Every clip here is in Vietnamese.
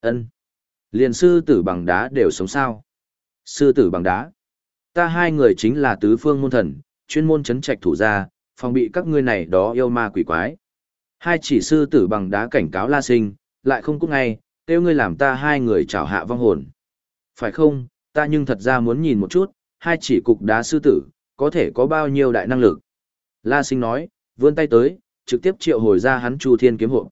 Ân. Liền sư tử bằng đá đều sống sao? Sư tử bằng đá. Ta hai người chính là tứ phương môn thần, chuyên môn chấn trạch thủ gia, phòng bị các ngươi này đó yêu ma quỷ quái. Hai chỉ sư tử bằng đá cảnh cáo La Sinh, lại không cúc ngay, kêu ngươi làm ta hai người chảo hạ vong hồn. Phải không, ta nhưng thật ra muốn nhìn một chút, hai chỉ cục đá sư tử, có thể có bao nhiêu đại năng lực. La Sinh nói, vươn tay tới, trực tiếp triệu hồi ra hắn Chu Thiên kiếm hộp.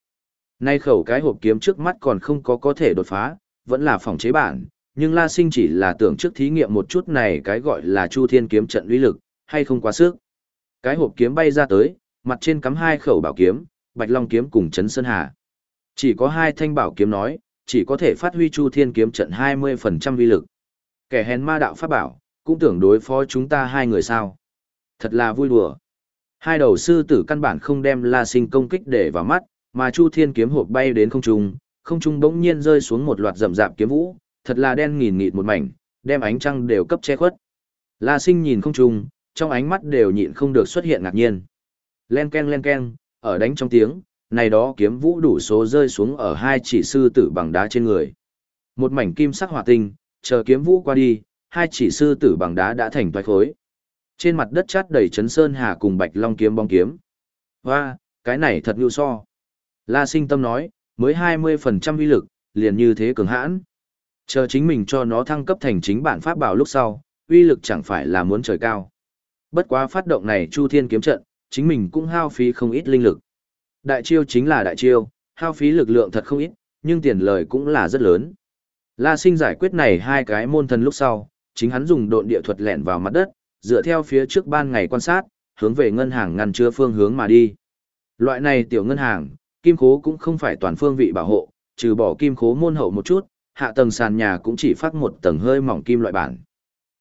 Nay khẩu cái hộp kiếm trước mắt còn không có có thể đột phá, vẫn là phòng chế bản, nhưng La Sinh chỉ là tưởng trước thí nghiệm một chút này cái gọi là Chu Thiên kiếm trận uy lực, hay không quá sức. Cái hộp kiếm bay ra tới, mặt trên cắm hai khẩu bảo kiếm, Bạch Long kiếm cùng Trấn Sơn Hà. Chỉ có hai thanh bảo kiếm nói, chỉ có thể phát huy Chu Thiên kiếm trận 20% uy lực. Kẻ hèn ma đạo pháp bảo, cũng tưởng đối phó chúng ta hai người sao. Thật là vui đùa. Hai đầu sư tử căn bản không đem La Sinh công kích để vào mắt, mà Chu Thiên kiếm hộp bay đến không trung, không trung bỗng nhiên rơi xuống một loạt rậm rạp kiếm vũ, thật là đen nghìn nghịt một mảnh, đem ánh trăng đều cấp che khuất. La Sinh nhìn không trung, trong ánh mắt đều nhịn không được xuất hiện ngạc nhiên. Len ken len ken, ở đánh trong tiếng, này đó kiếm vũ đủ số rơi xuống ở hai chỉ sư tử bằng đá trên người. Một mảnh kim sắc hỏa tinh, chờ kiếm vũ qua đi, hai chỉ sư tử bằng đá đã thành toái khối. Trên mặt đất chát đầy chấn sơn hà cùng bạch long kiếm bóng kiếm. Hoa, cái này thật nhu so. La sinh tâm nói, mới 20% uy lực, liền như thế cường hãn. Chờ chính mình cho nó thăng cấp thành chính bản pháp bảo lúc sau, uy lực chẳng phải là muốn trời cao. Bất quá phát động này Chu Thiên kiếm trận, chính mình cũng hao phí không ít linh lực. Đại chiêu chính là đại chiêu, hao phí lực lượng thật không ít, nhưng tiền lời cũng là rất lớn. La Sinh giải quyết này hai cái môn thần lúc sau, chính hắn dùng độn địa thuật lẻn vào mặt đất, dựa theo phía trước ban ngày quan sát, hướng về ngân hàng ngăn chứa phương hướng mà đi. Loại này tiểu ngân hàng, kim khố cũng không phải toàn phương vị bảo hộ, trừ bỏ kim khố môn hậu một chút, hạ tầng sàn nhà cũng chỉ phát một tầng hơi mỏng kim loại bản.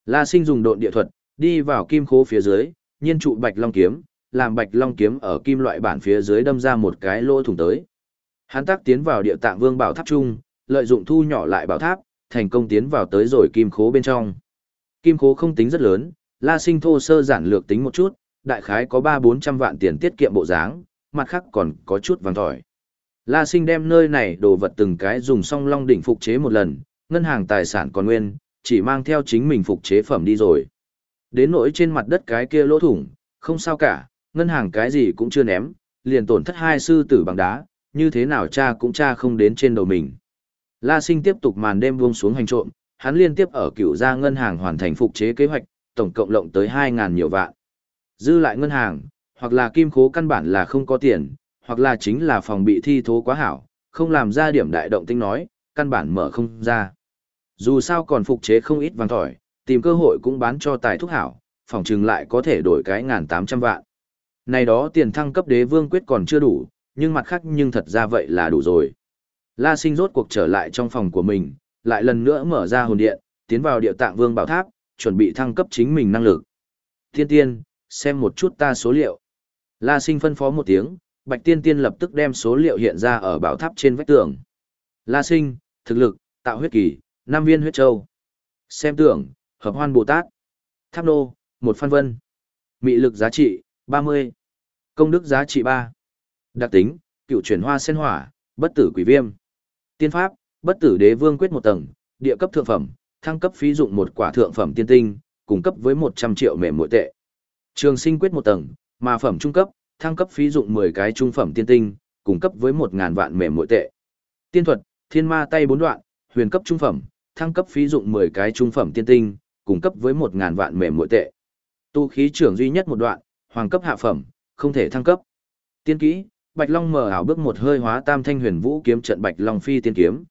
La Sinh dùng độn địa thuật, đi vào kim khố phía dưới, nhiên trụ bạch long kiếm, làm bạch long kiếm ở kim loại bản phía dưới đâm ra một cái lỗ thủng tới. Hắn tác tiến vào địa tạng vương bảo tháp trung, lợi dụng thu nhỏ lại bảo tháp, thành công tiến vào tới rồi kim khố bên trong. Kim khố không tính rất lớn, La Sinh thô sơ giản lược tính một chút, đại khái có 3-400 vạn tiền tiết kiệm bộ dáng, mặt khác còn có chút vàng tỏi. La Sinh đem nơi này đồ vật từng cái dùng song long đỉnh phục chế một lần, ngân hàng tài sản còn nguyên, chỉ mang theo chính mình phục chế phẩm đi rồi. Đến nỗi trên mặt đất cái kia lỗ thủng, không sao cả, ngân hàng cái gì cũng chưa ném, liền tổn thất hai sư tử bằng đá, như thế nào cha cũng cha không đến trên đầu mình. La Sinh tiếp tục màn đêm buông xuống hành trộm, hắn liên tiếp ở cựu gia ngân hàng hoàn thành phục chế kế hoạch, tổng cộng lộng tới 2.000 nhiều vạn. Dư lại ngân hàng, hoặc là kim khố căn bản là không có tiền, hoặc là chính là phòng bị thi thố quá hảo, không làm ra điểm đại động tinh nói, căn bản mở không ra. Dù sao còn phục chế không ít vàng tỏi, tìm cơ hội cũng bán cho tài thúc hảo, phòng trừng lại có thể đổi cái ngàn tám trăm vạn. Này đó tiền thăng cấp đế vương quyết còn chưa đủ, nhưng mặt khác nhưng thật ra vậy là đủ rồi. La sinh rốt cuộc trở lại trong phòng của mình, lại lần nữa mở ra hồn điện, tiến vào địa tạng vương bảo tháp, chuẩn bị thăng cấp chính mình năng lực. Tiên tiên, xem một chút ta số liệu. La sinh phân phó một tiếng, bạch tiên tiên lập tức đem số liệu hiện ra ở bảo tháp trên vách tường. La sinh, thực lực, tạo huyết kỳ, năm viên huyết châu. Xem tưởng, hợp hoan Bồ Tát. Tháp nô, một phan vân. Mị lực giá trị, 30. Công đức giá trị 3. Đặc tính, cựu chuyển hoa sen hỏa, bất tử quỷ viêm. Tiên pháp, bất tử đế vương quyết một tầng, địa cấp thượng phẩm, thăng cấp phí dụng một quả thượng phẩm tiên tinh, cung cấp với 100 triệu mềm mỗi tệ. Trường sinh quyết một tầng, mà phẩm trung cấp, thăng cấp phí dụng 10 cái trung phẩm tiên tinh, cung cấp với 1000 vạn mềm mỗi tệ. Tiên thuật, thiên ma tay bốn đoạn, huyền cấp trung phẩm, thăng cấp phí dụng 10 cái trung phẩm tiên tinh, cung cấp với 1000 vạn mềm mỗi tệ. Tu khí trưởng duy nhất một đoạn, hoàng cấp hạ phẩm, không thể thăng cấp. Tiên kỹ, Bạch Long mở ảo bước một hơi hóa tam thanh huyền vũ kiếm trận Bạch Long phi tiên kiếm.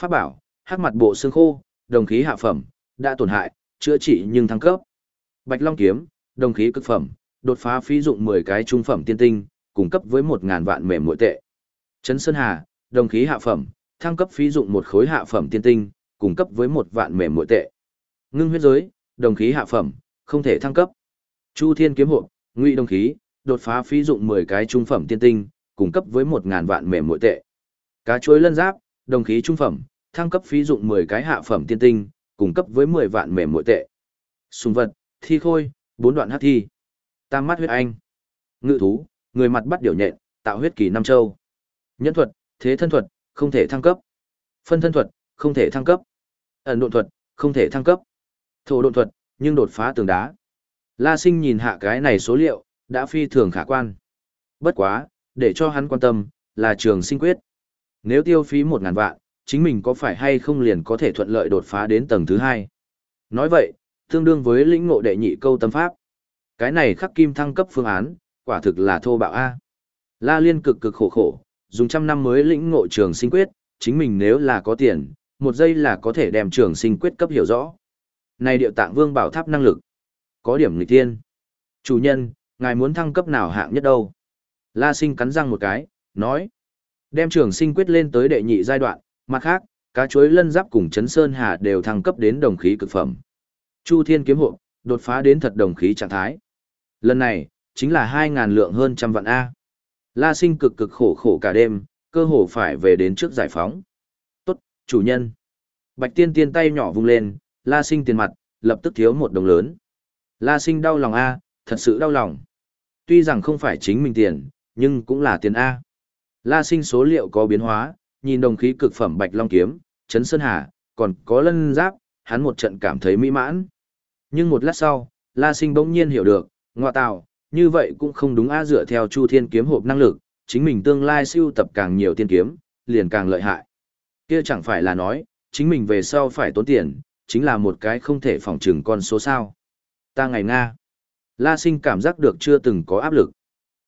Pháp bảo, hắc mặt bộ xương khô, đồng khí hạ phẩm, đã tổn hại, chữa trị nhưng thăng cấp. Bạch Long kiếm, đồng khí cực phẩm, đột phá phí dụng 10 cái trung phẩm tiên tinh, cung cấp với 1000 vạn mềm muội tệ. Trấn Sơn Hà, đồng khí hạ phẩm, thăng cấp phí dụng một khối hạ phẩm tiên tinh, cung cấp với một vạn mềm muội tệ. Ngưng huyết giới, đồng khí hạ phẩm, không thể thăng cấp. Chu Thiên kiếm hộ, ngụy đồng khí, đột phá phí dụng 10 cái trung phẩm tiên tinh, cung cấp với 1000 vạn mềm muội tệ. Cá chuối lân giáp, đồng khí trung phẩm, thăng cấp phí dụng 10 cái hạ phẩm tiên tinh, cung cấp với 10 vạn mềm muội tệ. Sùng vật, thi khôi, bốn đoạn hắc thi. Tam mắt huyết anh. Ngự thú, người mặt bắt điều nhện, tạo huyết kỳ nam châu. Nhân thuật, thế thân thuật, không thể thăng cấp. Phân thân thuật, không thể thăng cấp. Ẩn độn thuật, không thể thăng cấp. Thổ độn thuật, nhưng đột phá tường đá. La Sinh nhìn hạ cái này số liệu, đã phi thường khả quan. Bất quá, để cho hắn quan tâm, là trường sinh quyết. Nếu tiêu phí một ngàn vạn, chính mình có phải hay không liền có thể thuận lợi đột phá đến tầng thứ hai. Nói vậy, tương đương với lĩnh ngộ đệ nhị câu tâm pháp. Cái này khắc kim thăng cấp phương án, quả thực là thô bạo A. La Liên cực cực khổ khổ, dùng trăm năm mới lĩnh ngộ trường sinh quyết, chính mình nếu là có tiền, một giây là có thể đem trường sinh quyết cấp hiểu rõ. Này điệu tạng vương bảo tháp năng lực, có điểm nghịch tiên. Chủ nhân, ngài muốn thăng cấp nào hạng nhất đâu? La sinh cắn răng một cái, nói. Đem trường sinh quyết lên tới đệ nhị giai đoạn, mặt khác, cá chuối lân giáp cùng chấn sơn hà đều thăng cấp đến đồng khí cực phẩm. Chu thiên kiếm hộ, đột phá đến thật đồng khí trạng thái. Lần này, chính là 2.000 lượng hơn trăm vạn A. La sinh cực cực khổ khổ cả đêm, cơ hồ phải về đến trước giải phóng. Tốt, chủ nhân. Bạch tiên tiên tay nhỏ vung lên, la sinh tiền mặt, lập tức thiếu một đồng lớn. La sinh đau lòng A, thật sự đau lòng. Tuy rằng không phải chính mình tiền, nhưng cũng là tiền A. La sinh số liệu có biến hóa, nhìn đồng khí cực phẩm Bạch Long Kiếm, Trấn Sơn Hà, còn có lân giáp, hắn một trận cảm thấy mỹ mãn. Nhưng một lát sau, La sinh bỗng nhiên hiểu được, ngoa tạo, như vậy cũng không đúng A dựa theo Chu Thiên Kiếm hộp năng lực, chính mình tương lai siêu tập càng nhiều tiên kiếm, liền càng lợi hại. Kia chẳng phải là nói, chính mình về sau phải tốn tiền, chính là một cái không thể phòng trừng con số sao. Ta ngày Nga. La sinh cảm giác được chưa từng có áp lực.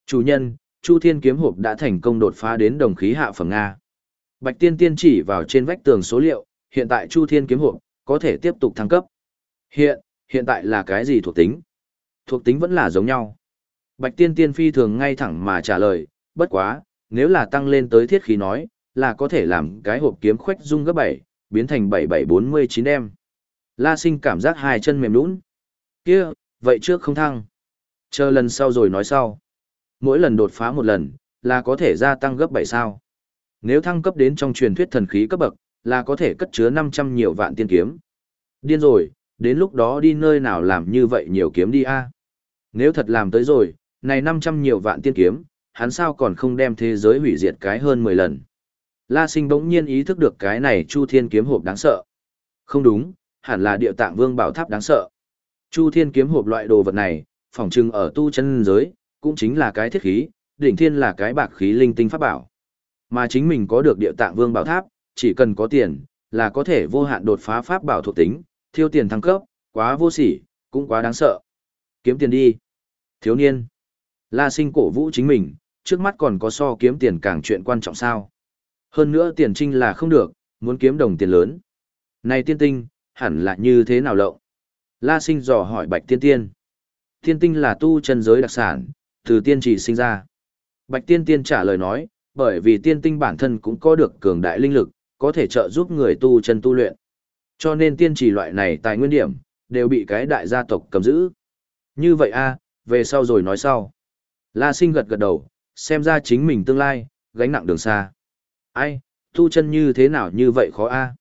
Chủ nhân, Chu Thiên kiếm hộp đã thành công đột phá đến đồng khí hạ phẩm Nga. Bạch Tiên Tiên chỉ vào trên vách tường số liệu, hiện tại Chu Thiên kiếm hộp có thể tiếp tục thăng cấp. Hiện, hiện tại là cái gì thuộc tính? Thuộc tính vẫn là giống nhau. Bạch Tiên Tiên phi thường ngay thẳng mà trả lời, bất quá, nếu là tăng lên tới thiết khí nói, là có thể làm cái hộp kiếm khoách dung gấp 7, biến thành 7749 em. La sinh cảm giác hai chân mềm nũng. kia vậy trước không thăng. Chờ lần sau rồi nói sau. Mỗi lần đột phá một lần, là có thể gia tăng gấp 7 sao. Nếu thăng cấp đến trong truyền thuyết thần khí cấp bậc, là có thể cất chứa 500 nhiều vạn tiên kiếm. Điên rồi, đến lúc đó đi nơi nào làm như vậy nhiều kiếm đi a nếu thật làm tới rồi, này 500 nhiều vạn tiên kiếm, hắn sao còn không đem thế giới hủy diệt cái hơn 10 lần. La sinh bỗng nhiên ý thức được cái này Chu Thiên kiếm hộp đáng sợ. Không đúng, hẳn là địa tạng vương bảo tháp đáng sợ. Chu Thiên kiếm hộp loại đồ vật này, phỏng chừng ở tu chân giới, cũng chính là cái thiết khí, đỉnh thiên là cái bạc khí linh tinh pháp bảo. Mà chính mình có được địa tạng vương bảo tháp, chỉ cần có tiền, là có thể vô hạn đột phá pháp bảo thuộc tính, thiêu tiền thăng cấp, quá vô sỉ, cũng quá đáng sợ. Kiếm tiền đi. Thiếu niên. La sinh cổ vũ chính mình, trước mắt còn có so kiếm tiền càng chuyện quan trọng sao. Hơn nữa tiền trinh là không được, muốn kiếm đồng tiền lớn. Này tiên tinh, hẳn là như thế nào lộng? La sinh dò hỏi bạch tiên tiên. Tiên tinh là tu chân giới đặc sản, từ tiên chỉ sinh ra. Bạch tiên tiên trả lời nói, bởi vì tiên tinh bản thân cũng có được cường đại linh lực, có thể trợ giúp người tu chân tu luyện. Cho nên tiên chỉ loại này tài nguyên điểm, đều bị cái đại gia tộc cầm giữ. Như vậy a, về sau rồi nói sau. La sinh gật gật đầu, xem ra chính mình tương lai, gánh nặng đường xa. Ai, tu chân như thế nào như vậy khó a?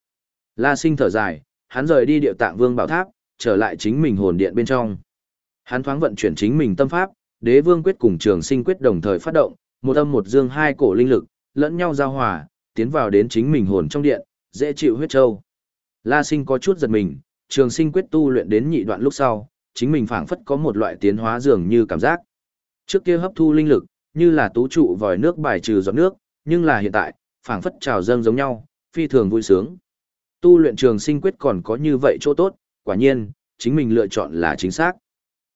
La sinh thở dài, hắn rời đi điệu tạng vương bảo tháp, trở lại chính mình hồn điện bên trong. Hắn thoáng vận chuyển chính mình tâm pháp, đế vương quyết cùng trường sinh quyết đồng thời phát động, một âm một dương hai cổ linh lực, lẫn nhau giao hòa, tiến vào đến chính mình hồn trong điện, dễ chịu huyết châu. La sinh có chút giật mình, trường sinh quyết tu luyện đến nhị đoạn lúc sau, chính mình phảng phất có một loại tiến hóa dường như cảm giác. Trước kia hấp thu linh lực, như là tú trụ vòi nước bài trừ giọt nước, nhưng là hiện tại, phảng phất trào dâng giống nhau, phi thường vui sướng. Tu luyện trường sinh quyết còn có như vậy chỗ tốt, quả nhiên, chính mình lựa chọn là chính xác.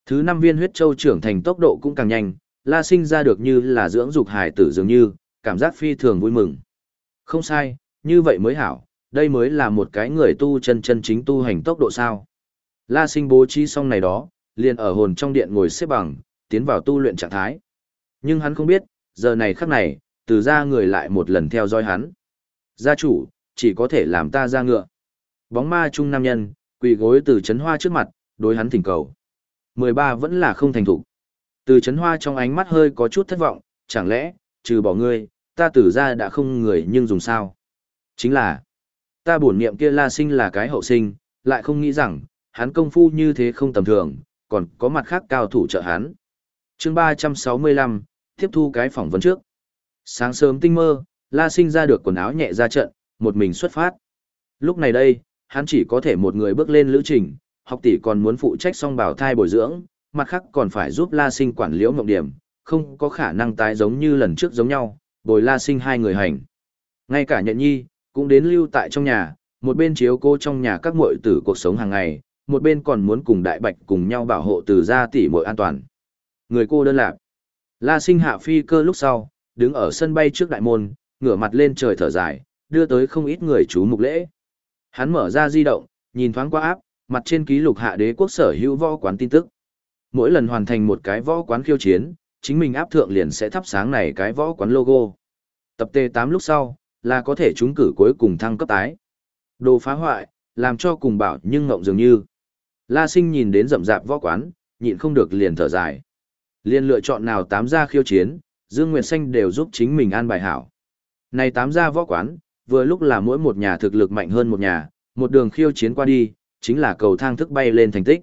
Thứ năm viên huyết châu trưởng thành tốc độ cũng càng nhanh, la sinh ra được như là dưỡng dục hài tử dường như, cảm giác phi thường vui mừng. Không sai, như vậy mới hảo, đây mới là một cái người tu chân chân chính tu hành tốc độ sao. La sinh bố trí xong này đó, liền ở hồn trong điện ngồi xếp bằng, tiến vào tu luyện trạng thái. Nhưng hắn không biết, giờ này khắc này, từ ra người lại một lần theo dõi hắn. Gia chủ, chỉ có thể làm ta ra ngựa. Bóng ma trung nam nhân, quỳ gối từ chấn hoa trước mặt, đối hắn thỉnh cầu. 13 vẫn là không thành thủ. Từ chấn hoa trong ánh mắt hơi có chút thất vọng, chẳng lẽ, trừ bỏ ngươi, ta tử ra đã không người nhưng dùng sao? Chính là, ta bổn niệm kia la sinh là cái hậu sinh, lại không nghĩ rằng, hắn công phu như thế không tầm thường, còn có mặt khác cao thủ trợ hắn. chương 365, tiếp thu cái phỏng vấn trước. Sáng sớm tinh mơ, La Sinh ra được quần áo nhẹ ra trận, một mình xuất phát. Lúc này đây, hắn chỉ có thể một người bước lên lữ trình, học tỷ còn muốn phụ trách song bảo thai bồi dưỡng, mặt khác còn phải giúp La Sinh quản liễu mộng điểm, không có khả năng tái giống như lần trước giống nhau, bồi La Sinh hai người hành. Ngay cả nhận nhi, cũng đến lưu tại trong nhà, một bên chiếu cô trong nhà các muội tử cuộc sống hàng ngày, một bên còn muốn cùng đại bạch cùng nhau bảo hộ từ gia tỷ muội an toàn. Người cô đơn lạc. La Sinh hạ phi cơ lúc sau, đứng ở sân bay trước đại môn, ngửa mặt lên trời thở dài, đưa tới không ít người chú mục lễ. Hắn mở ra di động, nhìn thoáng qua áp, mặt trên ký lục hạ đế quốc sở hữu võ quán tin tức. Mỗi lần hoàn thành một cái võ quán khiêu chiến, chính mình áp thượng liền sẽ thắp sáng này cái võ quán logo. Tập T8 lúc sau, là có thể trúng cử cuối cùng thăng cấp tái. Đồ phá hoại, làm cho cùng bảo nhưng ngộng dường như. La sinh nhìn đến rậm rạp võ quán, nhịn không được liền thở dài. Liền lựa chọn nào tám gia khiêu chiến, Dương Nguyệt Xanh đều giúp chính mình an bài hảo. Này tám gia võ quán, vừa lúc là mỗi một nhà thực lực mạnh hơn một nhà, một đường khiêu chiến qua đi, chính là cầu thang thức bay lên thành tích.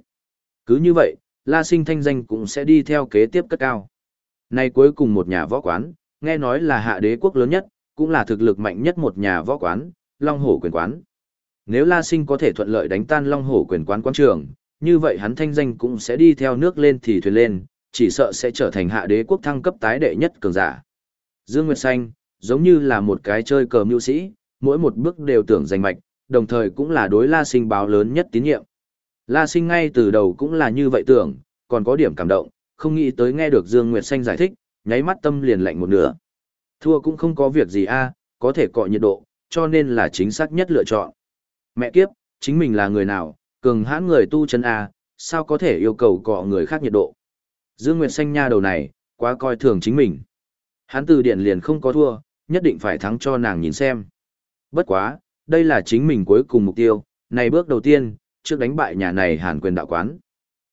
Cứ như vậy, La Sinh thanh danh cũng sẽ đi theo kế tiếp cất cao. Nay cuối cùng một nhà võ quán, nghe nói là hạ đế quốc lớn nhất, cũng là thực lực mạnh nhất một nhà võ quán, Long Hổ quyền quán. Nếu La Sinh có thể thuận lợi đánh tan Long Hổ quyền quán quán trường, như vậy hắn thanh danh cũng sẽ đi theo nước lên thì thuyền lên, chỉ sợ sẽ trở thành hạ đế quốc thăng cấp tái đệ nhất cường giả. Dương Nguyệt Xanh, giống như là một cái chơi cờ mưu sĩ, mỗi một bước đều tưởng giành mạch, đồng thời cũng là đối La Sinh báo lớn nhất tín nhiệm. La Sinh ngay từ đầu cũng là như vậy tưởng, còn có điểm cảm động, không nghĩ tới nghe được Dương Nguyệt Xanh giải thích, nháy mắt tâm liền lạnh một nửa. Thua cũng không có việc gì a, có thể cọ nhiệt độ, cho nên là chính xác nhất lựa chọn. Mẹ kiếp, chính mình là người nào, cường hãn người tu chân a, sao có thể yêu cầu cọ người khác nhiệt độ. Dương Nguyệt Xanh nha đầu này, quá coi thường chính mình. Hắn từ điện liền không có thua, nhất định phải thắng cho nàng nhìn xem. Bất quá, đây là chính mình cuối cùng mục tiêu, này bước đầu tiên, trước đánh bại nhà này Hàn quyền đạo quán.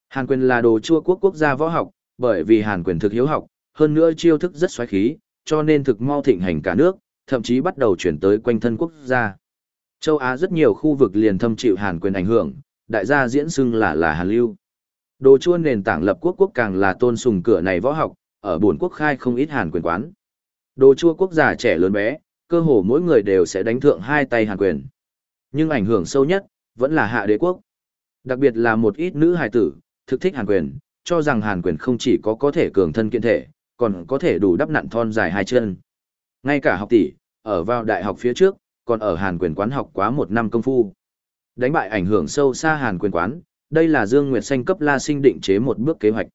Hàn quyền là đồ chua quốc quốc gia võ học, bởi vì Hàn quyền thực hiếu học, hơn nữa chiêu thức rất xoáy khí, cho nên thực mau thịnh hành cả nước, thậm chí bắt đầu chuyển tới quanh thân quốc gia. Châu Á rất nhiều khu vực liền thâm chịu Hàn quyền ảnh hưởng, đại gia diễn xưng là là Hàn lưu. Đồ chua nền tảng lập quốc quốc càng là tôn sùng cửa này võ học, ở buồn quốc khai không ít Hàn quyền quán. Đồ chua quốc già trẻ lớn bé, cơ hồ mỗi người đều sẽ đánh thượng hai tay Hàn quyền. Nhưng ảnh hưởng sâu nhất, vẫn là hạ đế quốc. Đặc biệt là một ít nữ hài tử, thực thích Hàn quyền, cho rằng Hàn quyền không chỉ có có thể cường thân kiện thể, còn có thể đủ đắp nặn thon dài hai chân. Ngay cả học tỷ, ở vào đại học phía trước, còn ở Hàn quyền quán học quá một năm công phu. Đánh bại ảnh hưởng sâu xa Hàn quyền quán, đây là Dương Nguyệt Xanh cấp La Sinh định chế một bước kế hoạch.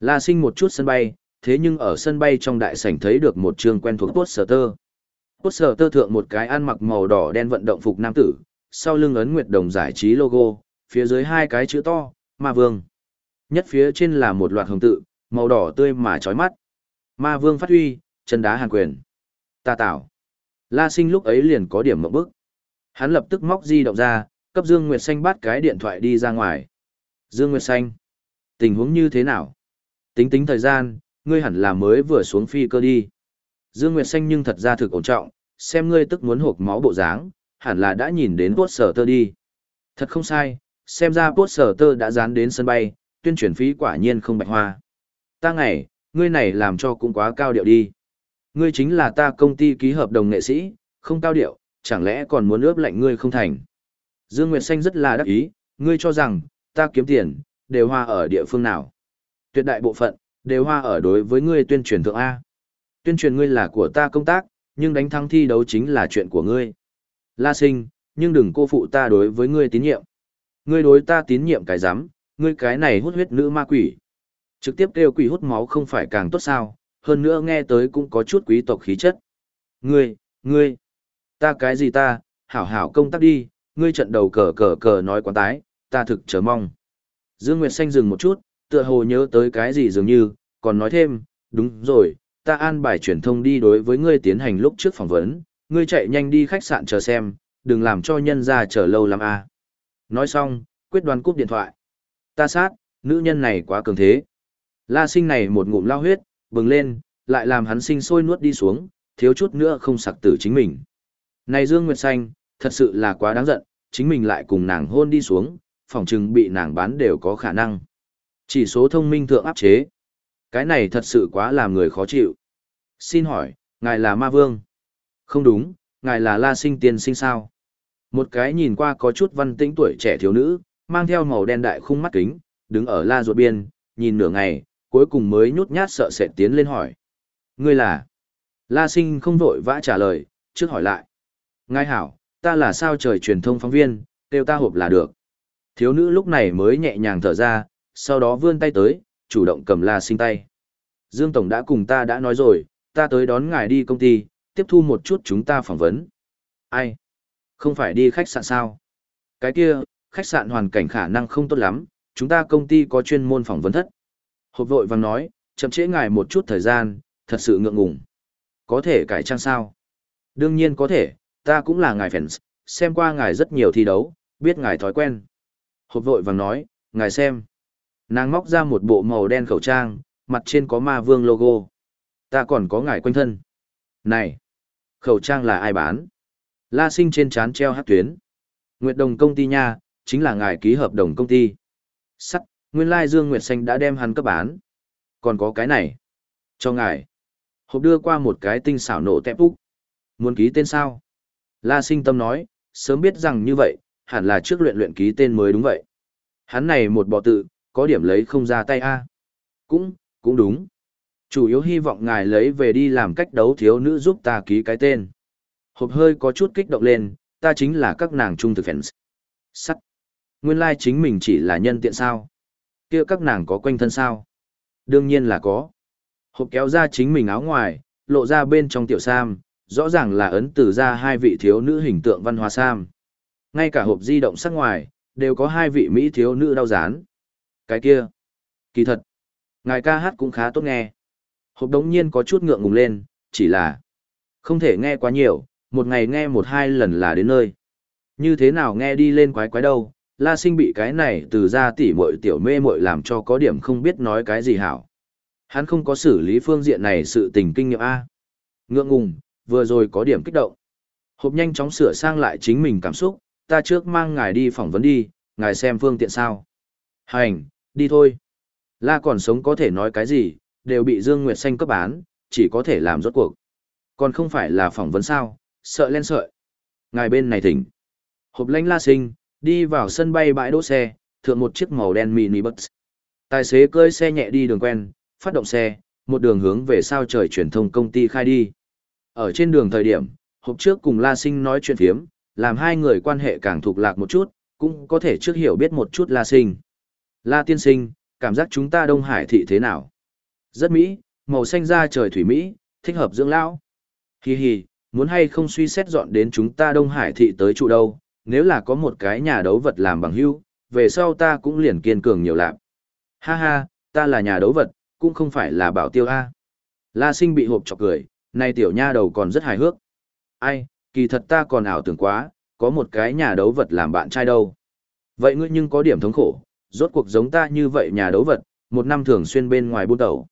La Sinh một chút sân bay, thế nhưng ở sân bay trong đại sảnh thấy được một trường quen thuộc poster. Poster thượng một cái ăn mặc màu đỏ đen vận động phục nam tử, sau lưng ấn Nguyệt Đồng giải trí logo, phía dưới hai cái chữ to, Ma Vương. Nhất phía trên là một loạt hồng tự, màu đỏ tươi mà chói mắt. Ma Vương phát huy, chân đá hàn quyền. Ta tạo. La Sinh lúc ấy liền có điểm mộng bức. Hắn lập tức móc di động ra, cấp Dương Nguyệt Xanh bắt cái điện thoại đi ra ngoài. Dương Nguyệt Xanh, tình huống như thế nào? Tính tính thời gian, ngươi hẳn là mới vừa xuống phi cơ đi. Dương Nguyệt Xanh nhưng thật ra thực ổn trọng, xem ngươi tức muốn hộp máu bộ dáng, hẳn là đã nhìn đến Tuốt sở tơ đi. Thật không sai, xem ra Tuốt sở tơ đã dán đến sân bay, tuyên truyền phí quả nhiên không bạch hoa. Ta ngày, ngươi này làm cho cũng quá cao điệu đi. Ngươi chính là ta công ty ký hợp đồng nghệ sĩ, không cao điệu, chẳng lẽ còn muốn ướp lạnh ngươi không thành. Dương Nguyệt Xanh rất là đắc ý, ngươi cho rằng, ta kiếm tiền, đều hoa ở địa phương nào. Tuyệt đại bộ phận, đều hoa ở đối với ngươi tuyên truyền thượng A. Tuyên truyền ngươi là của ta công tác, nhưng đánh thắng thi đấu chính là chuyện của ngươi. La sinh, nhưng đừng cô phụ ta đối với ngươi tín nhiệm. Ngươi đối ta tín nhiệm cái rắm ngươi cái này hút huyết nữ ma quỷ. Trực tiếp kêu quỷ hút máu không phải càng tốt sao, hơn nữa nghe tới cũng có chút quý tộc khí chất. Ngươi, ngươi, ta cái gì ta, hảo hảo công tác đi, ngươi trận đầu cờ cờ cờ nói quán tái, ta thực chờ mong. Dương Nguyệt Xanh dừng một chút, tựa hồ nhớ tới cái gì dường như, còn nói thêm, đúng rồi, ta an bài truyền thông đi đối với ngươi tiến hành lúc trước phỏng vấn, ngươi chạy nhanh đi khách sạn chờ xem, đừng làm cho nhân ra chờ lâu lắm a. À. Nói xong, quyết đoán cúp điện thoại. Ta sát, nữ nhân này quá cường thế. La sinh này một ngụm lao huyết, bừng lên, lại làm hắn sinh sôi nuốt đi xuống, thiếu chút nữa không sặc tử chính mình. Này Dương Nguyệt Xanh, thật sự là quá đáng giận, chính mình lại cùng nàng hôn đi xuống, phòng chừng bị nàng bán đều có khả năng. Chỉ số thông minh thượng áp chế. Cái này thật sự quá làm người khó chịu. Xin hỏi, ngài là ma vương? Không đúng, ngài là La Sinh tiên sinh sao? Một cái nhìn qua có chút văn tĩnh tuổi trẻ thiếu nữ, mang theo màu đen đại khung mắt kính, đứng ở la ruột biên, nhìn nửa ngày, cuối cùng mới nhút nhát sợ sệt tiến lên hỏi. Ngươi là? La sinh không vội vã trả lời, trước hỏi lại. Ngài hảo, ta là sao trời truyền thông phóng viên, kêu ta hộp là được. Thiếu nữ lúc này mới nhẹ nhàng thở ra, sau đó vươn tay tới, chủ động cầm la sinh tay. Dương Tổng đã cùng ta đã nói rồi, ta tới đón ngài đi công ty, tiếp thu một chút chúng ta phỏng vấn. Ai? Không phải đi khách sạn sao? Cái kia, khách sạn hoàn cảnh khả năng không tốt lắm, chúng ta công ty có chuyên môn phỏng vấn thất. Hộp vội vàng nói, chậm trễ ngài một chút thời gian, thật sự ngượng ngùng. Có thể cải trang sao? Đương nhiên có thể, ta cũng là ngài fans, xem qua ngài rất nhiều thi đấu, biết ngài thói quen. Hộp vội vàng nói, ngài xem. Nàng móc ra một bộ màu đen khẩu trang, mặt trên có ma vương logo. Ta còn có ngài quanh thân. Này! Khẩu trang là ai bán? La sinh trên chán treo hát tuyến. Nguyệt đồng công ty nha, chính là ngài ký hợp đồng công ty. Sắt, nguyên lai Dương Nguyệt Xanh đã đem hắn cấp bán. Còn có cái này. Cho ngài. Hộp đưa qua một cái tinh xảo nổ tép úc. Muốn ký tên sao? La sinh tâm nói, sớm biết rằng như vậy, hẳn là trước luyện luyện ký tên mới đúng vậy. Hắn này một bọ tự, có điểm lấy không ra tay a. Cũng, cũng đúng. Chủ yếu hy vọng ngài lấy về đi làm cách đấu thiếu nữ giúp ta ký cái tên. Hộp hơi có chút kích động lên, ta chính là các nàng trung thực fans. Sắt. Nguyên lai chính mình chỉ là nhân tiện sao? Kia các nàng có quanh thân sao? Đương nhiên là có. Hộp kéo ra chính mình áo ngoài, lộ ra bên trong tiểu sam, rõ ràng là ấn từ ra hai vị thiếu nữ hình tượng văn hóa sam. Ngay cả hộp di động sắc ngoài, đều có hai vị Mỹ thiếu nữ đau dán. Cái kia, kỳ thật, ngài ca hát cũng khá tốt nghe. Hộp đống nhiên có chút ngượng ngùng lên, chỉ là không thể nghe quá nhiều, một ngày nghe một hai lần là đến nơi. Như thế nào nghe đi lên quái quái đâu, la sinh bị cái này từ ra tỉ muội tiểu mê muội làm cho có điểm không biết nói cái gì hảo. Hắn không có xử lý phương diện này sự tình kinh nghiệm A. Ngượng ngùng, vừa rồi có điểm kích động. Hộp nhanh chóng sửa sang lại chính mình cảm xúc, ta trước mang ngài đi phỏng vấn đi, ngài xem phương tiện sao. Hành, đi thôi. La còn sống có thể nói cái gì, đều bị Dương Nguyệt Xanh cấp bán, chỉ có thể làm rốt cuộc. Còn không phải là phỏng vấn sao, sợ lên sợi. Ngài bên này thỉnh. Hộp lãnh la sinh, đi vào sân bay bãi đỗ xe, thượng một chiếc màu đen mini bus. Tài xế cơi xe nhẹ đi đường quen, phát động xe, một đường hướng về sao trời truyền thông công ty khai đi. Ở trên đường thời điểm, hộp trước cùng La Sinh nói chuyện phiếm, làm hai người quan hệ càng thuộc lạc một chút, cũng có thể trước hiểu biết một chút La Sinh. La Tiên Sinh, cảm giác chúng ta Đông Hải thị thế nào? Rất Mỹ, màu xanh da trời thủy Mỹ, thích hợp dưỡng lão. Hi hi, muốn hay không suy xét dọn đến chúng ta Đông Hải thị tới trụ đâu, nếu là có một cái nhà đấu vật làm bằng hữu, về sau ta cũng liền kiên cường nhiều lạc. Ha ha, ta là nhà đấu vật, cũng không phải là bảo tiêu A. La sinh bị hộp chọc cười, nay tiểu nha đầu còn rất hài hước. Ai, kỳ thật ta còn ảo tưởng quá, có một cái nhà đấu vật làm bạn trai đâu. Vậy ngươi nhưng có điểm thống khổ, rốt cuộc giống ta như vậy nhà đấu vật, một năm thường xuyên bên ngoài buôn đầu.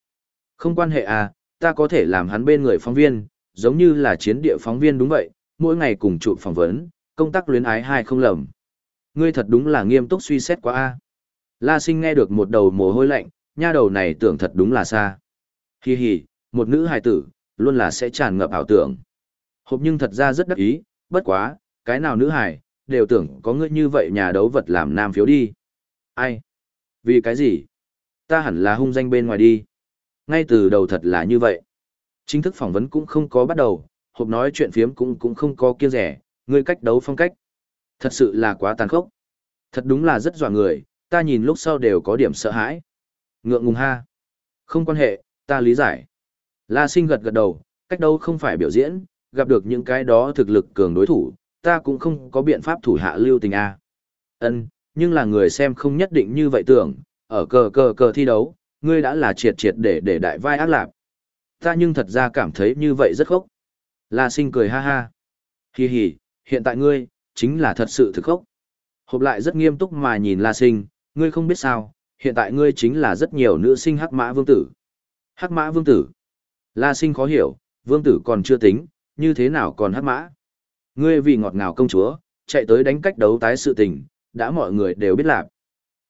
Không quan hệ à, ta có thể làm hắn bên người phóng viên, giống như là chiến địa phóng viên đúng vậy, mỗi ngày cùng chụp phỏng vấn, công tác luyến ái hai không lầm. Ngươi thật đúng là nghiêm túc suy xét quá a. La Sinh nghe được một đầu mồ hôi lạnh, nha đầu này tưởng thật đúng là xa. Hi hi, một nữ hài tử, luôn là sẽ tràn ngập ảo tưởng. Hộp nhưng thật ra rất đắc ý, bất quá, cái nào nữ hài, đều tưởng có ngươi như vậy nhà đấu vật làm nam phiếu đi. Ai? Vì cái gì? Ta hẳn là hung danh bên ngoài đi. Ngay từ đầu thật là như vậy. Chính thức phỏng vấn cũng không có bắt đầu, hộp nói chuyện phiếm cũng cũng không có kiêng rẻ, ngươi cách đấu phong cách. Thật sự là quá tàn khốc. Thật đúng là rất dọa người, ta nhìn lúc sau đều có điểm sợ hãi. Ngượng ngùng ha. Không quan hệ, ta lý giải. La sinh gật gật đầu, cách đấu không phải biểu diễn, gặp được những cái đó thực lực cường đối thủ, ta cũng không có biện pháp thủ hạ lưu tình a. Ân, nhưng là người xem không nhất định như vậy tưởng, ở cờ cờ cờ thi đấu, ngươi đã là triệt triệt để để đại vai ác lạp. Ta nhưng thật ra cảm thấy như vậy rất khốc. La sinh cười ha ha. Hi hi, hiện tại ngươi, chính là thật sự thực khốc. Hộp lại rất nghiêm túc mà nhìn La sinh, ngươi không biết sao, hiện tại ngươi chính là rất nhiều nữ sinh hắc mã vương tử. Hắc mã vương tử. La sinh khó hiểu, vương tử còn chưa tính, như thế nào còn hắc mã. Ngươi vì ngọt ngào công chúa, chạy tới đánh cách đấu tái sự tình, đã mọi người đều biết làm,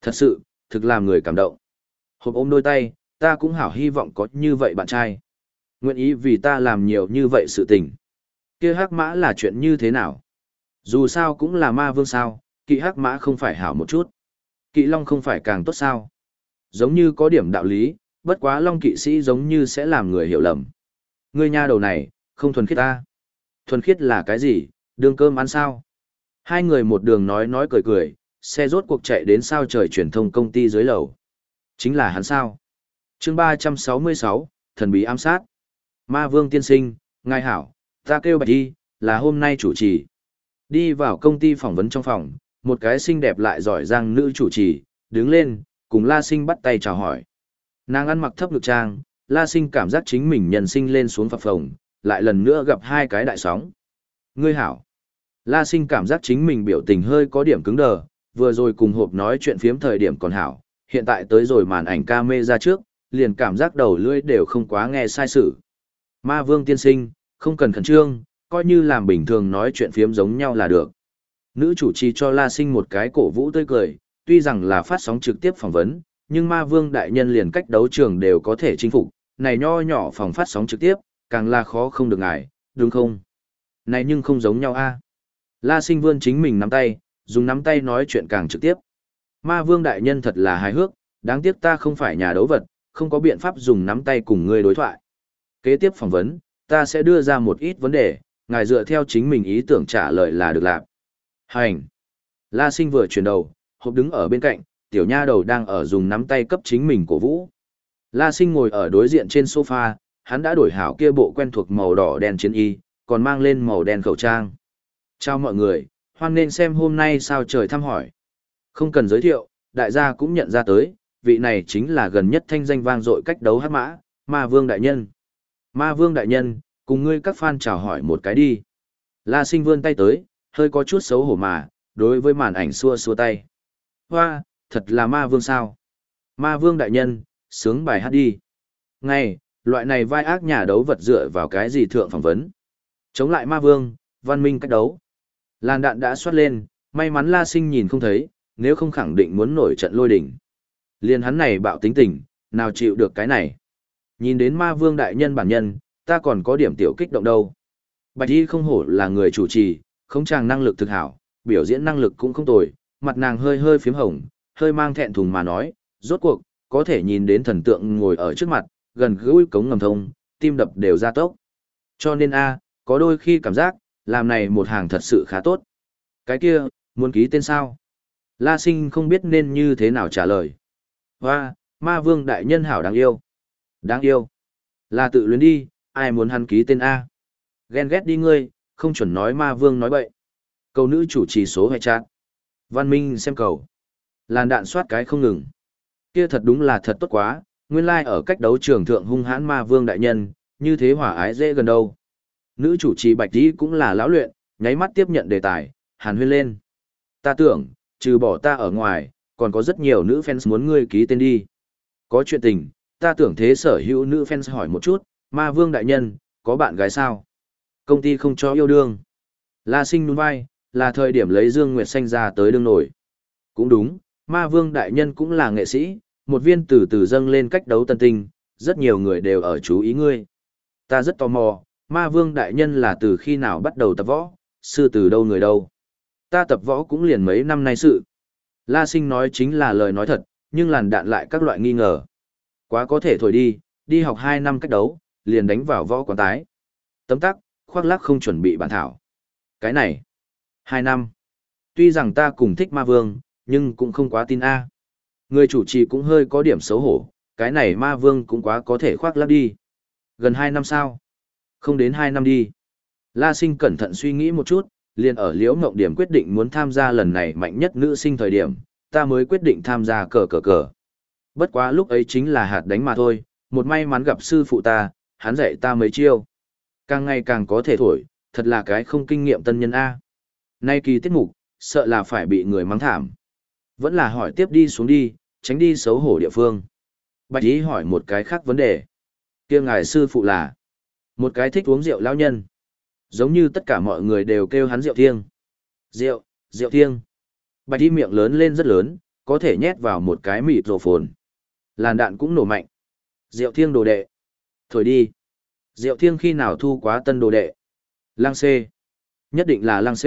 Thật sự, thực làm người cảm động. Hộp ôm đôi tay, ta cũng hảo hy vọng có như vậy bạn trai. Nguyện ý vì ta làm nhiều như vậy sự tình. Kia hắc mã là chuyện như thế nào? Dù sao cũng là ma vương sao, kỵ hắc mã không phải hảo một chút. Kỵ long không phải càng tốt sao? Giống như có điểm đạo lý, bất quá long kỵ sĩ giống như sẽ làm người hiểu lầm. Ngươi nha đầu này, không thuần khiết ta. Thuần khiết là cái gì, đường cơm ăn sao? Hai người một đường nói nói cười cười, xe rốt cuộc chạy đến sao trời truyền thông công ty dưới lầu. Chính là hắn sao? chương ba trăm sáu mươi sáu thần bí ám sát. Ma vương tiên sinh, ngài hảo, ta kêu bạch đi, là hôm nay chủ trì. Đi vào công ty phỏng vấn trong phòng, một cái xinh đẹp lại giỏi giang nữ chủ trì, đứng lên, cùng La Sinh bắt tay chào hỏi. Nàng ăn mặc thấp ngực trang, La Sinh cảm giác chính mình nhân sinh lên xuống phập phồng, lại lần nữa gặp hai cái đại sóng. Ngươi hảo. La Sinh cảm giác chính mình biểu tình hơi có điểm cứng đờ, vừa rồi cùng hộp nói chuyện phiếm thời điểm còn hảo, hiện tại tới rồi màn ảnh ca mê ra trước, liền cảm giác đầu lưỡi đều không quá nghe sai sự. Ma Vương tiên sinh, không cần khẩn trương, coi như làm bình thường nói chuyện phiếm giống nhau là được. Nữ chủ trì cho La Sinh một cái cổ vũ tươi cười, tuy rằng là phát sóng trực tiếp phỏng vấn, nhưng Ma Vương đại nhân liền cách đấu trường đều có thể chinh phục, này nho nhỏ phòng phát sóng trực tiếp, càng là khó không được ngại, đúng không? Này nhưng không giống nhau a. La Sinh vươn chính mình nắm tay, dùng nắm tay nói chuyện càng trực tiếp. Ma Vương đại nhân thật là hài hước, đáng tiếc ta không phải nhà đấu vật, không có biện pháp dùng nắm tay cùng ngươi đối thoại. Kế tiếp phỏng vấn, ta sẽ đưa ra một ít vấn đề, ngài dựa theo chính mình ý tưởng trả lời là được làm. Hành. La sinh vừa chuyển đầu, hộp đứng ở bên cạnh, tiểu nha đầu đang ở dùng nắm tay cấp chính mình cổ vũ. La sinh ngồi ở đối diện trên sofa, hắn đã đổi hảo kia bộ quen thuộc màu đỏ đen chiến y, còn mang lên màu đen khẩu trang. Chào mọi người, hoan nên xem hôm nay sao trời thăm hỏi. Không cần giới thiệu, đại gia cũng nhận ra tới, vị này chính là gần nhất thanh danh vang dội cách đấu hát mã, Ma Vương Đại Nhân. Ma Vương Đại Nhân, cùng ngươi các fan chào hỏi một cái đi. La sinh vươn tay tới, hơi có chút xấu hổ mà, đối với màn ảnh xua xua tay. Hoa, thật là Ma Vương sao? Ma Vương Đại Nhân, sướng bài hát đi. Ngay, loại này vai ác nhà đấu vật dựa vào cái gì thượng phỏng vấn. Chống lại Ma Vương, văn minh cách đấu. Làn đạn đã xoát lên, may mắn La Sinh nhìn không thấy, nếu không khẳng định muốn nổi trận lôi đỉnh. Liên hắn này bạo tính tình, nào chịu được cái này. Nhìn đến ma vương đại nhân bản nhân, ta còn có điểm tiểu kích động đâu. Bạch y không hổ là người chủ trì, không chàng năng lực thực hảo, biểu diễn năng lực cũng không tồi, mặt nàng hơi hơi phím hồng, hơi mang thẹn thùng mà nói, rốt cuộc, có thể nhìn đến thần tượng ngồi ở trước mặt, gần gũi cống ngầm thông, tim đập đều ra tốc. Cho nên a, có đôi khi cảm giác, làm này một hàng thật sự khá tốt. Cái kia, muốn ký tên sao? La sinh không biết nên như thế nào trả lời. Hoa, ma vương đại nhân hảo đáng yêu. Đáng yêu. Là tự luyến đi, ai muốn hắn ký tên A. Ghen ghét đi ngươi, không chuẩn nói ma vương nói bậy. Cầu nữ chủ trì số hệ trạng. Văn minh xem cầu. Làn đạn soát cái không ngừng. Kia thật đúng là thật tốt quá, nguyên lai like ở cách đấu trường thượng hung hãn ma vương đại nhân, như thế hỏa ái dễ gần đâu. Nữ chủ trì bạch tí cũng là lão luyện, nháy mắt tiếp nhận đề tài, hàn huyên lên. Ta tưởng, trừ bỏ ta ở ngoài, còn có rất nhiều nữ fans muốn ngươi ký tên đi. Có chuyện tình, ta tưởng thế sở hữu nữ fans hỏi một chút, ma vương đại nhân, có bạn gái sao? Công ty không cho yêu đương. La sinh nhún vai, là thời điểm lấy Dương Nguyệt Xanh ra tới đương nổi. Cũng đúng, ma vương đại nhân cũng là nghệ sĩ, một viên từ từ dâng lên cách đấu tân tinh, rất nhiều người đều ở chú ý ngươi. Ta rất tò mò, ma vương đại nhân là từ khi nào bắt đầu tập võ, sư từ đâu người đâu. Ta tập võ cũng liền mấy năm nay sự. La sinh nói chính là lời nói thật, nhưng làn đạn lại các loại nghi ngờ. Quá có thể thổi đi, đi học 2 năm cách đấu, liền đánh vào võ quán tái. Tấm tắc, khoác lắc không chuẩn bị bản thảo. Cái này, hai năm. Tuy rằng ta cùng thích ma vương, nhưng cũng không quá tin A. Người chủ trì cũng hơi có điểm xấu hổ, cái này ma vương cũng quá có thể khoác lắc đi. Gần hai năm sao? Không đến hai năm đi. La sinh cẩn thận suy nghĩ một chút, liền ở liễu mộng điểm quyết định muốn tham gia lần này mạnh nhất nữ sinh thời điểm, ta mới quyết định tham gia cờ cờ cờ. Bất quá lúc ấy chính là hạt đánh mà thôi, một may mắn gặp sư phụ ta, hắn dạy ta mấy chiêu. Càng ngày càng có thể thổi, thật là cái không kinh nghiệm tân nhân A. Nay kỳ tiết mục, sợ là phải bị người mắng thảm. Vẫn là hỏi tiếp đi xuống đi, tránh đi xấu hổ địa phương. Bạch ý hỏi một cái khác vấn đề. kia ngài sư phụ là một cái thích uống rượu lão nhân. Giống như tất cả mọi người đều kêu hắn rượu thiêng. Rượu, rượu thiêng. Bạch ý miệng lớn lên rất lớn, có thể nhét vào một cái mịt rổ phồn. Làn đạn cũng nổ mạnh. Rượu thiêng đồ đệ. Thổi đi. Diệu thiêng khi nào thu quá tân đồ đệ. Lang C. Nhất định là lang C.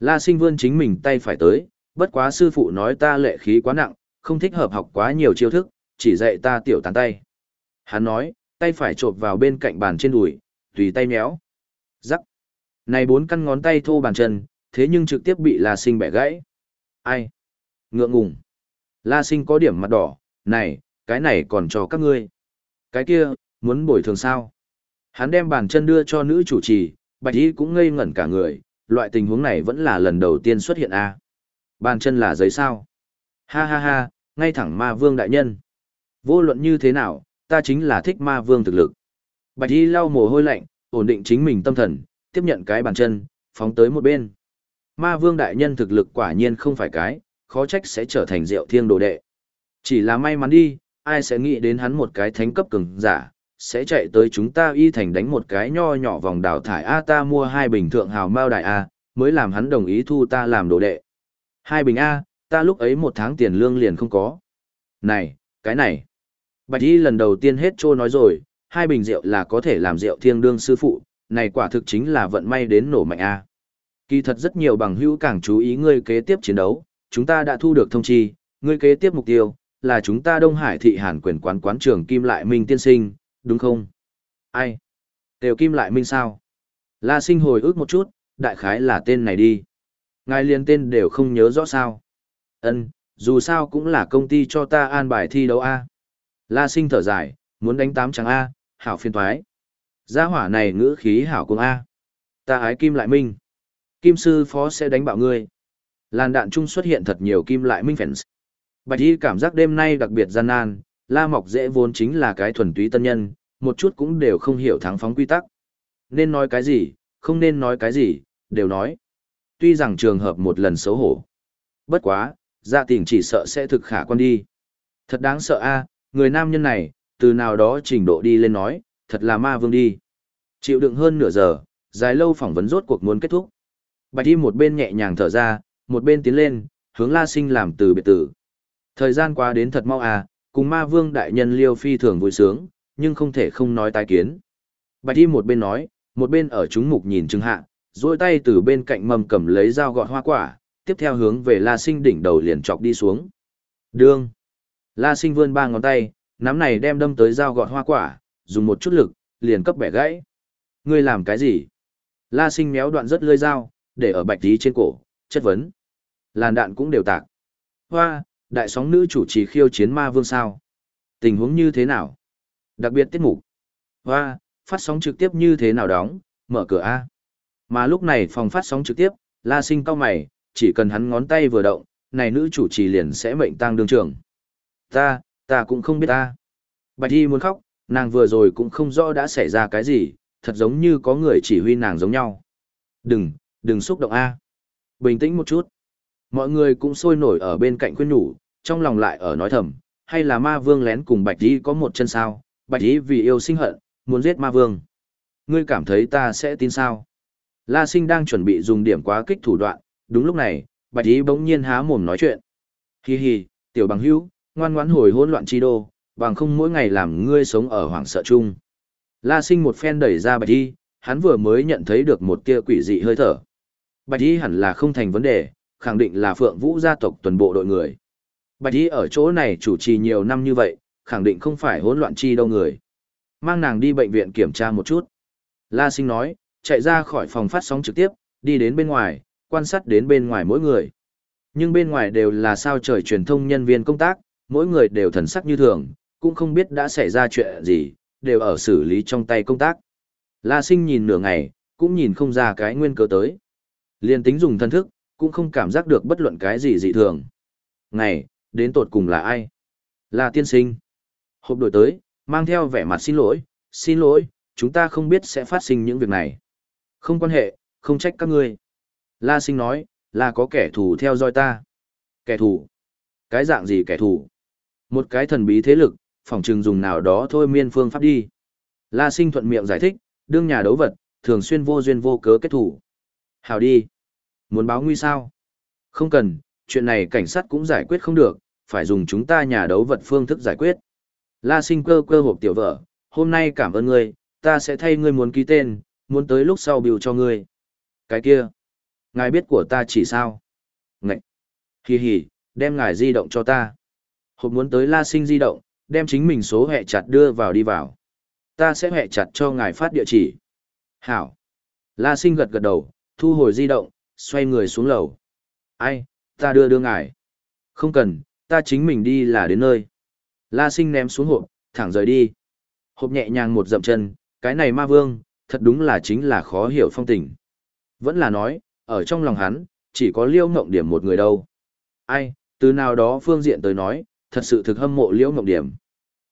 La sinh vươn chính mình tay phải tới, bất quá sư phụ nói ta lệ khí quá nặng, không thích hợp học quá nhiều chiêu thức, chỉ dạy ta tiểu tán tay. Hắn nói, tay phải trộp vào bên cạnh bàn trên đùi, tùy tay méo. Rắc. Này bốn căn ngón tay thô bàn chân, thế nhưng trực tiếp bị La Sinh bẻ gãy. Ai? Ngượng ngùng. La Sinh có điểm mặt đỏ, này, cái này còn cho các ngươi. Cái kia, muốn bồi thường sao? Hắn đem bàn chân đưa cho nữ chủ trì, bạch y cũng ngây ngẩn cả người, loại tình huống này vẫn là lần đầu tiên xuất hiện a. À? Bàn chân là giấy sao? Ha ha ha, ngay thẳng ma vương đại nhân. Vô luận như thế nào, ta chính là thích ma vương thực lực. Bạch y lau mồ hôi lạnh, ổn định chính mình tâm thần, tiếp nhận cái bàn chân, phóng tới một bên. Ma vương đại nhân thực lực quả nhiên không phải cái, khó trách sẽ trở thành rượu thiên đồ đệ. Chỉ là may mắn đi, ai sẽ nghĩ đến hắn một cái thánh cấp cường giả, sẽ chạy tới chúng ta y thành đánh một cái nho nhỏ vòng đào thải A ta mua hai bình thượng hào mao đại A, mới làm hắn đồng ý thu ta làm đồ đệ. Hai bình A, ta lúc ấy một tháng tiền lương liền không có. Này, cái này. Bạch y lần đầu tiên hết trôi nói rồi, hai bình rượu là có thể làm rượu thiêng đương sư phụ, này quả thực chính là vận may đến nổ mạnh A. Kỳ thật rất nhiều bằng hữu càng chú ý ngươi kế tiếp chiến đấu, chúng ta đã thu được thông chi, ngươi kế tiếp mục tiêu, là chúng ta Đông Hải thị hàn quyền quán quán trường Kim Lại Minh tiên sinh, đúng không? Ai? Tiểu Kim Lại Minh sao? La sinh hồi ức một chút, đại khái là tên này đi. Ngài liền tên đều không nhớ rõ sao. Ân, dù sao cũng là công ty cho ta an bài thi đấu A. La sinh thở dài, muốn đánh tám trắng A, hảo phiên thoái. Gia hỏa này ngữ khí hảo cùng A. Ta ái Kim Lại Minh. Kim sư phó sẽ đánh bạo ngươi. Làn đạn chung xuất hiện thật nhiều Kim Lại Minh fans. Bạch y cảm giác đêm nay đặc biệt gian nan, La Mọc dễ vốn chính là cái thuần túy tân nhân, một chút cũng đều không hiểu thắng phóng quy tắc. Nên nói cái gì, không nên nói cái gì, đều nói. Tuy rằng trường hợp một lần xấu hổ. Bất quá, dạ gia tình chỉ sợ sẽ thực khả quan đi. Thật đáng sợ a, người nam nhân này, từ nào đó trình độ đi lên nói, thật là ma vương đi. Chịu đựng hơn nửa giờ, dài lâu phỏng vấn rốt cuộc muốn kết thúc. Bạch y một bên nhẹ nhàng thở ra, một bên tiến lên, hướng La Sinh làm từ biệt tử. Thời gian qua đến thật mau à, cùng ma vương đại nhân liêu phi thường vui sướng, nhưng không thể không nói tái kiến. Bạch y một bên nói, một bên ở chúng mục nhìn trưng hạ, duỗi tay từ bên cạnh mầm cầm lấy dao gọt hoa quả, tiếp theo hướng về La Sinh đỉnh đầu liền chọc đi xuống. Đương. La Sinh vươn ba ngón tay, nắm này đem đâm tới dao gọt hoa quả, dùng một chút lực, liền cấp bẻ gãy. Ngươi làm cái gì? La Sinh méo đoạn rất lơi dao, để ở bạch tí trên cổ, chất vấn. Làn đạn cũng đều tạc. Hoa, đại sóng nữ chủ trì khiêu chiến ma vương sao. Tình huống như thế nào? Đặc biệt tiết mục. Hoa, phát sóng trực tiếp như thế nào đóng, mở cửa A. Mà lúc này phòng phát sóng trực tiếp, la sinh cao mày, chỉ cần hắn ngón tay vừa động, này nữ chủ trì liền sẽ mệnh tăng đương trường. Ta, ta cũng không biết ta. Bạch y muốn khóc, nàng vừa rồi cũng không rõ đã xảy ra cái gì, thật giống như có người chỉ huy nàng giống nhau. Đừng, đừng xúc động A. Bình tĩnh một chút. Mọi người cũng sôi nổi ở bên cạnh khuyên nhủ, trong lòng lại ở nói thầm, hay là ma vương lén cùng bạch y có một chân sao, bạch y vì yêu sinh hận, muốn giết ma vương. Ngươi cảm thấy ta sẽ tin sao? La sinh đang chuẩn bị dùng điểm quá kích thủ đoạn, đúng lúc này, bạch y bỗng nhiên há mồm nói chuyện. Hi hi, tiểu bằng hữu, ngoan ngoãn hồi hỗn loạn chi đô, bằng không mỗi ngày làm ngươi sống ở hoảng sợ chung. La sinh một phen đẩy ra bạch y, hắn vừa mới nhận thấy được một tia quỷ dị hơi thở. Bạch y hẳn là không thành vấn đề, khẳng định là phượng vũ gia tộc tuần bộ đội người. Bạch y ở chỗ này chủ trì nhiều năm như vậy, khẳng định không phải hỗn loạn chi đâu người. Mang nàng đi bệnh viện kiểm tra một chút. La sinh nói, chạy ra khỏi phòng phát sóng trực tiếp, đi đến bên ngoài, quan sát đến bên ngoài mỗi người. Nhưng bên ngoài đều là sao trời truyền thông nhân viên công tác, mỗi người đều thần sắc như thường, cũng không biết đã xảy ra chuyện gì, đều ở xử lý trong tay công tác. La sinh nhìn nửa ngày, cũng nhìn không ra cái nguyên cớ tới. Liên tính dùng thân thức, cũng không cảm giác được bất luận cái gì dị thường. Ngày, đến tột cùng là ai? Là tiên sinh. Hộp đổi tới, mang theo vẻ mặt xin lỗi, xin lỗi, chúng ta không biết sẽ phát sinh những việc này. Không quan hệ, không trách các ngươi. La sinh nói, là có kẻ thù theo dõi ta. Kẻ thù? Cái dạng gì kẻ thù? Một cái thần bí thế lực, phòng trừng dùng nào đó thôi miên phương pháp đi. La sinh thuận miệng giải thích, đương nhà đấu vật, thường xuyên vô duyên vô cớ kết thủ. Hào đi. Muốn báo nguy sao? Không cần, chuyện này cảnh sát cũng giải quyết không được, phải dùng chúng ta nhà đấu vật phương thức giải quyết. La sinh cơ cơ hộp tiểu vợ, hôm nay cảm ơn ngươi, ta sẽ thay ngươi muốn ký tên, muốn tới lúc sau biểu cho ngươi. Cái kia, ngài biết của ta chỉ sao? Ngậy! Hì hì, đem ngài di động cho ta. Hộp muốn tới la sinh di động, đem chính mình số hẹ chặt đưa vào đi vào. Ta sẽ hẹ chặt cho ngài phát địa chỉ. Hảo. La sinh gật gật đầu, thu hồi di động, xoay người xuống lầu. Ai, ta đưa đưa ngài. Không cần, ta chính mình đi là đến nơi. La sinh ném xuống hộp, thẳng rời đi. Hộp nhẹ nhàng một dậm chân, cái này ma vương, thật đúng là chính là khó hiểu phong tình. Vẫn là nói, ở trong lòng hắn, chỉ có liêu ngộng điểm một người đâu. Ai, từ nào đó phương diện tới nói, thật sự thực hâm mộ liễu ngộng điểm.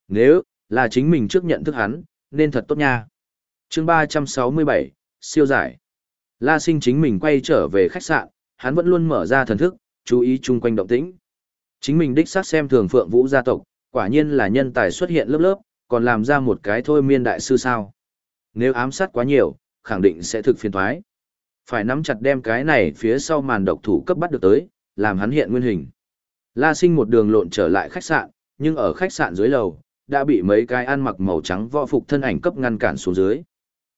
Nếu, là chính mình trước nhận thức hắn, nên thật tốt nha. chương 367, siêu giải. La sinh chính mình quay trở về khách sạn, hắn vẫn luôn mở ra thần thức, chú ý chung quanh động tĩnh. Chính mình đích xác xem thường phượng vũ gia tộc, quả nhiên là nhân tài xuất hiện lớp lớp, còn làm ra một cái thôi miên đại sư sao. Nếu ám sát quá nhiều, khẳng định sẽ thực phiền thoái. Phải nắm chặt đem cái này phía sau màn độc thủ cấp bắt được tới, làm hắn hiện nguyên hình. La sinh một đường lộn trở lại khách sạn, nhưng ở khách sạn dưới lầu, đã bị mấy cái ăn mặc màu trắng võ phục thân ảnh cấp ngăn cản xuống dưới.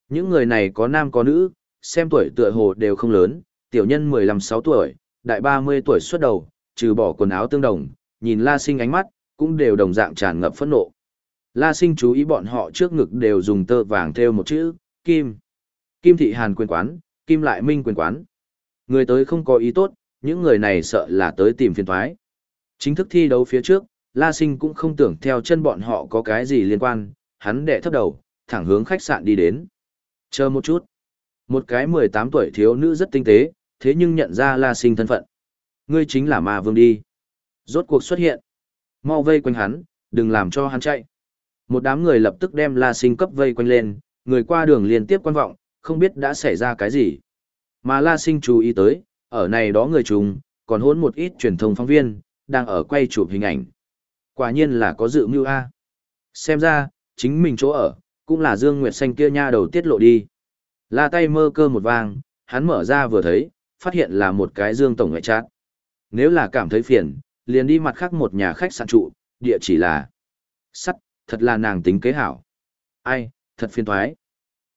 Những người này có nam có nữ, xem tuổi tựa hồ đều không lớn, tiểu nhân 15-6 tuổi, đại 30 tuổi xuất đầu, trừ bỏ quần áo tương đồng, nhìn La Sinh ánh mắt, cũng đều đồng dạng tràn ngập phẫn nộ. La Sinh chú ý bọn họ trước ngực đều dùng tơ vàng theo một chữ, Kim. Kim thị Hàn quyền quán, Kim lại Minh quyền quán. Người tới không có ý tốt, những người này sợ là tới tìm phiền thoái. Chính thức thi đấu phía trước, La Sinh cũng không tưởng theo chân bọn họ có cái gì liên quan, hắn đệ thấp đầu, thẳng hướng khách sạn đi đến. Chờ một chút. Một cái 18 tuổi thiếu nữ rất tinh tế, thế nhưng nhận ra La Sinh thân phận. Ngươi chính là ma vương đi. Rốt cuộc xuất hiện. Mau vây quanh hắn, đừng làm cho hắn chạy. Một đám người lập tức đem La Sinh cấp vây quanh lên, người qua đường liên tiếp quan vọng, không biết đã xảy ra cái gì. Mà La Sinh chú ý tới, ở này đó người trùng, còn hôn một ít truyền thông phóng viên, đang ở quay chụp hình ảnh. Quả nhiên là có dự mưu A. Xem ra, chính mình chỗ ở, cũng là Dương Nguyệt Xanh kia nha đầu tiết lộ đi. La tay mơ cơ một vang, hắn mở ra vừa thấy, phát hiện là một cái Dương Tổng ngoại trát. Nếu là cảm thấy phiền, liền đi mặt khác một nhà khách sạn trụ, địa chỉ là sắt, thật là nàng tính kế hảo. Ai, thật phiền thoái.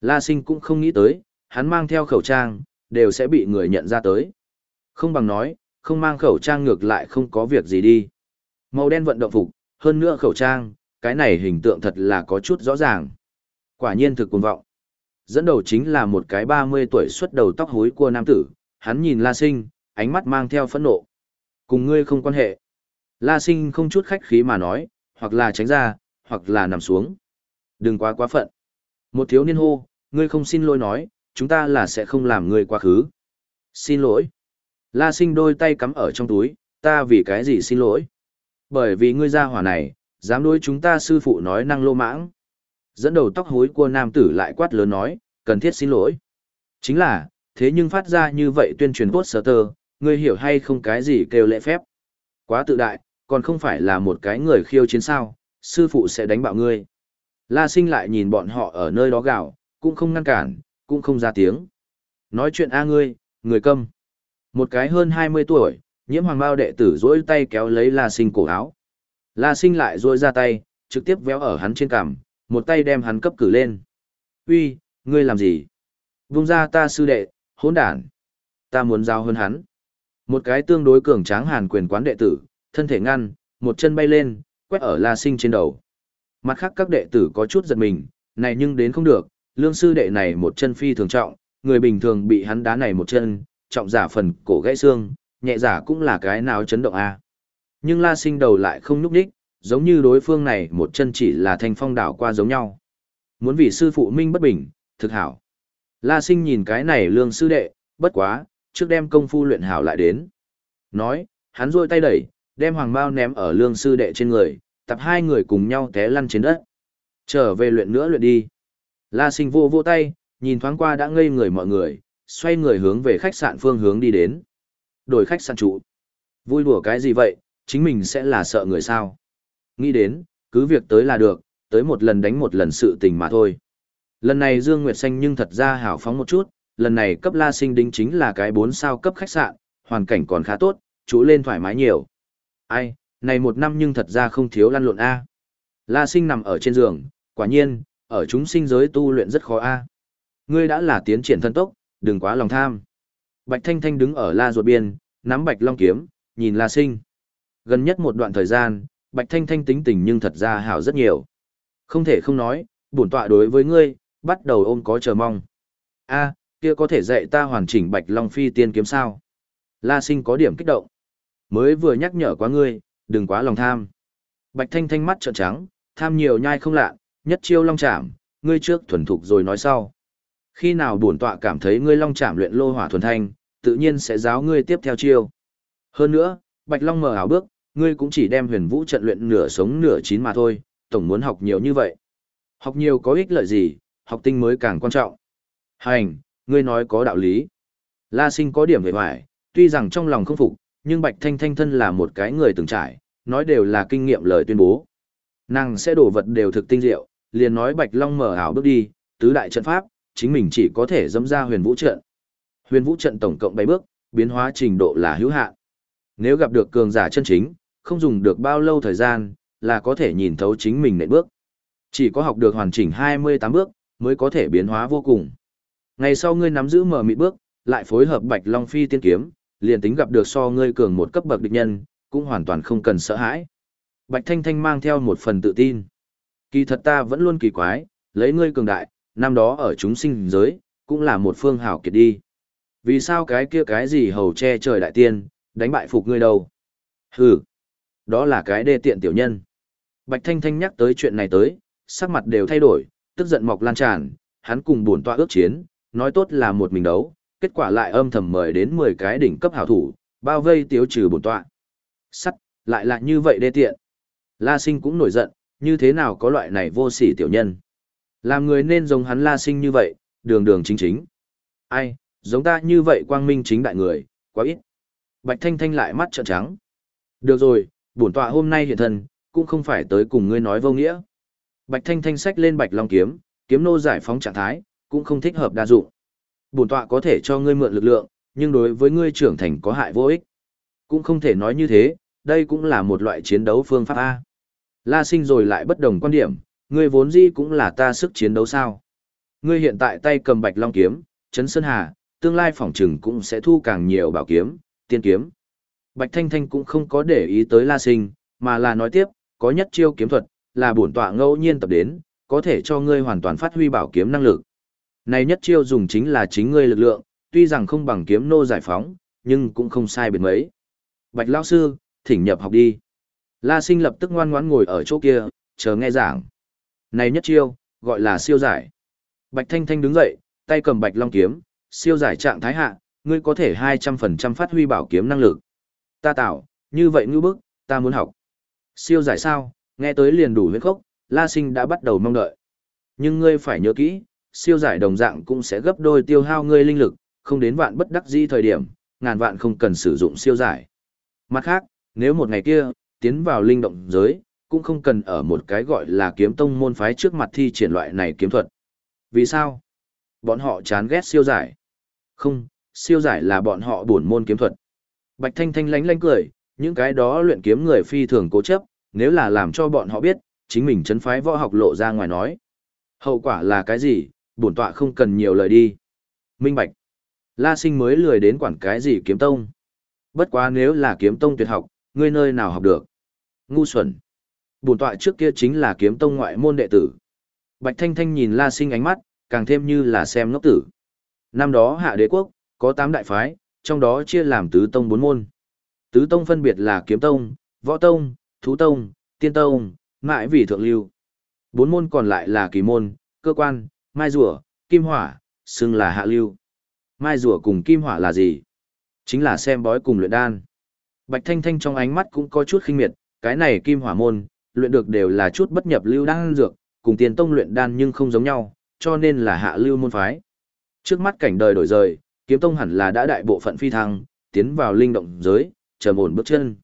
La sinh cũng không nghĩ tới, hắn mang theo khẩu trang, đều sẽ bị người nhận ra tới. Không bằng nói, không mang khẩu trang ngược lại không có việc gì đi. Màu đen vận động phục, hơn nữa khẩu trang, cái này hình tượng thật là có chút rõ ràng. Quả nhiên thực cuồng vọng. Dẫn đầu chính là một cái 30 tuổi xuất đầu tóc hối của nam tử, hắn nhìn La Sinh, ánh mắt mang theo phẫn nộ. Cùng ngươi không quan hệ. La Sinh không chút khách khí mà nói, hoặc là tránh ra, hoặc là nằm xuống. Đừng quá quá phận. Một thiếu niên hô, ngươi không xin lỗi nói, chúng ta là sẽ không làm ngươi quá khứ. Xin lỗi. La sinh đôi tay cắm ở trong túi, ta vì cái gì xin lỗi? Bởi vì ngươi ra hỏa này, dám đối chúng ta sư phụ nói năng lô mãng. Dẫn đầu tóc hối của nam tử lại quát lớn nói, cần thiết xin lỗi. Chính là, thế nhưng phát ra như vậy tuyên truyền poster, sở ngươi hiểu hay không cái gì kêu lễ phép. Quá tự đại, còn không phải là một cái người khiêu chiến sao, sư phụ sẽ đánh bạo ngươi. La sinh lại nhìn bọn họ ở nơi đó gạo, cũng không ngăn cản, cũng không ra tiếng. Nói chuyện a ngươi, người câm. Một cái hơn 20 tuổi, nhiễm hoàng bao đệ tử dỗi tay kéo lấy La Sinh cổ áo. La Sinh lại dỗi ra tay, trực tiếp véo ở hắn trên cằm, một tay đem hắn cấp cử lên. Uy, ngươi làm gì? Vung ra ta sư đệ, hỗn đản. Ta muốn giao hơn hắn. Một cái tương đối cường tráng hàn quyền quán đệ tử, thân thể ngăn, một chân bay lên, quét ở La Sinh trên đầu. Mặt khác các đệ tử có chút giật mình, này nhưng đến không được, lương sư đệ này một chân phi thường trọng, người bình thường bị hắn đá này một chân, trọng giả phần cổ gãy xương, nhẹ giả cũng là cái nào chấn động a. Nhưng La Sinh đầu lại không nhúc nhích, giống như đối phương này một chân chỉ là thanh phong đảo qua giống nhau. Muốn vì sư phụ minh bất bình, thực hảo. La Sinh nhìn cái này lương sư đệ, bất quá, trước đem công phu luyện hảo lại đến. Nói, hắn rôi tay đẩy, đem hoàng bao ném ở lương sư đệ trên người, tập hai người cùng nhau té lăn trên đất. Trở về luyện nữa luyện đi. La Sinh vô vô tay, nhìn thoáng qua đã ngây người mọi người, xoay người hướng về khách sạn phương hướng đi đến. Đổi khách sạn trụ. Vui đùa cái gì vậy, chính mình sẽ là sợ người sao. Nghĩ đến, cứ việc tới là được, tới một lần đánh một lần sự tình mà thôi. Lần này Dương Nguyệt Xanh nhưng thật ra hào phóng một chút, lần này cấp la sinh đính chính là cái 4 sao cấp khách sạn, hoàn cảnh còn khá tốt, chú lên thoải mái nhiều. Ai, này một năm nhưng thật ra không thiếu lăn lộn A. La sinh nằm ở trên giường, quả nhiên, ở chúng sinh giới tu luyện rất khó A. Ngươi đã là tiến triển thân tốc, đừng quá lòng tham. Bạch Thanh Thanh đứng ở la ruột biên, nắm bạch long kiếm, nhìn La Sinh. Gần nhất một đoạn thời gian, Bạch Thanh Thanh tính tình nhưng thật ra hảo rất nhiều. Không thể không nói, bổn tọa đối với ngươi, bắt đầu ôm có chờ mong. A, kia có thể dạy ta hoàn chỉnh Bạch Long Phi tiên kiếm sao? La Sinh có điểm kích động. Mới vừa nhắc nhở quá ngươi, đừng quá lòng tham. Bạch Thanh Thanh mắt trợn trắng, tham nhiều nhai không lạ, nhất chiêu long chạm, ngươi trước thuần thục rồi nói sau. Khi nào bổn tọa cảm thấy ngươi long chạm luyện lô hỏa thuần thanh, tự nhiên sẽ giáo ngươi tiếp theo chiêu. Hơn nữa, Bạch Long mở ảo bước, ngươi cũng chỉ đem huyền vũ trận luyện nửa sống nửa chín mà thôi, tổng muốn học nhiều như vậy. Học nhiều có ích lợi gì, học tinh mới càng quan trọng. Hành, ngươi nói có đạo lý. La sinh có điểm về hoài, tuy rằng trong lòng không phục, nhưng Bạch Thanh Thanh thân là một cái người từng trải, nói đều là kinh nghiệm lời tuyên bố. Nàng sẽ đổ vật đều thực tinh diệu, liền nói Bạch Long mở ảo bước đi, tứ đại trận pháp, chính mình chỉ có thể dẫm ra huyền vũ trận. Huyền vũ trận tổng cộng 7 bước, biến hóa trình độ là hữu hạn. Nếu gặp được cường giả chân chính, không dùng được bao lâu thời gian, là có thể nhìn thấu chính mình nệm bước. Chỉ có học được hoàn chỉnh 28 bước, mới có thể biến hóa vô cùng. Ngày sau ngươi nắm giữ mở mịt bước, lại phối hợp Bạch Long Phi tiên kiếm, liền tính gặp được so ngươi cường một cấp bậc địch nhân, cũng hoàn toàn không cần sợ hãi. Bạch Thanh Thanh mang theo một phần tự tin. Kỳ thật ta vẫn luôn kỳ quái, lấy ngươi cường đại, năm đó ở chúng sinh giới, cũng là một phương hảo kiệt đi. Vì sao cái kia cái gì hầu che trời đại tiên, đánh bại phục ngươi đâu? Hừ, đó là cái đê tiện tiểu nhân. Bạch Thanh Thanh nhắc tới chuyện này tới, sắc mặt đều thay đổi, tức giận mọc lan tràn, hắn cùng buồn tọa ước chiến, nói tốt là một mình đấu, kết quả lại âm thầm mời đến 10 cái đỉnh cấp hảo thủ, bao vây tiêu trừ bổn tọa. Sắt, lại là như vậy đê tiện. La Sinh cũng nổi giận, như thế nào có loại này vô sỉ tiểu nhân. Làm người nên giống hắn La Sinh như vậy, đường đường chính chính. Ai, giống ta như vậy quang minh chính đại người, quá ít. Bạch Thanh Thanh lại mắt trợn trắng. Được rồi, bổn tọa hôm nay hiện thân, cũng không phải tới cùng ngươi nói vô nghĩa. Bạch Thanh Thanh xách lên Bạch Long kiếm, kiếm nô giải phóng trạng thái, cũng không thích hợp đa dụng. Bổn tọa có thể cho ngươi mượn lực lượng, nhưng đối với ngươi trưởng thành có hại vô ích. Cũng không thể nói như thế, đây cũng là một loại chiến đấu phương pháp A. La sinh rồi lại bất đồng quan điểm, ngươi vốn gì cũng là ta sức chiến đấu sao. Ngươi hiện tại tay cầm bạch long kiếm, chấn sơn hà, tương lai phỏng trừng cũng sẽ thu càng nhiều bảo kiếm, tiên kiếm. Bạch Thanh Thanh cũng không có để ý tới La Sinh, mà là nói tiếp, có nhất chiêu kiếm thuật, là bổn tọa ngẫu nhiên tập đến, có thể cho ngươi hoàn toàn phát huy bảo kiếm năng lực. Này nhất chiêu dùng chính là chính ngươi lực lượng, tuy rằng không bằng kiếm nô giải phóng, nhưng cũng không sai biệt mấy. Bạch lão sư, thỉnh nhập học đi. La Sinh lập tức ngoan ngoãn ngồi ở chỗ kia, chờ nghe giảng. Này nhất chiêu, gọi là siêu giải. Bạch Thanh Thanh đứng dậy, tay cầm Bạch Long kiếm, siêu giải trạng thái hạ, ngươi có thể 200% phát huy bảo kiếm năng lực. Ta tạo, như vậy ngư bức, ta muốn học. Siêu giải sao, nghe tới liền đủ huyết khốc, La Sinh đã bắt đầu mong đợi. Nhưng ngươi phải nhớ kỹ, siêu giải đồng dạng cũng sẽ gấp đôi tiêu hao ngươi linh lực, không đến vạn bất đắc dĩ thời điểm, ngàn vạn không cần sử dụng siêu giải. Mặt khác, nếu một ngày kia, tiến vào linh động giới, cũng không cần ở một cái gọi là kiếm tông môn phái trước mặt thi triển loại này kiếm thuật. Vì sao? Bọn họ chán ghét siêu giải. Không, siêu giải là bọn họ buồn môn kiếm thuật. Bạch Thanh Thanh lánh lánh cười, những cái đó luyện kiếm người phi thường cố chấp, nếu là làm cho bọn họ biết, chính mình chấn phái võ học lộ ra ngoài nói. Hậu quả là cái gì, bổn tọa không cần nhiều lời đi. Minh Bạch. La sinh mới lười đến quản cái gì kiếm tông. Bất quá nếu là kiếm tông tuyệt học, ngươi nơi nào học được. Ngu xuẩn. Bổn tọa trước kia chính là kiếm tông ngoại môn đệ tử. Bạch Thanh Thanh nhìn La sinh ánh mắt, càng thêm như là xem ngốc tử. Năm đó hạ đế quốc, có 8 đại phái, trong đó chia làm tứ tông bốn môn. Tứ tông phân biệt là kiếm tông, võ tông, thú tông, tiên tông, mãi vì thượng lưu. Bốn môn còn lại là kỳ môn, cơ quan, mai rùa, kim hỏa, xưng là hạ lưu. Mai rùa cùng kim hỏa là gì? Chính là xem bói cùng luyện đan. Bạch Thanh Thanh trong ánh mắt cũng có chút khinh miệt, cái này kim hỏa môn, luyện được đều là chút bất nhập lưu đan dược, cùng tiền tông luyện đan nhưng không giống nhau, cho nên là hạ lưu môn phái. Trước mắt cảnh đời đổi rời, kiếm tông hẳn là đã đại bộ phận phi thăng, tiến vào linh động giới, trầm ổn bước chân.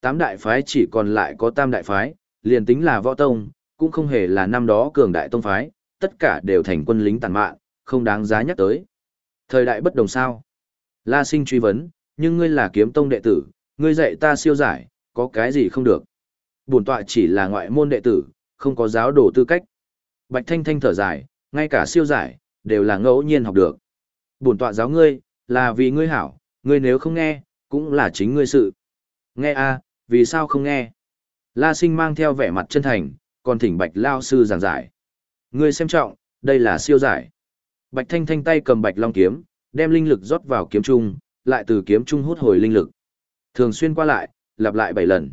Tám đại phái chỉ còn lại có tam đại phái, liền tính là võ tông, cũng không hề là năm đó cường đại tông phái, tất cả đều thành quân lính tàn mạn, không đáng giá nhắc tới. Thời đại bất đồng sao? La sinh truy vấn, nhưng ngươi là kiếm tông đệ tử, ngươi dạy ta siêu giải, có cái gì không được? Bổn tọa chỉ là ngoại môn đệ tử, không có giáo đồ tư cách. Bạch Thanh Thanh thở dài, ngay cả siêu giải, đều là ngẫu nhiên học được. Bổn tọa giáo ngươi, là vì ngươi hảo, ngươi nếu không nghe, cũng là chính ngươi sự. Nghe a, vì sao không nghe? La sinh mang theo vẻ mặt chân thành, còn thỉnh bạch lao sư giảng giải. Ngươi xem trọng, đây là siêu giải. Bạch thanh thanh tay cầm bạch long kiếm, đem linh lực rót vào kiếm trung, lại từ kiếm trung hút hồi linh lực. Thường xuyên qua lại, lặp lại bảy lần.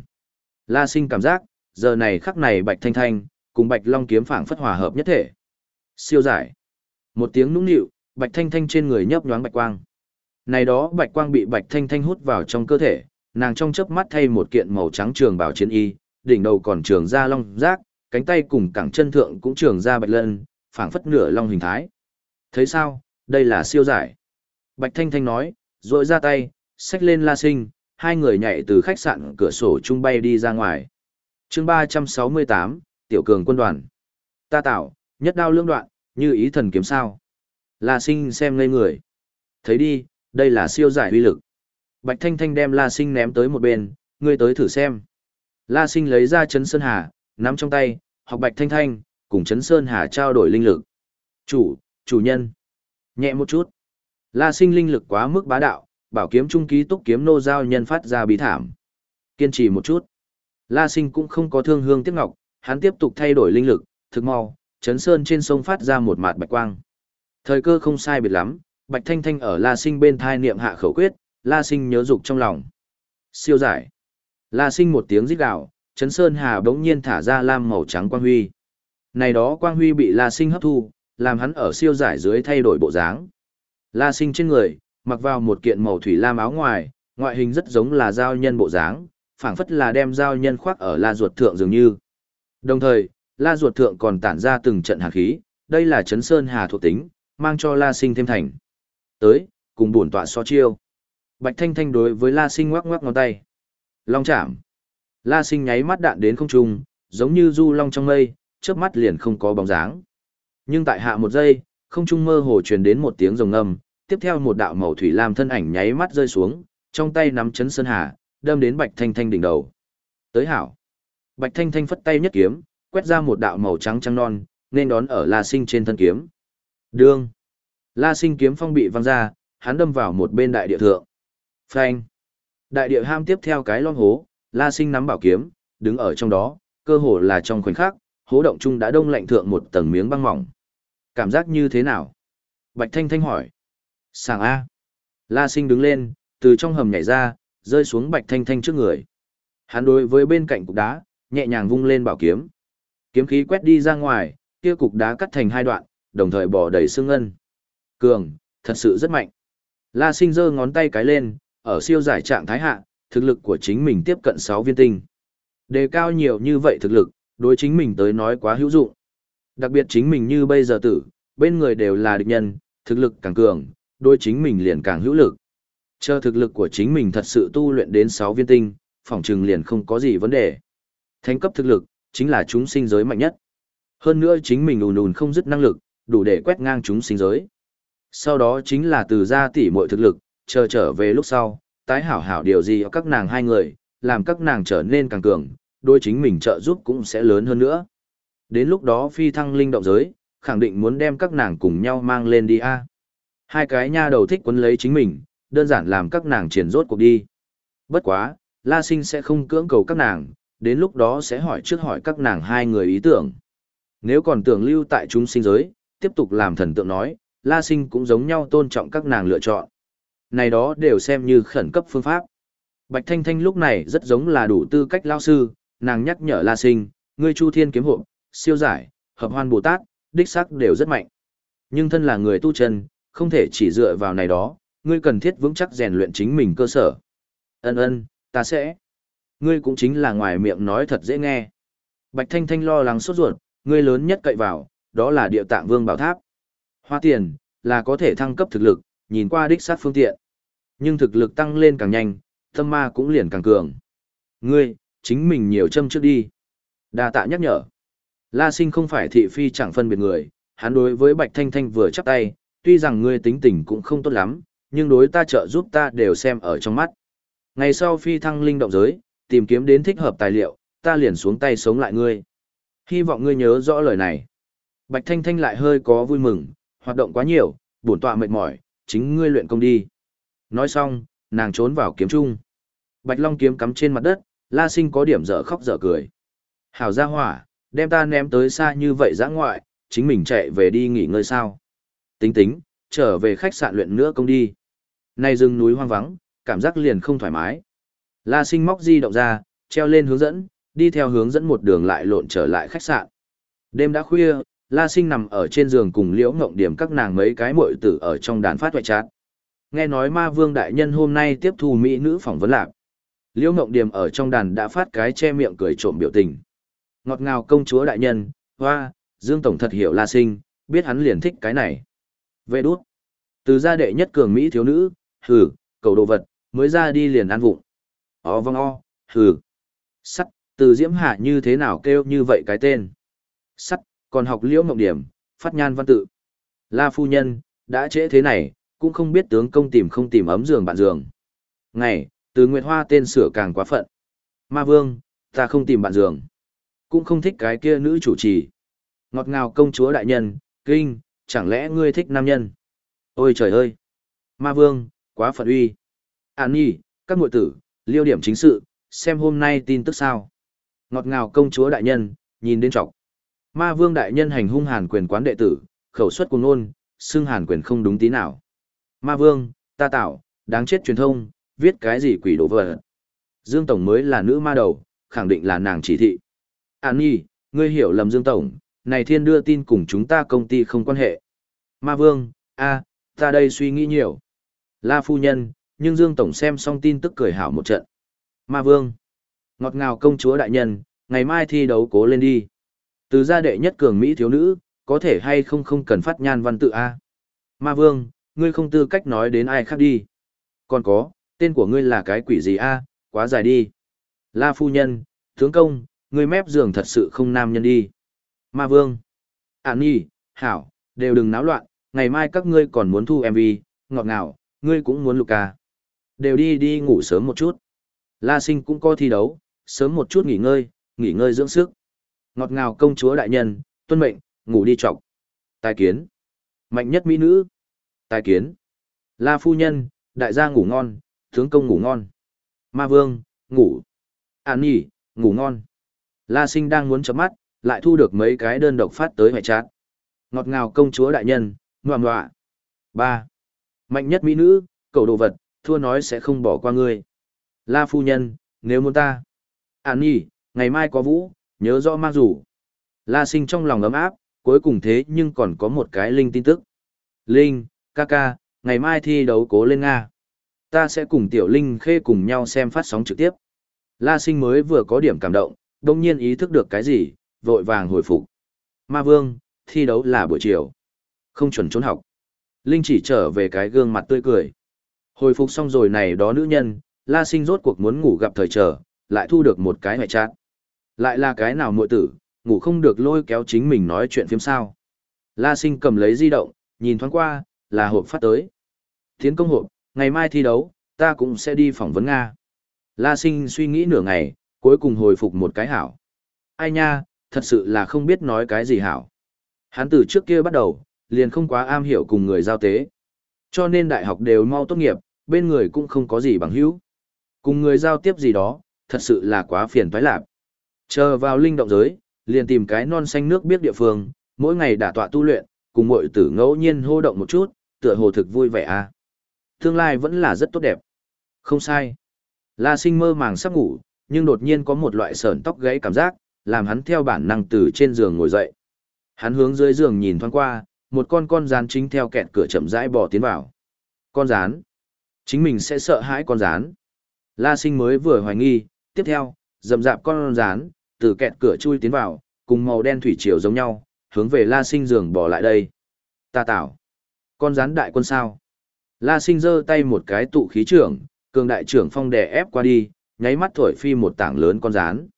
La sinh cảm giác, giờ này khắc này bạch thanh thanh, cùng bạch long kiếm phảng phất hòa hợp nhất thể. Siêu giải. Một tiếng nũng nịu, bạch thanh thanh trên người nhấp nhoáng bạch quang. Này đó bạch quang bị bạch thanh thanh hút vào trong cơ thể, nàng trong chớp mắt thay một kiện màu trắng trường bảo chiến y, đỉnh đầu còn trường ra long giác, cánh tay cùng cẳng chân thượng cũng trường ra bạch lân, phảng phất nửa long hình thái. Thấy sao, đây là siêu giải. Bạch Thanh Thanh nói, rồi ra tay, xách lên la sinh, hai người nhảy từ khách sạn cửa sổ trung bay đi ra ngoài. chương 368, Tiểu Cường quân đoàn. Ta tạo, nhất đao lương đoạn, như ý thần kiếm sao. La sinh xem ngây người. Thấy đi, đây là siêu giải uy lực. Bạch Thanh Thanh đem La sinh ném tới một bên, ngươi tới thử xem. La sinh lấy ra chấn sơn hà, nắm trong tay, học Bạch Thanh Thanh, cùng chấn sơn hà trao đổi linh lực. Chủ, chủ nhân. Nhẹ một chút. La sinh linh lực quá mức bá đạo, bảo kiếm trung ký túc kiếm nô giao nhân phát ra bí thảm. Kiên trì một chút. La sinh cũng không có thương hương tiếc ngọc, hắn tiếp tục thay đổi linh lực, thực mau, chấn sơn trên sông phát ra một mạt bạch quang. Thời cơ không sai biệt lắm, bạch thanh thanh ở La sinh bên thai niệm hạ khẩu quyết, La sinh nhớ dục trong lòng. Siêu giải. La sinh một tiếng rít gào, Trấn sơn hà bỗng nhiên thả ra lam màu trắng quang huy. Này đó quang huy bị La sinh hấp thu, làm hắn ở siêu giải dưới thay đổi bộ dáng. La sinh trên người, mặc vào một kiện màu thủy lam áo ngoài, ngoại hình rất giống là giao nhân bộ dáng, phảng phất là đem giao nhân khoác ở la ruột thượng dường như. Đồng thời, la ruột thượng còn tản ra từng trận hàn khí, đây là chấn sơn hà thuộc tính, mang cho la sinh thêm thành. Tới, cùng bổn tọa so chiêu. Bạch Thanh Thanh đối với La Sinh ngoắc ngoắc ngón tay. Long chạm. La Sinh nháy mắt đạn đến không trung, giống như du long trong mây, chớp mắt liền không có bóng dáng. Nhưng tại hạ một giây, không trung mơ hồ truyền đến một tiếng rồng ngâm, tiếp theo một đạo màu thủy lam thân ảnh nháy mắt rơi xuống, trong tay nắm chấn sơn hà, đâm đến Bạch Thanh Thanh đỉnh đầu. Tới hảo. Bạch Thanh Thanh phất tay nhất kiếm, quét ra một đạo màu trắng trắng non, nên đón ở La Sinh trên thân kiếm. Đương. La Sinh kiếm phong bị văng ra, hắn đâm vào một bên đại địa thượng. Phanh. Đại địa ham tiếp theo cái lon hố, La Sinh nắm bảo kiếm, đứng ở trong đó, cơ hồ là trong khoảnh khắc, hố động trung đã đông lạnh thượng một tầng miếng băng mỏng. Cảm giác như thế nào? Bạch Thanh Thanh hỏi. Sàng A. La sinh đứng lên, từ trong hầm nhảy ra, rơi xuống Bạch Thanh Thanh trước người. Hắn đối với bên cạnh cục đá, nhẹ nhàng vung lên bảo kiếm. Kiếm khí quét đi ra ngoài, kia cục đá cắt thành hai đoạn, đồng thời bỏ đầy xương ngân. Cường, thật sự rất mạnh. La sinh giơ ngón tay cái lên, ở siêu giải trạng thái hạ, thực lực của chính mình tiếp cận 6 viên tinh. Đề cao nhiều như vậy thực lực, đối chính mình tới nói quá hữu dụng. Đặc biệt chính mình như bây giờ tử, bên người đều là địch nhân, thực lực càng cường, đối chính mình liền càng hữu lực. Chờ thực lực của chính mình thật sự tu luyện đến 6 viên tinh, phòng trừng liền không có gì vấn đề. Thánh cấp thực lực, chính là chúng sinh giới mạnh nhất. Hơn nữa chính mình ùn ùn không dứt năng lực, đủ để quét ngang chúng sinh giới. Sau đó chính là từ gia tỷ muội thực lực, chờ trở về lúc sau, tái hảo hảo điều gì ở các nàng hai người, làm các nàng trở nên càng cường, đôi chính mình trợ giúp cũng sẽ lớn hơn nữa. Đến lúc đó phi thăng linh động giới, khẳng định muốn đem các nàng cùng nhau mang lên đi a. Hai cái nha đầu thích quấn lấy chính mình, đơn giản làm các nàng triển rốt cuộc đi. Bất quá, La Sinh sẽ không cưỡng cầu các nàng, đến lúc đó sẽ hỏi trước hỏi các nàng hai người ý tưởng. Nếu còn tưởng lưu tại chúng sinh giới, tiếp tục làm thần tượng nói, La Sinh cũng giống nhau tôn trọng các nàng lựa chọn. Này đó đều xem như khẩn cấp phương pháp. Bạch Thanh Thanh lúc này rất giống là đủ tư cách lao sư, nàng nhắc nhở La Sinh, ngươi Chu Thiên kiếm hộ, siêu giải, hợp hoan Bồ Tát, đích sắc đều rất mạnh. Nhưng thân là người tu chân, không thể chỉ dựa vào này đó, ngươi cần thiết vững chắc rèn luyện chính mình cơ sở. Ân ân, ta sẽ. Ngươi cũng chính là ngoài miệng nói thật dễ nghe. Bạch Thanh Thanh lo lắng sốt ruột, ngươi lớn nhất cậy vào, đó là địa tạng vương bảo tháp. Hoa tiền, là có thể thăng cấp thực lực, nhìn qua đích sát phương tiện. Nhưng thực lực tăng lên càng nhanh, tâm ma cũng liền càng cường. Ngươi, chính mình nhiều châm trước đi. Đa tạ nhắc nhở. La sinh không phải thị phi chẳng phân biệt người, hắn đối với Bạch Thanh Thanh vừa chắp tay, tuy rằng ngươi tính tình cũng không tốt lắm, nhưng đối ta trợ giúp ta đều xem ở trong mắt. Ngày sau phi thăng linh động giới, tìm kiếm đến thích hợp tài liệu, ta liền xuống tay sống lại ngươi. Hy vọng ngươi nhớ rõ lời này. Bạch Thanh Thanh lại hơi có vui mừng, Hoạt động quá nhiều, bổn tọa mệt mỏi, chính ngươi luyện công đi. Nói xong, nàng trốn vào kiếm trung. Bạch Long kiếm cắm trên mặt đất, La Sinh có điểm dở khóc dở cười. Hảo gia hỏa, đem ta ném tới xa như vậy giã ngoại, chính mình chạy về đi nghỉ ngơi sao. Tính tính, trở về khách sạn luyện nữa công đi. Nay rừng núi hoang vắng, cảm giác liền không thoải mái. La Sinh móc di động ra, treo lên hướng dẫn, đi theo hướng dẫn một đường lại lộn trở lại khách sạn. Đêm đã khuya, La Sinh nằm ở trên giường cùng Liễu Ngộng Điểm các nàng mấy cái muội tử ở trong đàn phát hoại chát. Nghe nói Ma Vương đại nhân hôm nay tiếp thu mỹ nữ phỏng vấn lạc. Liễu Ngộng điềm ở trong đàn đã phát cái che miệng cười trộm biểu tình. Ngọt ngào công chúa đại nhân, hoa, Dương tổng thật hiểu La Sinh, biết hắn liền thích cái này. Vệ đút. Từ gia đệ nhất cường mỹ thiếu nữ, hừ, cầu đồ vật, mới ra đi liền ăn vụng. O vong o, hừ. Sắt, từ diễm hạ như thế nào kêu như vậy cái tên. Sắt, còn học liễu mộng điểm, phát nhan văn tự. La phu nhân, đã trễ thế này, cũng không biết tướng công tìm không tìm ấm giường bạn giường. Ngày, từ Nguyệt Hoa tên sửa càng quá phận. Ma vương, ta không tìm bạn giường. Cũng không thích cái kia nữ chủ trì. Ngọt ngào công chúa đại nhân, kinh, chẳng lẽ ngươi thích nam nhân? Ôi trời ơi! Ma vương, quá phận uy. An nhi, các ngội tử, liêu điểm chính sự, xem hôm nay tin tức sao. Ngọt ngào công chúa đại nhân, nhìn đến trọc. Ma vương đại nhân hành hung hàn quyền quán đệ tử, khẩu suất cùng nôn, xưng hàn quyền không đúng tí nào. Ma vương, ta tạo, đáng chết truyền thông, viết cái gì quỷ đồ vợ. Dương Tổng mới là nữ ma đầu, khẳng định là nàng chỉ thị. An nhi, ngươi hiểu lầm Dương Tổng, này thiên đưa tin cùng chúng ta công ty không quan hệ. Ma vương, a, ta đây suy nghĩ nhiều. La phu nhân, nhưng Dương Tổng xem xong tin tức cười hảo một trận. Ma vương, ngọt ngào công chúa đại nhân, ngày mai thi đấu cố lên đi. Từ gia đệ nhất cường Mỹ thiếu nữ, có thể hay không không cần phát nhan văn tự A. Ma vương, ngươi không tư cách nói đến ai khác đi. Còn có, tên của ngươi là cái quỷ gì A, quá dài đi. La phu nhân, tướng công, ngươi mép giường thật sự không nam nhân đi. Ma vương, An nhi, hảo, đều đừng náo loạn, ngày mai các ngươi còn muốn thu MV, ngọt ngào, ngươi cũng muốn lục ca. Đều đi đi ngủ sớm một chút. La sinh cũng có thi đấu, sớm một chút nghỉ ngơi, nghỉ ngơi dưỡng sức. Ngọt ngào công chúa đại nhân, tuân mệnh, ngủ đi trọc. Tài kiến. Mạnh nhất mỹ nữ. Tài kiến. La phu nhân, đại gia ngủ ngon, tướng công ngủ ngon. Ma vương, ngủ. An nhỉ, ngủ ngon. La sinh đang muốn chấm mắt, lại thu được mấy cái đơn độc phát tới hoại chát. Ngọt ngào công chúa đại nhân, ngoạm ngoạ. ba Mạnh nhất mỹ nữ, cầu đồ vật, thua nói sẽ không bỏ qua ngươi. La phu nhân, nếu muốn ta. An nhỉ, ngày mai có vũ, nhớ rõ mang rủ. La sinh trong lòng ấm áp, cuối cùng thế nhưng còn có một cái Linh tin tức. Linh, ca ca, ngày mai thi đấu cố lên Nga. Ta sẽ cùng tiểu Linh khê cùng nhau xem phát sóng trực tiếp. La sinh mới vừa có điểm cảm động, đồng nhiên ý thức được cái gì, vội vàng hồi phục. Ma vương, thi đấu là buổi chiều. Không chuẩn trốn học. Linh chỉ trở về cái gương mặt tươi cười. Hồi phục xong rồi này đó nữ nhân, La Sinh rốt cuộc muốn ngủ gặp thời trở, lại thu được một cái ngoại trạng. Lại là cái nào muội tử, ngủ không được lôi kéo chính mình nói chuyện phim sao. La Sinh cầm lấy di động, nhìn thoáng qua, là hộp phát tới. Tiến công hộp, ngày mai thi đấu, ta cũng sẽ đi phỏng vấn Nga. La Sinh suy nghĩ nửa ngày, cuối cùng hồi phục một cái hảo. Ai nha, thật sự là không biết nói cái gì hảo. Hắn từ trước kia bắt đầu, liền không quá am hiểu cùng người giao tế. Cho nên đại học đều mau tốt nghiệp, bên người cũng không có gì bằng hữu. Cùng người giao tiếp gì đó, thật sự là quá phiền toái lạc. Chờ vào linh động giới, liền tìm cái non xanh nước biết địa phương, mỗi ngày đả tọa tu luyện, cùng mọi tử ngẫu nhiên hô động một chút, tựa hồ thực vui vẻ à. Tương lai vẫn là rất tốt đẹp. Không sai. La sinh mơ màng sắp ngủ, nhưng đột nhiên có một loại sờn tóc gãy cảm giác, làm hắn theo bản năng từ trên giường ngồi dậy. Hắn hướng dưới giường nhìn thoáng qua, một con con rán chính theo kẹt cửa chậm rãi bò tiến vào. Con rán? Chính mình sẽ sợ hãi con rán. La sinh mới vừa hoài nghi, tiếp theo, dầm dạp con rán, từ kẹt cửa chui tiến vào, cùng màu đen thủy triều giống nhau, hướng về La Sinh giường bỏ lại đây. Ta tạo. Con rắn đại quân sao? La Sinh giơ tay một cái tụ khí trưởng, cường đại trưởng phong đè ép qua đi, nháy mắt thổi phi một tảng lớn con rán.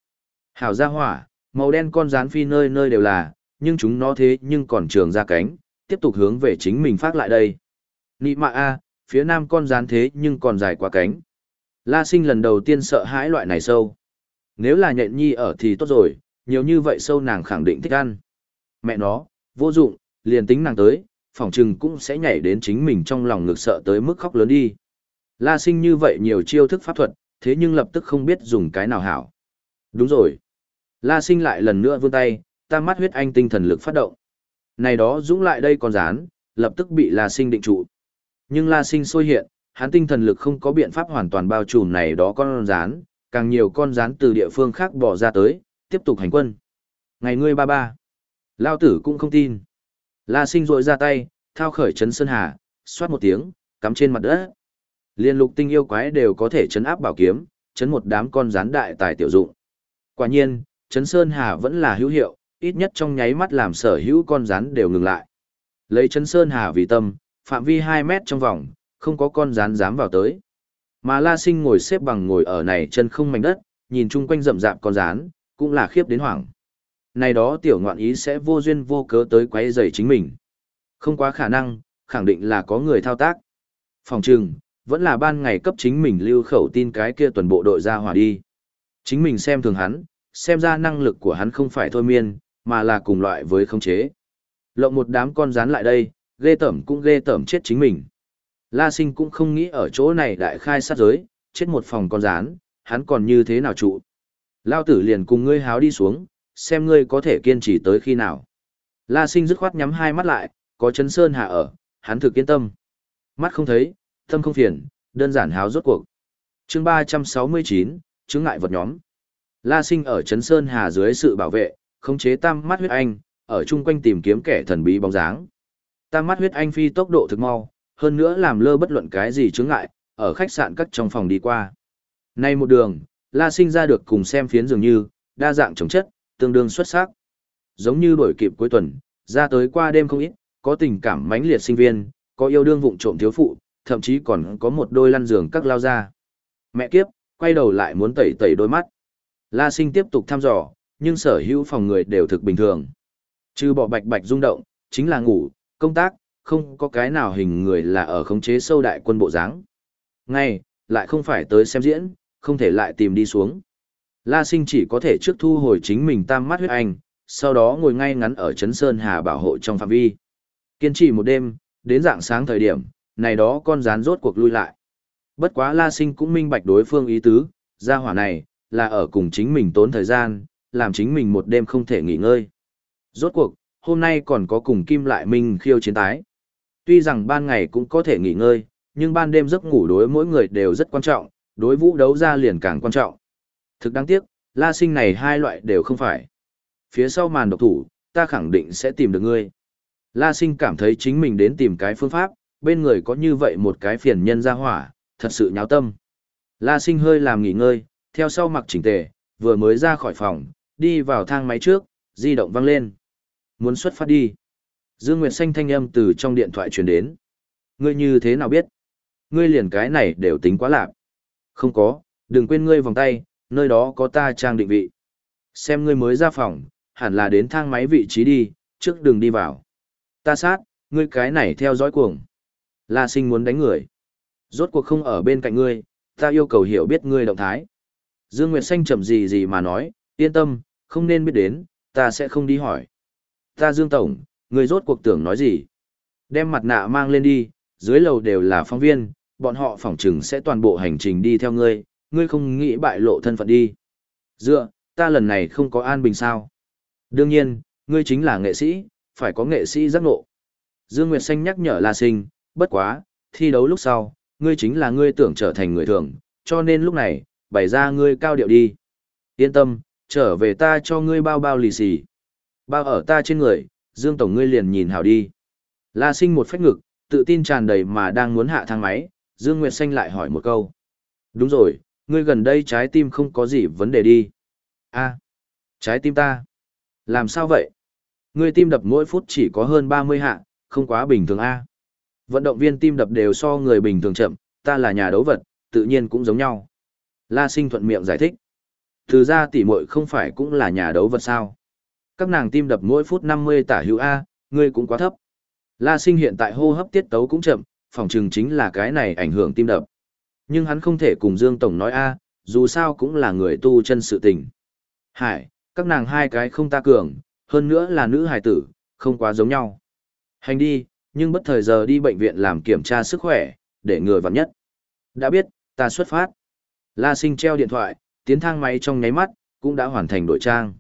Hảo ra hỏa, màu đen con rán phi nơi nơi đều là, nhưng chúng nó thế nhưng còn trường ra cánh, tiếp tục hướng về chính mình phát lại đây. Nị mạ a, phía nam con rán thế nhưng còn dài quá cánh. La Sinh lần đầu tiên sợ hãi loại này sâu. Nếu là nhện nhi ở thì tốt rồi, nhiều như vậy sâu nàng khẳng định thích ăn. Mẹ nó, vô dụng, liền tính nàng tới, phỏng chừng cũng sẽ nhảy đến chính mình trong lòng ngực sợ tới mức khóc lớn đi. La sinh như vậy nhiều chiêu thức pháp thuật, thế nhưng lập tức không biết dùng cái nào hảo. Đúng rồi. La sinh lại lần nữa vươn tay, tam mắt huyết anh tinh thần lực phát động. Này đó dũng lại đây còn dán, lập tức bị La sinh định trụ. Nhưng La sinh sôi hiện, hắn tinh thần lực không có biện pháp hoàn toàn bao trùm này đó con rán, càng nhiều con rán từ địa phương khác bỏ ra tới, tiếp tục hành quân. Ngày ngươi ba ba. Lao tử cũng không tin. La sinh rội ra tay, thao khởi chấn sơn hà, xoát một tiếng, cắm trên mặt đất. Liên lục tinh yêu quái đều có thể chấn áp bảo kiếm, chấn một đám con rán đại tài tiểu dụng. Quả nhiên, chấn sơn hà vẫn là hữu hiệu, ít nhất trong nháy mắt làm sở hữu con rán đều ngừng lại. Lấy chấn sơn hà vì tâm, phạm vi 2 mét trong vòng, không có con rán dám vào tới. Mà La Sinh ngồi xếp bằng ngồi ở này chân không mảnh đất, nhìn chung quanh rậm rạp con rán, cũng là khiếp đến hoảng. Này đó tiểu ngoạn ý sẽ vô duyên vô cớ tới quấy rầy chính mình. Không quá khả năng, khẳng định là có người thao tác. Phòng trừng, vẫn là ban ngày cấp chính mình lưu khẩu tin cái kia tuần bộ đội ra hỏa đi. Chính mình xem thường hắn, xem ra năng lực của hắn không phải thôi miên, mà là cùng loại với khống chế. Lộng một đám con rán lại đây, ghê tẩm cũng ghê tẩm chết chính mình. La sinh cũng không nghĩ ở chỗ này đại khai sát giới, chết một phòng con rán, hắn còn như thế nào trụ. Lao tử liền cùng ngươi háo đi xuống, xem ngươi có thể kiên trì tới khi nào. La sinh dứt khoát nhắm hai mắt lại, có chấn sơn hạ ở, hắn thực kiên tâm. Mắt không thấy, tâm không phiền, đơn giản háo rốt cuộc. chương 369, chứng ngại vật nhóm. La sinh ở chấn sơn hà dưới sự bảo vệ, khống chế tam mắt huyết anh, ở chung quanh tìm kiếm kẻ thần bí bóng dáng. Tam mắt huyết anh phi tốc độ thực mau, hơn nữa làm lơ bất luận cái gì chướng ngại, ở khách sạn cắt trong phòng đi qua. Nay một đường, La Sinh ra được cùng xem phiến dường như, đa dạng chống chất, tương đương xuất sắc. Giống như đổi kịp cuối tuần, ra tới qua đêm không ít, có tình cảm mãnh liệt sinh viên, có yêu đương vụng trộm thiếu phụ, thậm chí còn có một đôi lăn giường các lao ra. Mẹ kiếp, quay đầu lại muốn tẩy tẩy đôi mắt. La Sinh tiếp tục thăm dò, nhưng sở hữu phòng người đều thực bình thường. Trừ bỏ bạch bạch rung động, chính là ngủ, công tác, không có cái nào hình người là ở khống chế sâu đại quân bộ dáng. Ngay, lại không phải tới xem diễn, không thể lại tìm đi xuống. La sinh chỉ có thể trước thu hồi chính mình tam mắt huyết anh, sau đó ngồi ngay ngắn ở chấn sơn hà bảo hộ trong phạm vi. Kiên trì một đêm, đến dạng sáng thời điểm, này đó con rán rốt cuộc lui lại. Bất quá La sinh cũng minh bạch đối phương ý tứ, gia hỏa này, là ở cùng chính mình tốn thời gian, làm chính mình một đêm không thể nghỉ ngơi. Rốt cuộc, hôm nay còn có cùng Kim Lại Minh khiêu chiến tái. Tuy rằng ban ngày cũng có thể nghỉ ngơi, nhưng ban đêm giấc ngủ đối mỗi người đều rất quan trọng, đối vũ đấu ra liền càng quan trọng. Thực đáng tiếc, la sinh này hai loại đều không phải. Phía sau màn độc thủ, ta khẳng định sẽ tìm được ngươi. La sinh cảm thấy chính mình đến tìm cái phương pháp, bên người có như vậy một cái phiền nhân ra hỏa, thật sự nháo tâm. La sinh hơi làm nghỉ ngơi, theo sau mặc chỉnh tề, vừa mới ra khỏi phòng, đi vào thang máy trước, di động văng lên. Muốn xuất phát đi. Dương Nguyệt Xanh thanh âm từ trong điện thoại truyền đến. Ngươi như thế nào biết? Ngươi liền cái này đều tính quá lạc. Không có, đừng quên ngươi vòng tay, nơi đó có ta trang định vị. Xem ngươi mới ra phòng, hẳn là đến thang máy vị trí đi, trước đừng đi vào. Ta sát, ngươi cái này theo dõi cuồng. La sinh muốn đánh người. Rốt cuộc không ở bên cạnh ngươi, ta yêu cầu hiểu biết ngươi động thái. Dương Nguyệt Xanh chậm gì gì mà nói, yên tâm, không nên biết đến, ta sẽ không đi hỏi. Ta Dương Tổng, Người rốt cuộc tưởng nói gì? Đem mặt nạ mang lên đi, dưới lầu đều là phóng viên, bọn họ phỏng chừng sẽ toàn bộ hành trình đi theo ngươi, ngươi không nghĩ bại lộ thân phận đi. Dựa, ta lần này không có an bình sao. Đương nhiên, ngươi chính là nghệ sĩ, phải có nghệ sĩ giác ngộ. Dương Nguyệt Xanh nhắc nhở La Sinh, bất quá, thi đấu lúc sau, ngươi chính là ngươi tưởng trở thành người thường, cho nên lúc này, bày ra ngươi cao điệu đi. Yên tâm, trở về ta cho ngươi bao bao lì xì. Bao ở ta trên người, Dương Tổng ngươi liền nhìn hảo đi. La sinh một phách ngực, tự tin tràn đầy mà đang muốn hạ thang máy, Dương Nguyệt Xanh lại hỏi một câu. Đúng rồi, ngươi gần đây trái tim không có gì vấn đề đi. a trái tim ta. Làm sao vậy? Ngươi tim đập mỗi phút chỉ có hơn 30 hạ, không quá bình thường a Vận động viên tim đập đều so người bình thường chậm, ta là nhà đấu vật, tự nhiên cũng giống nhau. La sinh thuận miệng giải thích. Từ ra tỷ muội không phải cũng là nhà đấu vật sao? các nàng tim đập mỗi phút 50 tả hữu A, ngươi cũng quá thấp. La sinh hiện tại hô hấp tiết tấu cũng chậm, phòng trừng chính là cái này ảnh hưởng tim đập. Nhưng hắn không thể cùng Dương Tổng nói A, dù sao cũng là người tu chân sự tình. Hải, các nàng hai cái không ta cường, hơn nữa là nữ hải tử, không quá giống nhau. Hành đi, nhưng bất thời giờ đi bệnh viện làm kiểm tra sức khỏe, để người vặn nhất. Đã biết, ta xuất phát. La sinh treo điện thoại, tiến thang máy trong nháy mắt, cũng đã hoàn thành đội trang.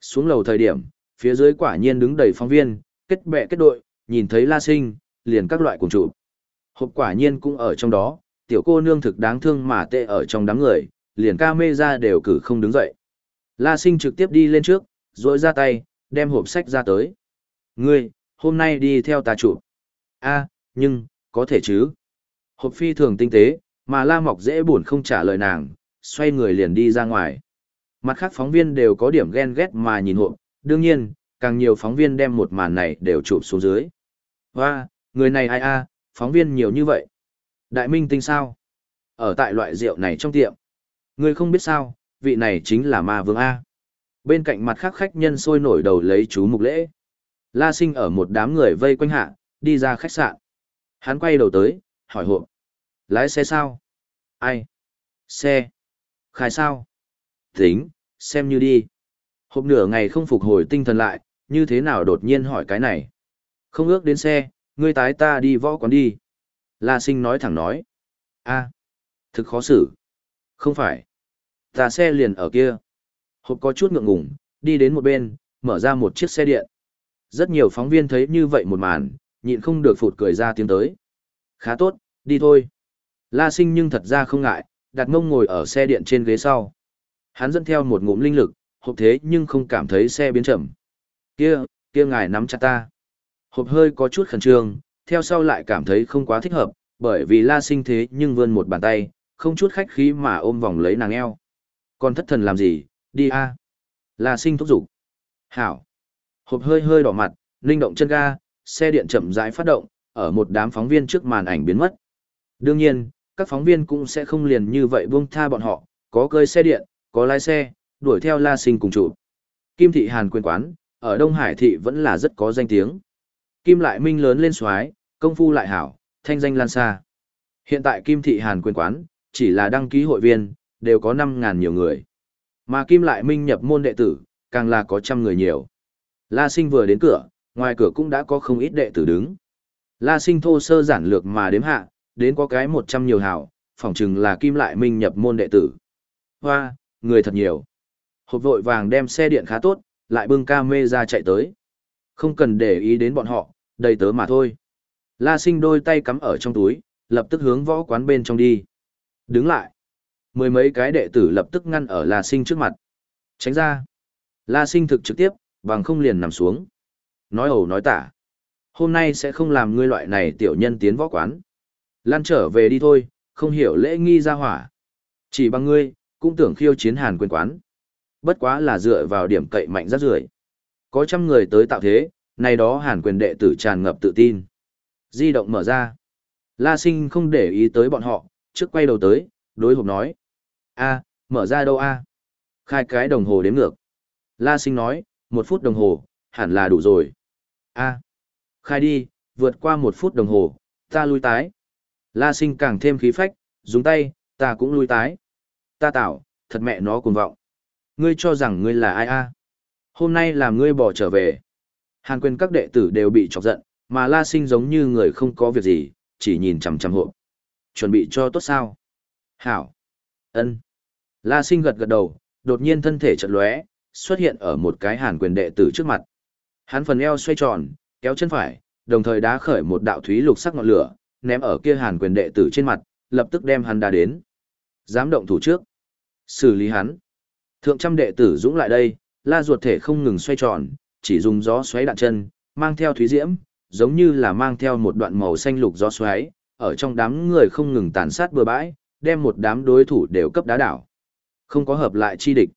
Xuống lầu thời điểm, phía dưới quả nhiên đứng đầy phóng viên, kết bè kết đội, nhìn thấy La sinh, liền các loại cùng trụ. Hộp quả nhiên cũng ở trong đó, tiểu cô nương thực đáng thương mà tệ ở trong đám người, liền ca mê ra đều cử không đứng dậy. La sinh trực tiếp đi lên trước, rỗi ra tay, đem hộp sách ra tới. Ngươi, hôm nay đi theo ta chụp. a nhưng, có thể chứ. Hộp phi thường tinh tế, mà La Mọc dễ buồn không trả lời nàng, xoay người liền đi ra ngoài. Mặt khác phóng viên đều có điểm ghen ghét mà nhìn hộp, đương nhiên, càng nhiều phóng viên đem một màn này đều chụp xuống dưới. Hoa, người này ai a, phóng viên nhiều như vậy. Đại minh tinh sao? Ở tại loại rượu này trong tiệm. Người không biết sao, vị này chính là ma vương A. Bên cạnh mặt khác khách nhân sôi nổi đầu lấy chú mục lễ. La sinh ở một đám người vây quanh hạ, đi ra khách sạn. Hắn quay đầu tới, hỏi hộ. Lái xe sao? Ai? Xe. Khai sao? Tính, xem như đi. Hộp nửa ngày không phục hồi tinh thần lại, như thế nào đột nhiên hỏi cái này. Không ước đến xe, ngươi tái ta đi võ quán đi. La sinh nói thẳng nói. a thực khó xử. Không phải. Ta xe liền ở kia. Hộp có chút ngượng ngùng, đi đến một bên, mở ra một chiếc xe điện. Rất nhiều phóng viên thấy như vậy một màn, nhịn không được phụt cười ra tiếng tới. Khá tốt, đi thôi. La sinh nhưng thật ra không ngại, đặt mông ngồi ở xe điện trên ghế sau. Hắn dẫn theo một ngụm linh lực, hộp thế nhưng không cảm thấy xe biến chậm. Kia, kia ngài nắm chặt ta. Hộp hơi có chút khẩn trương, theo sau lại cảm thấy không quá thích hợp, bởi vì la sinh thế nhưng vươn một bàn tay, không chút khách khí mà ôm vòng lấy nàng eo. Còn thất thần làm gì, đi a La sinh thúc giục. Hảo. Hộp hơi hơi đỏ mặt, linh động chân ga, xe điện chậm rãi phát động, ở một đám phóng viên trước màn ảnh biến mất. Đương nhiên, các phóng viên cũng sẽ không liền như vậy buông tha bọn họ, có cơi xe điện, có lái xe, đuổi theo La Sinh cùng chủ. Kim thị Hàn quyền quán, ở Đông Hải thị vẫn là rất có danh tiếng. Kim lại minh lớn lên xoái, công phu lại hảo, thanh danh lan xa. Hiện tại Kim thị Hàn quyền quán, chỉ là đăng ký hội viên, đều có 5.000 nhiều người. Mà Kim lại minh nhập môn đệ tử, càng là có trăm người nhiều. La Sinh vừa đến cửa, ngoài cửa cũng đã có không ít đệ tử đứng. La Sinh thô sơ giản lược mà đếm hạ, đến có cái 100 nhiều hảo, phỏng chừng là Kim lại minh nhập môn đệ tử. Hoa, người thật nhiều. Hộp vội vàng đem xe điện khá tốt, lại bưng ca mê ra chạy tới. Không cần để ý đến bọn họ, đầy tớ mà thôi. La sinh đôi tay cắm ở trong túi, lập tức hướng võ quán bên trong đi. Đứng lại. Mười mấy cái đệ tử lập tức ngăn ở La sinh trước mặt. Tránh ra. La sinh thực trực tiếp, bằng không liền nằm xuống. Nói ẩu nói tả. Hôm nay sẽ không làm ngươi loại này tiểu nhân tiến võ quán. Lan trở về đi thôi, không hiểu lễ nghi ra hỏa. Chỉ bằng ngươi, cũng tưởng khiêu chiến hàn quyền quán. Bất quá là dựa vào điểm cậy mạnh rất rưởi. Có trăm người tới tạo thế, này đó hàn quyền đệ tử tràn ngập tự tin. Di động mở ra. La sinh không để ý tới bọn họ, trước quay đầu tới, đối hộp nói. a mở ra đâu a Khai cái đồng hồ đếm ngược. La sinh nói, một phút đồng hồ, hẳn là đủ rồi. a khai đi, vượt qua một phút đồng hồ, ta lui tái. La sinh càng thêm khí phách, dùng tay, ta cũng lui tái. Ta tạo, thật mẹ nó cuồng vọng. Ngươi cho rằng ngươi là ai a? Hôm nay làm ngươi bỏ trở về. Hàn quyền các đệ tử đều bị chọc giận, mà La Sinh giống như người không có việc gì, chỉ nhìn chằm chằm hộ. Chuẩn bị cho tốt sao? Hảo. ân. La Sinh gật gật đầu, đột nhiên thân thể chợt lóe, xuất hiện ở một cái hàn quyền đệ tử trước mặt. Hắn phần eo xoay tròn, kéo chân phải, đồng thời đá khởi một đạo thúy lục sắc ngọn lửa, ném ở kia hàn quyền đệ tử trên mặt, lập tức đem hắn đá đến. Dám động thủ trước. Xử lý hắn. Thượng trăm đệ tử dũng lại đây, la ruột thể không ngừng xoay tròn, chỉ dùng gió xoáy đạn chân, mang theo thúy diễm, giống như là mang theo một đoạn màu xanh lục gió xoáy, ở trong đám người không ngừng tàn sát bừa bãi, đem một đám đối thủ đều cấp đá đảo. Không có hợp lại chi địch.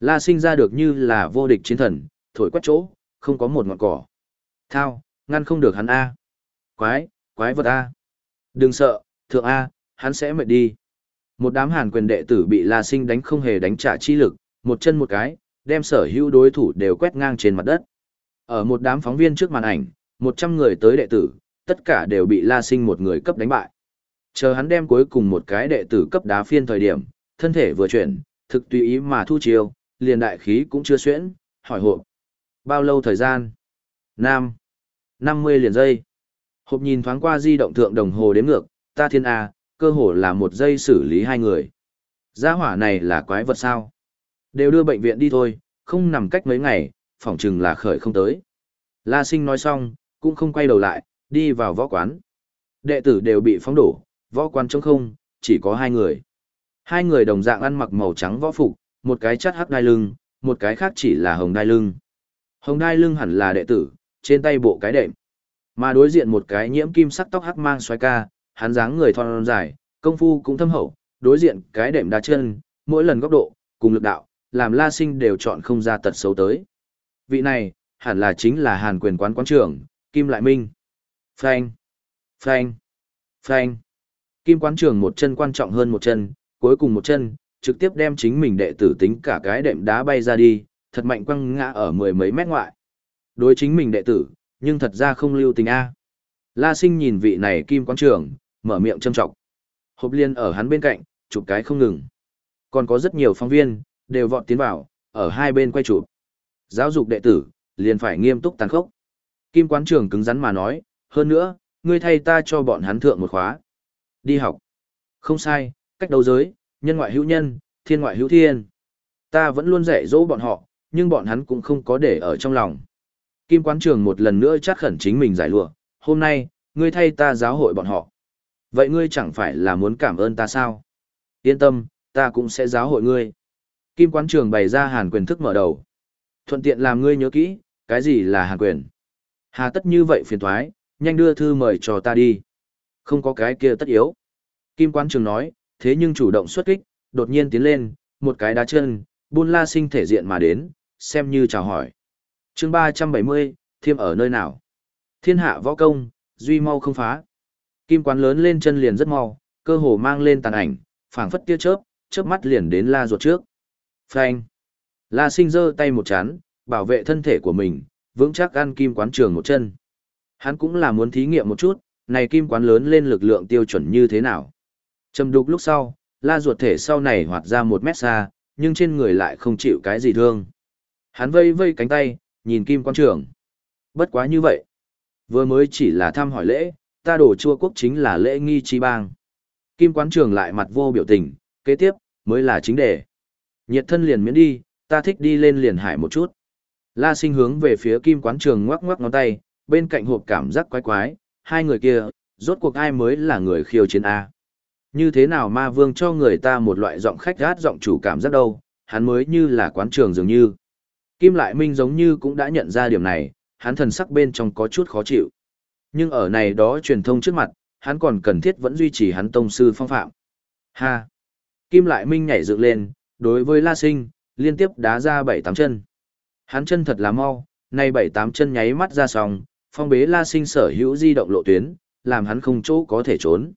La sinh ra được như là vô địch chiến thần, thổi quét chỗ, không có một ngọn cỏ. Thao, ngăn không được hắn A. Quái, quái vật A. Đừng sợ, thượng A, hắn sẽ mệt đi. Một đám hàn quyền đệ tử bị La Sinh đánh không hề đánh trả chi lực, một chân một cái, đem sở hữu đối thủ đều quét ngang trên mặt đất. Ở một đám phóng viên trước màn ảnh, một trăm người tới đệ tử, tất cả đều bị La Sinh một người cấp đánh bại. Chờ hắn đem cuối cùng một cái đệ tử cấp đá phiên thời điểm, thân thể vừa chuyển, thực tùy ý mà thu chiêu, liền đại khí cũng chưa xuyễn, hỏi hộp. Bao lâu thời gian? Nam. năm mươi liền giây. Hộp nhìn thoáng qua di động thượng đồng hồ đếm ngược, ta thiên A, cơ hồ là một giây xử lý hai người. Gia hỏa này là quái vật sao? Đều đưa bệnh viện đi thôi, không nằm cách mấy ngày, phỏng chừng là khởi không tới. La sinh nói xong, cũng không quay đầu lại, đi vào võ quán. Đệ tử đều bị phóng đổ, võ quán trống không, chỉ có hai người. Hai người đồng dạng ăn mặc màu trắng võ phục, một cái chắt hắc đai lưng, một cái khác chỉ là hồng đai lưng. Hồng đai lưng hẳn là đệ tử, trên tay bộ cái đệm. Mà đối diện một cái nhiễm kim sắc tóc hắc mang xoay ca, hắn dáng người thon dài, công phu cũng thâm hậu, đối diện cái đệm đá chân, mỗi lần góc độ, cùng lực đạo, làm La Sinh đều chọn không ra tật xấu tới. Vị này, hẳn là chính là Hàn quyền quán quán trưởng, Kim Lại Minh. Phanh, phanh, phanh. Kim quán trưởng một chân quan trọng hơn một chân, cuối cùng một chân, trực tiếp đem chính mình đệ tử tính cả cái đệm đá bay ra đi, thật mạnh quăng ngã ở mười mấy mét ngoại. Đối chính mình đệ tử, nhưng thật ra không lưu tình A. La sinh nhìn vị này kim quán trưởng, mở miệng châm trọng. Hộp liên ở hắn bên cạnh, chụp cái không ngừng. Còn có rất nhiều phóng viên, đều vọt tiến vào, ở hai bên quay chụp. Giáo dục đệ tử, liền phải nghiêm túc tàn khốc. Kim quán trưởng cứng rắn mà nói, hơn nữa, ngươi thay ta cho bọn hắn thượng một khóa. Đi học. Không sai, cách đấu giới, nhân ngoại hữu nhân, thiên ngoại hữu thiên. Ta vẫn luôn dạy dỗ bọn họ, nhưng bọn hắn cũng không có để ở trong lòng. Kim quán trường một lần nữa chắc khẩn chính mình giải lụa, hôm nay, ngươi thay ta giáo hội bọn họ. Vậy ngươi chẳng phải là muốn cảm ơn ta sao? Yên tâm, ta cũng sẽ giáo hội ngươi. Kim quán trường bày ra hàn quyền thức mở đầu. Thuận tiện làm ngươi nhớ kỹ, cái gì là hàn quyền. Hà tất như vậy phiền thoái, nhanh đưa thư mời cho ta đi. Không có cái kia tất yếu. Kim quán trường nói, thế nhưng chủ động xuất kích, đột nhiên tiến lên, một cái đá chân, buôn la sinh thể diện mà đến, xem như chào hỏi. chương 370, thiêm ở nơi nào? Thiên hạ võ công, duy mau không phá. Kim quán lớn lên chân liền rất mau, cơ hồ mang lên tàn ảnh, phảng phất tia chớp, chớp mắt liền đến la ruột trước. Phanh. La sinh giơ tay một chán, bảo vệ thân thể của mình, vững chắc ăn kim quán trường một chân. Hắn cũng là muốn thí nghiệm một chút, này kim quán lớn lên lực lượng tiêu chuẩn như thế nào. Trầm đục lúc sau, la ruột thể sau này hoạt ra một mét xa, nhưng trên người lại không chịu cái gì thương. Hắn vây vây cánh tay, nhìn kim Quán Trường. Bất quá như vậy. Vừa mới chỉ là thăm hỏi lễ, ta đổ chua quốc chính là lễ nghi chi bang. Kim quán Trường lại mặt vô biểu tình, kế tiếp, mới là chính đề. Nhiệt thân liền miễn đi, ta thích đi lên liền hải một chút. La sinh hướng về phía kim quán trường ngoắc ngoắc ngón tay, bên cạnh hộp cảm giác quái quái, hai người kia, rốt cuộc ai mới là người khiêu chiến A. Như thế nào ma vương cho người ta một loại giọng khách gát giọng chủ cảm giác đâu, hắn mới như là quán trường dường như. Kim Lại Minh giống như cũng đã nhận ra điểm này, hắn thần sắc bên trong có chút khó chịu. Nhưng ở này đó truyền thông trước mặt, hắn còn cần thiết vẫn duy trì hắn tông sư phong phạm. Ha! Kim Lại Minh nhảy dựng lên, đối với La Sinh, liên tiếp đá ra bảy tám chân. Hắn chân thật là mau, nay bảy tám chân nháy mắt ra xong, phong bế La Sinh sở hữu di động lộ tuyến, làm hắn không chỗ có thể trốn.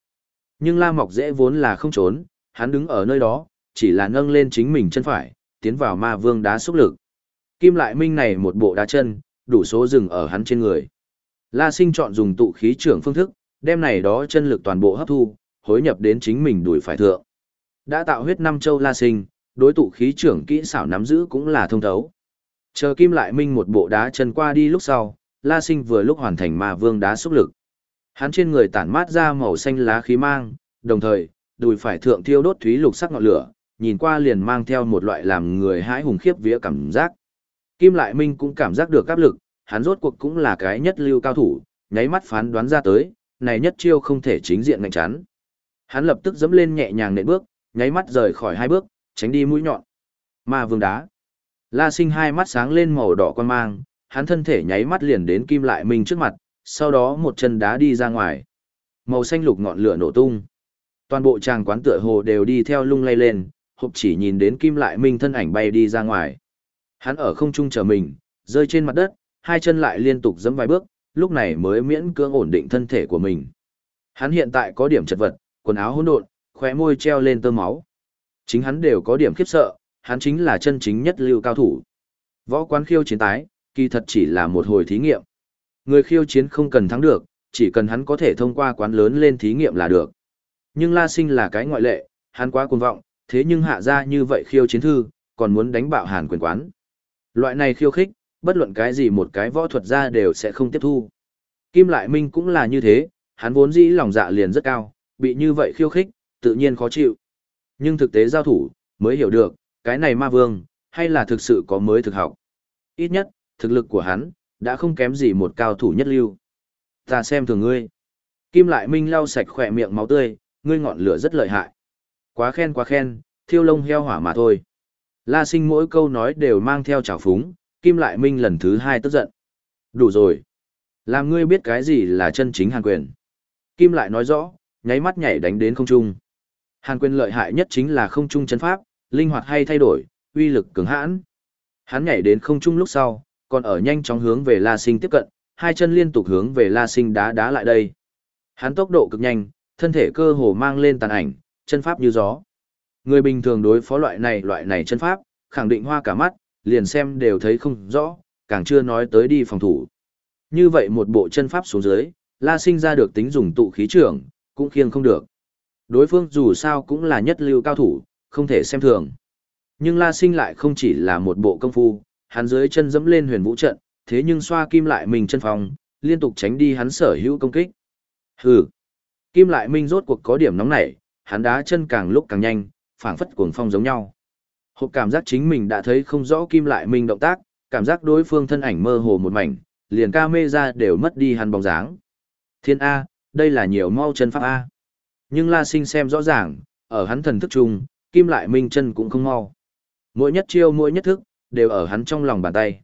Nhưng La Mọc dễ vốn là không trốn, hắn đứng ở nơi đó, chỉ là nâng lên chính mình chân phải, tiến vào ma vương đá xúc lực. Kim lại minh này một bộ đá chân, đủ số dừng ở hắn trên người. La sinh chọn dùng tụ khí trưởng phương thức, đem này đó chân lực toàn bộ hấp thu, hối nhập đến chính mình đuổi phải thượng. Đã tạo huyết năm châu La sinh, đối tụ khí trưởng kỹ xảo nắm giữ cũng là thông thấu. Chờ kim lại minh một bộ đá chân qua đi lúc sau, La sinh vừa lúc hoàn thành ma vương đá xúc lực. Hắn trên người tản mát ra màu xanh lá khí mang, đồng thời, đùi phải thượng thiêu đốt thúy lục sắc ngọn lửa, nhìn qua liền mang theo một loại làm người hãi hùng khiếp vía cảm giác. Kim Lại Minh cũng cảm giác được áp lực, hắn rốt cuộc cũng là cái nhất lưu cao thủ, nháy mắt phán đoán ra tới, này nhất chiêu không thể chính diện ngạnh chắn. Hắn lập tức dẫm lên nhẹ nhàng nện bước, nháy mắt rời khỏi hai bước, tránh đi mũi nhọn. Ma vương đá. La Sinh hai mắt sáng lên màu đỏ quan mang, hắn thân thể nháy mắt liền đến Kim Lại Minh trước mặt, sau đó một chân đá đi ra ngoài. Màu xanh lục ngọn lửa nổ tung. Toàn bộ tràng quán tựa hồ đều đi theo lung lay lên, hộp chỉ nhìn đến Kim Lại Minh thân ảnh bay đi ra ngoài. Hắn ở không trung chờ mình, rơi trên mặt đất, hai chân lại liên tục dẫm vài bước, lúc này mới miễn cưỡng ổn định thân thể của mình. Hắn hiện tại có điểm chật vật, quần áo hỗn độn, khóe môi treo lên tơ máu. Chính hắn đều có điểm khiếp sợ, hắn chính là chân chính nhất lưu cao thủ. Võ quán khiêu chiến tái, kỳ thật chỉ là một hồi thí nghiệm. Người khiêu chiến không cần thắng được, chỉ cần hắn có thể thông qua quán lớn lên thí nghiệm là được. Nhưng La Sinh là cái ngoại lệ, hắn quá cuồng vọng, thế nhưng hạ ra như vậy khiêu chiến thư, còn muốn đánh bạo hàn quyền quán. Loại này khiêu khích, bất luận cái gì một cái võ thuật ra đều sẽ không tiếp thu. Kim Lại Minh cũng là như thế, hắn vốn dĩ lòng dạ liền rất cao, bị như vậy khiêu khích, tự nhiên khó chịu. Nhưng thực tế giao thủ, mới hiểu được, cái này ma vương, hay là thực sự có mới thực học. Ít nhất, thực lực của hắn, đã không kém gì một cao thủ nhất lưu. Ta xem thường ngươi. Kim Lại Minh lau sạch khỏe miệng máu tươi, ngươi ngọn lửa rất lợi hại. Quá khen quá khen, thiêu lông heo hỏa mà thôi. La sinh mỗi câu nói đều mang theo trào phúng, Kim Lại Minh lần thứ hai tức giận. Đủ rồi. Làm ngươi biết cái gì là chân chính hàn quyền. Kim lại nói rõ, nháy mắt nhảy đánh đến không trung. Hàn quyền lợi hại nhất chính là không trung chân pháp, linh hoạt hay thay đổi, uy lực cứng hãn. Hắn nhảy đến không trung lúc sau, còn ở nhanh chóng hướng về La Sinh tiếp cận, hai chân liên tục hướng về La Sinh đá đá lại đây. Hắn tốc độ cực nhanh, thân thể cơ hồ mang lên tàn ảnh, chân pháp như gió. Người bình thường đối phó loại này loại này chân pháp, khẳng định hoa cả mắt, liền xem đều thấy không rõ, càng chưa nói tới đi phòng thủ. Như vậy một bộ chân pháp xuống dưới, La Sinh ra được tính dùng tụ khí trưởng, cũng khiêng không được. Đối phương dù sao cũng là nhất lưu cao thủ, không thể xem thường. Nhưng La Sinh lại không chỉ là một bộ công phu, hắn dưới chân dẫm lên huyền vũ trận, thế nhưng xoa kim lại mình chân phòng, liên tục tránh đi hắn sở hữu công kích. Hừ. Kim lại minh rốt cuộc có điểm nóng nảy, hắn đá chân càng lúc càng nhanh, phảng phất cuồng phong giống nhau. Hộp cảm giác chính mình đã thấy không rõ kim lại minh động tác, cảm giác đối phương thân ảnh mơ hồ một mảnh, liền ca mê ra đều mất đi hắn bóng dáng. Thiên A, đây là nhiều mau chân pháp A. Nhưng La Sinh xem rõ ràng, ở hắn thần thức chung, kim lại minh chân cũng không mau. Mỗi nhất chiêu mỗi nhất thức, đều ở hắn trong lòng bàn tay.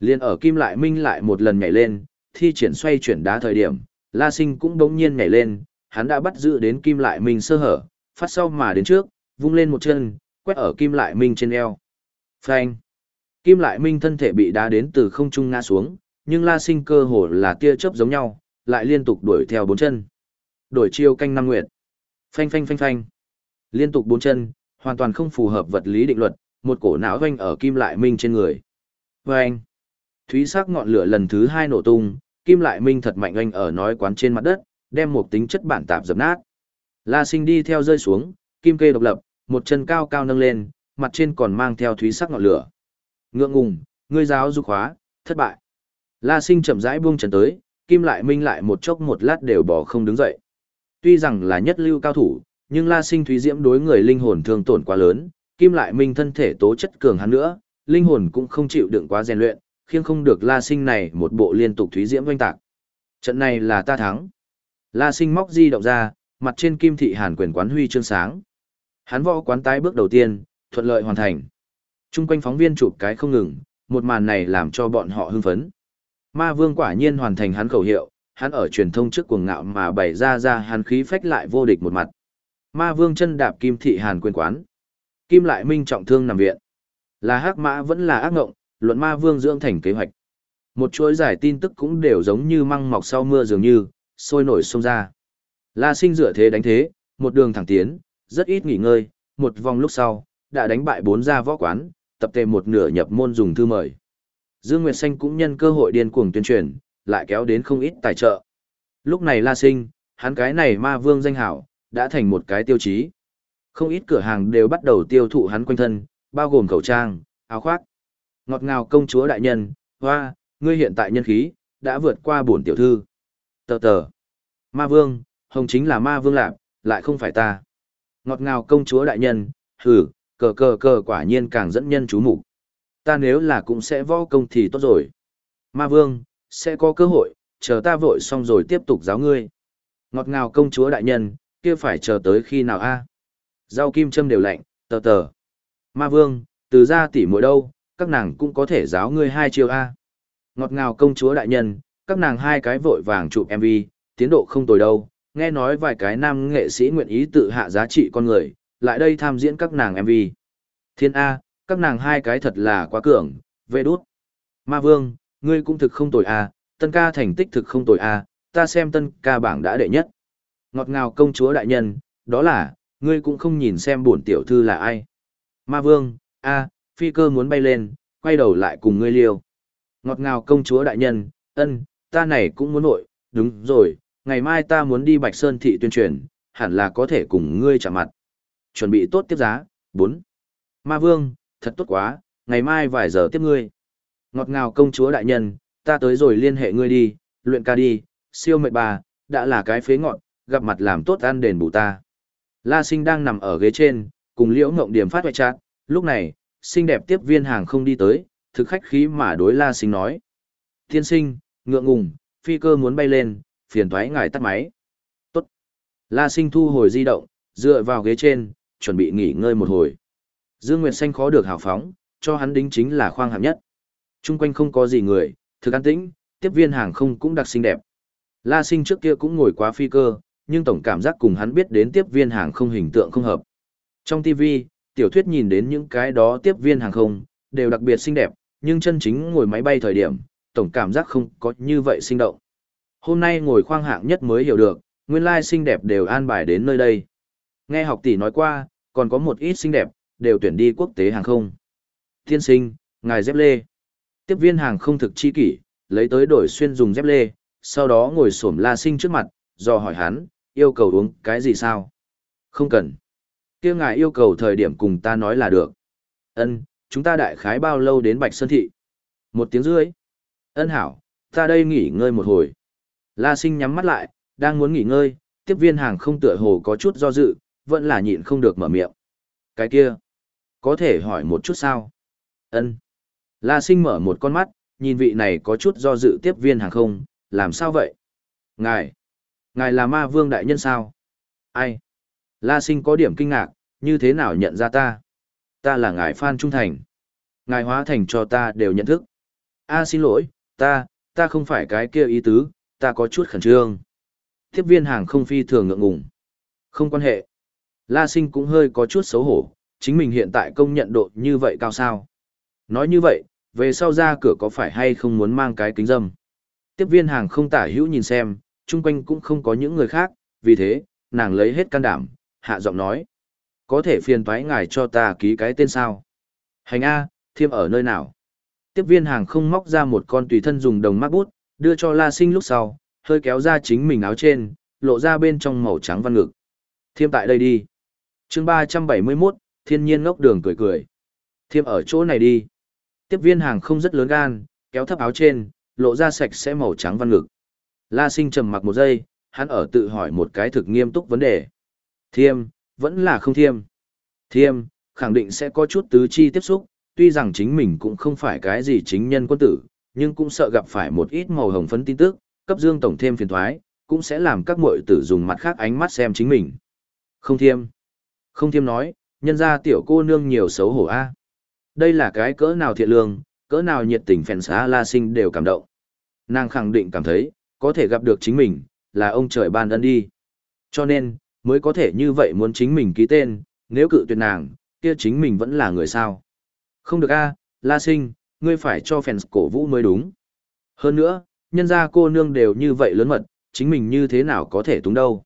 Liên ở kim lại minh lại một lần nhảy lên, thi triển xoay chuyển đá thời điểm, La Sinh cũng đống nhiên nhảy lên, hắn đã bắt giữ đến kim lại minh sơ hở, phát sau mà đến trước, vung lên một chân, quét ở kim lại minh trên eo. Phanh! Kim lại minh thân thể bị đá đến từ không trung ngã xuống, nhưng La Sinh cơ hồ là tia chớp giống nhau, lại liên tục đuổi theo bốn chân. Đổi chiêu canh năm nguyệt. Phanh phanh phanh phanh. Liên tục bốn chân, hoàn toàn không phù hợp vật lý định luật, một cổ não vanh ở kim lại minh trên người. anh Thúy sắc ngọn lửa lần thứ hai nổ tung, kim lại minh thật mạnh oanh ở nói quán trên mặt đất, đem một tính chất bản tạp dập nát. La sinh đi theo rơi xuống, kim kê độc lập, một chân cao cao nâng lên, mặt trên còn mang theo thúy sắc ngọn lửa. Ngượng ngùng, ngươi giáo dục hóa, thất bại. La sinh chậm rãi buông chân tới, kim lại minh lại một chốc một lát đều bỏ không đứng dậy. Tuy rằng là nhất lưu cao thủ, nhưng La sinh thúy diễm đối người linh hồn thương tổn quá lớn, kim lại minh thân thể tố chất cường hắn nữa, linh hồn cũng không chịu đựng quá rèn luyện, khiến không được La Sinh này một bộ liên tục thúy diễm oanh tạc. Trận này là ta thắng. La Sinh móc di động ra, mặt trên kim thị hàn quyền quán huy chương sáng. Hắn võ quán tái bước đầu tiên, thuận lợi hoàn thành. Trung quanh phóng viên chụp cái không ngừng, một màn này làm cho bọn họ hưng phấn. Ma Vương quả nhiên hoàn thành hắn khẩu hiệu, hắn ở truyền thông trước cuồng ngạo mà bày ra ra hắn khí phách lại vô địch một mặt. Ma Vương chân đạp kim thị hàn quyền quán. Kim lại minh trọng thương nằm viện. Là hắc mã vẫn là ác ngộng, luận ma vương dưỡng thành kế hoạch. Một chuỗi giải tin tức cũng đều giống như măng mọc sau mưa dường như, sôi nổi xông ra. La sinh dựa thế đánh thế, một đường thẳng tiến, rất ít nghỉ ngơi, một vòng lúc sau, đã đánh bại bốn gia võ quán, tập tề một nửa nhập môn dùng thư mời. Dương Nguyệt Xanh cũng nhân cơ hội điên cuồng tuyên truyền, lại kéo đến không ít tài trợ. Lúc này La Sinh, hắn cái này ma vương danh hảo, đã thành một cái tiêu chí. Không ít cửa hàng đều bắt đầu tiêu thụ hắn quanh thân, bao gồm khẩu trang, áo khoác. Ngọt ngào công chúa đại nhân, hoa, ngươi hiện tại nhân khí, đã vượt qua bổn tiểu thư. Tờ tờ. Ma vương, hồng chính là ma vương lạc, lại không phải ta. Ngọt ngào công chúa đại nhân, hừ, cờ cờ cờ quả nhiên càng dẫn nhân chú mục Ta nếu là cũng sẽ võ công thì tốt rồi. Ma vương, sẽ có cơ hội, chờ ta vội xong rồi tiếp tục giáo ngươi. Ngọt ngào công chúa đại nhân, kia phải chờ tới khi nào a? Rau kim châm đều lạnh, tờ tờ. Ma vương, từ ra tỉ mỗi đâu, các nàng cũng có thể giáo ngươi hai chiêu A. Ngọt ngào công chúa đại nhân, các nàng hai cái vội vàng chụp MV, tiến độ không tồi đâu, nghe nói vài cái nam nghệ sĩ nguyện ý tự hạ giá trị con người, lại đây tham diễn các nàng MV. Thiên A, các nàng hai cái thật là quá cường, vệ đút. Ma vương, ngươi cũng thực không tồi A, tân ca thành tích thực không tồi A, ta xem tân ca bảng đã đệ nhất. Ngọt ngào công chúa đại nhân, đó là, ngươi cũng không nhìn xem bổn tiểu thư là ai. Ma vương, a, phi cơ muốn bay lên, quay đầu lại cùng ngươi liêu. Ngọt ngào công chúa đại nhân, ân, ta này cũng muốn nội, đúng rồi, ngày mai ta muốn đi Bạch Sơn thị tuyên truyền, hẳn là có thể cùng ngươi chạm mặt. Chuẩn bị tốt tiếp giá, 4. Ma vương, thật tốt quá, ngày mai vài giờ tiếp ngươi. Ngọt ngào công chúa đại nhân, ta tới rồi liên hệ ngươi đi, luyện ca đi, siêu mệt bà, đã là cái phế ngọn, gặp mặt làm tốt ăn đền bù ta. La sinh đang nằm ở ghế trên, cùng liễu ngộng điểm phát hoại chát, lúc này, xinh đẹp tiếp viên hàng không đi tới, thực khách khí mà đối la sinh nói. Thiên sinh, ngượng ngùng, phi cơ muốn bay lên, phiền thoái ngài tắt máy. Tốt. La sinh thu hồi di động, dựa vào ghế trên, chuẩn bị nghỉ ngơi một hồi. Dương Nguyệt Xanh khó được hào phóng, cho hắn đính chính là khoang hạng nhất. Trung quanh không có gì người, thực an tĩnh, tiếp viên hàng không cũng đặc xinh đẹp. La sinh trước kia cũng ngồi quá phi cơ, nhưng tổng cảm giác cùng hắn biết đến tiếp viên hàng không hình tượng không hợp. Trong TV, tiểu thuyết nhìn đến những cái đó tiếp viên hàng không, đều đặc biệt xinh đẹp, nhưng chân chính ngồi máy bay thời điểm, tổng cảm giác không có như vậy sinh động. Hôm nay ngồi khoang hạng nhất mới hiểu được, nguyên lai xinh đẹp đều an bài đến nơi đây. Nghe học tỷ nói qua, còn có một ít xinh đẹp, đều tuyển đi quốc tế hàng không. Tiên sinh, ngài dép lê. Tiếp viên hàng không thực chi kỷ, lấy tới đổi xuyên dùng dép lê, sau đó ngồi xổm la sinh trước mặt, do hỏi hắn, yêu cầu uống cái gì sao? Không cần. kia ngài yêu cầu thời điểm cùng ta nói là được. Ân, chúng ta đại khái bao lâu đến Bạch Sơn Thị? Một tiếng rưỡi. Ân hảo, ta đây nghỉ ngơi một hồi. La sinh nhắm mắt lại, đang muốn nghỉ ngơi, tiếp viên hàng không tựa hồ có chút do dự, vẫn là nhịn không được mở miệng. Cái kia, có thể hỏi một chút sao? Ân. La sinh mở một con mắt, nhìn vị này có chút do dự tiếp viên hàng không, làm sao vậy? Ngài, ngài là ma vương đại nhân sao? Ai? La sinh có điểm kinh ngạc, như thế nào nhận ra ta? Ta là ngài Phan Trung Thành. Ngài hóa thành cho ta đều nhận thức. A xin lỗi, ta, ta không phải cái kia ý tứ, ta có chút khẩn trương. Tiếp viên hàng không phi thường ngượng ngùng. Không quan hệ. La sinh cũng hơi có chút xấu hổ, chính mình hiện tại công nhận độ như vậy cao sao. Nói như vậy, về sau ra cửa có phải hay không muốn mang cái kính dâm. Tiếp viên hàng không tả hữu nhìn xem, chung quanh cũng không có những người khác, vì thế, nàng lấy hết can đảm, hạ giọng nói. Có thể phiền thoái ngài cho ta ký cái tên sao? Hành A, thiêm ở nơi nào? Tiếp viên hàng không móc ra một con tùy thân dùng đồng mắc bút, đưa cho La Sinh lúc sau, hơi kéo ra chính mình áo trên, lộ ra bên trong màu trắng văn ngực. Thiêm tại đây đi. chương 371, thiên nhiên ngốc đường cười cười. Thiêm ở chỗ này đi. Tiếp viên hàng không rất lớn gan, kéo thấp áo trên, lộ ra sạch sẽ màu trắng văn ngực. La sinh trầm mặc một giây, hắn ở tự hỏi một cái thực nghiêm túc vấn đề. Thiêm, vẫn là không thiêm. Thiêm, khẳng định sẽ có chút tứ chi tiếp xúc, tuy rằng chính mình cũng không phải cái gì chính nhân quân tử, nhưng cũng sợ gặp phải một ít màu hồng phấn tin tức, cấp dương tổng thêm phiền thoái, cũng sẽ làm các muội tử dùng mặt khác ánh mắt xem chính mình. Không thiêm. Không thiêm nói, nhân ra tiểu cô nương nhiều xấu hổ a. Đây là cái cỡ nào thiện lương, cỡ nào nhiệt tình phèn xá la sinh đều cảm động. Nàng khẳng định cảm thấy, có thể gặp được chính mình, là ông trời ban ân đi. Cho nên, mới có thể như vậy muốn chính mình ký tên, nếu cự tuyệt nàng, kia chính mình vẫn là người sao. Không được a, La Sinh, ngươi phải cho fans cổ vũ mới đúng. Hơn nữa, nhân gia cô nương đều như vậy lớn mật, chính mình như thế nào có thể túng đâu.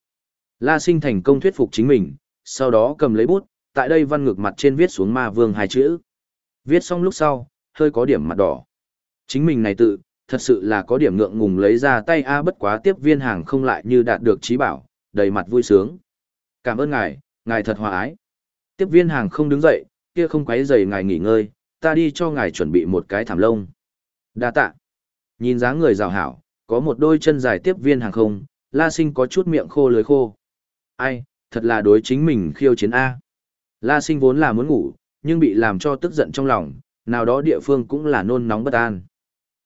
La Sinh thành công thuyết phục chính mình, sau đó cầm lấy bút, tại đây văn ngược mặt trên viết xuống ma vương hai chữ. Viết xong lúc sau, hơi có điểm mặt đỏ. Chính mình này tự, thật sự là có điểm ngượng ngùng lấy ra tay A bất quá tiếp viên hàng không lại như đạt được trí bảo, đầy mặt vui sướng. Cảm ơn ngài, ngài thật hòa ái. Tiếp viên hàng không đứng dậy, kia không quấy giày ngài nghỉ ngơi, ta đi cho ngài chuẩn bị một cái thảm lông. Đa tạ. Nhìn dáng người rào hảo, có một đôi chân dài tiếp viên hàng không, La Sinh có chút miệng khô lưới khô. Ai, thật là đối chính mình khiêu chiến A. La Sinh vốn là muốn ngủ, nhưng bị làm cho tức giận trong lòng, nào đó địa phương cũng là nôn nóng bất an.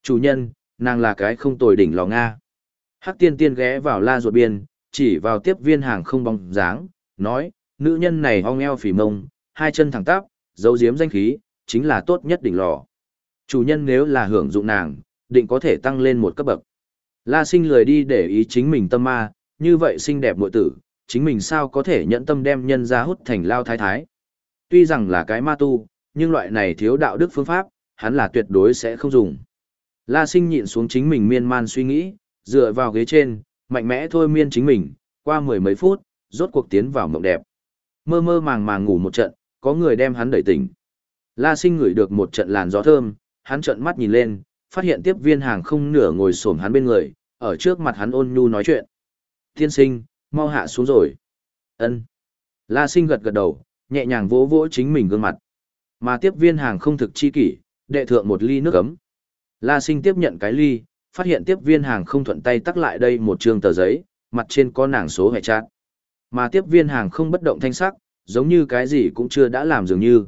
Chủ nhân, nàng là cái không tồi đỉnh lò Nga. Hắc tiên tiên ghé vào la ruột biên, chỉ vào tiếp viên hàng không bóng dáng, nói, nữ nhân này ong eo phỉ mông, hai chân thẳng tắp, dấu diếm danh khí, chính là tốt nhất đỉnh lò. Chủ nhân nếu là hưởng dụng nàng, định có thể tăng lên một cấp bậc. La sinh lười đi để ý chính mình tâm ma, như vậy xinh đẹp mội tử, chính mình sao có thể nhẫn tâm đem nhân ra hút thành lao thái thái. Tuy rằng là cái ma tu, nhưng loại này thiếu đạo đức phương pháp, hắn là tuyệt đối sẽ không dùng. La sinh nhịn xuống chính mình miên man suy nghĩ, dựa vào ghế trên, mạnh mẽ thôi miên chính mình, qua mười mấy phút, rốt cuộc tiến vào mộng đẹp. Mơ mơ màng màng ngủ một trận, có người đem hắn đẩy tỉnh. La sinh ngửi được một trận làn gió thơm, hắn trợn mắt nhìn lên, phát hiện tiếp viên hàng không nửa ngồi xổm hắn bên người, ở trước mặt hắn ôn nhu nói chuyện. Tiên sinh, mau hạ xuống rồi. Ân. La sinh gật gật đầu, nhẹ nhàng vỗ vỗ chính mình gương mặt. Mà tiếp viên hàng không thực chi kỷ, đệ thượng một ly nước ấm. La sinh tiếp nhận cái ly, phát hiện tiếp viên hàng không thuận tay tắt lại đây một trường tờ giấy, mặt trên có nàng số hệ chát. Mà tiếp viên hàng không bất động thanh sắc, giống như cái gì cũng chưa đã làm dường như.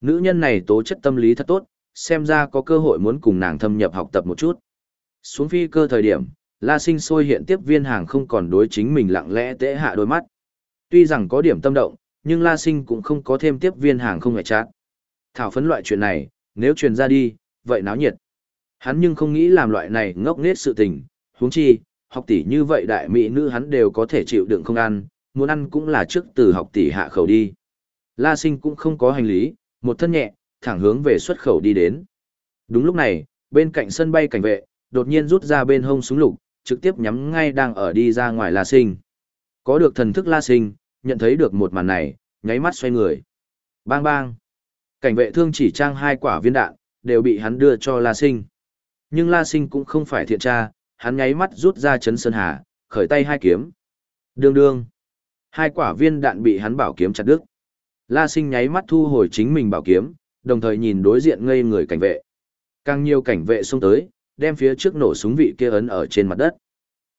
Nữ nhân này tố chất tâm lý thật tốt, xem ra có cơ hội muốn cùng nàng thâm nhập học tập một chút. Xuống phi cơ thời điểm, La Sinh sôi hiện tiếp viên hàng không còn đối chính mình lặng lẽ tễ hạ đôi mắt. Tuy rằng có điểm tâm động, nhưng La Sinh cũng không có thêm tiếp viên hàng không hề chát. Thảo phấn loại chuyện này, nếu truyền ra đi, vậy náo nhiệt. Hắn nhưng không nghĩ làm loại này ngốc nghếch sự tình, huống chi, học tỷ như vậy đại mỹ nữ hắn đều có thể chịu đựng không ăn, muốn ăn cũng là trước từ học tỷ hạ khẩu đi. La Sinh cũng không có hành lý, một thân nhẹ, thẳng hướng về xuất khẩu đi đến. Đúng lúc này, bên cạnh sân bay cảnh vệ, đột nhiên rút ra bên hông súng lục, trực tiếp nhắm ngay đang ở đi ra ngoài La Sinh. Có được thần thức La Sinh, nhận thấy được một màn này, nháy mắt xoay người. Bang bang. Cảnh vệ thương chỉ trang hai quả viên đạn, đều bị hắn đưa cho La Sinh. Nhưng La Sinh cũng không phải thiện tra, hắn nháy mắt rút ra chấn sơn hà, khởi tay hai kiếm. Đương đương. Hai quả viên đạn bị hắn bảo kiếm chặt đứt. La Sinh nháy mắt thu hồi chính mình bảo kiếm, đồng thời nhìn đối diện ngây người cảnh vệ. Càng nhiều cảnh vệ xông tới, đem phía trước nổ súng vị kia ấn ở trên mặt đất.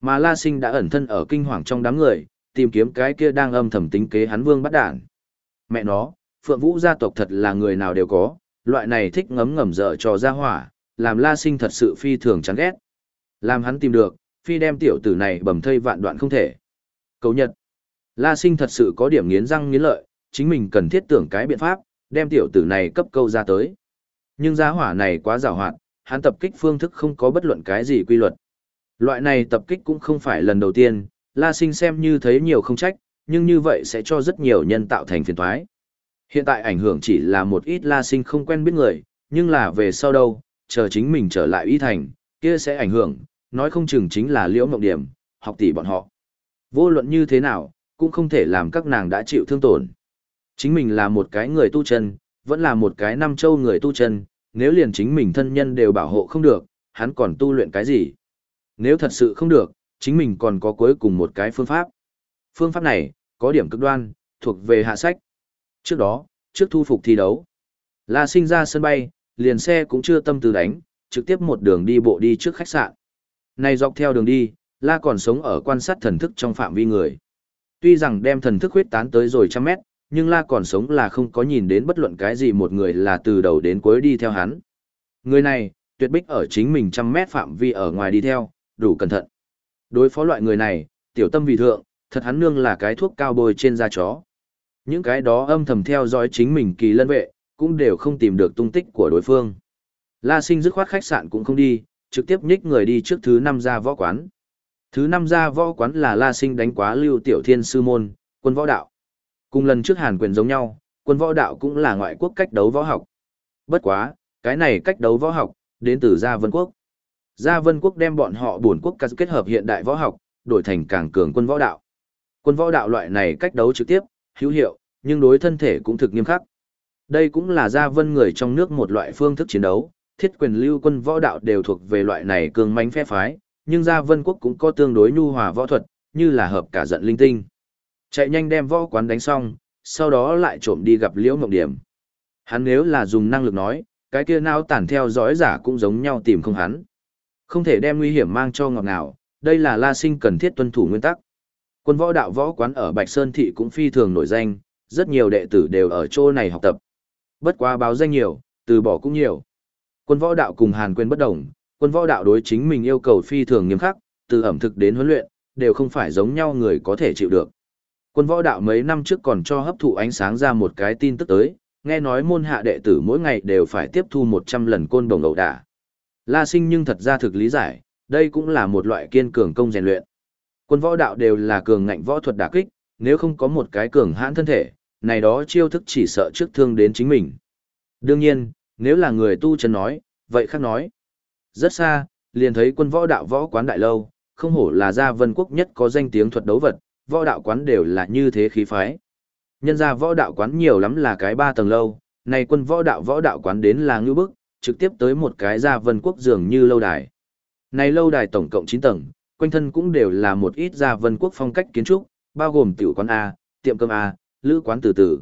Mà La Sinh đã ẩn thân ở kinh hoàng trong đám người, tìm kiếm cái kia đang âm thầm tính kế hắn vương bắt đản. Mẹ nó, Phượng Vũ gia tộc thật là người nào đều có, loại này thích ngấm ngầm dở trò ra hỏa, làm La Sinh thật sự phi thường chán ghét. Làm hắn tìm được, phi đem tiểu tử này bầm thây vạn đoạn không thể. Cầu nhật. La Sinh thật sự có điểm nghiến răng nghiến lợi, chính mình cần thiết tưởng cái biện pháp, đem tiểu tử này cấp câu ra tới. Nhưng giá hỏa này quá giàu hoạt, hắn tập kích phương thức không có bất luận cái gì quy luật. Loại này tập kích cũng không phải lần đầu tiên, La Sinh xem như thấy nhiều không trách, nhưng như vậy sẽ cho rất nhiều nhân tạo thành phiền toái. Hiện tại ảnh hưởng chỉ là một ít La Sinh không quen biết người, nhưng là về sau đâu, chờ chính mình trở lại y thành, kia sẽ ảnh hưởng, nói không chừng chính là liễu mộng điểm, học tỷ bọn họ. Vô luận như thế nào, cũng không thể làm các nàng đã chịu thương tổn. Chính mình là một cái người tu chân, vẫn là một cái năm châu người tu chân, nếu liền chính mình thân nhân đều bảo hộ không được, hắn còn tu luyện cái gì? Nếu thật sự không được, chính mình còn có cuối cùng một cái phương pháp. Phương pháp này, có điểm cực đoan, thuộc về hạ sách. Trước đó, trước thu phục thi đấu, La sinh ra sân bay, liền xe cũng chưa tâm tư đánh, trực tiếp một đường đi bộ đi trước khách sạn. Này dọc theo đường đi, La còn sống ở quan sát thần thức trong phạm vi người. Tuy rằng đem thần thức huyết tán tới rồi trăm mét, nhưng La còn sống là không có nhìn đến bất luận cái gì một người là từ đầu đến cuối đi theo hắn. Người này, tuyệt bích ở chính mình trăm mét phạm vi ở ngoài đi theo, đủ cẩn thận. Đối phó loại người này, tiểu tâm vì thượng, thật hắn nương là cái thuốc cao bôi trên da chó. Những cái đó âm thầm theo dõi chính mình kỳ lân vệ, cũng đều không tìm được tung tích của đối phương. La sinh dứt khoát khách sạn cũng không đi, trực tiếp nhích người đi trước thứ năm gia võ quán. Thứ năm gia võ quán là La sinh đánh quá lưu tiểu thiên sư môn, quân võ đạo. Cùng lần trước hàn quyền giống nhau, quân võ đạo cũng là ngoại quốc cách đấu võ học. Bất quá, cái này cách đấu võ học, đến từ Gia Vân Quốc. Gia Vân Quốc đem bọn họ bổn quốc kết hợp hiện đại võ học, đổi thành càng cường quân võ đạo. Quân võ đạo loại này cách đấu trực tiếp, hữu hiệu, nhưng đối thân thể cũng thực nghiêm khắc. Đây cũng là Gia Vân người trong nước một loại phương thức chiến đấu, thiết quyền lưu quân võ đạo đều thuộc về loại này cường mánh phe phái, nhưng Gia Vân Quốc cũng có tương đối nhu hòa võ thuật, như là hợp cả giận linh tinh. Chạy nhanh đem võ quán đánh xong, sau đó lại trộm đi gặp Liễu Ngọc Điểm. Hắn nếu là dùng năng lực nói, cái kia nào tản theo dõi giả cũng giống nhau tìm không hắn. Không thể đem nguy hiểm mang cho ngọt ngào, đây là La Sinh cần thiết tuân thủ nguyên tắc. Quân võ đạo võ quán ở Bạch Sơn Thị cũng phi thường nổi danh, rất nhiều đệ tử đều ở chỗ này học tập. Bất quá báo danh nhiều, từ bỏ cũng nhiều. Quân võ đạo cùng Hàn Quyền bất đồng, quân võ đạo đối chính mình yêu cầu phi thường nghiêm khắc, từ ẩm thực đến huấn luyện, đều không phải giống nhau người có thể chịu được. Quân võ đạo mấy năm trước còn cho hấp thụ ánh sáng ra một cái tin tức tới, nghe nói môn hạ đệ tử mỗi ngày đều phải tiếp thu 100 lần côn đồng ẩu đả. La sinh nhưng thật ra thực lý giải, đây cũng là một loại kiên cường công rèn luyện. Quân võ đạo đều là cường ngạnh võ thuật đả kích, nếu không có một cái cường hãn thân thể, này đó chiêu thức chỉ sợ trước thương đến chính mình. Đương nhiên, nếu là người tu chân nói, vậy khác nói. Rất xa, liền thấy quân võ đạo võ quán đại lâu, không hổ là gia vân quốc nhất có danh tiếng thuật đấu vật, võ đạo quán đều là như thế khí phái. Nhân ra võ đạo quán nhiều lắm là cái ba tầng lâu, này quân võ đạo võ đạo quán đến là ngư bức, trực tiếp tới một cái gia vân quốc dường như lâu đài. Này lâu đài tổng cộng 9 tầng, quanh thân cũng đều là một ít gia vân quốc phong cách kiến trúc, bao gồm tiểu quán A, tiệm cơm A, lữ quán từ từ.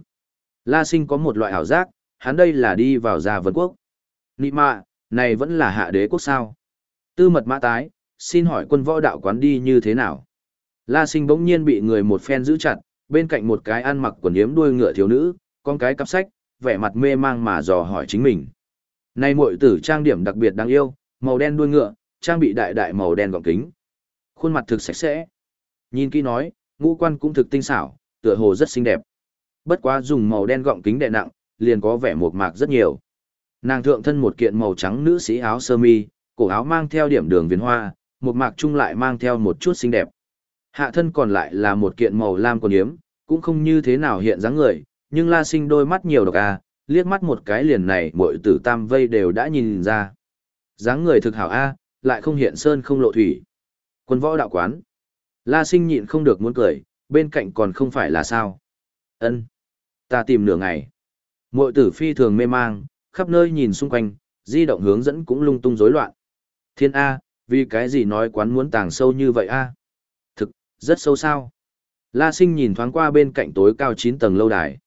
La sinh có một loại ảo giác, hắn đây là đi vào gia vân quốc. Nị mạ, này vẫn là hạ đế quốc sao. Tư mật mã tái, xin hỏi quân võ đạo quán đi như thế nào? La sinh bỗng nhiên bị người một phen giữ chặt, bên cạnh một cái ăn mặc quần yếm đuôi ngựa thiếu nữ, con cái cặp sách, vẻ mặt mê mang mà dò hỏi chính mình. Này muội tử trang điểm đặc biệt đáng yêu, màu đen đuôi ngựa, trang bị đại đại màu đen gọng kính. Khuôn mặt thực sạch sẽ. Nhìn kỹ nói, ngũ quan cũng thực tinh xảo, tựa hồ rất xinh đẹp. Bất quá dùng màu đen gọng kính đè nặng, liền có vẻ mộc mạc rất nhiều. Nàng thượng thân một kiện màu trắng nữ sĩ áo sơ mi, cổ áo mang theo điểm đường viền hoa, một mạc chung lại mang theo một chút xinh đẹp. Hạ thân còn lại là một kiện màu lam còn yếm, cũng không như thế nào hiện dáng người, nhưng la sinh đôi mắt nhiều độc a, liếc mắt một cái liền này mọi tử tam vây đều đã nhìn ra. dáng người thực hảo a, lại không hiện sơn không lộ thủy. Quân võ đạo quán. La sinh nhịn không được muốn cười, bên cạnh còn không phải là sao. ân Ta tìm nửa ngày. Mội tử phi thường mê mang, khắp nơi nhìn xung quanh, di động hướng dẫn cũng lung tung rối loạn. Thiên A, vì cái gì nói quán muốn tàng sâu như vậy A? Thực, rất sâu sao. La sinh nhìn thoáng qua bên cạnh tối cao 9 tầng lâu đài.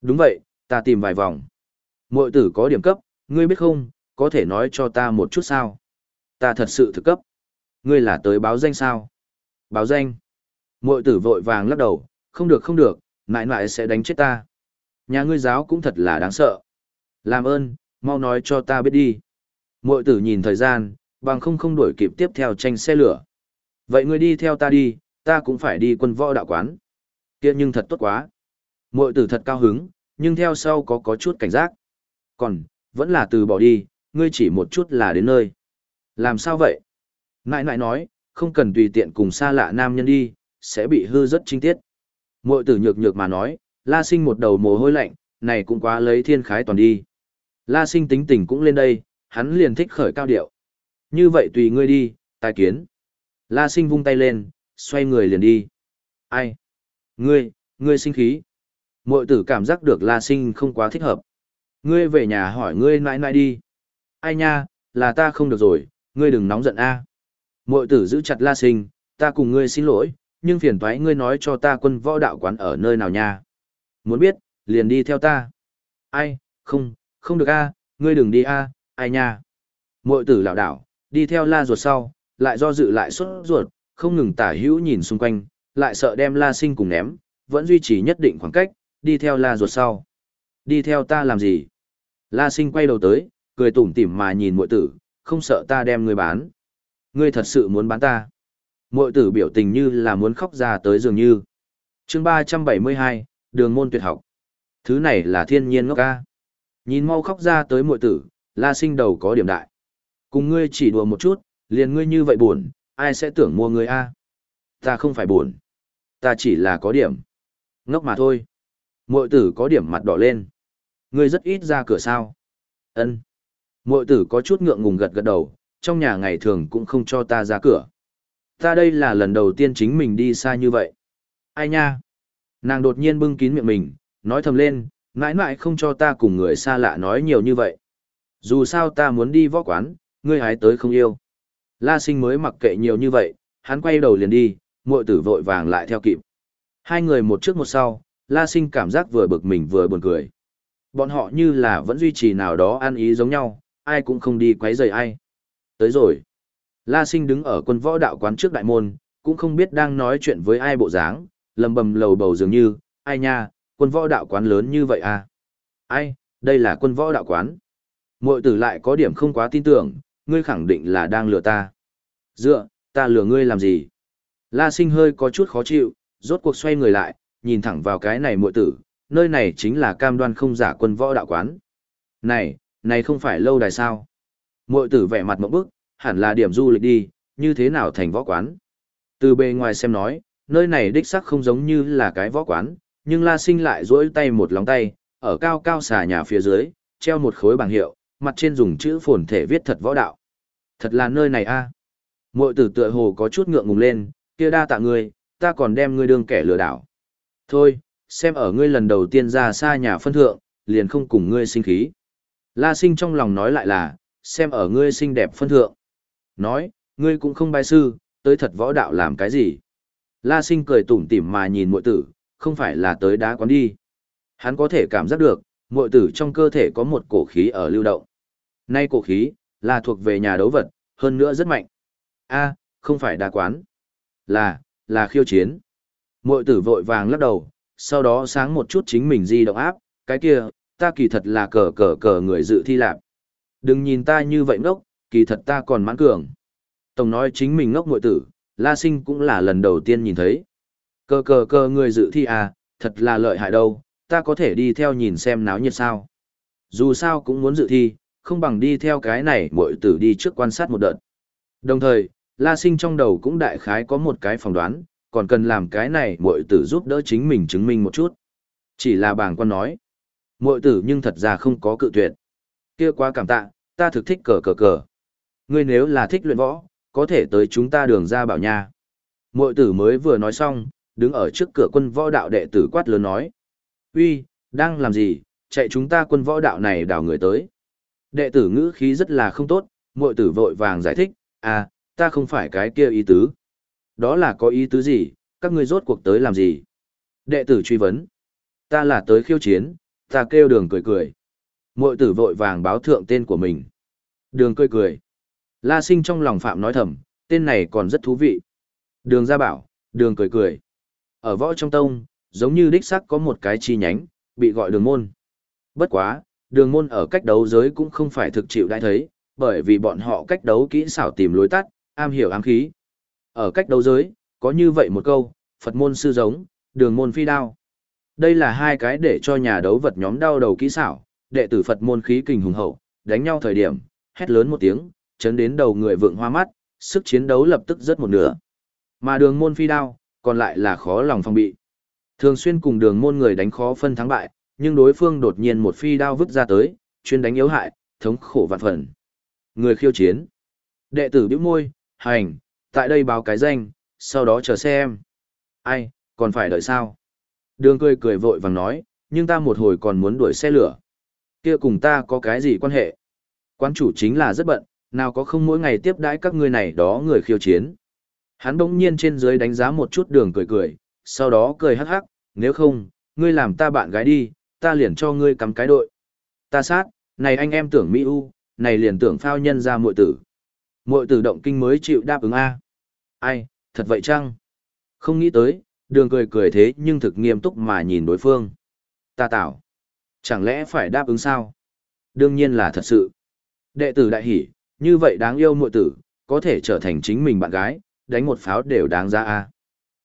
Đúng vậy, ta tìm vài vòng. Mội tử có điểm cấp, ngươi biết không, có thể nói cho ta một chút sao? Ta thật sự thực cấp. Ngươi là tới báo danh sao? Báo danh. Mội tử vội vàng lắc đầu, không được không được, nại nại sẽ đánh chết ta. Nhà ngươi giáo cũng thật là đáng sợ. Làm ơn, mau nói cho ta biết đi. Mội tử nhìn thời gian, bằng không không đuổi kịp tiếp theo tranh xe lửa. Vậy ngươi đi theo ta đi, ta cũng phải đi quân võ đạo quán. kia nhưng thật tốt quá. Mội tử thật cao hứng, nhưng theo sau có có chút cảnh giác. Còn, vẫn là từ bỏ đi, ngươi chỉ một chút là đến nơi. Làm sao vậy? Nại nại nói, không cần tùy tiện cùng xa lạ nam nhân đi, sẽ bị hư rất trinh tiết. Mội tử nhược nhược mà nói, la sinh một đầu mồ hôi lạnh, này cũng quá lấy thiên khái toàn đi. La sinh tính tình cũng lên đây, hắn liền thích khởi cao điệu. Như vậy tùy ngươi đi, tài kiến. La sinh vung tay lên, xoay người liền đi. Ai? Ngươi, ngươi sinh khí. Mội tử cảm giác được la sinh không quá thích hợp. Ngươi về nhà hỏi ngươi nãi nãi đi. Ai nha, là ta không được rồi, ngươi đừng nóng giận a. À. Mội tử giữ chặt la sinh, ta cùng ngươi xin lỗi, nhưng phiền thoái ngươi nói cho ta quân võ đạo quán ở nơi nào nha. Muốn biết, liền đi theo ta. Ai, không, không được a, ngươi đừng đi a, ai nha. Mội tử lảo đảo, đi theo la ruột sau, lại do dự lại xuất ruột, không ngừng tả hữu nhìn xung quanh, lại sợ đem la sinh cùng ném, vẫn duy trì nhất định khoảng cách, đi theo la ruột sau. Đi theo ta làm gì? La sinh quay đầu tới, cười tủm tỉm mà nhìn mội tử, không sợ ta đem ngươi bán. Ngươi thật sự muốn bán ta. Mội tử biểu tình như là muốn khóc ra tới dường như. chương 372, đường môn tuyệt học. Thứ này là thiên nhiên ngốc ca. Nhìn mau khóc ra tới mội tử, la sinh đầu có điểm đại. Cùng ngươi chỉ đùa một chút, liền ngươi như vậy buồn, ai sẽ tưởng mua ngươi a? Ta không phải buồn. Ta chỉ là có điểm. Ngốc mà thôi. Mội tử có điểm mặt đỏ lên. Ngươi rất ít ra cửa sao. ân Mội tử có chút ngượng ngùng gật gật đầu, trong nhà ngày thường cũng không cho ta ra cửa. Ta đây là lần đầu tiên chính mình đi xa như vậy. Ai nha? Nàng đột nhiên bưng kín miệng mình, nói thầm lên, mãi mãi không cho ta cùng người xa lạ nói nhiều như vậy. Dù sao ta muốn đi võ quán, ngươi hái tới không yêu. La sinh mới mặc kệ nhiều như vậy, hắn quay đầu liền đi, muội tử vội vàng lại theo kịp. Hai người một trước một sau, La sinh cảm giác vừa bực mình vừa buồn cười. Bọn họ như là vẫn duy trì nào đó ăn ý giống nhau, ai cũng không đi quấy rầy ai. Tới rồi. La sinh đứng ở quân võ đạo quán trước đại môn, cũng không biết đang nói chuyện với ai bộ dáng, lầm bầm lầu bầu dường như, ai nha, quân võ đạo quán lớn như vậy à? Ai, đây là quân võ đạo quán. Mội tử lại có điểm không quá tin tưởng, ngươi khẳng định là đang lừa ta. Dựa, ta lừa ngươi làm gì? La sinh hơi có chút khó chịu, rốt cuộc xoay người lại, nhìn thẳng vào cái này muội tử, nơi này chính là cam đoan không giả quân võ đạo quán. Này, này không phải lâu đài sao? muội tử vẻ mặt mộng bức, hẳn là điểm du lịch đi, như thế nào thành võ quán? Từ bề ngoài xem nói, nơi này đích sắc không giống như là cái võ quán, nhưng La Sinh lại duỗi tay một lòng tay, ở cao cao xà nhà phía dưới, treo một khối bảng hiệu, mặt trên dùng chữ phồn thể viết thật võ đạo. Thật là nơi này a. À. Tử tựa hồ có chút ngượng ngùng lên, kia đa tạ ngươi, ta còn đem ngươi đương kẻ lừa đảo. Thôi, xem ở ngươi lần đầu tiên ra xa nhà phân thượng, liền không cùng ngươi sinh khí. La sinh trong lòng nói lại là, xem ở ngươi xinh đẹp phân thượng. Nói, ngươi cũng không bài sư, tới thật võ đạo làm cái gì. La sinh cười tủm tỉm mà nhìn mội tử, không phải là tới đá quán đi. Hắn có thể cảm giác được, mội tử trong cơ thể có một cổ khí ở lưu động. Nay cổ khí, là thuộc về nhà đấu vật, hơn nữa rất mạnh. A, không phải đá quán. Là, là khiêu chiến. Mội tử vội vàng lắc đầu, sau đó sáng một chút chính mình di động áp, cái kia, ta kỳ thật là cờ cờ cờ người dự thi lạp. Đừng nhìn ta như vậy ngốc, kỳ thật ta còn mãn cường. Tổng nói chính mình ngốc mội tử, La Sinh cũng là lần đầu tiên nhìn thấy. Cờ cờ cờ người dự thi à, thật là lợi hại đâu, ta có thể đi theo nhìn xem náo nhiệt sao. Dù sao cũng muốn dự thi, không bằng đi theo cái này mội tử đi trước quan sát một đợt. Đồng thời, La Sinh trong đầu cũng đại khái có một cái phỏng đoán, còn cần làm cái này mội tử giúp đỡ chính mình chứng minh một chút. Chỉ là bàng quan nói. Mội tử nhưng thật ra không có cự tuyệt. kia quá cảm tạ, ta thực thích cờ cờ cờ. Ngươi nếu là thích luyện võ, có thể tới chúng ta đường ra bảo nha. Mội tử mới vừa nói xong, đứng ở trước cửa quân võ đạo đệ tử quát lớn nói. uy đang làm gì, chạy chúng ta quân võ đạo này đào người tới. Đệ tử ngữ khí rất là không tốt, mội tử vội vàng giải thích, à, ta không phải cái kia ý tứ. Đó là có ý tứ gì, các ngươi rốt cuộc tới làm gì? Đệ tử truy vấn. Ta là tới khiêu chiến, ta kêu đường cười cười. Mội tử vội vàng báo thượng tên của mình. Đường cười cười. La sinh trong lòng phạm nói thầm, tên này còn rất thú vị. Đường gia bảo, đường cười cười. Ở võ trong tông, giống như đích sắc có một cái chi nhánh, bị gọi đường môn. Bất quá, đường môn ở cách đấu giới cũng không phải thực chịu đại thấy, bởi vì bọn họ cách đấu kỹ xảo tìm lối tắt, am hiểu ám khí. Ở cách đấu giới, có như vậy một câu, Phật môn sư giống, đường môn phi đao. Đây là hai cái để cho nhà đấu vật nhóm đau đầu kỹ xảo, đệ tử Phật môn khí kình hùng hậu, đánh nhau thời điểm, hét lớn một tiếng, chấn đến đầu người vượng hoa mắt, sức chiến đấu lập tức rất một nửa. Mà đường môn phi đao, còn lại là khó lòng phòng bị. Thường xuyên cùng đường môn người đánh khó phân thắng bại, nhưng đối phương đột nhiên một phi đao vứt ra tới, chuyên đánh yếu hại, thống khổ vạn phần. Người khiêu chiến. Đệ tử bĩu môi, hành, tại đây báo cái danh, sau đó chờ xem. Ai, còn phải đợi sao? Đường cười cười vội vàng nói, nhưng ta một hồi còn muốn đuổi xe lửa. Kia cùng ta có cái gì quan hệ? Quán chủ chính là rất bận, nào có không mỗi ngày tiếp đãi các ngươi này đó người khiêu chiến. Hắn bỗng nhiên trên dưới đánh giá một chút đường cười cười, sau đó cười hắc hắc, nếu không, ngươi làm ta bạn gái đi, ta liền cho ngươi cắm cái đội. Ta sát, này anh em tưởng Mỹ U, này liền tưởng phao nhân ra muội tử. Muội tử động kinh mới chịu đáp ứng A. Ai, thật vậy chăng? Không nghĩ tới, đường cười cười thế nhưng thực nghiêm túc mà nhìn đối phương. Ta tạo. Chẳng lẽ phải đáp ứng sao? Đương nhiên là thật sự. Đệ tử đại hỷ, như vậy đáng yêu muội tử, có thể trở thành chính mình bạn gái, đánh một pháo đều đáng ra a.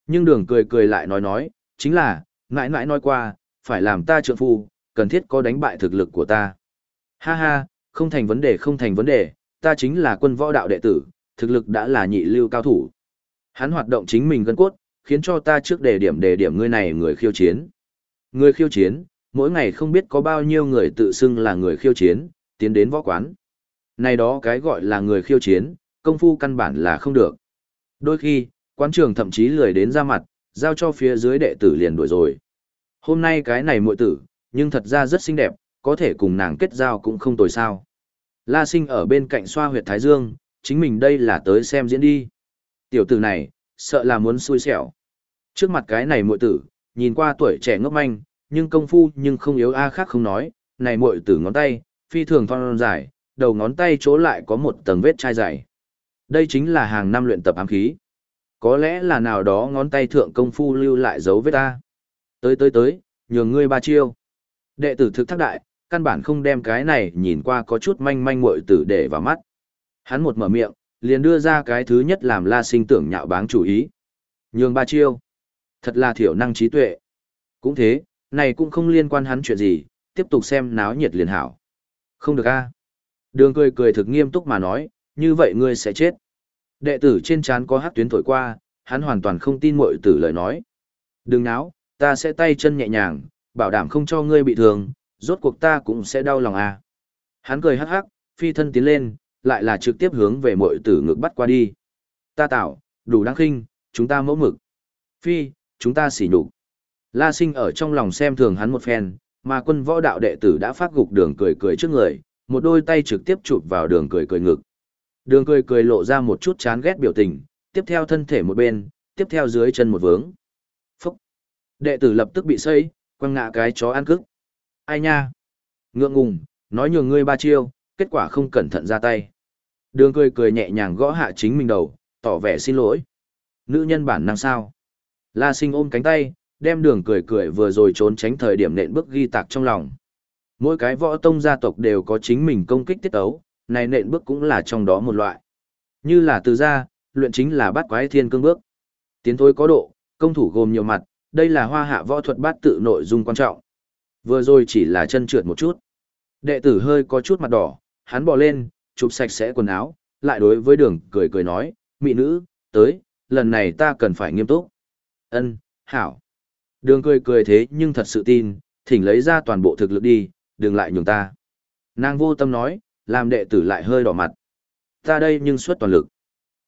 Nhưng đường cười cười lại nói nói, chính là, mãi mãi nói qua, phải làm ta trượng phu, cần thiết có đánh bại thực lực của ta. Ha ha, không thành vấn đề không thành vấn đề, ta chính là quân võ đạo đệ tử, thực lực đã là nhị lưu cao thủ. Hắn hoạt động chính mình gân cốt, khiến cho ta trước đề điểm đề điểm ngươi này người khiêu chiến. Người khiêu chiến, mỗi ngày không biết có bao nhiêu người tự xưng là người khiêu chiến, tiến đến võ quán. Này đó cái gọi là người khiêu chiến, công phu căn bản là không được. Đôi khi, quán trường thậm chí lười đến ra mặt, giao cho phía dưới đệ tử liền đuổi rồi. Hôm nay cái này muội tử, nhưng thật ra rất xinh đẹp, có thể cùng nàng kết giao cũng không tồi sao. La sinh ở bên cạnh xoa huyệt thái dương, chính mình đây là tới xem diễn đi. Tiểu tử này, sợ là muốn xui xẻo. Trước mặt cái này muội tử, nhìn qua tuổi trẻ ngốc manh, nhưng công phu nhưng không yếu a khác không nói, này muội tử ngón tay, phi thường thon dài, đầu ngón tay chỗ lại có một tầng vết chai dày. Đây chính là hàng năm luyện tập ám khí. Có lẽ là nào đó ngón tay thượng công phu lưu lại dấu vết ta. Tới tới tới, nhường ngươi ba chiêu. Đệ tử thực thác đại, căn bản không đem cái này nhìn qua có chút manh manh muội tử để vào mắt. Hắn một mở miệng, liền đưa ra cái thứ nhất làm la sinh tưởng nhạo báng chủ ý. Nhường ba chiêu. Thật là thiểu năng trí tuệ. Cũng thế, này cũng không liên quan hắn chuyện gì, tiếp tục xem náo nhiệt liền hảo. Không được a Đường cười cười thực nghiêm túc mà nói, như vậy ngươi sẽ chết. Đệ tử trên trán có hát tuyến thổi qua, hắn hoàn toàn không tin muội tử lời nói. Đừng náo, ta sẽ tay chân nhẹ nhàng, bảo đảm không cho ngươi bị thương, rốt cuộc ta cũng sẽ đau lòng à. Hắn cười hắc hắc, phi thân tiến lên, lại là trực tiếp hướng về muội tử ngực bắt qua đi. Ta tạo, đủ đáng khinh, chúng ta mẫu mực. Phi, chúng ta xỉ nhục. La sinh ở trong lòng xem thường hắn một phen, mà quân võ đạo đệ tử đã phát gục đường cười cười trước người, một đôi tay trực tiếp chụp vào đường cười cười ngực. Đường cười cười lộ ra một chút chán ghét biểu tình, tiếp theo thân thể một bên, tiếp theo dưới chân một vướng. Phúc! Đệ tử lập tức bị xây, quăng ngã cái chó ăn cức. Ai nha? Ngượng ngùng, nói nhường ngươi ba chiêu, kết quả không cẩn thận ra tay. Đường cười cười nhẹ nhàng gõ hạ chính mình đầu, tỏ vẻ xin lỗi. Nữ nhân bản năng sao? La sinh ôm cánh tay, đem đường cười cười vừa rồi trốn tránh thời điểm nện bước ghi tạc trong lòng. Mỗi cái võ tông gia tộc đều có chính mình công kích tiết ấu, này nện bước cũng là trong đó một loại. Như là từ gia, luyện chính là bắt quái thiên cương bước. Tiến thối có độ, công thủ gồm nhiều mặt, đây là hoa hạ võ thuật bát tự nội dung quan trọng. Vừa rồi chỉ là chân trượt một chút. Đệ tử hơi có chút mặt đỏ, hắn bò lên, chụp sạch sẽ quần áo, lại đối với đường cười cười nói, mị nữ, tới, lần này ta cần phải nghiêm túc. Ân, hảo. Đường cười cười thế nhưng thật sự tin, thỉnh lấy ra toàn bộ thực lực đi, đừng lại nhường ta. Nàng vô tâm nói, làm đệ tử lại hơi đỏ mặt. Ta đây nhưng suất toàn lực.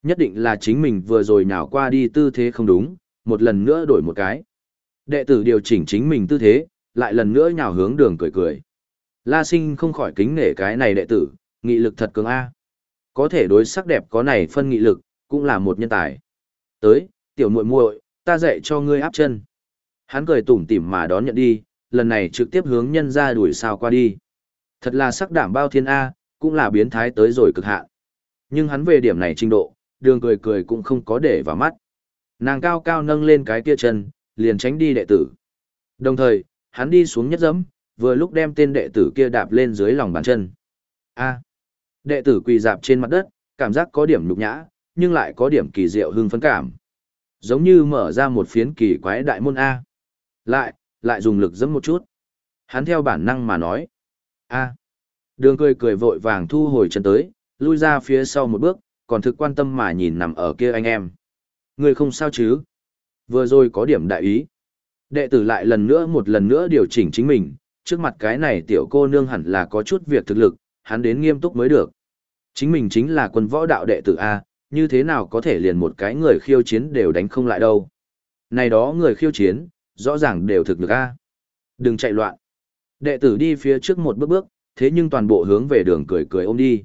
Nhất định là chính mình vừa rồi nhào qua đi tư thế không đúng, một lần nữa đổi một cái. Đệ tử điều chỉnh chính mình tư thế, lại lần nữa nhào hướng đường cười cười. La sinh không khỏi kính nể cái này đệ tử, nghị lực thật cường A. Có thể đối sắc đẹp có này phân nghị lực, cũng là một nhân tài. Tới, tiểu muội muội, ta dạy cho ngươi áp chân. Hắn cười tủm tỉm mà đón nhận đi, lần này trực tiếp hướng nhân ra đuổi sao qua đi. Thật là sắc đảm bao thiên A, cũng là biến thái tới rồi cực hạn. Nhưng hắn về điểm này trình độ, đường cười cười cũng không có để vào mắt. Nàng cao cao nâng lên cái kia chân, liền tránh đi đệ tử. Đồng thời, hắn đi xuống nhất dẫm, vừa lúc đem tên đệ tử kia đạp lên dưới lòng bàn chân. A. đệ tử quỳ dạp trên mặt đất, cảm giác có điểm nhục nhã, nhưng lại có điểm kỳ diệu hưng phấn cảm. Giống như mở ra một phiến kỳ quái đại môn A. Lại, lại dùng lực giẫm một chút. Hắn theo bản năng mà nói. A. Đường cười cười vội vàng thu hồi chân tới, lui ra phía sau một bước, còn thực quan tâm mà nhìn nằm ở kia anh em. Người không sao chứ? Vừa rồi có điểm đại ý. Đệ tử lại lần nữa một lần nữa điều chỉnh chính mình, trước mặt cái này tiểu cô nương hẳn là có chút việc thực lực, hắn đến nghiêm túc mới được. Chính mình chính là quân võ đạo đệ tử A, như thế nào có thể liền một cái người khiêu chiến đều đánh không lại đâu. Này đó người khiêu chiến, rõ ràng đều thực lực A. Đừng chạy loạn. Đệ tử đi phía trước một bước bước, thế nhưng toàn bộ hướng về đường cười cười ôm đi.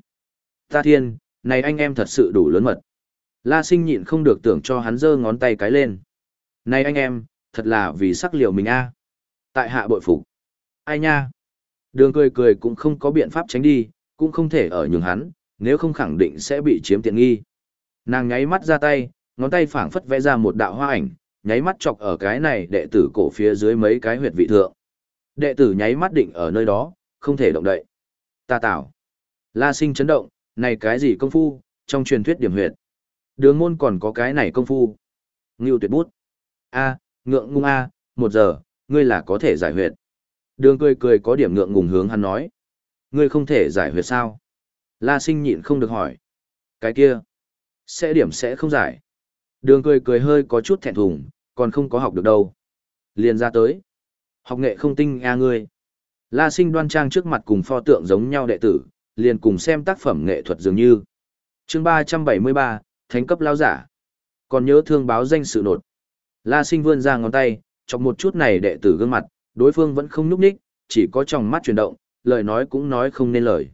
Ta thiên, này anh em thật sự đủ lớn mật. La sinh nhịn không được tưởng cho hắn giơ ngón tay cái lên. Này anh em, thật là vì sắc liều mình a. Tại hạ bội phục. Ai nha? Đường cười cười cũng không có biện pháp tránh đi, cũng không thể ở nhường hắn, nếu không khẳng định sẽ bị chiếm tiện nghi. Nàng nháy mắt ra tay, ngón tay phảng phất vẽ ra một đạo hoa ảnh, nháy mắt chọc ở cái này đệ tử cổ phía dưới mấy cái huyệt vị thượng. Đệ tử nháy mắt định ở nơi đó, không thể động đậy. Ta tạo. La sinh chấn động, này cái gì công phu, trong truyền thuyết điểm huyệt. Đường môn còn có cái này công phu. Ngưu tuyệt bút. A, ngượng ngung A, một giờ, ngươi là có thể giải huyệt. Đường cười cười có điểm ngượng ngùng hướng hắn nói. Ngươi không thể giải huyệt sao? La sinh nhịn không được hỏi. Cái kia, sẽ điểm sẽ không giải. Đường cười cười hơi có chút thẹn thùng, còn không có học được đâu. Liền ra tới. Học nghệ không tinh a ngươi. La sinh đoan trang trước mặt cùng pho tượng giống nhau đệ tử, liền cùng xem tác phẩm nghệ thuật dường như. chương ba trăm bảy mươi ba, Thánh cấp lao giả. Còn nhớ thương báo danh sự nột. La sinh vươn ra ngón tay, chọc một chút này đệ tử gương mặt, đối phương vẫn không nhúc nhích, chỉ có trong mắt chuyển động, lời nói cũng nói không nên lời.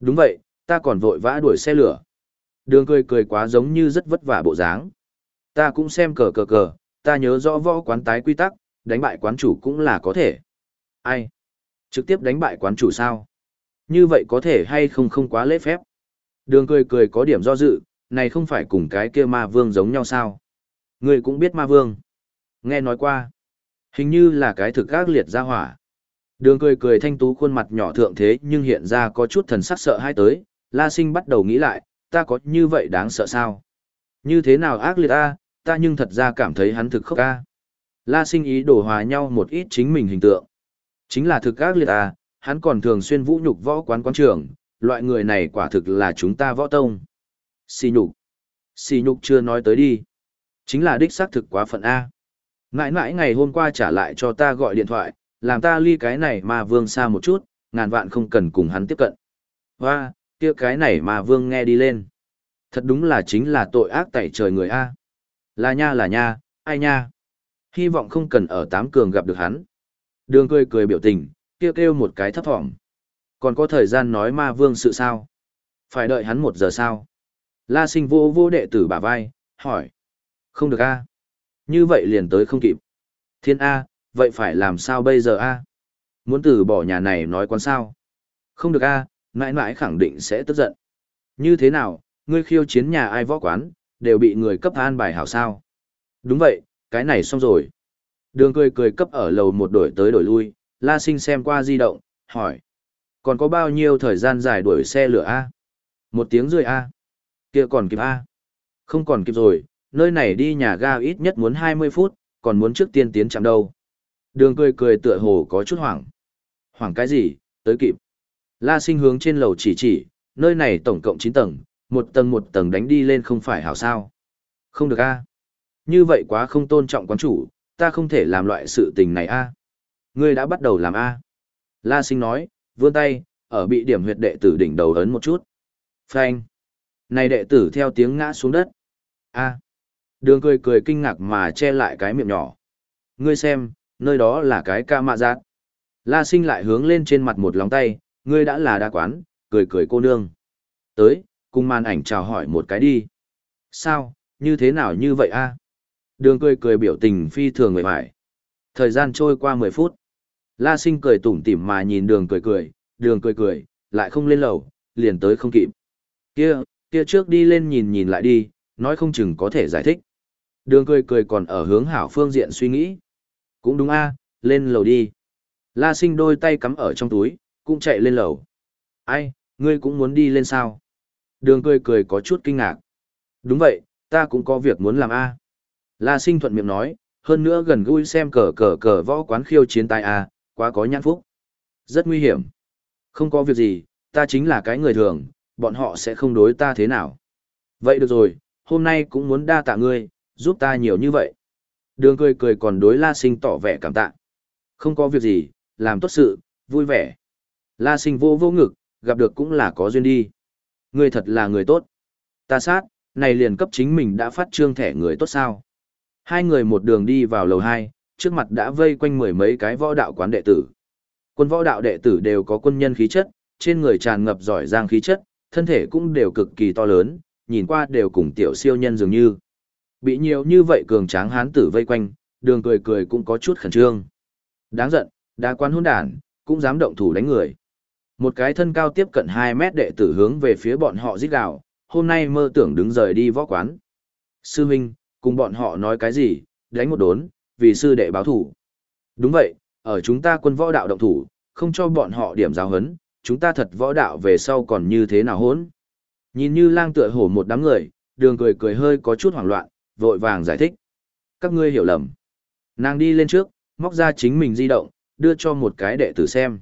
Đúng vậy, ta còn vội vã đuổi xe lửa. Đường cười cười quá giống như rất vất vả bộ dáng. Ta cũng xem cờ cờ cờ, ta nhớ rõ võ quán tái quy tắc, đánh bại quán chủ cũng là có thể. Ai? Trực tiếp đánh bại quán chủ sao? Như vậy có thể hay không không quá lễ phép? Đường cười cười có điểm do dự, này không phải cùng cái kia ma vương giống nhau sao? Người cũng biết ma vương. Nghe nói qua. Hình như là cái thực ác liệt ra hỏa. Đường cười cười thanh tú khuôn mặt nhỏ thượng thế nhưng hiện ra có chút thần sắc sợ hai tới, La Sinh bắt đầu nghĩ lại, ta có như vậy đáng sợ sao? Như thế nào ác liệt ta, ta nhưng thật ra cảm thấy hắn thực khốc ca. La Sinh ý đổ hòa nhau một ít chính mình hình tượng. Chính là thực ác liệt ta, hắn còn thường xuyên vũ nhục võ quán quán trường, loại người này quả thực là chúng ta võ tông. Xì nhục. Xì nhục chưa nói tới đi. Chính là đích xác thực quá phận A. Mãi mãi ngày hôm qua trả lại cho ta gọi điện thoại, làm ta ly cái này mà vương xa một chút, ngàn vạn không cần cùng hắn tiếp cận. Hoa, kia cái này mà vương nghe đi lên. Thật đúng là chính là tội ác tẩy trời người A. Là nha là nha, ai nha. Hy vọng không cần ở tám cường gặp được hắn. Đường cười cười biểu tình, kêu kêu một cái thấp thỏm. Còn có thời gian nói ma vương sự sao? Phải đợi hắn một giờ sao? La sinh vô vô đệ tử bả vai, hỏi. Không được a như vậy liền tới không kịp. Thiên A, vậy phải làm sao bây giờ A? Muốn từ bỏ nhà này nói con sao? Không được A, mãi mãi khẳng định sẽ tức giận. Như thế nào, ngươi khiêu chiến nhà ai võ quán, đều bị người cấp an bài hảo sao? Đúng vậy, cái này xong rồi. Đường cười cười cấp ở lầu một đổi tới đổi lui, La Sinh xem qua di động, hỏi. Còn có bao nhiêu thời gian dài đuổi xe lửa A? Một tiếng rưỡi A. kia còn kịp A. Không còn kịp rồi, nơi này đi nhà ga ít nhất muốn 20 phút, còn muốn trước tiên tiến chạm đâu. Đường cười cười tựa hồ có chút hoảng. Hoảng cái gì, tới kịp. La sinh hướng trên lầu chỉ chỉ, nơi này tổng cộng 9 tầng, một tầng một tầng đánh đi lên không phải hảo sao. Không được a Như vậy quá không tôn trọng quán chủ, ta không thể làm loại sự tình này a Ngươi đã bắt đầu làm a La sinh nói, vươn tay, ở bị điểm huyệt đệ tử đỉnh đầu ấn một chút. Phanh. Này đệ tử theo tiếng ngã xuống đất. a Đường cười cười kinh ngạc mà che lại cái miệng nhỏ. Ngươi xem, nơi đó là cái ca mạ giác. La sinh lại hướng lên trên mặt một lòng tay, ngươi đã là đa quán, cười cười cô nương. Tới, cùng màn ảnh chào hỏi một cái đi. Sao, như thế nào như vậy a? Đường cười cười biểu tình phi thường người phải. Thời gian trôi qua 10 phút. La sinh cười tủm tỉm mà nhìn đường cười cười, đường cười cười, lại không lên lầu, liền tới không kịp. Kia, kia trước đi lên nhìn nhìn lại đi, nói không chừng có thể giải thích. Đường cười cười còn ở hướng hảo phương diện suy nghĩ. Cũng đúng a, à, lên lầu đi. La sinh đôi tay cắm ở trong túi, cũng chạy lên lầu. Ai, ngươi cũng muốn đi lên sao? Đường cười cười có chút kinh ngạc. Đúng vậy, ta cũng có việc muốn làm a. La sinh thuận miệng nói, hơn nữa gần gũi xem cờ cờ cờ võ quán khiêu chiến tai a, quá có nhãn phúc. Rất nguy hiểm. Không có việc gì, ta chính là cái người thường, bọn họ sẽ không đối ta thế nào. Vậy được rồi, hôm nay cũng muốn đa tạ ngươi, giúp ta nhiều như vậy. Đường cười cười còn đối La Sinh tỏ vẻ cảm tạ. Không có việc gì, làm tốt sự, vui vẻ. La Sinh vô vô ngực, gặp được cũng là có duyên đi. Ngươi thật là người tốt. Ta sát, này liền cấp chính mình đã phát trương thẻ người tốt sao. Hai người một đường đi vào lầu hai, trước mặt đã vây quanh mười mấy cái võ đạo quán đệ tử. Quân võ đạo đệ tử đều có quân nhân khí chất, trên người tràn ngập giỏi giang khí chất, thân thể cũng đều cực kỳ to lớn, nhìn qua đều cùng tiểu siêu nhân dường như. Bị nhiều như vậy cường tráng hán tử vây quanh, đường cười cười cũng có chút khẩn trương. Đáng giận, đa quan hôn đản, cũng dám động thủ đánh người. Một cái thân cao tiếp cận 2 mét đệ tử hướng về phía bọn họ giết gào, hôm nay mơ tưởng đứng rời đi võ quán. Sư Minh, cùng bọn họ nói cái gì, đánh một đốn, vì sư đệ báo thủ. Đúng vậy, ở chúng ta quân võ đạo động thủ, không cho bọn họ điểm giáo hấn, chúng ta thật võ đạo về sau còn như thế nào hốn. Nhìn như lang tựa hổ một đám người, đường cười cười hơi có chút hoảng loạn, vội vàng giải thích. Các ngươi hiểu lầm. Nàng đi lên trước, móc ra chính mình di động, đưa cho một cái đệ tử xem.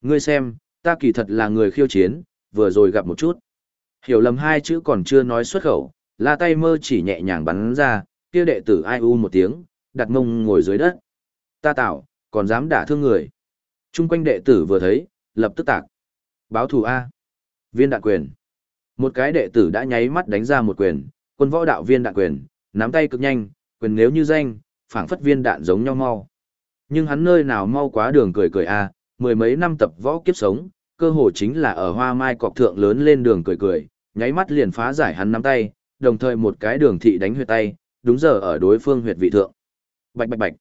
Ngươi xem, ta kỳ thật là người khiêu chiến, vừa rồi gặp một chút. Hiểu lầm hai chữ còn chưa nói xuất khẩu, la tay mơ chỉ nhẹ nhàng bắn ra, kia đệ tử ai u một tiếng, đặt mông ngồi dưới đất. Ta tạo, còn dám đả thương người. Trung quanh đệ tử vừa thấy, lập tức tạc. Báo thù A. Viên đạn quyền. Một cái đệ tử đã nháy mắt đánh ra một quyền, quân võ đạo viên đạn quyền, nắm tay cực nhanh, quyền nếu như danh, phảng phất viên đạn giống nhau mau. Nhưng hắn nơi nào mau quá đường cười cười a, mười mấy năm tập võ kiếp sống, cơ hồ chính là ở hoa mai cọc thượng lớn lên đường cười cười, nháy mắt liền phá giải hắn nắm tay, đồng thời một cái đường thị đánh huyệt tay, đúng giờ ở đối phương huyệt vị thượng. Bạch bạch bạch.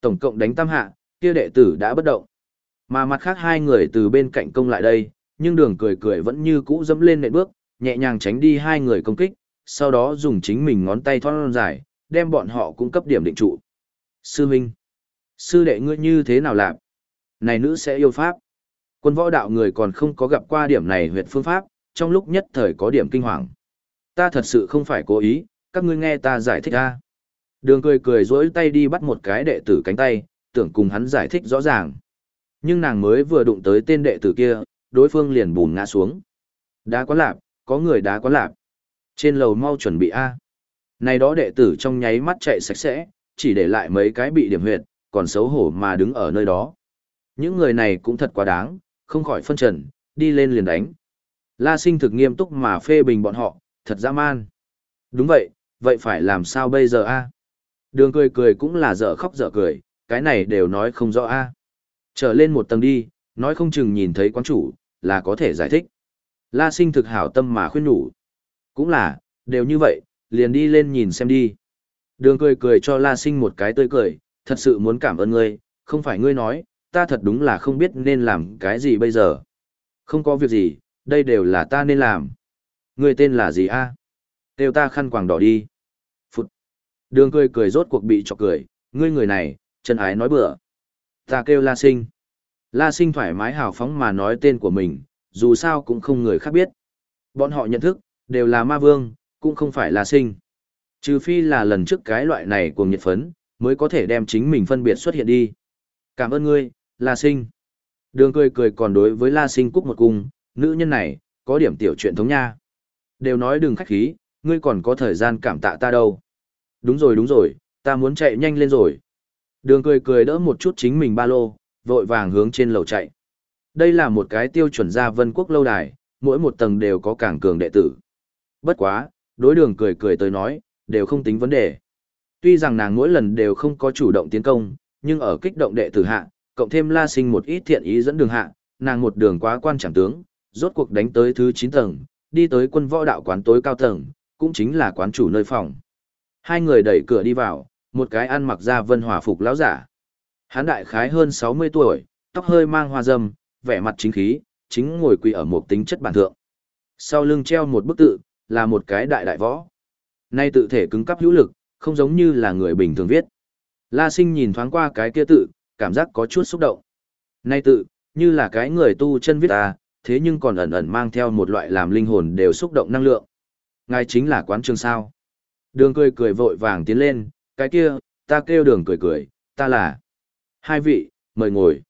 Tổng cộng đánh tam hạ, kia đệ tử đã bất động. Mà mặt khác hai người từ bên cạnh công lại đây, nhưng đường cười cười vẫn như cũ dẫm lên nệm bước, nhẹ nhàng tránh đi hai người công kích, sau đó dùng chính mình ngón tay thon dài, đem bọn họ cung cấp điểm định trụ. Sư Minh, sư đệ ngươi như thế nào làm? Này nữ sẽ yêu pháp. Quân võ đạo người còn không có gặp qua điểm này huyệt phương pháp, trong lúc nhất thời có điểm kinh hoàng. Ta thật sự không phải cố ý, các ngươi nghe ta giải thích ra. Đường cười cười dối tay đi bắt một cái đệ tử cánh tay, tưởng cùng hắn giải thích rõ ràng. Nhưng nàng mới vừa đụng tới tên đệ tử kia, đối phương liền bùn ngã xuống. Đá quá lạp, có người đá quá lạp. Trên lầu mau chuẩn bị A. Này đó đệ tử trong nháy mắt chạy sạch sẽ, chỉ để lại mấy cái bị điểm huyệt, còn xấu hổ mà đứng ở nơi đó. Những người này cũng thật quá đáng, không khỏi phân trần, đi lên liền đánh. La sinh thực nghiêm túc mà phê bình bọn họ, thật dã man. Đúng vậy, vậy phải làm sao bây giờ a? Đường cười cười cũng là dở khóc dở cười, cái này đều nói không rõ a. Trở lên một tầng đi, nói không chừng nhìn thấy quán chủ, là có thể giải thích. La sinh thực hảo tâm mà khuyên nhủ. Cũng là, đều như vậy, liền đi lên nhìn xem đi. Đường cười cười cho La Sinh một cái tươi cười, thật sự muốn cảm ơn ngươi, không phải ngươi nói, ta thật đúng là không biết nên làm cái gì bây giờ. Không có việc gì, đây đều là ta nên làm. ngươi tên là gì a? đều ta khăn quàng đỏ đi. Phụt. Đường cười cười rốt cuộc bị chọc cười, ngươi người này, chân ái nói bừa. Ta kêu La Sinh. La Sinh thoải mái hào phóng mà nói tên của mình, dù sao cũng không người khác biết. Bọn họ nhận thức, đều là ma vương, cũng không phải là Sinh. Trừ phi là lần trước cái loại này cuồng nhiệt phấn, mới có thể đem chính mình phân biệt xuất hiện đi. Cảm ơn ngươi, La Sinh. Đường cười cười còn đối với La Sinh cúc một cung, nữ nhân này, có điểm tiểu chuyện thống nha. Đều nói đừng khách khí, ngươi còn có thời gian cảm tạ ta đâu. Đúng rồi đúng rồi, ta muốn chạy nhanh lên rồi. Đường cười cười đỡ một chút chính mình ba lô, vội vàng hướng trên lầu chạy. Đây là một cái tiêu chuẩn gia vân quốc lâu đài, mỗi một tầng đều có cảng cường đệ tử. Bất quá, đối đường cười cười tới nói, đều không tính vấn đề. Tuy rằng nàng mỗi lần đều không có chủ động tiến công, nhưng ở kích động đệ tử hạ, cộng thêm la sinh một ít thiện ý dẫn đường hạ, nàng một đường quá quan trọng tướng, rốt cuộc đánh tới thứ 9 tầng, đi tới quân võ đạo quán tối cao tầng, cũng chính là quán chủ nơi phòng. Hai người đẩy cửa đi vào, một cái ăn mặc ra vân hòa phục lão giả. Hán đại khái hơn 60 tuổi, tóc hơi mang hoa dâm vẻ mặt chính khí, chính ngồi quỳ ở một tính chất bản thượng. Sau lưng treo một bức tự, là một cái đại đại võ. Nay tự thể cứng cắp hữu lực, không giống như là người bình thường viết. La sinh nhìn thoáng qua cái kia tự, cảm giác có chút xúc động. Nay tự, như là cái người tu chân viết ta, thế nhưng còn ẩn ẩn mang theo một loại làm linh hồn đều xúc động năng lượng. Ngài chính là quán trường sao. Đường cười cười vội vàng tiến lên, cái kia, ta kêu đường cười cười, ta là. Hai vị, mời ngồi.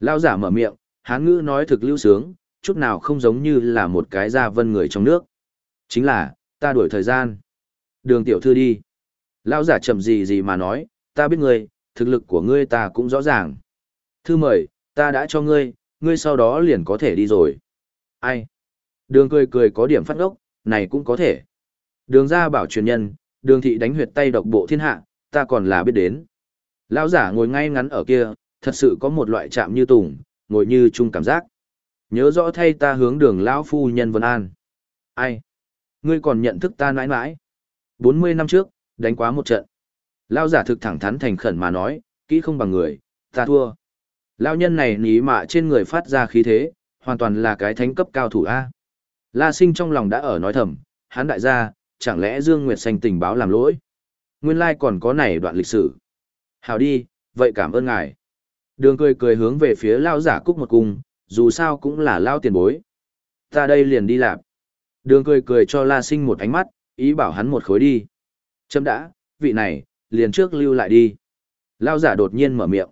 Lao giả mở miệng, hán ngữ nói thực lưu sướng, chút nào không giống như là một cái gia vân người trong nước. Chính là, ta đuổi thời gian. Đường tiểu thư đi. lão giả chậm gì gì mà nói, ta biết ngươi, thực lực của ngươi ta cũng rõ ràng. Thư mời, ta đã cho ngươi, ngươi sau đó liền có thể đi rồi. Ai? Đường cười cười có điểm phát ốc, này cũng có thể. Đường ra bảo truyền nhân, đường thị đánh huyệt tay độc bộ thiên hạ, ta còn là biết đến. Lão giả ngồi ngay ngắn ở kia, thật sự có một loại chạm như tùng, ngồi như chung cảm giác. Nhớ rõ thay ta hướng đường lão phu nhân Vân An. Ai? Ngươi còn nhận thức ta nãi nãi. 40 năm trước, đánh quá một trận. Lão giả thực thẳng thắn thành khẩn mà nói, kỹ không bằng người, ta thua. Lão nhân này ní mạ trên người phát ra khí thế, hoàn toàn là cái thánh cấp cao thủ A. La sinh trong lòng đã ở nói thầm, hắn đại gia, chẳng lẽ Dương Nguyệt Xanh tình báo làm lỗi? Nguyên lai còn có này đoạn lịch sử. Hào đi, vậy cảm ơn ngài. Đường cười cười hướng về phía lao giả cúc một cung, dù sao cũng là lao tiền bối. Ta đây liền đi làm. Đường cười cười cho La Sinh một ánh mắt, ý bảo hắn một khối đi. Chấm đã, vị này, liền trước lưu lại đi. Lao giả đột nhiên mở miệng.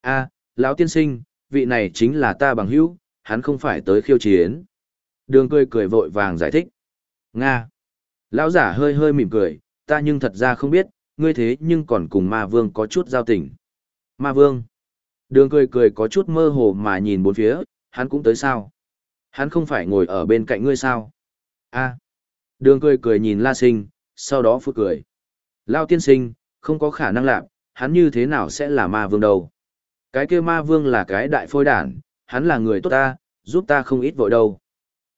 a lão tiên sinh, vị này chính là ta bằng hữu, hắn không phải tới khiêu chiến. Đường cười cười vội vàng giải thích. Nga. Lão giả hơi hơi mỉm cười, ta nhưng thật ra không biết, ngươi thế nhưng còn cùng ma vương có chút giao tình. Ma vương. Đường cười cười có chút mơ hồ mà nhìn bốn phía, hắn cũng tới sao? Hắn không phải ngồi ở bên cạnh ngươi sao? A Đường cười cười nhìn La Sinh, sau đó phút cười. Lao tiên sinh, không có khả năng lạc, hắn như thế nào sẽ là ma vương đâu? Cái kia ma vương là cái đại phôi đản, hắn là người tốt ta, giúp ta không ít vội đâu.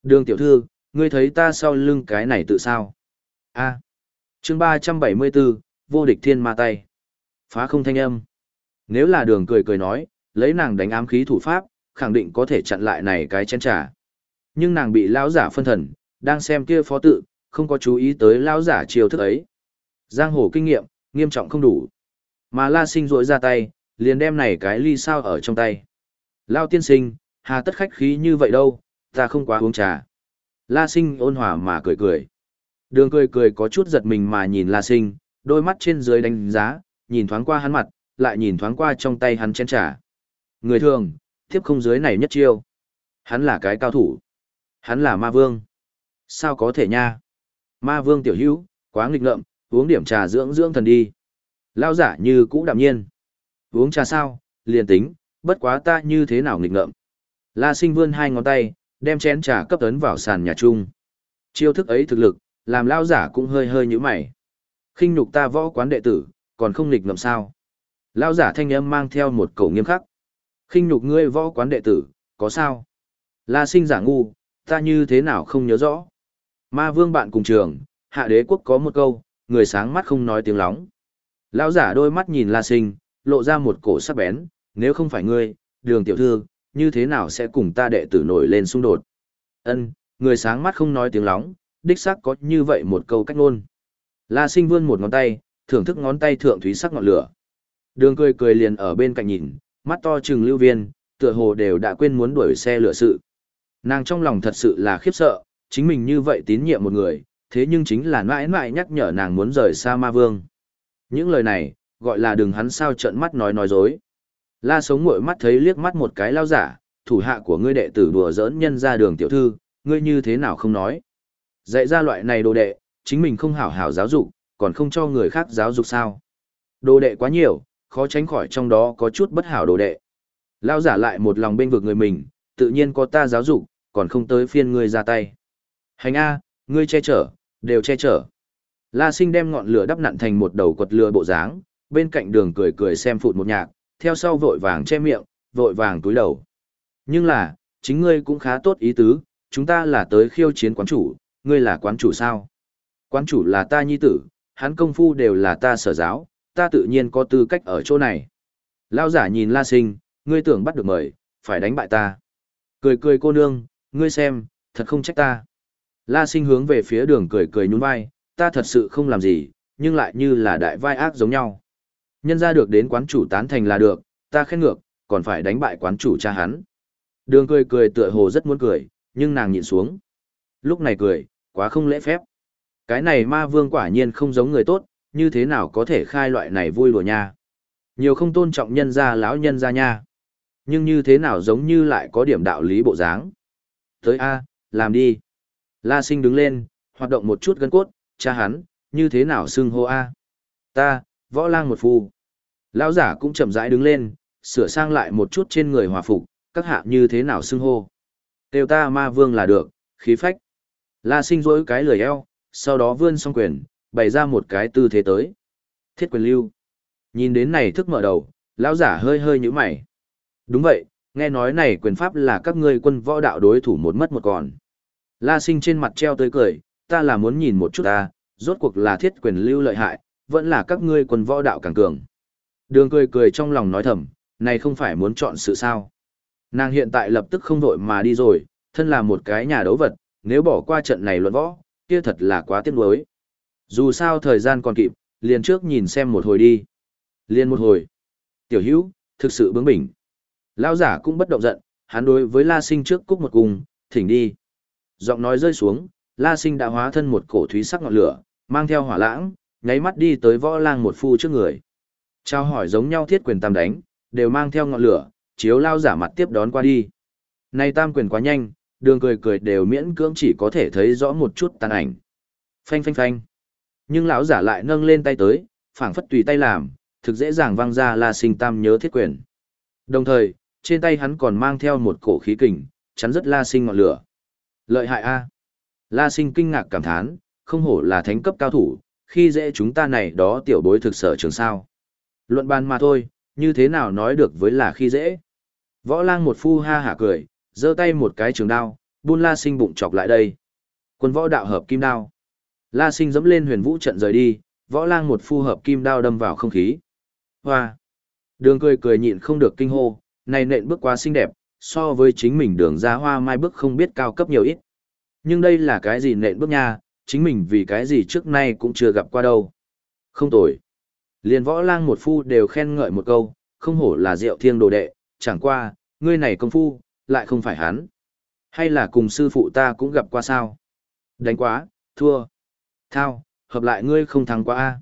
Đường tiểu thư, ngươi thấy ta sau lưng cái này tự sao? A. chương ba trăm bảy mươi 374, vô địch thiên ma tay. Phá không thanh âm. Nếu là đường cười cười nói, lấy nàng đánh ám khí thủ pháp, khẳng định có thể chặn lại này cái chén trà. Nhưng nàng bị lão giả phân thần, đang xem kia phó tự, không có chú ý tới lão giả chiều thức ấy. Giang hồ kinh nghiệm, nghiêm trọng không đủ. Mà la sinh rỗi ra tay, liền đem này cái ly sao ở trong tay. Lao tiên sinh, hà tất khách khí như vậy đâu, ta không quá uống trà. La sinh ôn hòa mà cười cười. Đường cười cười có chút giật mình mà nhìn La sinh, đôi mắt trên dưới đánh giá, nhìn thoáng qua hắn mặt, lại nhìn thoáng qua trong tay hắn chén trà. Người thường, tiếp không dưới này nhất chiêu. Hắn là cái cao thủ. Hắn là ma vương. Sao có thể nha? Ma vương tiểu hữu, quá nghịch ngợm, uống điểm trà dưỡng dưỡng thần đi. Lao giả như cũ đạm nhiên. Uống trà sao, liền tính, bất quá ta như thế nào nghịch ngợm. La sinh vươn hai ngón tay, đem chén trà cấp tấn vào sàn nhà chung. Chiêu thức ấy thực lực, làm lao giả cũng hơi hơi như mày. khinh nhục ta võ quán đệ tử, còn không nghịch ngợm sao. Lao giả thanh âm mang theo một cổ nghiêm khắc. khinh nhục ngươi võ quán đệ tử, có sao? La sinh giả ngu, ta như thế nào không nhớ rõ. Ma vương bạn cùng trường, hạ đế quốc có một câu, người sáng mắt không nói tiếng lóng. Lão giả đôi mắt nhìn La Sinh, lộ ra một cổ sắc bén, nếu không phải ngươi, đường tiểu thư, như thế nào sẽ cùng ta đệ tử nổi lên xung đột. Ân, người sáng mắt không nói tiếng lóng, đích xác có như vậy một câu cách ngôn. La sinh vươn một ngón tay, thưởng thức ngón tay thượng thúy sắc ngọn lửa. Đường cười cười liền ở bên cạnh nhìn, mắt to trừng lưu viên, tựa hồ đều đã quên muốn đuổi xe lửa sự. Nàng trong lòng thật sự là khiếp sợ, chính mình như vậy tín nhiệm một người, thế nhưng chính là mãi mãi nhắc nhở nàng muốn rời xa ma vương. Những lời này, gọi là đừng hắn sao trợn mắt nói nói dối. La sống ngội mắt thấy liếc mắt một cái lao giả, thủ hạ của ngươi đệ tử đùa giỡn nhân ra đường tiểu thư, ngươi như thế nào không nói. Dạy ra loại này đồ đệ, chính mình không hảo hảo giáo dục, còn không cho người khác giáo dục sao. Đồ đệ quá nhiều, khó tránh khỏi trong đó có chút bất hảo đồ đệ. Lao giả lại một lòng bên vực người mình, tự nhiên có ta giáo dục, còn không tới phiên ngươi ra tay. Hành A, ngươi che chở, đều che chở. La sinh đem ngọn lửa đắp nặn thành một đầu quật lửa bộ dáng, bên cạnh đường cười cười xem phụt một nhạc, theo sau vội vàng che miệng, vội vàng túi đầu. Nhưng là, chính ngươi cũng khá tốt ý tứ, chúng ta là tới khiêu chiến quán chủ, ngươi là quán chủ sao? Quán chủ là ta nhi tử, hắn công phu đều là ta sở giáo, ta tự nhiên có tư cách ở chỗ này. Lao giả nhìn La Sinh, ngươi tưởng bắt được mời, phải đánh bại ta. Cười cười cô nương, ngươi xem, thật không trách ta. La Sinh hướng về phía đường cười cười nhún vai, ta thật sự không làm gì, nhưng lại như là đại vai ác giống nhau. Nhân ra được đến quán chủ tán thành là được, ta khen ngược, còn phải đánh bại quán chủ cha hắn. Đường cười cười tựa hồ rất muốn cười, nhưng nàng nhịn xuống. Lúc này cười, quá không lễ phép. Cái này ma vương quả nhiên không giống người tốt, như thế nào có thể khai loại này vui đùa nha. Nhiều không tôn trọng nhân gia lão nhân gia nha. Nhưng như thế nào giống như lại có điểm đạo lý bộ dáng. Tới A, làm đi. La sinh đứng lên, hoạt động một chút gân cốt, cha hắn, như thế nào xưng hô A. Ta, võ lang một phu. Lão giả cũng chậm rãi đứng lên, sửa sang lại một chút trên người hòa phục, các hạ như thế nào xưng hô. Tiêu ta ma vương là được, khí phách. La sinh rỗi cái lười eo, sau đó vươn song quyền, bày ra một cái tư thế tới. Thiết quyền lưu. Nhìn đến này thức mở đầu, lão giả hơi hơi nhíu mày. Đúng vậy, nghe nói này quyền pháp là các ngươi quân võ đạo đối thủ một mất một còn. La sinh trên mặt treo tới cười, ta là muốn nhìn một chút ta, rốt cuộc là thiết quyền lưu lợi hại, vẫn là các ngươi quần võ đạo càng cường. Đường cười cười trong lòng nói thầm, này không phải muốn chọn sự sao. Nàng hiện tại lập tức không đội mà đi rồi, thân là một cái nhà đấu vật, nếu bỏ qua trận này luận võ, kia thật là quá tiếc nuối. Dù sao thời gian còn kịp, liền trước nhìn xem một hồi đi. Liền một hồi. Tiểu hữu, thực sự bướng bỉnh. Lao giả cũng bất động giận, hắn đối với La Sinh trước cúc một cùng, thỉnh đi. Giọng nói rơi xuống, La Sinh đã hóa thân một cổ thúy sắc ngọn lửa, mang theo hỏa lãng, nháy mắt đi tới võ lang một phu trước người. Trao hỏi giống nhau thiết quyền tam đánh, đều mang theo ngọn lửa, chiếu lao giả mặt tiếp đón qua đi. Này tam quyền quá nhanh, đường cười cười đều miễn cưỡng chỉ có thể thấy rõ một chút tàn ảnh. Phanh phanh phanh. Nhưng lão giả lại nâng lên tay tới, phảng phất tùy tay làm, thực dễ dàng văng ra La Sinh tam nhớ thiết quyền. Đồng thời, trên tay hắn còn mang theo một cổ khí kình, chắn rất La Sinh ngọn lửa. Lợi hại a. La Sinh kinh ngạc cảm thán, không hổ là thánh cấp cao thủ, khi dễ chúng ta này đó tiểu bối thực sở trường sao. Luận bàn mà thôi, như thế nào nói được với là khi dễ. Võ lang một phu ha hả cười, giơ tay một cái trường đao, buôn la sinh bụng chọc lại đây. Quân võ đạo hợp kim đao. La sinh dẫm lên huyền vũ trận rời đi, võ lang một phu hợp kim đao đâm vào không khí. Hoa! Đường cười cười nhịn không được kinh hô, này nện bước quá xinh đẹp, so với chính mình đường ra hoa mai bước không biết cao cấp nhiều ít. Nhưng đây là cái gì nện bước nha, chính mình vì cái gì trước nay cũng chưa gặp qua đâu. Không tồi. Liền võ lang một phu đều khen ngợi một câu, không hổ là rượu thiên đồ đệ, chẳng qua, ngươi này công phu, lại không phải hắn. Hay là cùng sư phụ ta cũng gặp qua sao? Đánh quá, thua. Thao, hợp lại ngươi không thắng quá a.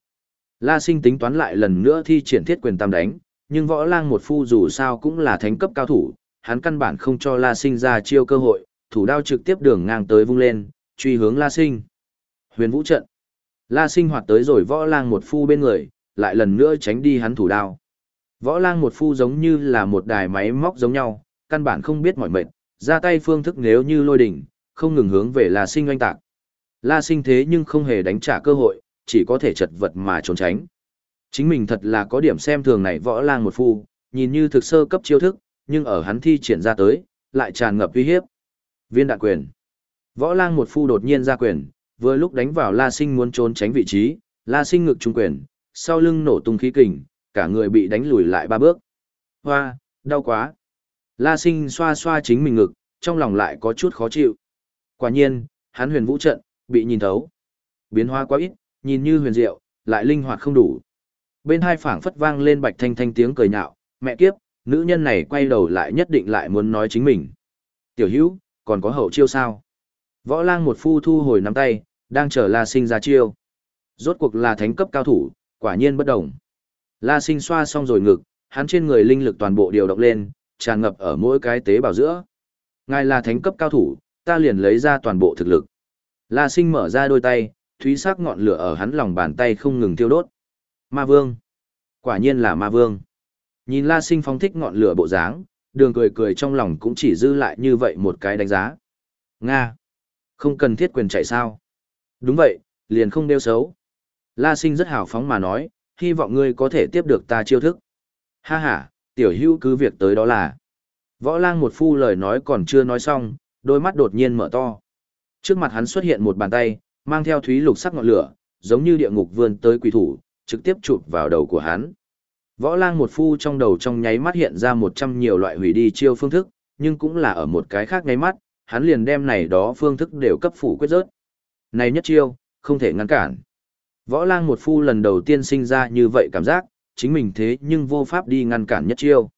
La sinh tính toán lại lần nữa thi triển thiết quyền tam đánh, nhưng võ lang một phu dù sao cũng là thánh cấp cao thủ, hắn căn bản không cho La sinh ra chiêu cơ hội, thủ đao trực tiếp đường ngang tới vung lên, truy hướng La sinh. Huyền vũ trận. La sinh hoạt tới rồi võ lang một phu bên người, lại lần nữa tránh đi hắn thủ đao. Võ lang một phu giống như là một đài máy móc giống nhau, căn bản không biết mỏi mệt, ra tay phương thức nếu như lôi đỉnh, không ngừng hướng về La Sinh oanh tạc. La Sinh thế nhưng không hề đánh trả cơ hội, chỉ có thể chật vật mà trốn tránh. Chính mình thật là có điểm xem thường này võ lang một phu, nhìn như thực sơ cấp chiêu thức, nhưng ở hắn thi triển ra tới, lại tràn ngập uy hiếp. Viên đạn quyền. Võ lang một phu đột nhiên ra quyền, vừa lúc đánh vào La Sinh muốn trốn tránh vị trí, La Sinh ngực trung quyền, sau lưng nổ tung khí kình, cả người bị đánh lùi lại ba bước. Hoa, đau quá. La sinh xoa xoa chính mình ngực, trong lòng lại có chút khó chịu. Quả nhiên, hắn huyền vũ trận, bị nhìn thấu. Biến hóa quá ít, nhìn như huyền diệu, lại linh hoạt không đủ. Bên hai phảng phất vang lên bạch thanh thanh tiếng cười nhạo, mẹ kiếp, nữ nhân này quay đầu lại nhất định lại muốn nói chính mình. Tiểu hữu, còn có hậu chiêu sao? Võ lang một phu thu hồi nắm tay, đang chờ La Sinh ra chiêu. Rốt cuộc là thánh cấp cao thủ, quả nhiên bất động. La Sinh xoa xong rồi ngực, hắn trên người linh lực toàn bộ điều động lên, tràn ngập ở mỗi cái tế bào giữa. Ngài là thánh cấp cao thủ, ta liền lấy ra toàn bộ thực lực. La Sinh mở ra đôi tay, thúy sắc ngọn lửa ở hắn lòng bàn tay không ngừng thiêu đốt. Ma Vương. Quả nhiên là Ma Vương. Nhìn La Sinh phóng thích ngọn lửa bộ dáng, đường cười cười trong lòng cũng chỉ dư lại như vậy một cái đánh giá. Nga. Không cần thiết quyền chạy sao. Đúng vậy, liền không đeo xấu. La Sinh rất hào phóng mà nói, hy vọng ngươi có thể tiếp được ta chiêu thức. Ha ha, tiểu hữu cứ việc tới đó là. Võ lang một phu lời nói còn chưa nói xong, đôi mắt đột nhiên mở to. Trước mặt hắn xuất hiện một bàn tay, mang theo thúy lục sắc ngọn lửa, giống như địa ngục vươn tới quỷ thủ, trực tiếp chụp vào đầu của hắn. Võ lang một phu trong đầu trong nháy mắt hiện ra một trăm nhiều loại hủy đi chiêu phương thức, nhưng cũng là ở một cái khác nháy mắt, hắn liền đem này đó phương thức đều cấp phủ quyết rớt. Này nhất chiêu, không thể ngăn cản. Võ lang một phu lần đầu tiên sinh ra như vậy cảm giác, chính mình thế nhưng vô pháp đi ngăn cản nhất chiêu.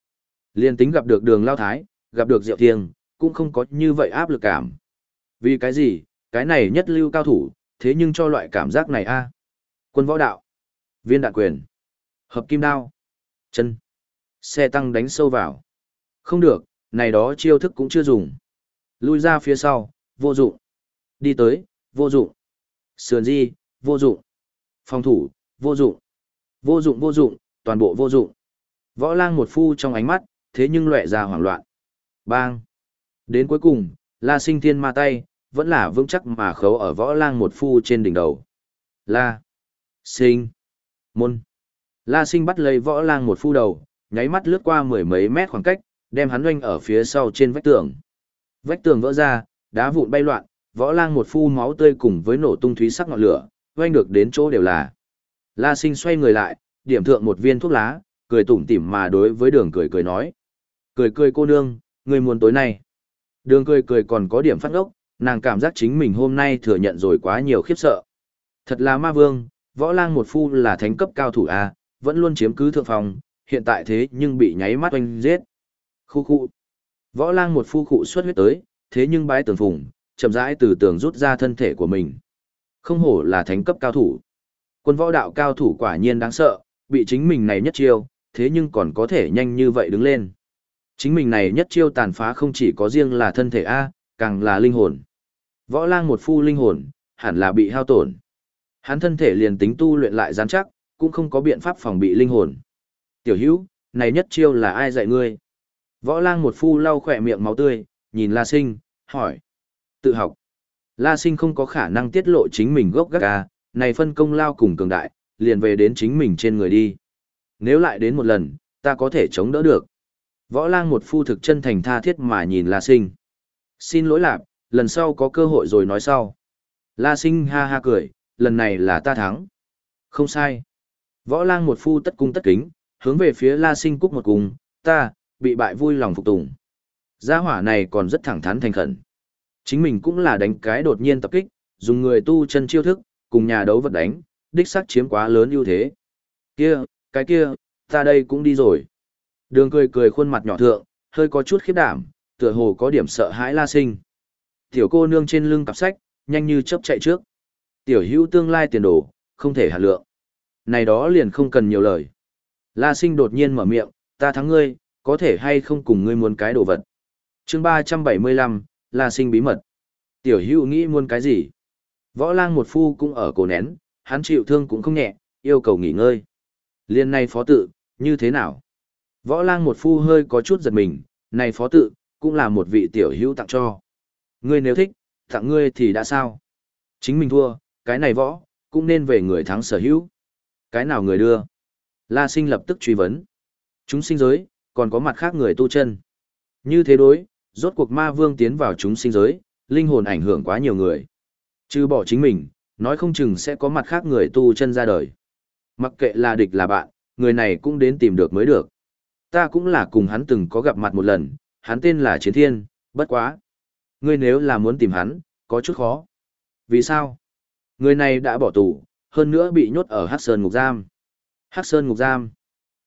Liên tính gặp được đường lao thái, gặp được diệu thiêng, cũng không có như vậy áp lực cảm. Vì cái gì, cái này nhất lưu cao thủ, thế nhưng cho loại cảm giác này a Quân võ đạo, viên đạn quyền, hợp kim đao, chân, xe tăng đánh sâu vào. Không được, này đó chiêu thức cũng chưa dùng. Lui ra phía sau, vô dụng. Đi tới, vô dụng. Sườn di, vô dụng. Phòng thủ, vô dụng. Vô dụng vô dụng, toàn bộ vô dụng. Võ lang một phu trong ánh mắt, thế nhưng lệ ra hoảng loạn. Bang! Đến cuối cùng, la sinh thiên ma tay, vẫn là vững chắc mà khấu ở võ lang một phu trên đỉnh đầu. La! Sinh! Môn! La sinh bắt lấy võ lang một phu đầu, nháy mắt lướt qua mười mấy mét khoảng cách, đem hắn oanh ở phía sau trên vách tường. Vách tường vỡ ra, đá vụn bay loạn, võ lang một phu máu tươi cùng với nổ tung thúy sắc ngọn lửa, oanh được đến chỗ đều là. La sinh xoay người lại, điểm thượng một viên thuốc lá, cười tủm tỉm mà đối với đường cười cười nói. Cười cười cô nương, người muốn tối nay. Đường cười cười còn có điểm phát ốc, nàng cảm giác chính mình hôm nay thừa nhận rồi quá nhiều khiếp sợ. Thật là ma vương, võ lang một phu là thánh cấp cao thủ A, vẫn luôn chiếm cứ thượng phòng, hiện tại thế nhưng bị nháy mắt oanh giết. Khu khu. Võ lang một phu cụ xuất huyết tới, thế nhưng bái tường phùng, chậm rãi từ tường rút ra thân thể của mình. Không hổ là thánh cấp cao thủ. Quân võ đạo cao thủ quả nhiên đáng sợ, bị chính mình này nhất chiêu, thế nhưng còn có thể nhanh như vậy đứng lên. Chính mình này nhất chiêu tàn phá không chỉ có riêng là thân thể A, càng là linh hồn. Võ lang một phu linh hồn, hẳn là bị hao tổn. Hắn thân thể liền tính tu luyện lại gián chắc, cũng không có biện pháp phòng bị linh hồn. Tiểu hữu, này nhất chiêu là ai dạy ngươi? Võ lang một phu lau khỏe miệng máu tươi, nhìn La Sinh, hỏi. Tự học. La Sinh không có khả năng tiết lộ chính mình gốc gác ca, này phân công lao cùng cường đại, liền về đến chính mình trên người đi. Nếu lại đến một lần, ta có thể chống đỡ được. Võ lang một phu thực chân thành tha thiết mà nhìn La Sinh. Xin lỗi lạp, lần sau có cơ hội rồi nói sau. La Sinh ha ha cười, lần này là ta thắng. Không sai. Võ lang một phu tất cung tất kính, hướng về phía La Sinh cúc một cung, ta, bị bại vui lòng phục tùng. Gia hỏa này còn rất thẳng thắn thành khẩn. Chính mình cũng là đánh cái đột nhiên tập kích, dùng người tu chân chiêu thức, cùng nhà đấu vật đánh, đích xác chiếm quá lớn ưu thế. Kia, cái kia, ta đây cũng đi rồi. Đường cười cười khuôn mặt nhỏ thượng, hơi có chút khiếp đảm, tựa hồ có điểm sợ hãi la sinh. Tiểu cô nương trên lưng cặp sách, nhanh như chớp chạy trước. Tiểu hữu tương lai tiền đồ, không thể hạt lượng. Này đó liền không cần nhiều lời. La sinh đột nhiên mở miệng, ta thắng ngươi, có thể hay không cùng ngươi muốn cái đồ vật. chương 375, La sinh bí mật. Tiểu hữu nghĩ muốn cái gì? Võ lang một phu cũng ở cổ nén, hắn chịu thương cũng không nhẹ, yêu cầu nghỉ ngơi. Liên này phó tự, như thế nào? Võ lang một phu hơi có chút giật mình, này phó tự, cũng là một vị tiểu hữu tặng cho. Ngươi nếu thích, tặng ngươi thì đã sao? Chính mình thua, cái này võ, cũng nên về người thắng sở hữu. Cái nào người đưa? La sinh lập tức truy vấn. Chúng sinh giới, còn có mặt khác người tu chân. Như thế đối, rốt cuộc ma vương tiến vào chúng sinh giới, linh hồn ảnh hưởng quá nhiều người. Chứ bỏ chính mình, nói không chừng sẽ có mặt khác người tu chân ra đời. Mặc kệ là địch là bạn, người này cũng đến tìm được mới được. Ta cũng là cùng hắn từng có gặp mặt một lần, hắn tên là Chiến Thiên, bất quá. Ngươi nếu là muốn tìm hắn, có chút khó. Vì sao? Người này đã bỏ tù, hơn nữa bị nhốt ở Hắc Sơn Ngục Giam. Hắc Sơn Ngục Giam.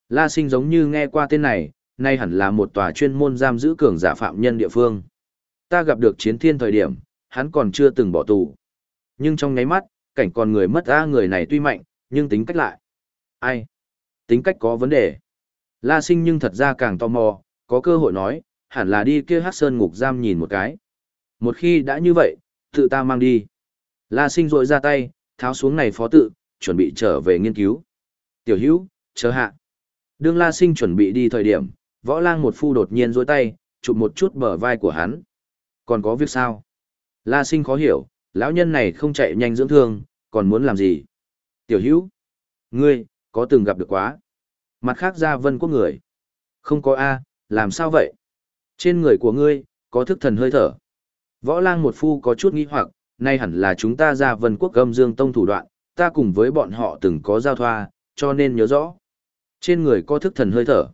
La Sinh giống như nghe qua tên này, nay hẳn là một tòa chuyên môn giam giữ cường giả phạm nhân địa phương. Ta gặp được chiến thiên thời điểm, hắn còn chưa từng bỏ tù. Nhưng trong nháy mắt, cảnh còn người mất ra người này tuy mạnh, nhưng tính cách lại. Ai? Tính cách có vấn đề. La sinh nhưng thật ra càng tò mò, có cơ hội nói, hẳn là đi kia Hắc sơn ngục giam nhìn một cái. Một khi đã như vậy, tự ta mang đi. La sinh rội ra tay, tháo xuống này phó tự, chuẩn bị trở về nghiên cứu. Tiểu hữu, chờ hạ. Đương La sinh chuẩn bị đi thời điểm, võ lang một phu đột nhiên rôi tay, chụp một chút bờ vai của hắn. Còn có việc sao? La sinh khó hiểu, lão nhân này không chạy nhanh dưỡng thương, còn muốn làm gì? Tiểu hữu, ngươi, có từng gặp được quá. Mặt khác ra vân quốc người. Không có A, làm sao vậy? Trên người của ngươi, có thức thần hơi thở. Võ lang một phu có chút nghi hoặc, nay hẳn là chúng ta ra vân quốc âm dương tông thủ đoạn, ta cùng với bọn họ từng có giao thoa, cho nên nhớ rõ. Trên người có thức thần hơi thở.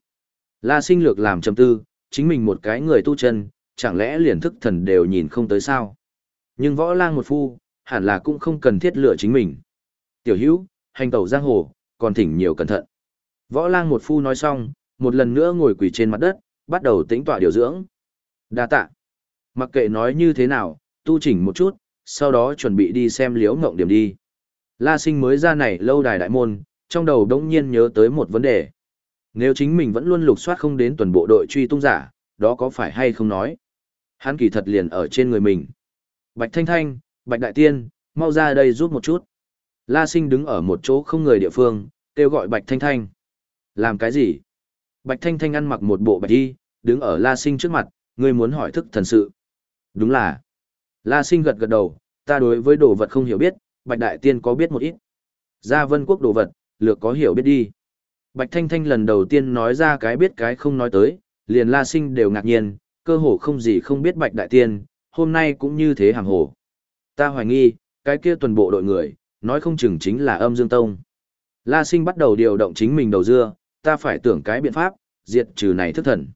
La sinh lược làm trầm tư, chính mình một cái người tu chân, chẳng lẽ liền thức thần đều nhìn không tới sao? Nhưng võ lang một phu, hẳn là cũng không cần thiết lựa chính mình. Tiểu hữu, hành tẩu giang hồ, còn thỉnh nhiều cẩn thận. Võ lang một phu nói xong, một lần nữa ngồi quỳ trên mặt đất, bắt đầu tĩnh tọa điều dưỡng. Đa tạ. Mặc kệ nói như thế nào, tu chỉnh một chút, sau đó chuẩn bị đi xem liễu ngộng điểm đi. La sinh mới ra này lâu đài đại môn, trong đầu đống nhiên nhớ tới một vấn đề. Nếu chính mình vẫn luôn lục soát không đến tuần bộ đội truy tung giả, đó có phải hay không nói? Hắn kỳ thật liền ở trên người mình. Bạch Thanh Thanh, Bạch Đại Tiên, mau ra đây giúp một chút. La Sinh đứng ở một chỗ không người địa phương, kêu gọi Bạch Thanh Thanh. Làm cái gì? Bạch Thanh Thanh ăn mặc một bộ bạch y, đứng ở La Sinh trước mặt, ngươi muốn hỏi thức thần sự. Đúng là. La Sinh gật gật đầu, ta đối với đồ vật không hiểu biết, Bạch Đại Tiên có biết một ít. Gia Vân Quốc đồ vật, lược có hiểu biết đi. Bạch Thanh Thanh lần đầu tiên nói ra cái biết cái không nói tới, liền La Sinh đều ngạc nhiên, cơ hồ không gì không biết Bạch Đại Tiên, hôm nay cũng như thế hàng hồ. Ta hoài nghi, cái kia tuần bộ đội người, nói không chừng chính là âm dương tông. La Sinh bắt đầu điều động chính mình đầu dưa, ta phải tưởng cái biện pháp, diệt trừ này thức thần.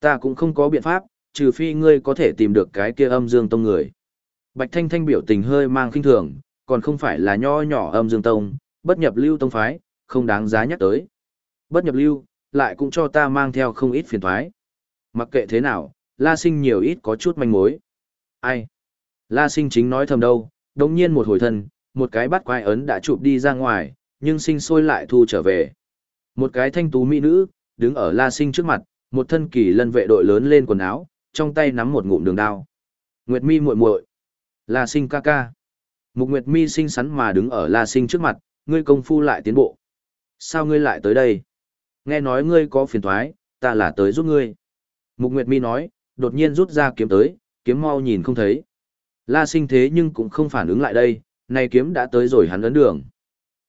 Ta cũng không có biện pháp, trừ phi ngươi có thể tìm được cái kia âm dương tông người. Bạch Thanh Thanh biểu tình hơi mang khinh thường, còn không phải là nho nhỏ âm dương tông, bất nhập lưu tông phái, không đáng giá nhắc tới. Bất nhập lưu, lại cũng cho ta mang theo không ít phiền thoái. Mặc kệ thế nào, La Sinh nhiều ít có chút manh mối. Ai? La Sinh chính nói thầm đâu, đồng nhiên một hồi thân, một cái bắt quái ấn đã chụp đi ra ngoài, nhưng sinh sôi lại thu trở về. Một cái thanh tú mỹ nữ, đứng ở La Sinh trước mặt, một thân kỳ lân vệ đội lớn lên quần áo, trong tay nắm một ngụm đường đao. Nguyệt Mi muội muội, La Sinh ca ca. Mục Nguyệt Mi xinh xắn mà đứng ở La Sinh trước mặt, ngươi công phu lại tiến bộ. Sao ngươi lại tới đây? Nghe nói ngươi có phiền toái, ta là tới giúp ngươi. Mục Nguyệt Mi nói, đột nhiên rút ra kiếm tới, kiếm mau nhìn không thấy. La Sinh thế nhưng cũng không phản ứng lại đây, này kiếm đã tới rồi hắn ấn đường.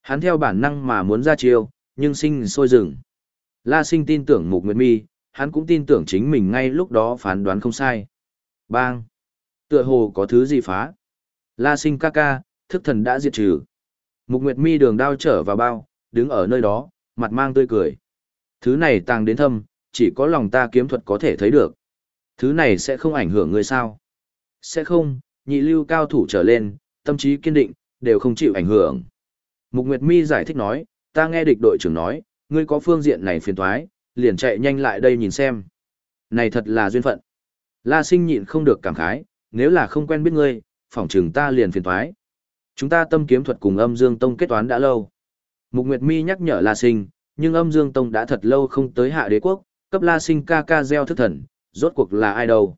Hắn theo bản năng mà muốn ra chiêu, nhưng sinh sôi rừng. La sinh tin tưởng Mục Nguyệt Mi, hắn cũng tin tưởng chính mình ngay lúc đó phán đoán không sai. Bang! Tựa hồ có thứ gì phá. La sinh ca ca, thức thần đã diệt trừ. Mục Nguyệt Mi đường đao trở vào bao, đứng ở nơi đó, mặt mang tươi cười. Thứ này tàng đến thâm, chỉ có lòng ta kiếm thuật có thể thấy được. Thứ này sẽ không ảnh hưởng người sao? Sẽ không, nhị lưu cao thủ trở lên, tâm trí kiên định, đều không chịu ảnh hưởng. Mục Nguyệt Mi giải thích nói, ta nghe địch đội trưởng nói, ngươi có phương diện này phiền thoái, liền chạy nhanh lại đây nhìn xem. Này thật là duyên phận. La sinh nhịn không được cảm khái, nếu là không quen biết ngươi, phỏng chừng ta liền phiền thoái. Chúng ta tâm kiếm thuật cùng âm dương tông kết toán đã lâu. Mục Nguyệt Mi nhắc nhở La sinh, nhưng âm dương tông đã thật lâu không tới hạ đế quốc, cấp La sinh ca ca gieo thức thần, rốt cuộc là ai đâu.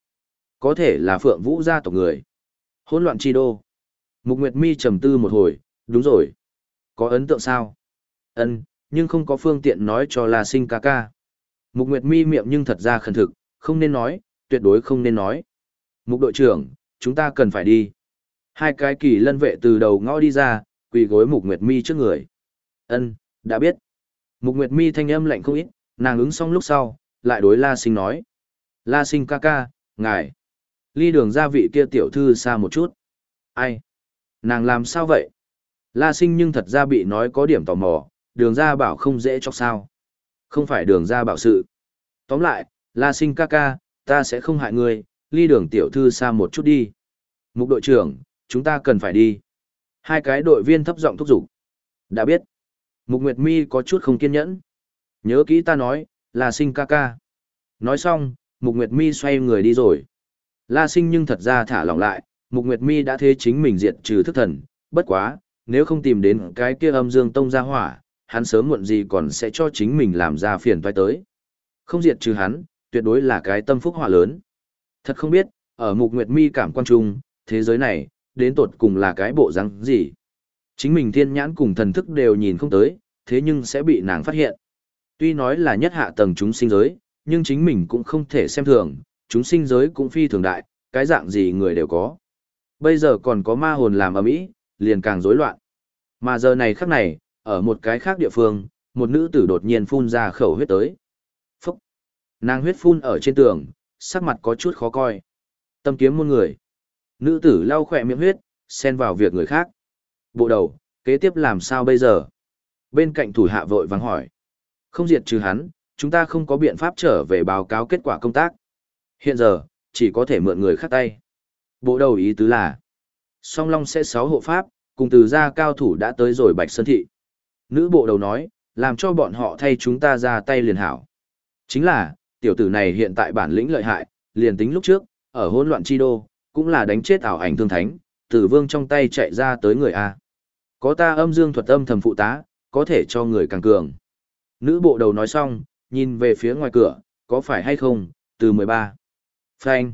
Có thể là phượng vũ gia tộc người. Hỗn loạn chi đô. Mục Nguyệt Mi trầm tư một hồi, đúng rồi. Có ấn tượng sao? Ân, nhưng không có phương tiện nói cho La Sinh ca ca. Mục Nguyệt Mi miệng nhưng thật ra khẩn thực, không nên nói, tuyệt đối không nên nói. Mục đội trưởng, chúng ta cần phải đi. Hai cái kỳ lân vệ từ đầu ngõ đi ra, quỳ gối Mục Nguyệt Mi trước người. Ân, đã biết. Mục Nguyệt Mi thanh âm lạnh không ít, nàng ứng xong lúc sau, lại đối La Sinh nói. La Sinh ca ca, ngài. Ly đường gia vị kia tiểu thư xa một chút. Ai? Nàng làm sao vậy? La sinh nhưng thật ra bị nói có điểm tò mò, đường Gia bảo không dễ cho sao. Không phải đường Gia bảo sự. Tóm lại, la sinh ca ca, ta sẽ không hại người ly đường tiểu thư xa một chút đi. Mục đội trưởng, chúng ta cần phải đi. Hai cái đội viên thấp giọng thúc giục. Đã biết. Mục Nguyệt Mi có chút không kiên nhẫn. Nhớ kỹ ta nói, là sinh ca ca. Nói xong, Mục Nguyệt Mi xoay người đi rồi. La sinh nhưng thật ra thả lỏng lại, Mục Nguyệt Mi đã thế chính mình diệt trừ thức thần, bất quá, nếu không tìm đến cái kia âm dương tông ra hỏa, hắn sớm muộn gì còn sẽ cho chính mình làm ra phiền toái tới. Không diệt trừ hắn, tuyệt đối là cái tâm phúc hỏa lớn. Thật không biết, ở Mục Nguyệt Mi cảm quan trung, thế giới này, đến tột cùng là cái bộ răng gì. Chính mình thiên nhãn cùng thần thức đều nhìn không tới, thế nhưng sẽ bị nàng phát hiện. Tuy nói là nhất hạ tầng chúng sinh giới, nhưng chính mình cũng không thể xem thường, chúng sinh giới cũng phi thường đại, cái dạng gì người đều có. Bây giờ còn có ma hồn làm ở mỹ, liền càng rối loạn. Mà giờ này khắc này, ở một cái khác địa phương, một nữ tử đột nhiên phun ra khẩu huyết tới. Phúc! Nàng huyết phun ở trên tường, sắc mặt có chút khó coi. Tâm kiếm môn người. Nữ tử lau khỏe miệng huyết, xen vào việc người khác. Bộ đầu, kế tiếp làm sao bây giờ? Bên cạnh thủ hạ vội vắng hỏi. Không diệt trừ hắn, chúng ta không có biện pháp trở về báo cáo kết quả công tác. Hiện giờ, chỉ có thể mượn người khác tay. Bộ đầu ý tứ là, song long sẽ sáu hộ pháp, cùng từ gia cao thủ đã tới rồi Bạch Sơn Thị. Nữ bộ đầu nói, làm cho bọn họ thay chúng ta ra tay liền hảo. Chính là, tiểu tử này hiện tại bản lĩnh lợi hại, liền tính lúc trước, ở hỗn loạn chi đô, cũng là đánh chết ảo ảnh thương thánh, tử vương trong tay chạy ra tới người A. Có ta âm dương thuật âm thầm phụ tá, có thể cho người càng cường. Nữ bộ đầu nói xong, nhìn về phía ngoài cửa, có phải hay không, từ 13. Phanh.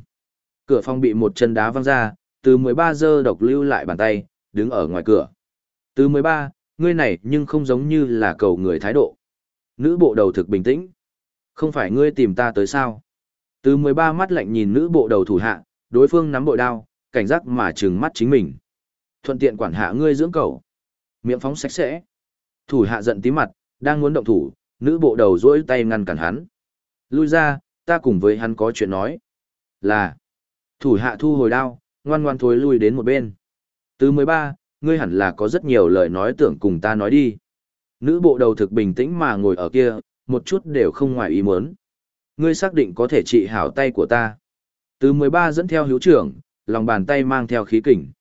Cửa phòng bị một chân đá văng ra, từ 13 giờ độc lưu lại bàn tay, đứng ở ngoài cửa. Từ 13, ngươi này nhưng không giống như là cầu người thái độ. Nữ bộ đầu thực bình tĩnh. Không phải ngươi tìm ta tới sao? Từ 13 mắt lạnh nhìn nữ bộ đầu thủ hạ, đối phương nắm bội đao, cảnh giác mà trừng mắt chính mình. Thuận tiện quản hạ ngươi dưỡng cầu. Miệng phóng sạch sẽ. Thủ hạ giận tí mặt, đang muốn động thủ, nữ bộ đầu dỗi tay ngăn cản hắn. Lui ra, ta cùng với hắn có chuyện nói. Là. Thủ hạ thu hồi đao, ngoan ngoan thối lui đến một bên. Từ 13, ngươi hẳn là có rất nhiều lời nói tưởng cùng ta nói đi. Nữ bộ đầu thực bình tĩnh mà ngồi ở kia, một chút đều không ngoài ý muốn. Ngươi xác định có thể trị hảo tay của ta. Từ 13 dẫn theo hiếu trưởng, lòng bàn tay mang theo khí kình.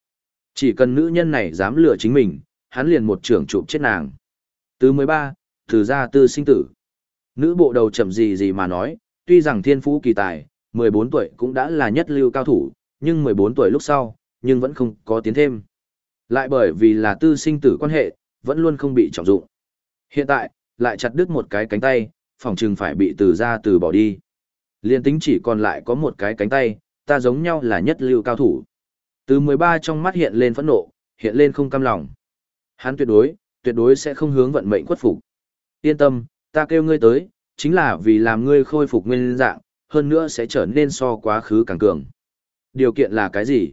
Chỉ cần nữ nhân này dám lừa chính mình, hắn liền một trưởng chụp chết nàng. Từ 13, từ ra tư sinh tử. Nữ bộ đầu chậm gì gì mà nói, tuy rằng thiên phú kỳ tài, 14 tuổi cũng đã là nhất lưu cao thủ, nhưng 14 tuổi lúc sau, nhưng vẫn không có tiến thêm. Lại bởi vì là tư sinh tử quan hệ, vẫn luôn không bị trọng dụng. Hiện tại, lại chặt đứt một cái cánh tay, phòng trừng phải bị từ ra từ bỏ đi. Liên tính chỉ còn lại có một cái cánh tay, ta giống nhau là nhất lưu cao thủ. Từ 13 trong mắt hiện lên phẫn nộ, hiện lên không cam lòng. Hắn tuyệt đối, tuyệt đối sẽ không hướng vận mệnh khuất phục. Yên tâm, ta kêu ngươi tới, chính là vì làm ngươi khôi phục nguyên dạng, hơn nữa sẽ trở nên so quá khứ càng cường. Điều kiện là cái gì?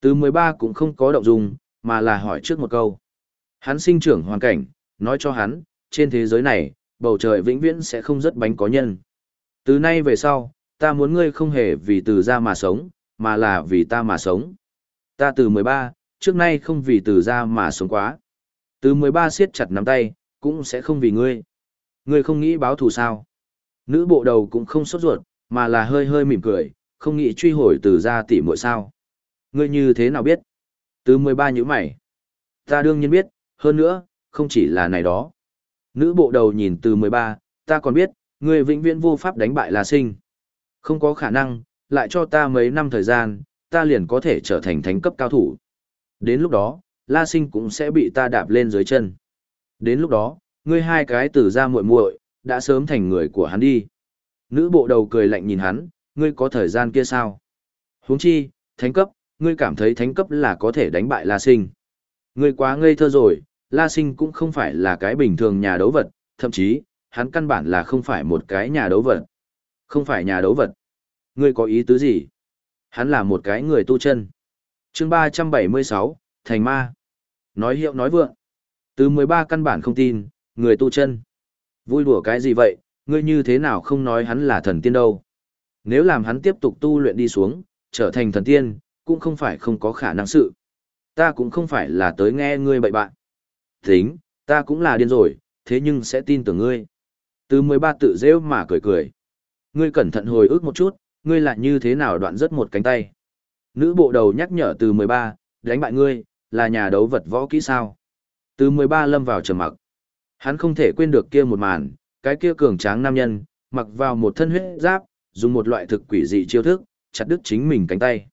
Từ 13 cũng không có động dung, mà là hỏi trước một câu. Hắn sinh trưởng hoàn cảnh, nói cho hắn, trên thế giới này, bầu trời vĩnh viễn sẽ không rất bánh có nhân. Từ nay về sau, ta muốn ngươi không hề vì từ ra mà sống, mà là vì ta mà sống. Ta từ 13, trước nay không vì từ ra mà sống quá. Từ 13 siết chặt nắm tay, cũng sẽ không vì ngươi. Ngươi không nghĩ báo thù sao? Nữ bộ đầu cũng không sốt ruột, mà là hơi hơi mỉm cười, không nghĩ truy hồi từ ra tỉ muội sao. Ngươi như thế nào biết? Từ 13 nhíu mày. Ta đương nhiên biết, hơn nữa, không chỉ là này đó. Nữ bộ đầu nhìn từ 13, ta còn biết, ngươi vĩnh viễn vô pháp đánh bại La Sinh. Không có khả năng, lại cho ta mấy năm thời gian, ta liền có thể trở thành thánh cấp cao thủ. Đến lúc đó, La Sinh cũng sẽ bị ta đạp lên dưới chân. Đến lúc đó, ngươi hai cái tử ra muội muội đã sớm thành người của hắn đi. Nữ bộ đầu cười lạnh nhìn hắn, ngươi có thời gian kia sao? Huống chi, thánh cấp, ngươi cảm thấy thánh cấp là có thể đánh bại La Sinh. Ngươi quá ngây thơ rồi, La Sinh cũng không phải là cái bình thường nhà đấu vật, thậm chí, hắn căn bản là không phải một cái nhà đấu vật. Không phải nhà đấu vật. Ngươi có ý tứ gì? Hắn là một cái người tu chân. chương 376, Thành Ma. Nói hiệu nói vượng. Từ 13 căn bản không tin, người tu chân. Vui đùa cái gì vậy, ngươi như thế nào không nói hắn là thần tiên đâu. Nếu làm hắn tiếp tục tu luyện đi xuống, trở thành thần tiên, cũng không phải không có khả năng sự. Ta cũng không phải là tới nghe ngươi bậy bạn. Tính, ta cũng là điên rồi, thế nhưng sẽ tin tưởng ngươi. Từ 13 tự rêu mà cười cười. Ngươi cẩn thận hồi ức một chút, ngươi lại như thế nào đoạn rất một cánh tay. Nữ bộ đầu nhắc nhở từ 13, đánh bại ngươi, là nhà đấu vật võ kỹ sao. Từ 13 lâm vào trầm mặc. Hắn không thể quên được kia một màn, cái kia cường tráng nam nhân, mặc vào một thân huyết giáp, dùng một loại thực quỷ dị chiêu thức, chặt đứt chính mình cánh tay.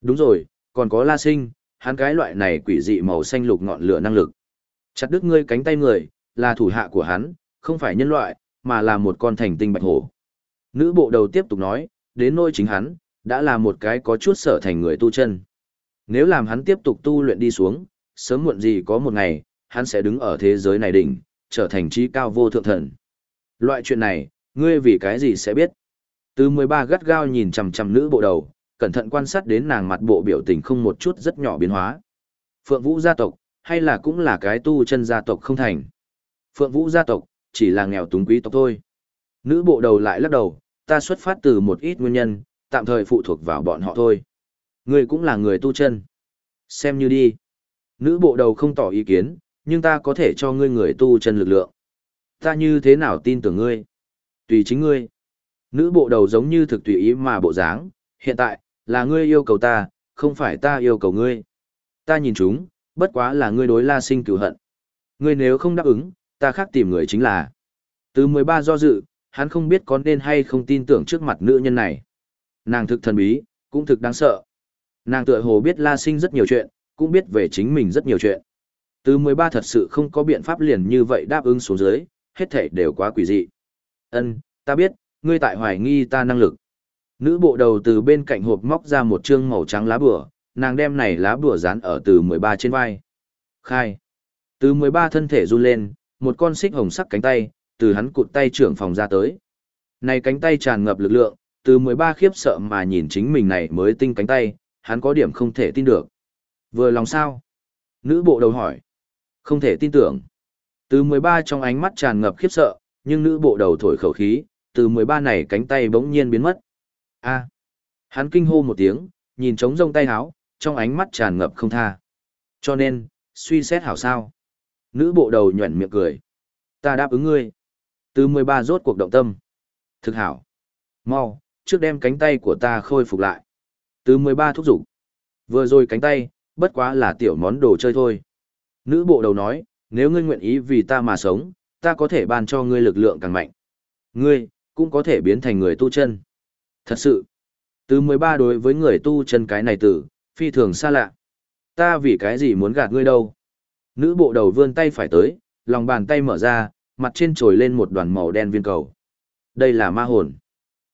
Đúng rồi, còn có La Sinh, hắn cái loại này quỷ dị màu xanh lục ngọn lửa năng lực. Chặt đứt ngươi cánh tay người, là thủ hạ của hắn, không phải nhân loại, mà là một con thành tinh bạch hổ. Nữ bộ đầu tiếp tục nói, đến nôi chính hắn, đã là một cái có chút sở thành người tu chân. Nếu làm hắn tiếp tục tu luyện đi xuống, sớm muộn gì có một ngày, hắn sẽ đứng ở thế giới này đỉnh, trở thành trí cao vô thượng thần. Loại chuyện này, ngươi vì cái gì sẽ biết? Từ 13 gắt gao nhìn chằm chằm nữ bộ đầu, cẩn thận quan sát đến nàng mặt bộ biểu tình không một chút rất nhỏ biến hóa. Phượng Vũ gia tộc, hay là cũng là cái tu chân gia tộc không thành? Phượng Vũ gia tộc, chỉ là nghèo túng quý tộc thôi. Nữ bộ đầu lại lắc đầu, ta xuất phát từ một ít nguyên nhân, tạm thời phụ thuộc vào bọn họ thôi. Ngươi cũng là người tu chân. Xem như đi. Nữ bộ đầu không tỏ ý kiến, nhưng ta có thể cho ngươi người tu chân lực lượng. Ta như thế nào tin tưởng ngươi? Tùy chính ngươi. Nữ bộ đầu giống như thực tùy ý mà bộ dáng, hiện tại, là ngươi yêu cầu ta, không phải ta yêu cầu ngươi. Ta nhìn chúng, bất quá là ngươi đối la sinh cửu hận. Ngươi nếu không đáp ứng, ta khác tìm người chính là. Từ 13 do dự, hắn không biết có nên hay không tin tưởng trước mặt nữ nhân này. Nàng thực thần bí, cũng thực đáng sợ. Nàng tựa hồ biết la sinh rất nhiều chuyện, cũng biết về chính mình rất nhiều chuyện. Từ 13 thật sự không có biện pháp liền như vậy đáp ứng xuống dưới, hết thảy đều quá quỷ dị. Ân, ta biết, ngươi tại hoài nghi ta năng lực. Nữ bộ đầu từ bên cạnh hộp móc ra một chương màu trắng lá bửa, nàng đem này lá bùa dán ở từ 13 trên vai. Khai. Từ 13 thân thể run lên, một con xích hồng sắc cánh tay, từ hắn cụt tay trưởng phòng ra tới. Này cánh tay tràn ngập lực lượng, từ 13 khiếp sợ mà nhìn chính mình này mới tinh cánh tay, hắn có điểm không thể tin được. Vừa lòng sao? Nữ bộ đầu hỏi. Không thể tin tưởng. Từ 13 trong ánh mắt tràn ngập khiếp sợ, nhưng nữ bộ đầu thổi khẩu khí, từ 13 này cánh tay bỗng nhiên biến mất. A. Hắn kinh hô một tiếng, nhìn trống rông tay háo, trong ánh mắt tràn ngập không tha. Cho nên, suy xét hảo sao. Nữ bộ đầu nhuẩn miệng cười. Ta đáp ứng ngươi. Từ 13 rốt cuộc động tâm. Thực hảo. Mau, trước đem cánh tay của ta khôi phục lại. Từ 13 thúc giục. Vừa rồi cánh tay, bất quá là tiểu món đồ chơi thôi. Nữ bộ đầu nói, nếu ngươi nguyện ý vì ta mà sống, ta có thể ban cho ngươi lực lượng càng mạnh. Ngươi, cũng có thể biến thành người tu chân. Thật sự, từ 13 đối với người tu chân cái này tử, phi thường xa lạ. Ta vì cái gì muốn gạt ngươi đâu? Nữ bộ đầu vươn tay phải tới, lòng bàn tay mở ra, mặt trên trồi lên một đoàn màu đen viên cầu. Đây là ma hồn.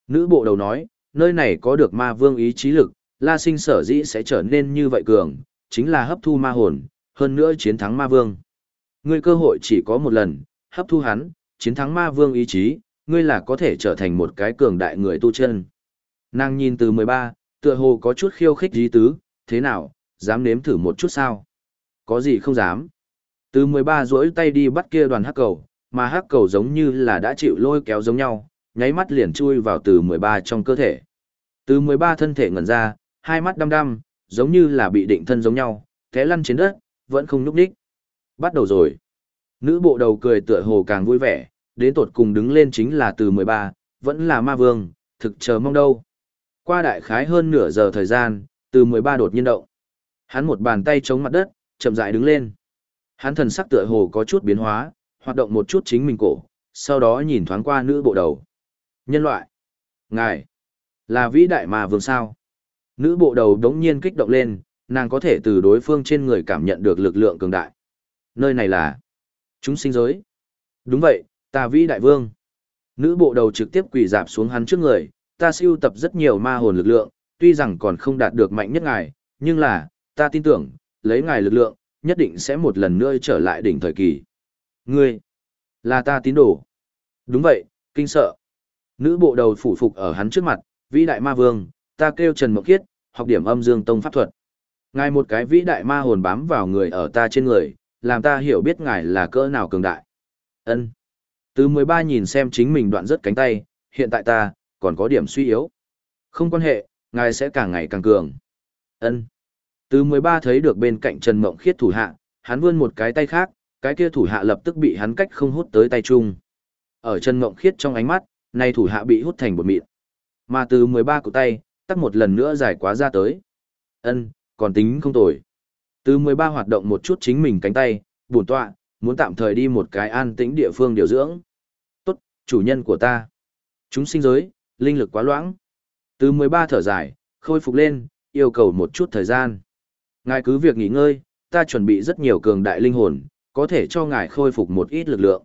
Nữ bộ đầu nói, nơi này có được ma vương ý chí lực, la sinh sở dĩ sẽ trở nên như vậy cường, chính là hấp thu ma hồn, hơn nữa chiến thắng ma vương. Ngươi cơ hội chỉ có một lần, hấp thu hắn, chiến thắng ma vương ý chí, ngươi là có thể trở thành một cái cường đại người tu chân. Nàng nhìn từ 13, tựa hồ có chút khiêu khích dí tứ, thế nào, dám nếm thử một chút sao? Có gì không dám? Từ 13 duỗi tay đi bắt kia đoàn hắc cầu, mà hắc cầu giống như là đã chịu lôi kéo giống nhau, nháy mắt liền chui vào từ 13 trong cơ thể. Từ 13 thân thể ngẩn ra, hai mắt đăm đăm, giống như là bị định thân giống nhau, té lăn trên đất, vẫn không nhúc nhích. Bắt đầu rồi. Nữ bộ đầu cười tựa hồ càng vui vẻ, đến tột cùng đứng lên chính là từ 13, vẫn là ma vương, thực chờ mong đâu. Qua đại khái hơn nửa giờ thời gian, từ 13 đột nhiên động. Hắn một bàn tay chống mặt đất, chậm rãi đứng lên. Hắn thần sắc tựa hồ có chút biến hóa, hoạt động một chút chính mình cổ, sau đó nhìn thoáng qua nữ bộ đầu. Nhân loại. Ngài. Là vĩ đại mà vương sao. Nữ bộ đầu đống nhiên kích động lên, nàng có thể từ đối phương trên người cảm nhận được lực lượng cường đại. Nơi này là chúng sinh giới. Đúng vậy, ta vĩ đại vương. Nữ bộ đầu trực tiếp quỳ dạp xuống hắn trước người, ta siêu tập rất nhiều ma hồn lực lượng, tuy rằng còn không đạt được mạnh nhất ngài, nhưng là, ta tin tưởng, lấy ngài lực lượng, nhất định sẽ một lần nữa trở lại đỉnh thời kỳ. Ngươi, là ta tín đồ. Đúng vậy, kinh sợ. Nữ bộ đầu phủ phục ở hắn trước mặt, vĩ đại ma vương, ta kêu Trần Mộng Kiết, học điểm âm dương tông pháp thuật. Ngài một cái vĩ đại ma hồn bám vào người ở ta trên người, làm ta hiểu biết ngài là cỡ nào cường đại. Ân. Từ 13 nhìn xem chính mình đoạn rất cánh tay, hiện tại ta, còn có điểm suy yếu. Không quan hệ, ngài sẽ càng ngày càng cường. Ân. Từ 13 thấy được bên cạnh Trần Mộng Khiết thủ hạ, hắn vươn một cái tay khác, cái kia thủ hạ lập tức bị hắn cách không hút tới tay chung. Ở Trần Mộng Khiết trong ánh mắt, nay thủ hạ bị hút thành bột mịn. Mà từ 13 của tay, tắt một lần nữa giải quá ra tới. Ân, còn tính không tồi. Từ 13 hoạt động một chút chính mình cánh tay, buồn tọa, muốn tạm thời đi một cái an tĩnh địa phương điều dưỡng. Tốt, chủ nhân của ta. Chúng sinh giới, linh lực quá loãng. Từ 13 thở dài, khôi phục lên, yêu cầu một chút thời gian. Ngài cứ việc nghỉ ngơi, ta chuẩn bị rất nhiều cường đại linh hồn, có thể cho ngài khôi phục một ít lực lượng.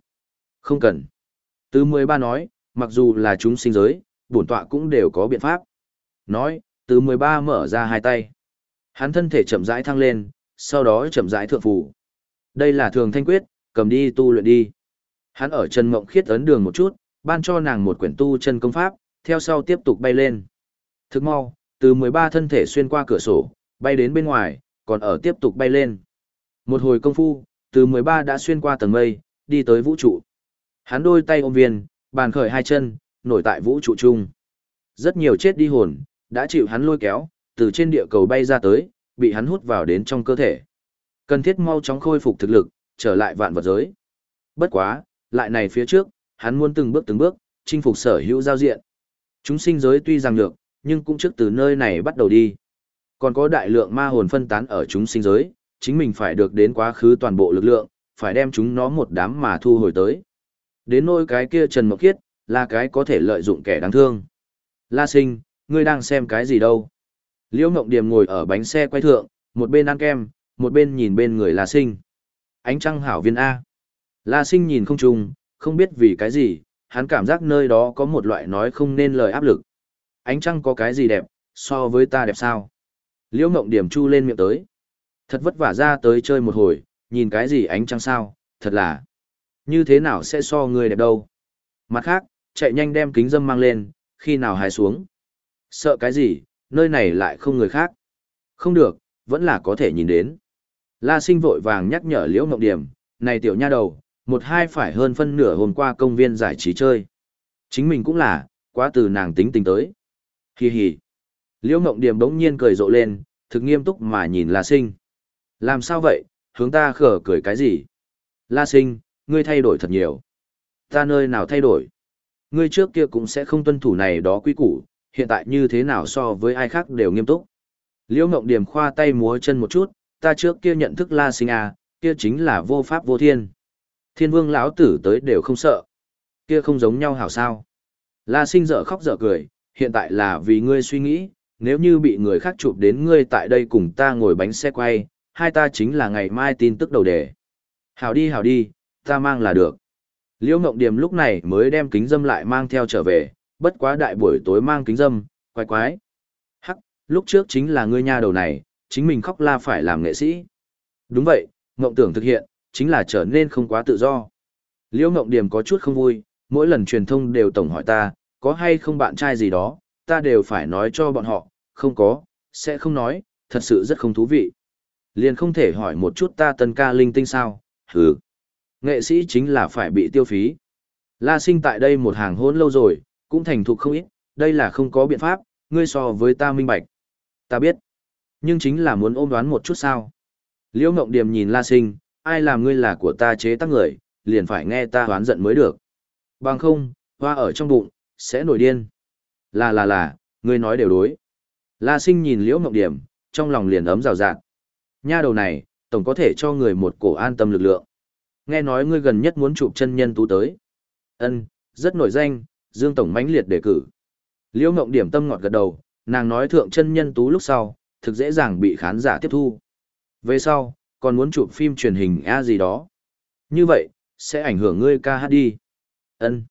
Không cần. Từ 13 nói, mặc dù là chúng sinh giới, bổn tọa cũng đều có biện pháp. Nói, từ 13 mở ra hai tay. Hắn thân thể chậm rãi thăng lên, sau đó chậm rãi thượng phủ. Đây là thường thanh quyết, cầm đi tu luyện đi. Hắn ở chân mộng khiết ấn đường một chút, ban cho nàng một quyển tu chân công pháp, theo sau tiếp tục bay lên thực mau, từ 13 thân thể xuyên qua cửa sổ, bay đến bên ngoài, còn ở tiếp tục bay lên. Một hồi công phu, từ 13 đã xuyên qua tầng mây, đi tới vũ trụ. Hắn đôi tay ôm viên, bàn khởi hai chân, nổi tại vũ trụ chung. Rất nhiều chết đi hồn, đã chịu hắn lôi kéo, từ trên địa cầu bay ra tới, bị hắn hút vào đến trong cơ thể. Cần thiết mau chóng khôi phục thực lực, trở lại vạn vật giới. Bất quá, lại này phía trước, hắn muốn từng bước từng bước, chinh phục sở hữu giao diện. Chúng sinh giới tuy rằng được, nhưng cũng trước từ nơi này bắt đầu đi. Còn có đại lượng ma hồn phân tán ở chúng sinh giới, chính mình phải được đến quá khứ toàn bộ lực lượng, phải đem chúng nó một đám mà thu hồi tới. Đến nôi cái kia Trần Mộc Kiết, là cái có thể lợi dụng kẻ đáng thương. La sinh, ngươi đang xem cái gì đâu? Liễu Ngộng Điềm ngồi ở bánh xe quay thượng, một bên ăn kem, một bên nhìn bên người La sinh. Ánh trăng hảo viên A. La sinh nhìn không trùng, không biết vì cái gì, hắn cảm giác nơi đó có một loại nói không nên lời áp lực. Ánh trăng có cái gì đẹp, so với ta đẹp sao? Liễu Ngộng Điểm chu lên miệng tới. Thật vất vả ra tới chơi một hồi, nhìn cái gì ánh trăng sao, thật là. Như thế nào sẽ so người đẹp đâu? Mặt khác, chạy nhanh đem kính dâm mang lên, khi nào hài xuống. Sợ cái gì, nơi này lại không người khác. Không được, vẫn là có thể nhìn đến. La sinh vội vàng nhắc nhở Liễu Ngộng Điểm, này tiểu nha đầu, một hai phải hơn phân nửa hôm qua công viên giải trí chơi. Chính mình cũng là, quá từ nàng tính tình tới. Hi hi. Liễu Ngộng Điểm bỗng nhiên cười rộ lên, thực nghiêm túc mà nhìn La Sinh. Làm sao vậy, hướng ta khở cười cái gì? La Sinh, ngươi thay đổi thật nhiều. Ta nơi nào thay đổi? Ngươi trước kia cũng sẽ không tuân thủ này đó quy củ, hiện tại như thế nào so với ai khác đều nghiêm túc. Liễu Ngộng Điểm khoa tay múa chân một chút, ta trước kia nhận thức La Sinh à, kia chính là vô pháp vô thiên. Thiên vương lão tử tới đều không sợ. Kia không giống nhau hảo sao. La Sinh dở khóc dở cười, hiện tại là vì ngươi suy nghĩ, nếu như bị người khác chụp đến ngươi tại đây cùng ta ngồi bánh xe quay, hai ta chính là ngày mai tin tức đầu đề. Hảo đi hảo đi, ta mang là được. Liễu Ngộng Điềm lúc này mới đem kính dâm lại mang theo trở về, bất quá đại buổi tối mang kính dâm, quái quái. Hắc, lúc trước chính là ngươi nha đầu này, chính mình khóc la phải làm nghệ sĩ. Đúng vậy, Ngộng tưởng thực hiện, chính là trở nên không quá tự do. Liễu Ngộng Điềm có chút không vui, mỗi lần truyền thông đều tổng hỏi ta, có hay không bạn trai gì đó, ta đều phải nói cho bọn họ, không có, sẽ không nói, thật sự rất không thú vị. Liền không thể hỏi một chút ta tân ca linh tinh sao, hừ. Nghệ sĩ chính là phải bị tiêu phí. La sinh tại đây một hàng hôn lâu rồi, cũng thành thục không ít, đây là không có biện pháp, ngươi so với ta minh bạch. Ta biết, nhưng chính là muốn ôm đoán một chút sao. Liễu Ngộng Điềm nhìn La Sinh, ai làm ngươi là của ta chế tác người, liền phải nghe ta hoán giận mới được. Bằng không, hoa ở trong bụng, sẽ nổi điên. Là là là, ngươi nói đều đối. La sinh nhìn liễu mộng điểm, trong lòng liền ấm rào rạt. Nha đầu này, tổng có thể cho người một cổ an tâm lực lượng. Nghe nói ngươi gần nhất muốn chụp chân nhân tú tới. Ân, rất nổi danh, Dương Tổng mãnh liệt đề cử. Liễu mộng điểm tâm ngọt gật đầu, nàng nói thượng chân nhân tú lúc sau, thực dễ dàng bị khán giả tiếp thu. Về sau, còn muốn chụp phim truyền hình A gì đó. Như vậy, sẽ ảnh hưởng ngươi ca hát đi. Ân.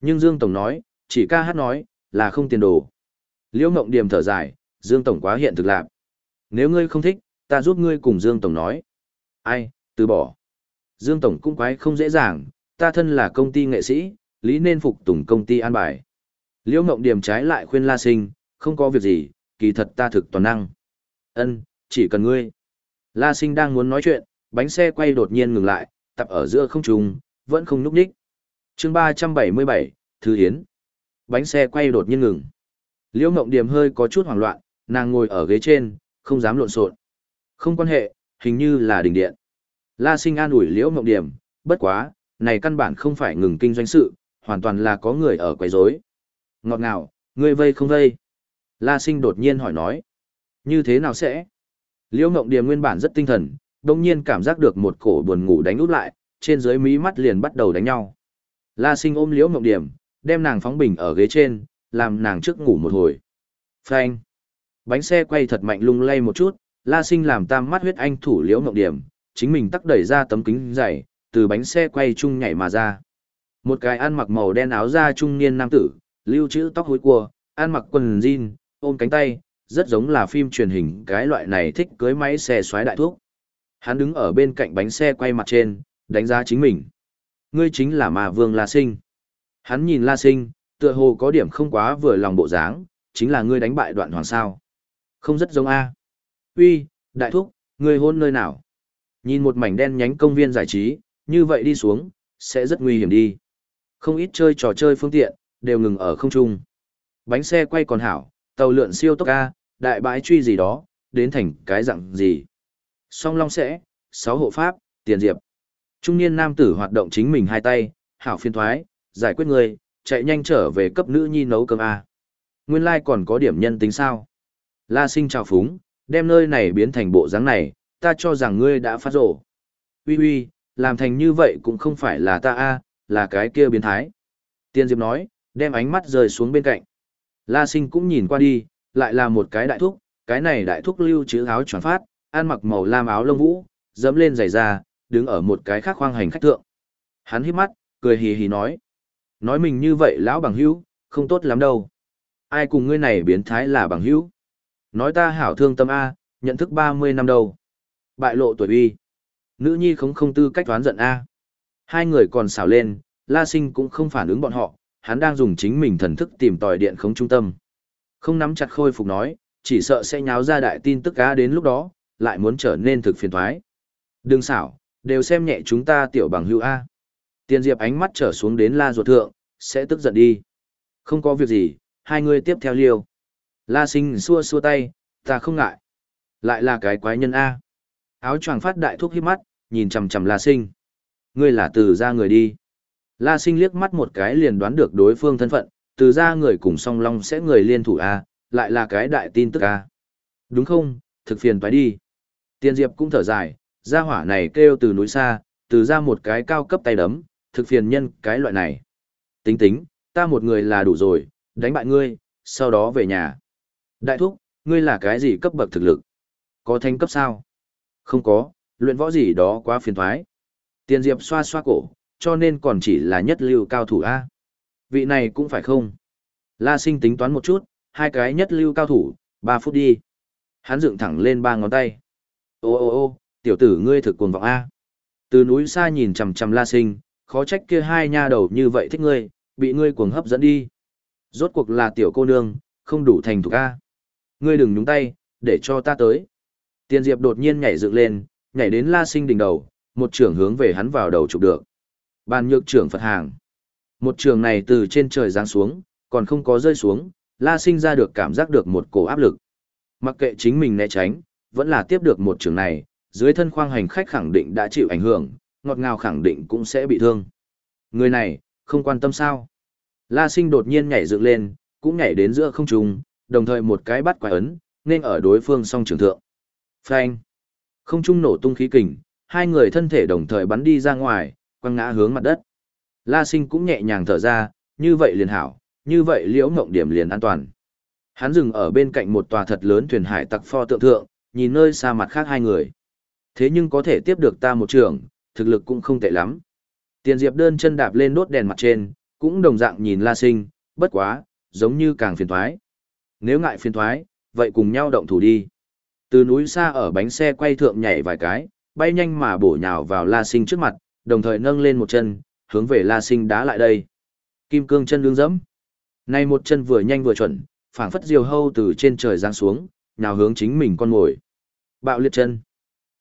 Nhưng Dương Tổng nói, chỉ ca hát nói, là không tiền đồ. Liễu Ngộng Điềm thở dài, Dương Tổng quá hiện thực lạc. Nếu ngươi không thích, ta giúp ngươi cùng Dương Tổng nói. Ai, từ bỏ. Dương Tổng cũng quái không dễ dàng, ta thân là công ty nghệ sĩ, lý nên phục tùng công ty an bài. Liễu Ngộng Điềm trái lại khuyên La Sinh, không có việc gì, kỳ thật ta thực toàn năng. Ân, chỉ cần ngươi. La Sinh đang muốn nói chuyện, bánh xe quay đột nhiên ngừng lại, tập ở giữa không trung, vẫn không núp ních Chương 377, Thư Hiến. Bánh xe quay đột nhiên ngừng. Liễu Ngộng Điềm hơi có chút hoảng loạn, nàng ngồi ở ghế trên, không dám lộn xộn. Không quan hệ, hình như là đình điện. La Sinh an ủi Liễu Ngộng Điềm, bất quá, này căn bản không phải ngừng kinh doanh sự, hoàn toàn là có người ở quấy rối. Ngọt ngào, ngươi vây không vây? La Sinh đột nhiên hỏi nói. Như thế nào sẽ? Liễu Ngộng Điềm nguyên bản rất tinh thần, đột nhiên cảm giác được một cổ buồn ngủ đánh út lại, trên dưới mí mắt liền bắt đầu đánh nhau. La sinh ôm Liễu Ngộng Điềm, đem nàng phóng bình ở ghế trên, làm nàng trước ngủ một hồi. Phanh. Bánh xe quay thật mạnh lung lay một chút, La sinh làm tam mắt huyết anh thủ Liễu ngọc điểm, chính mình tắc đẩy ra tấm kính dày, từ bánh xe quay chung nhảy mà ra. Một cái ăn mặc màu đen áo da trung niên nam tử, lưu trữ tóc hối cua, ăn mặc quần jean, ôm cánh tay, rất giống là phim truyền hình cái loại này thích cưới máy xe xoáy đại thuốc. Hắn đứng ở bên cạnh bánh xe quay mặt trên, đánh giá chính mình. Ngươi chính là mà vương La Sinh. Hắn nhìn La Sinh, tựa hồ có điểm không quá vừa lòng bộ dáng, chính là ngươi đánh bại đoạn hoàng sao. Không rất giống A. Uy, đại thúc, ngươi hôn nơi nào? Nhìn một mảnh đen nhánh công viên giải trí, như vậy đi xuống, sẽ rất nguy hiểm đi. Không ít chơi trò chơi phương tiện, đều ngừng ở không trung. Bánh xe quay còn hảo, tàu lượn siêu tốc A, đại bãi truy gì đó, đến thành cái dạng gì. Song long sẽ, sáu hộ pháp, tiền diệp. Trung niên nam tử hoạt động chính mình hai tay, hảo phiên thoái, giải quyết ngươi, chạy nhanh trở về cấp nữ nhi nấu cơm A. Nguyên lai like còn có điểm nhân tính sao. La sinh chào phúng, đem nơi này biến thành bộ dáng này, ta cho rằng ngươi đã phát rổ. Uy uy, làm thành như vậy cũng không phải là ta A, là cái kia biến thái. Tiên Diệp nói, đem ánh mắt rời xuống bên cạnh. La sinh cũng nhìn qua đi, lại là một cái đại thúc, cái này đại thúc lưu chữ áo tròn phát, ăn mặc màu lam áo lông vũ, dẫm lên giày da, đứng ở một cái khác khoang hành khách thượng. Hắn hít mắt, cười hì hì nói. Nói mình như vậy lão bằng hữu, không tốt lắm đâu. Ai cùng ngươi này biến thái là bằng hữu? Nói ta hảo thương tâm A, nhận thức 30 năm đâu. Bại lộ tuổi uy. Nữ nhi không không tư cách toán giận A. Hai người còn xảo lên, La Sinh cũng không phản ứng bọn họ, hắn đang dùng chính mình thần thức tìm tòi điện khống trung tâm. Không nắm chặt khôi phục nói, chỉ sợ sẽ nháo ra đại tin tức cá đến lúc đó, lại muốn trở nên thực phiền thoái. Đừng xảo, đều xem nhẹ chúng ta tiểu bằng hữu A. tiền Diệp ánh mắt trở xuống đến la ruột thượng, sẽ tức giận đi. Không có việc gì, hai người tiếp theo liêu. La sinh xua xua tay, ta không ngại. Lại là cái quái nhân A. Áo choàng phát đại thuốc hiếp mắt, nhìn chầm chầm La sinh. Ngươi là từ ra người đi. La sinh liếc mắt một cái liền đoán được đối phương thân phận, từ ra người cùng song long sẽ người liên thủ A, lại là cái đại tin tức A. Đúng không, thực phiền phải đi. Tiên Diệp cũng thở dài, gia hỏa này kêu từ núi xa, từ ra một cái cao cấp tay đấm, thực phiền nhân cái loại này. Tính tính, ta một người là đủ rồi, đánh bại ngươi, sau đó về nhà. Đại thúc, ngươi là cái gì cấp bậc thực lực? Có thanh cấp sao? Không có, luyện võ gì đó quá phiền thoái. Tiền Diệp xoa xoa cổ, cho nên còn chỉ là nhất lưu cao thủ A. Vị này cũng phải không? La sinh tính toán một chút, hai cái nhất lưu cao thủ, ba phút đi. Hắn dựng thẳng lên ba ngón tay. Ô ô ô, tiểu tử ngươi thực cuồng vọng A. Từ núi xa nhìn chằm chằm la sinh, khó trách kia hai nha đầu như vậy thích ngươi, bị ngươi cuồng hấp dẫn đi. Rốt cuộc là tiểu cô nương, không đủ thành thủ A. Ngươi đừng nhúng tay, để cho ta tới. Tiền Diệp đột nhiên nhảy dựng lên, nhảy đến la sinh đỉnh đầu, một trường hướng về hắn vào đầu chụp được. Bàn nhược trưởng Phật hàng. Một trường này từ trên trời giáng xuống, còn không có rơi xuống, la sinh ra được cảm giác được một cổ áp lực. Mặc kệ chính mình né tránh, vẫn là tiếp được một trường này, dưới thân khoang hành khách khẳng định đã chịu ảnh hưởng, ngọt ngào khẳng định cũng sẽ bị thương. Người này, không quan tâm sao. La sinh đột nhiên nhảy dựng lên, cũng nhảy đến giữa không trung, đồng thời một cái bắt quả ấn, nên ở đối phương song trường thượng. Phanh. Không trung nổ tung khí kình, hai người thân thể đồng thời bắn đi ra ngoài, quăng ngã hướng mặt đất. La sinh cũng nhẹ nhàng thở ra, như vậy liền hảo, như vậy liễu mộng điểm liền an toàn. Hắn dừng ở bên cạnh một tòa thật lớn thuyền hải tặc pho tượng thượng, nhìn nơi xa mặt khác hai người. Thế nhưng có thể tiếp được ta một trường, thực lực cũng không tệ lắm. Tiền Diệp đơn chân đạp lên đốt đèn mặt trên, cũng đồng dạng nhìn La Sinh, bất quá, giống như càng phiền thoái. Nếu ngại phiền thoái, vậy cùng nhau động thủ đi. Từ núi xa ở bánh xe quay thượng nhảy vài cái, bay nhanh mà bổ nhào vào La Sinh trước mặt, đồng thời nâng lên một chân, hướng về La Sinh đá lại đây. Kim cương chân lương dẫm. Này một chân vừa nhanh vừa chuẩn, phảng phất diều hâu từ trên trời giáng xuống, nhào hướng chính mình con ngồi. Bạo liệt chân.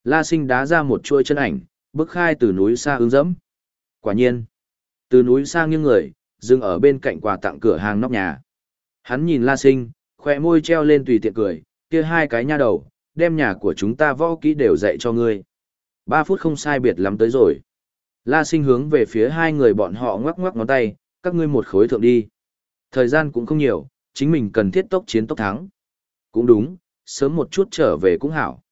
La sinh đá ra một chuôi chân ảnh, bước khai từ núi xa hướng dẫm. Quả nhiên. Từ núi sang những người, dừng ở bên cạnh quà tặng cửa hàng nóc nhà. Hắn nhìn La sinh, khỏe môi treo lên tùy tiện cười, kia hai cái nha đầu, đem nhà của chúng ta võ kỹ đều dạy cho ngươi. Ba phút không sai biệt lắm tới rồi. La sinh hướng về phía hai người bọn họ ngoắc ngoắc ngón tay, các ngươi một khối thượng đi. Thời gian cũng không nhiều, chính mình cần thiết tốc chiến tốc thắng. Cũng đúng, sớm một chút trở về cũng hảo.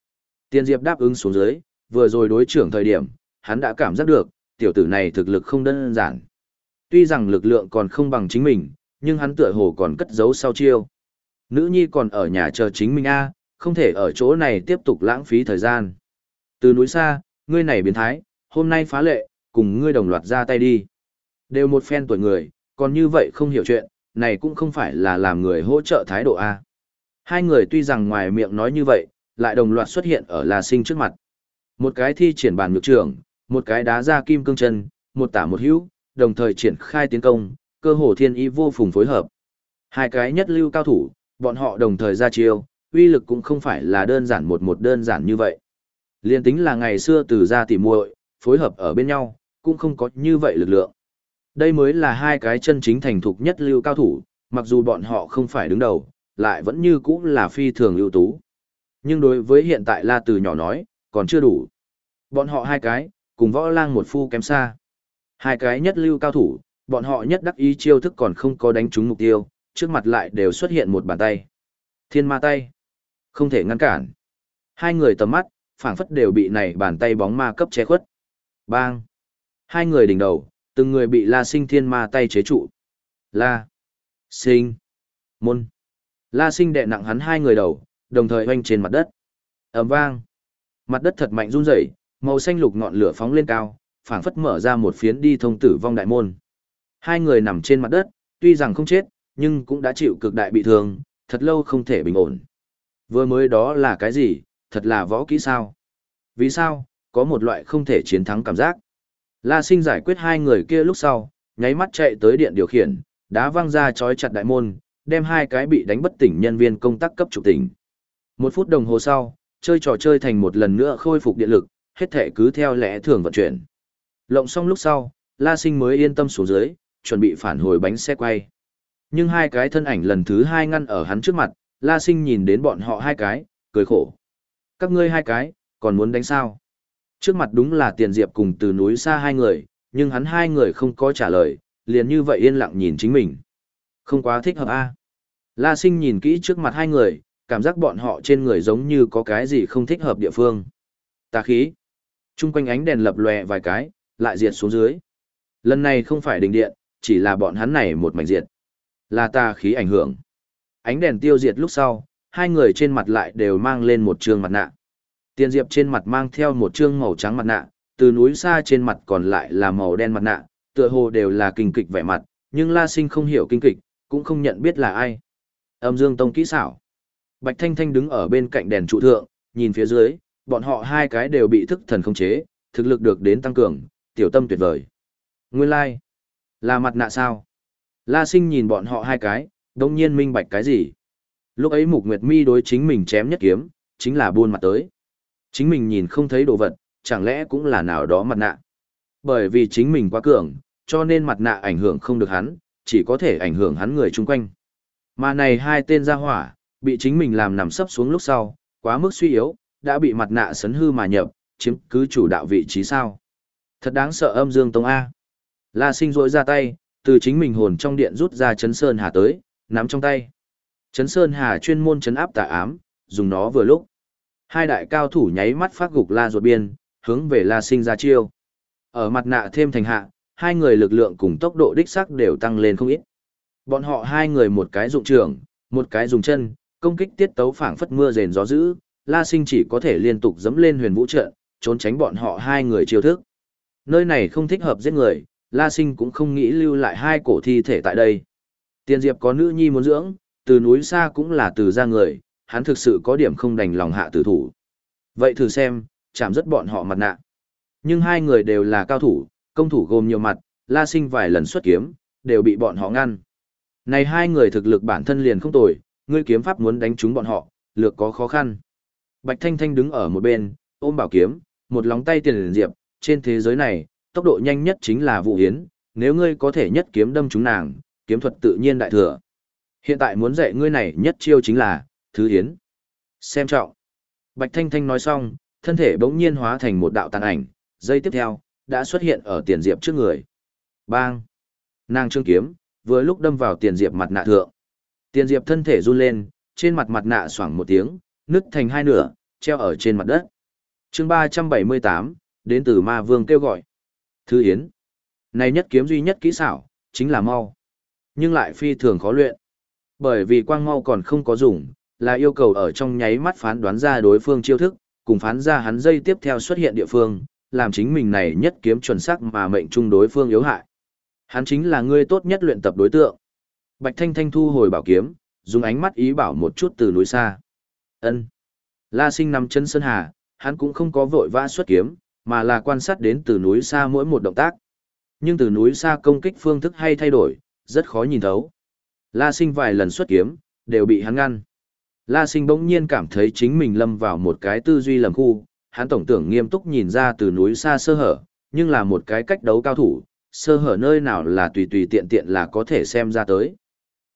Tiền Diệp đáp ứng xuống dưới, vừa rồi đối trưởng thời điểm, hắn đã cảm giác được, tiểu tử này thực lực không đơn giản. Tuy rằng lực lượng còn không bằng chính mình, nhưng hắn tựa hồ còn cất giấu sau chiêu. Nữ nhi còn ở nhà chờ chính mình a, không thể ở chỗ này tiếp tục lãng phí thời gian. Từ núi xa, ngươi này biến thái, hôm nay phá lệ, cùng ngươi đồng loạt ra tay đi. Đều một phen tuổi người, còn như vậy không hiểu chuyện, này cũng không phải là làm người hỗ trợ thái độ A. Hai người tuy rằng ngoài miệng nói như vậy, lại đồng loạt xuất hiện ở La Sinh trước mặt. Một cái thi triển bản nhược trưởng, một cái đá ra kim cương chân, một tả một hữu, đồng thời triển khai tiến công, cơ hồ thiên ý vô phùng phối hợp. Hai cái nhất lưu cao thủ, bọn họ đồng thời ra chiêu, uy lực cũng không phải là đơn giản một một đơn giản như vậy. Liên tính là ngày xưa từ ra tỉ muội, phối hợp ở bên nhau, cũng không có như vậy lực lượng. Đây mới là hai cái chân chính thành thục nhất lưu cao thủ, mặc dù bọn họ không phải đứng đầu, lại vẫn như cũ là phi thường ưu tú. Nhưng đối với hiện tại La Từ nhỏ nói, còn chưa đủ. Bọn họ hai cái, cùng võ lang một phu kém xa. Hai cái nhất lưu cao thủ, bọn họ nhất đắc ý chiêu thức còn không có đánh trúng mục tiêu, trước mặt lại đều xuất hiện một bàn tay. Thiên ma tay. Không thể ngăn cản. Hai người tầm mắt, phảng phất đều bị này bàn tay bóng ma cấp che khuất. Bang. Hai người đỉnh đầu, từng người bị La Sinh thiên ma tay chế trụ. La. Sinh. Môn. La Sinh đè nặng hắn hai người đầu, đồng thời hoanh trên mặt đất. ầm vang. Mặt đất thật mạnh run rẩy, màu xanh lục ngọn lửa phóng lên cao, phảng phất mở ra một phiến đi thông tử vong đại môn. Hai người nằm trên mặt đất, tuy rằng không chết, nhưng cũng đã chịu cực đại bị thương, thật lâu không thể bình ổn. Vừa mới đó là cái gì, thật là võ kỹ sao? Vì sao, có một loại không thể chiến thắng cảm giác. La sinh giải quyết hai người kia lúc sau, nháy mắt chạy tới điện điều khiển, đá văng ra chói chặt đại môn, đem hai cái bị đánh bất tỉnh nhân viên công tác cấp trục tỉnh. Một phút đồng hồ sau, chơi trò chơi thành một lần nữa khôi phục điện lực, hết thể cứ theo lẽ thường vận chuyển. Lộng xong lúc sau, La Sinh mới yên tâm xuống dưới, chuẩn bị phản hồi bánh xe quay. Nhưng hai cái thân ảnh lần thứ hai ngăn ở hắn trước mặt, La Sinh nhìn đến bọn họ hai cái, cười khổ. Các ngươi hai cái, còn muốn đánh sao? Trước mặt đúng là tiền diệp cùng từ núi xa hai người, nhưng hắn hai người không có trả lời, liền như vậy yên lặng nhìn chính mình. Không quá thích hợp a. La sinh nhìn kỹ trước mặt hai người, cảm giác bọn họ trên người giống như có cái gì không thích hợp địa phương. Tà khí. Trung quanh ánh đèn lập lòe vài cái, lại diệt xuống dưới. Lần này không phải đình điện, chỉ là bọn hắn này một mảnh diệt. Là tà khí ảnh hưởng. Ánh đèn tiêu diệt lúc sau, hai người trên mặt lại đều mang lên một trường mặt nạ. Tiền Diệp trên mặt mang theo một trương màu trắng mặt nạ, từ núi xa trên mặt còn lại là màu đen mặt nạ, tựa hồ đều là kinh kịch vẻ mặt, nhưng La Sinh không hiểu kinh kịch, cũng không nhận biết là ai. Âm Dương Tông kỹ xảo. Bạch Thanh Thanh đứng ở bên cạnh đèn trụ thượng, nhìn phía dưới, bọn họ hai cái đều bị thức thần không chế, thực lực được đến tăng cường, tiểu tâm tuyệt vời. Nguyên lai, like. là mặt nạ sao? La Sinh nhìn bọn họ hai cái, đồng nhiên minh bạch cái gì? Lúc ấy Mục Nguyệt Mi đối chính mình chém nhất kiếm, chính là buôn mặt tới. Chính mình nhìn không thấy đồ vật, chẳng lẽ cũng là nào đó mặt nạ. Bởi vì chính mình quá cường, cho nên mặt nạ ảnh hưởng không được hắn, chỉ có thể ảnh hưởng hắn người chung quanh. Mà này hai tên gia hỏa, bị chính mình làm nằm sấp xuống lúc sau, quá mức suy yếu, đã bị mặt nạ sấn hư mà nhập, chiếm cứ chủ đạo vị trí sao. Thật đáng sợ âm dương tông A. La sinh rỗi ra tay, từ chính mình hồn trong điện rút ra chấn sơn hà tới, nắm trong tay. Chấn sơn hà chuyên môn chấn áp tà ám, dùng nó vừa lúc. Hai đại cao thủ nháy mắt phát gục la ruột biên, hướng về la sinh ra chiêu. Ở mặt nạ thêm thành hạ, hai người lực lượng cùng tốc độ đích sắc đều tăng lên không ít. Bọn họ hai người một cái dụng trường, một cái dùng chân, công kích tiết tấu phảng phất mưa rền gió dữ, La Sinh chỉ có thể liên tục dẫm lên huyền vũ trận, trốn tránh bọn họ hai người chiêu thức. Nơi này không thích hợp giết người, La Sinh cũng không nghĩ lưu lại hai cổ thi thể tại đây. Tiên Diệp có nữ nhi muốn dưỡng, từ núi xa cũng là từ ra người, hắn thực sự có điểm không đành lòng hạ tử thủ. Vậy thử xem, chạm rất bọn họ mặt nạ. Nhưng hai người đều là cao thủ, công thủ gồm nhiều mặt, la sinh vài lần xuất kiếm, đều bị bọn họ ngăn. Này hai người thực lực bản thân liền không tồi, ngươi kiếm pháp muốn đánh trúng bọn họ, lược có khó khăn. Bạch Thanh Thanh đứng ở một bên, ôm bảo kiếm, một lòng tay tiền liền diệp, trên thế giới này, tốc độ nhanh nhất chính là vũ hiến, nếu ngươi có thể nhất kiếm đâm trúng nàng, kiếm thuật tự nhiên đại thừa. Hiện tại muốn dạy ngươi này nhất chiêu chính là, thứ hiến. Xem trọng. Bạch Thanh Thanh nói xong, thân thể bỗng nhiên hóa thành một đạo tàn ảnh, giây tiếp theo, đã xuất hiện ở tiền diệp trước người. Bang! Nàng trương kiếm, vừa lúc đâm vào tiền diệp mặt nạ thượng. Tiền diệp thân thể run lên, trên mặt mặt nạ xoảng một tiếng, nứt thành hai nửa, treo ở trên mặt đất. chương 378, đến từ ma vương kêu gọi. Thư Yến. Này nhất kiếm duy nhất kỹ xảo, chính là mau. Nhưng lại phi thường khó luyện. Bởi vì quang mau còn không có dùng, là yêu cầu ở trong nháy mắt phán đoán ra đối phương chiêu thức, cùng phán ra hắn dây tiếp theo xuất hiện địa phương, làm chính mình này nhất kiếm chuẩn xác mà mệnh trung đối phương yếu hại. Hắn chính là người tốt nhất luyện tập đối tượng. Bạch Thanh Thanh thu hồi bảo kiếm, dùng ánh mắt ý bảo một chút từ núi xa. Ân. La Sinh nằm chân sơn hà, hắn cũng không có vội vã xuất kiếm, mà là quan sát đến từ núi xa mỗi một động tác. Nhưng từ núi xa công kích phương thức hay thay đổi, rất khó nhìn thấu. La Sinh vài lần xuất kiếm, đều bị hắn ngăn. La Sinh bỗng nhiên cảm thấy chính mình lâm vào một cái tư duy lầm khu, hắn tổng tưởng nghiêm túc nhìn ra từ núi xa sơ hở, nhưng là một cái cách đấu cao thủ, sơ hở nơi nào là tùy tùy tiện tiện là có thể xem ra tới.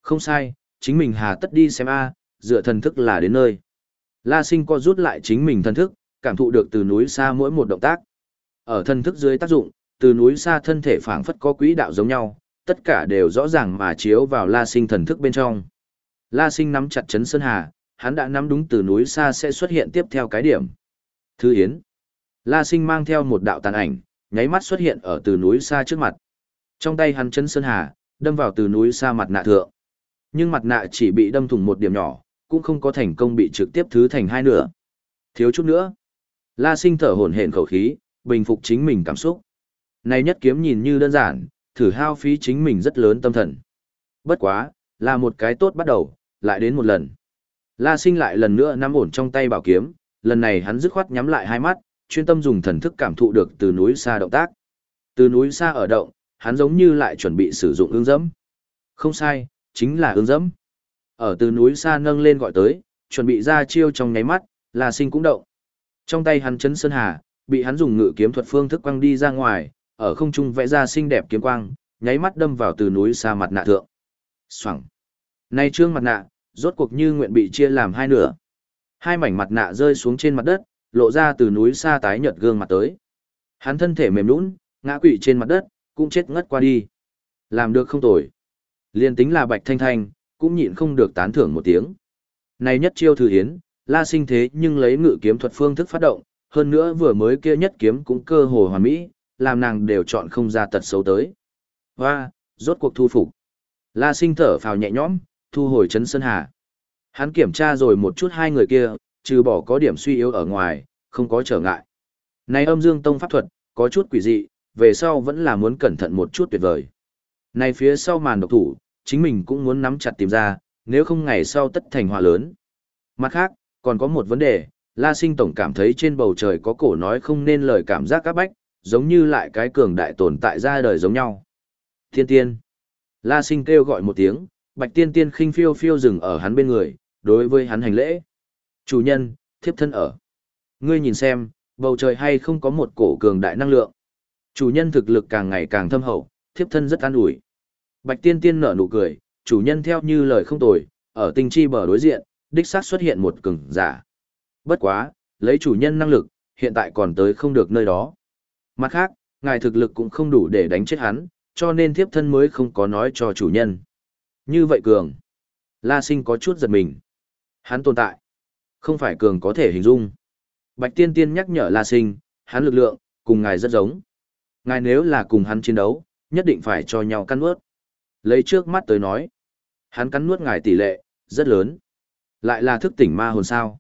Không sai, chính mình hà tất đi xem A, dựa thần thức là đến nơi. La sinh co rút lại chính mình thần thức, cảm thụ được từ núi xa mỗi một động tác. Ở thần thức dưới tác dụng, từ núi xa thân thể phảng phất có quỹ đạo giống nhau, tất cả đều rõ ràng mà chiếu vào La sinh thần thức bên trong. La sinh nắm chặt chấn sơn hà, hắn đã nắm đúng từ núi xa sẽ xuất hiện tiếp theo cái điểm. Thư Yến. La sinh mang theo một đạo tàn ảnh, nháy mắt xuất hiện ở từ núi xa trước mặt. Trong tay hắn chấn sơn hà, đâm vào từ núi xa mặt nạ thượng. Nhưng mặt nạ chỉ bị đâm thủng một điểm nhỏ, cũng không có thành công bị trực tiếp thứ thành hai nửa. Thiếu chút nữa. La sinh thở hổn hển khẩu khí, bình phục chính mình cảm xúc. Này nhất kiếm nhìn như đơn giản, thử hao phí chính mình rất lớn tâm thần. Bất quá, là một cái tốt bắt đầu, lại đến một lần. La sinh lại lần nữa nắm ổn trong tay bảo kiếm, lần này hắn dứt khoát nhắm lại hai mắt, chuyên tâm dùng thần thức cảm thụ được từ núi xa động tác. Từ núi xa ở động, hắn giống như lại chuẩn bị sử dụng ương dẫm. Không sai, chính là ương dẫm. Ở từ núi xa nâng lên gọi tới, chuẩn bị ra chiêu trong nháy mắt, là sinh cũng động. Trong tay hắn chấn sơn hà, bị hắn dùng ngự kiếm thuật phương thức quăng đi ra ngoài, ở không trung vẽ ra xinh đẹp kiếm quang, nháy mắt đâm vào từ núi xa mặt nạ thượng. Soảng. Nay trương mặt nạ, rốt cuộc như nguyện bị chia làm hai nửa. Hai mảnh mặt nạ rơi xuống trên mặt đất, lộ ra từ núi xa tái nhợt gương mặt tới. Hắn thân thể mềm nhũn, ngã quỵ trên mặt đất, cũng chết ngất qua đi. Làm được không tồi. Liên tính là Bạch Thanh Thanh, cũng nhịn không được tán thưởng một tiếng. Này nhất chiêu thư hiến, la sinh thế nhưng lấy ngự kiếm thuật phương thức phát động, hơn nữa vừa mới kia nhất kiếm cũng cơ hồ hoàn mỹ, làm nàng đều chọn không ra tật xấu tới. Hoa, rốt cuộc thu phục. La sinh thở phào nhẹ nhõm, thu hồi chấn sơn hà. Hắn kiểm tra rồi một chút hai người kia, trừ bỏ có điểm suy yếu ở ngoài, không có trở ngại. Này âm dương tông pháp thuật, có chút quỷ dị, về sau vẫn là muốn cẩn thận một chút tuyệt vời. Này phía sau màn độc thủ, chính mình cũng muốn nắm chặt tìm ra, nếu không ngày sau tất thành họa lớn. Mặt khác, còn có một vấn đề, La Sinh Tổng cảm thấy trên bầu trời có cổ nói không nên lời cảm giác các bách, giống như lại cái cường đại tồn tại ra đời giống nhau. Thiên tiên. La Sinh kêu gọi một tiếng, Bạch Tiên Tiên khinh phiêu phiêu dừng ở hắn bên người, đối với hắn hành lễ. Chủ nhân, thiếp thân ở. Ngươi nhìn xem, bầu trời hay không có một cổ cường đại năng lượng. Chủ nhân thực lực càng ngày càng thâm hậu, thiếp thân rất an ủi. Bạch tiên tiên nở nụ cười, chủ nhân theo như lời không tồi, ở tinh chi bờ đối diện, đích xác xuất hiện một cường giả. Bất quá, lấy chủ nhân năng lực, hiện tại còn tới không được nơi đó. Mặt khác, ngài thực lực cũng không đủ để đánh chết hắn, cho nên thiếp thân mới không có nói cho chủ nhân. Như vậy cường. La sinh có chút giật mình. Hắn tồn tại. Không phải cường có thể hình dung. Bạch tiên tiên nhắc nhở La sinh, hắn lực lượng, cùng ngài rất giống. Ngài nếu là cùng hắn chiến đấu, nhất định phải cho nhau căn ướt. Lấy trước mắt tới nói, hắn cắn nuốt ngài tỷ lệ, rất lớn. Lại là thức tỉnh ma hồn sao.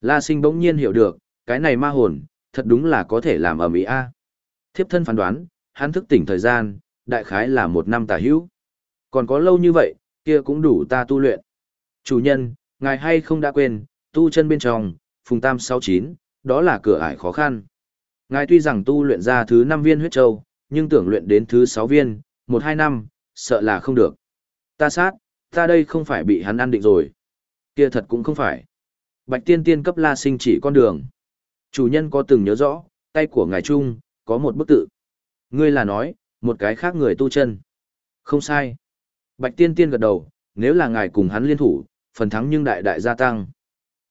La sinh bỗng nhiên hiểu được, cái này ma hồn, thật đúng là có thể làm ở Mỹ A. Thiếp thân phán đoán, hắn thức tỉnh thời gian, đại khái là một năm tả hữu. Còn có lâu như vậy, kia cũng đủ ta tu luyện. Chủ nhân, ngài hay không đã quên, tu chân bên trong, phùng tam sáu chín đó là cửa ải khó khăn. Ngài tuy rằng tu luyện ra thứ năm viên huyết châu, nhưng tưởng luyện đến thứ sáu viên, một hai năm, sợ là không được. Ta sát, ta đây không phải bị hắn ăn định rồi. Kia thật cũng không phải. Bạch tiên tiên cấp la sinh chỉ con đường. Chủ nhân có từng nhớ rõ, tay của ngài trung, có một bức tự. Ngươi là nói, một cái khác người tu chân. Không sai. Bạch tiên tiên gật đầu, nếu là ngài cùng hắn liên thủ, phần thắng nhưng đại đại gia tăng.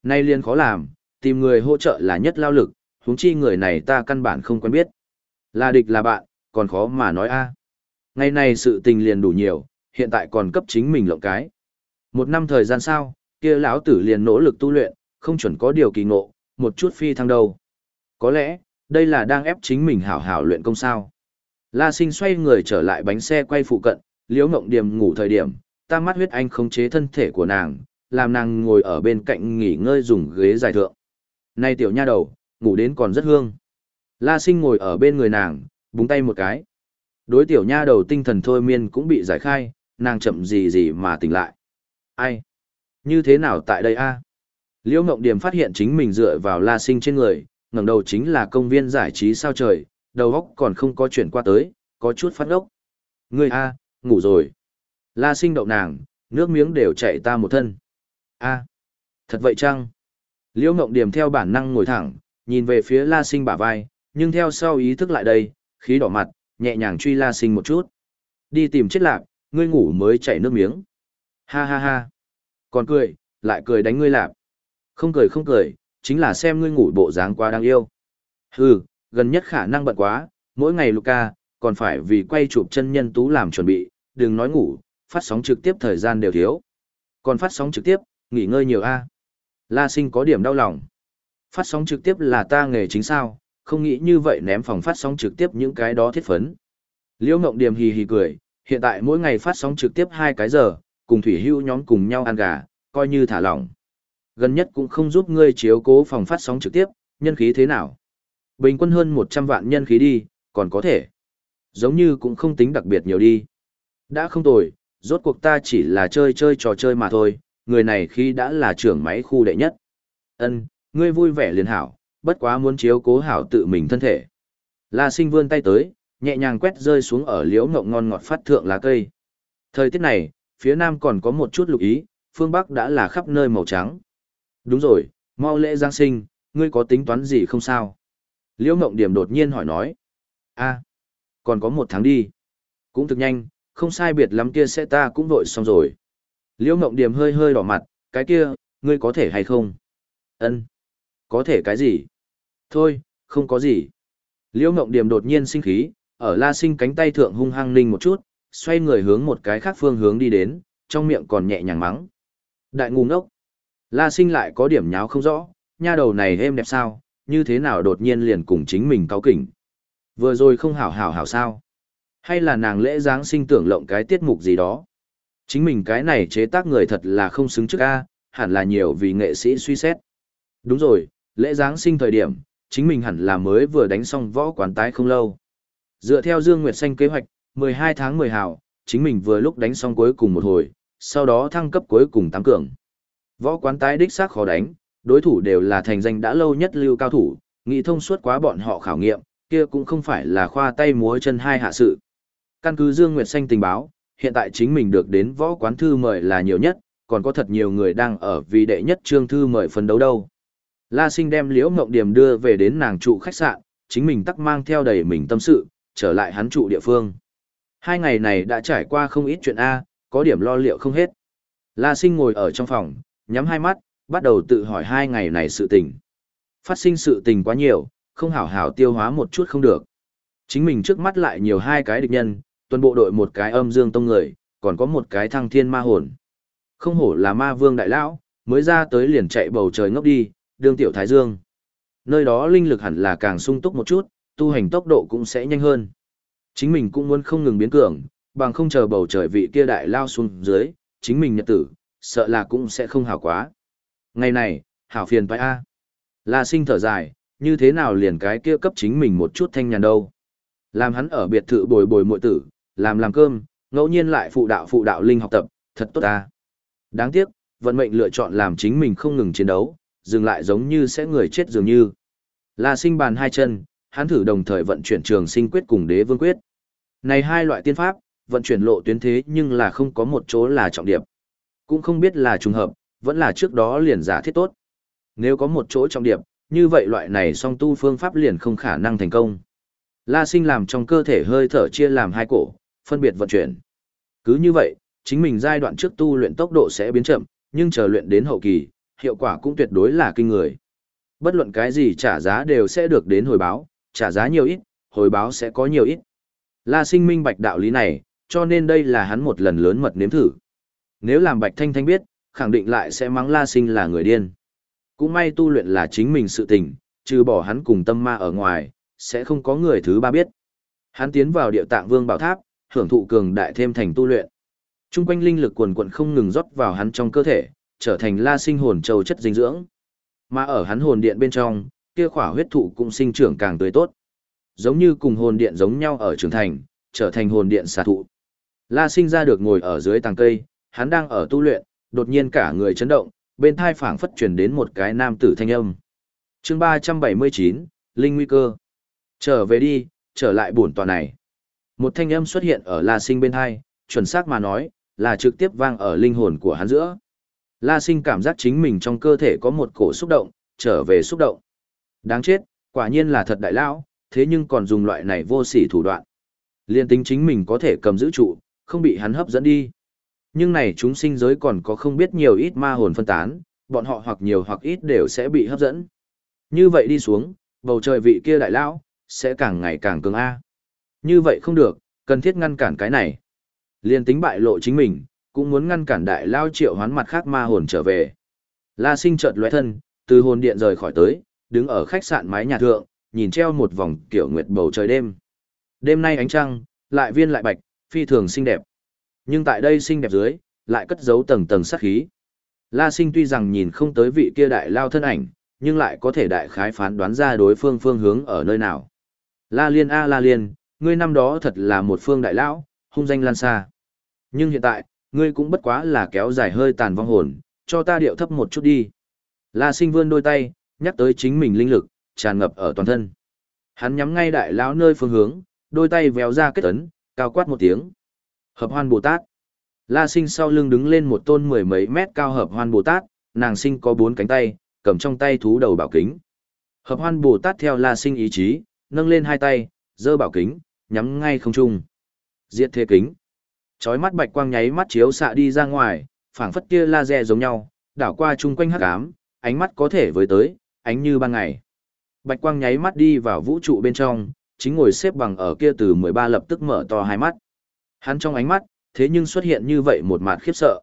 Nay liên khó làm, tìm người hỗ trợ là nhất lao lực, huống chi người này ta căn bản không quen biết. Là địch là bạn, còn khó mà nói a. Ngày này sự tình liền đủ nhiều, hiện tại còn cấp chính mình lộng cái. Một năm thời gian sau, kia lão tử liền nỗ lực tu luyện, không chuẩn có điều kỳ ngộ, một chút phi thăng đâu. Có lẽ, đây là đang ép chính mình hảo hảo luyện công sao. La sinh xoay người trở lại bánh xe quay phụ cận, liễu ngộng điểm ngủ thời điểm, ta mắt huyết anh khống chế thân thể của nàng, làm nàng ngồi ở bên cạnh nghỉ ngơi dùng ghế dài thượng. nay tiểu nha đầu, ngủ đến còn rất hương. La sinh ngồi ở bên người nàng, búng tay một cái. Đối tiểu nha đầu tinh thần thôi miên cũng bị giải khai, nàng chậm gì gì mà tỉnh lại. Ai? Như thế nào tại đây a? Liễu Ngộng Điểm phát hiện chính mình dựa vào La Sinh trên người, ngẩng đầu chính là công viên giải trí sao trời, đầu óc còn không có chuyển qua tới, có chút phát ốc. Ngươi a, ngủ rồi. La Sinh đậu nàng, nước miếng đều chảy ta một thân. A, thật vậy chăng? Liễu Ngộng Điểm theo bản năng ngồi thẳng, nhìn về phía La Sinh bả vai, nhưng theo sau ý thức lại đây, khí đỏ mặt, nhẹ nhàng truy La Sinh một chút. Đi tìm chết lạc, ngươi ngủ mới chảy nước miếng. Ha ha ha. Còn cười, lại cười đánh ngươi lạp. Không cười không cười, chính là xem ngươi ngủ bộ dáng quá đáng yêu. Hừ, gần nhất khả năng bận quá, mỗi ngày Luca, còn phải vì quay chụp chân nhân tú làm chuẩn bị, đừng nói ngủ, phát sóng trực tiếp thời gian đều thiếu. Còn phát sóng trực tiếp, nghỉ ngơi nhiều a. La sinh có điểm đau lòng. Phát sóng trực tiếp là ta nghề chính sao, không nghĩ như vậy ném phòng phát sóng trực tiếp những cái đó thiết phấn. Liễu Ngộng Điềm hì hì cười, hiện tại mỗi ngày phát sóng trực tiếp hai cái giờ, cùng Thủy Hưu nhóm cùng nhau ăn gà, coi như thả lỏng. Gần nhất cũng không giúp ngươi chiếu cố phòng phát sóng trực tiếp, nhân khí thế nào? Bình quân hơn 100 vạn nhân khí đi, còn có thể. Giống như cũng không tính đặc biệt nhiều đi. Đã không tồi, rốt cuộc ta chỉ là chơi chơi trò chơi mà thôi, người này khi đã là trưởng máy khu đệ nhất. Ân, ngươi vui vẻ liền hảo, bất quá muốn chiếu cố hảo tự mình thân thể. La sinh vươn tay tới, nhẹ nhàng quét rơi xuống ở liễu ngộng ngon ngọt phát thượng lá cây. Thời tiết này, phía nam còn có một chút lục ý, phương bắc đã là khắp nơi màu trắng. Đúng rồi, mau lễ Giáng sinh, ngươi có tính toán gì không sao? Liễu ngộng điểm đột nhiên hỏi nói. a còn có một tháng đi. Cũng thực nhanh, không sai biệt lắm kia sẽ ta cũng vội xong rồi. Liễu ngộng điểm hơi hơi đỏ mặt, cái kia, ngươi có thể hay không? ân Có thể cái gì? Thôi, không có gì. Liễu Ngộng điểm đột nhiên sinh khí, ở La Sinh cánh tay thượng hung hăng ninh một chút, xoay người hướng một cái khác phương hướng đi đến, trong miệng còn nhẹ nhàng mắng. Đại ngu ngốc. La Sinh lại có điểm nháo không rõ, nha đầu này êm đẹp sao, như thế nào đột nhiên liền cùng chính mình cáo kỉnh. Vừa rồi không hảo hảo hảo sao. Hay là nàng lễ Giáng sinh tưởng lộng cái tiết mục gì đó. Chính mình cái này chế tác người thật là không xứng trước a, hẳn là nhiều vì nghệ sĩ suy xét. Đúng rồi, lễ Giáng sinh thời điểm, chính mình hẳn là mới vừa đánh xong võ quán tái không lâu. Dựa theo Dương Nguyệt Xanh kế hoạch, 12 tháng 10 hào, chính mình vừa lúc đánh xong cuối cùng một hồi, sau đó thăng cấp cuối cùng tám cường. Võ quán tái đích xác khó đánh, đối thủ đều là thành danh đã lâu nhất lưu cao thủ, nghị thông suốt quá bọn họ khảo nghiệm, kia cũng không phải là khoa tay múa chân hai hạ sự. Căn cứ Dương Nguyệt Xanh tình báo, hiện tại chính mình được đến võ quán thư mời là nhiều nhất, còn có thật nhiều người đang ở vì đệ nhất trương thư mời phấn đấu đâu. La Sinh đem Liễu Ngộng Điểm đưa về đến nàng trụ khách sạn, chính mình tắc mang theo đầy mình tâm sự, trở lại hắn trụ địa phương. Hai ngày này đã trải qua không ít chuyện A, có điểm lo liệu không hết. La Sinh ngồi ở trong phòng, nhắm hai mắt, bắt đầu tự hỏi hai ngày này sự tình. Phát sinh sự tình quá nhiều, không hảo hảo tiêu hóa một chút không được. Chính mình trước mắt lại nhiều hai cái địch nhân, tuần bộ đội một cái âm dương tông người, còn có một cái thăng thiên ma hồn. Không hổ là ma vương đại lão, mới ra tới liền chạy bầu trời ngốc đi, đương tiểu thái dương. Nơi đó linh lực hẳn là càng sung túc một chút, tu hành tốc độ cũng sẽ nhanh hơn. Chính mình cũng muốn không ngừng biến cường, bằng không chờ bầu trời vị kia đại lao xuống dưới, chính mình nhật tử, sợ là cũng sẽ không hảo quá. Ngày này, hảo phiền phải a. La sinh thở dài, như thế nào liền cái kia cấp chính mình một chút thanh nhàn đâu. Làm hắn ở biệt thự bồi bồi muội tử, làm làm cơm, ngẫu nhiên lại phụ đạo phụ đạo linh học tập, thật tốt ta. Đáng tiếc, vận mệnh lựa chọn làm chính mình không ngừng chiến đấu, dừng lại giống như sẽ người chết dường như. La sinh bàn hai chân, hắn thử đồng thời vận chuyển trường sinh quyết cùng đế vương quyết. Này hai loại tiên pháp, vận chuyển lộ tuyến thế nhưng là không có một chỗ là trọng điểm. Cũng không biết là trùng hợp, vẫn là trước đó liền giả thiết tốt. Nếu có một chỗ trọng điểm, như vậy loại này song tu phương pháp liền không khả năng thành công. La sinh làm trong cơ thể hơi thở chia làm hai cổ, phân biệt vận chuyển. Cứ như vậy, chính mình giai đoạn trước tu luyện tốc độ sẽ biến chậm, nhưng chờ luyện đến hậu kỳ, hiệu quả cũng tuyệt đối là kinh người. Bất luận cái gì trả giá đều sẽ được đến hồi báo, trả giá nhiều ít, hồi báo sẽ có nhiều ít. La sinh minh bạch đạo lý này, cho nên đây là hắn một lần lớn mật nếm thử. Nếu làm bạch thanh thanh biết, khẳng định lại sẽ mắng la sinh là người điên. Cũng may tu luyện là chính mình sự tình, trừ bỏ hắn cùng tâm ma ở ngoài, sẽ không có người thứ ba biết. Hắn tiến vào địa tạng vương bảo tháp, hưởng thụ cường đại thêm thành tu luyện. Trung quanh linh lực quần cuộn không ngừng rót vào hắn trong cơ thể, trở thành la sinh hồn châu chất dinh dưỡng. Mà ở hắn hồn điện bên trong, kia khỏa huyết thụ cũng sinh trưởng càng tươi tốt. Giống như cùng hồn điện giống nhau ở trưởng thành, trở thành hồn điện xà thụ. La sinh ra được ngồi ở dưới tàng cây, hắn đang ở tu luyện, đột nhiên cả người chấn động, bên thai phảng phất truyền đến một cái nam tử thanh âm. chương 379, Linh Nguy Cơ. Trở về đi, trở lại bổn tòa này. Một thanh âm xuất hiện ở La sinh bên thai, chuẩn xác mà nói, là trực tiếp vang ở linh hồn của hắn giữa. La sinh cảm giác chính mình trong cơ thể có một cổ xúc động, trở về xúc động. Đáng chết, quả nhiên là thật đại lão, thế nhưng còn dùng loại này vô sỉ thủ đoạn. Liên tính chính mình có thể cầm giữ trụ, không bị hắn hấp dẫn đi. Nhưng này chúng sinh giới còn có không biết nhiều ít ma hồn phân tán, bọn họ hoặc nhiều hoặc ít đều sẽ bị hấp dẫn. Như vậy đi xuống, bầu trời vị kia đại lão sẽ càng ngày càng cường A. Như vậy không được, cần thiết ngăn cản cái này. Liên tính bại lộ chính mình, cũng muốn ngăn cản đại lao triệu hoán mặt khác ma hồn trở về. La sinh chợt lóe thân, từ hồn điện rời khỏi tới, đứng ở khách sạn mái nhà thượng, nhìn treo một vòng kiểu nguyệt bầu trời đêm. Đêm nay ánh trăng, lại viên lại bạch, phi thường xinh đẹp. Nhưng tại đây xinh đẹp dưới, lại cất giấu tầng tầng sát khí. La sinh tuy rằng nhìn không tới vị kia đại lao thân ảnh, nhưng lại có thể đại khái phán đoán ra đối phương phương hướng ở nơi nào. La liên a la liên, ngươi năm đó thật là một phương đại lão, hung danh lan xa. Nhưng hiện tại, ngươi cũng bất quá là kéo dài hơi tàn vong hồn, cho ta điệu thấp một chút đi. La sinh vươn đôi tay, nhắc tới chính mình linh lực, tràn ngập ở toàn thân. Hắn nhắm ngay đại lão nơi phương hướng, đôi tay véo ra kết ấn, cao quát một tiếng. Hợp hoan Bồ Tát. La sinh sau lưng đứng lên một tôn mười mấy mét cao hợp hoan Bồ Tát, nàng sinh có bốn cánh tay, cầm trong tay thú đầu bảo kính. Hợp hoan Bồ Tát theo La sinh ý chí, nâng lên hai tay, giơ bảo kính, nhắm ngay không trung. Diệt thế kính. Chói mắt bạch quang nháy mắt chiếu xạ đi ra ngoài, phảng phất kia laser giống nhau, đảo qua chung quanh hắc ám, ánh mắt có thể với tới, ánh như ban ngày. Bạch quang nháy mắt đi vào vũ trụ bên trong, chính ngồi xếp bằng ở kia từ 13 lập tức mở to hai mắt. Hắn trong ánh mắt, thế nhưng xuất hiện như vậy một mặt khiếp sợ.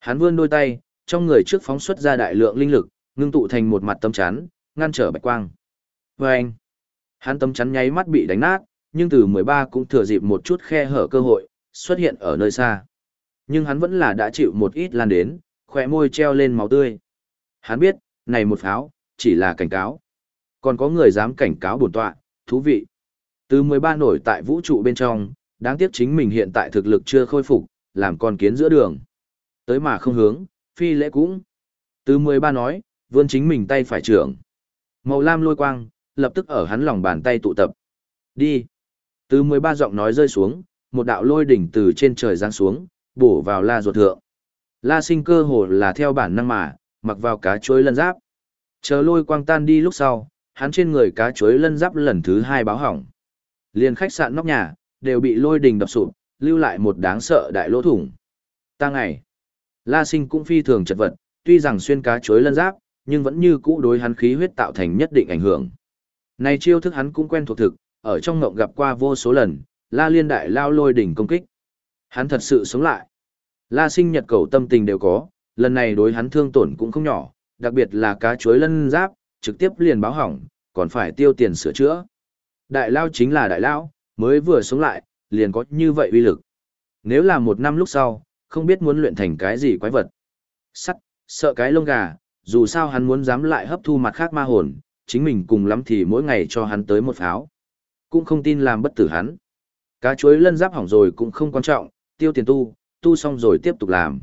Hắn vươn đôi tay, trong người trước phóng xuất ra đại lượng linh lực, ngưng tụ thành một mặt tâm chắn, ngăn trở bạch quang. Và anh, hắn tâm chắn nháy mắt bị đánh nát, nhưng từ 13 cũng thừa dịp một chút khe hở cơ hội, xuất hiện ở nơi xa. Nhưng hắn vẫn là đã chịu một ít lan đến, khỏe môi treo lên máu tươi. Hắn biết, này một pháo, chỉ là cảnh cáo. Còn có người dám cảnh cáo bổn tọa, thú vị. Từ 13 nổi tại vũ trụ bên trong, đáng tiếc chính mình hiện tại thực lực chưa khôi phục, làm con kiến giữa đường. Tới mà không hướng, phi lễ cũng. Từ 13 nói, vươn chính mình tay phải trưởng. Màu lam lôi quang, lập tức ở hắn lòng bàn tay tụ tập. Đi. Từ 13 giọng nói rơi xuống, một đạo lôi đỉnh từ trên trời giáng xuống, bổ vào la ruột thượng. La sinh cơ hồ là theo bản năng mà, mặc vào cá chuối lân giáp. Chờ lôi quang tan đi lúc sau, hắn trên người cá chuối lân giáp lần thứ hai báo hỏng. Liên khách sạn nóc nhà, đều bị lôi đình đập sụp, lưu lại một đáng sợ đại lỗ thủng. Ta ngày, La sinh cũng phi thường chật vật, tuy rằng xuyên cá chuối lân giáp, nhưng vẫn như cũ đối hắn khí huyết tạo thành nhất định ảnh hưởng. Này chiêu thức hắn cũng quen thuộc thực, ở trong ngộng gặp qua vô số lần, La Liên đại lao lôi đỉnh công kích. Hắn thật sự sống lại. La Sinh Nhật cầu tâm tình đều có, lần này đối hắn thương tổn cũng không nhỏ, đặc biệt là cá chuối lân giáp, trực tiếp liền báo hỏng, còn phải tiêu tiền sửa chữa. Đại lao chính là đại lao, mới vừa sống lại, liền có như vậy uy lực. Nếu là một năm lúc sau, không biết muốn luyện thành cái gì quái vật. Sắt, sợ cái lông gà, dù sao hắn muốn dám lại hấp thu mặt khác ma hồn, chính mình cùng lắm thì mỗi ngày cho hắn tới một pháo. Cũng không tin làm bất tử hắn. Cá chuối lân giáp hỏng rồi cũng không quan trọng, tiêu tiền tu, tu xong rồi tiếp tục làm.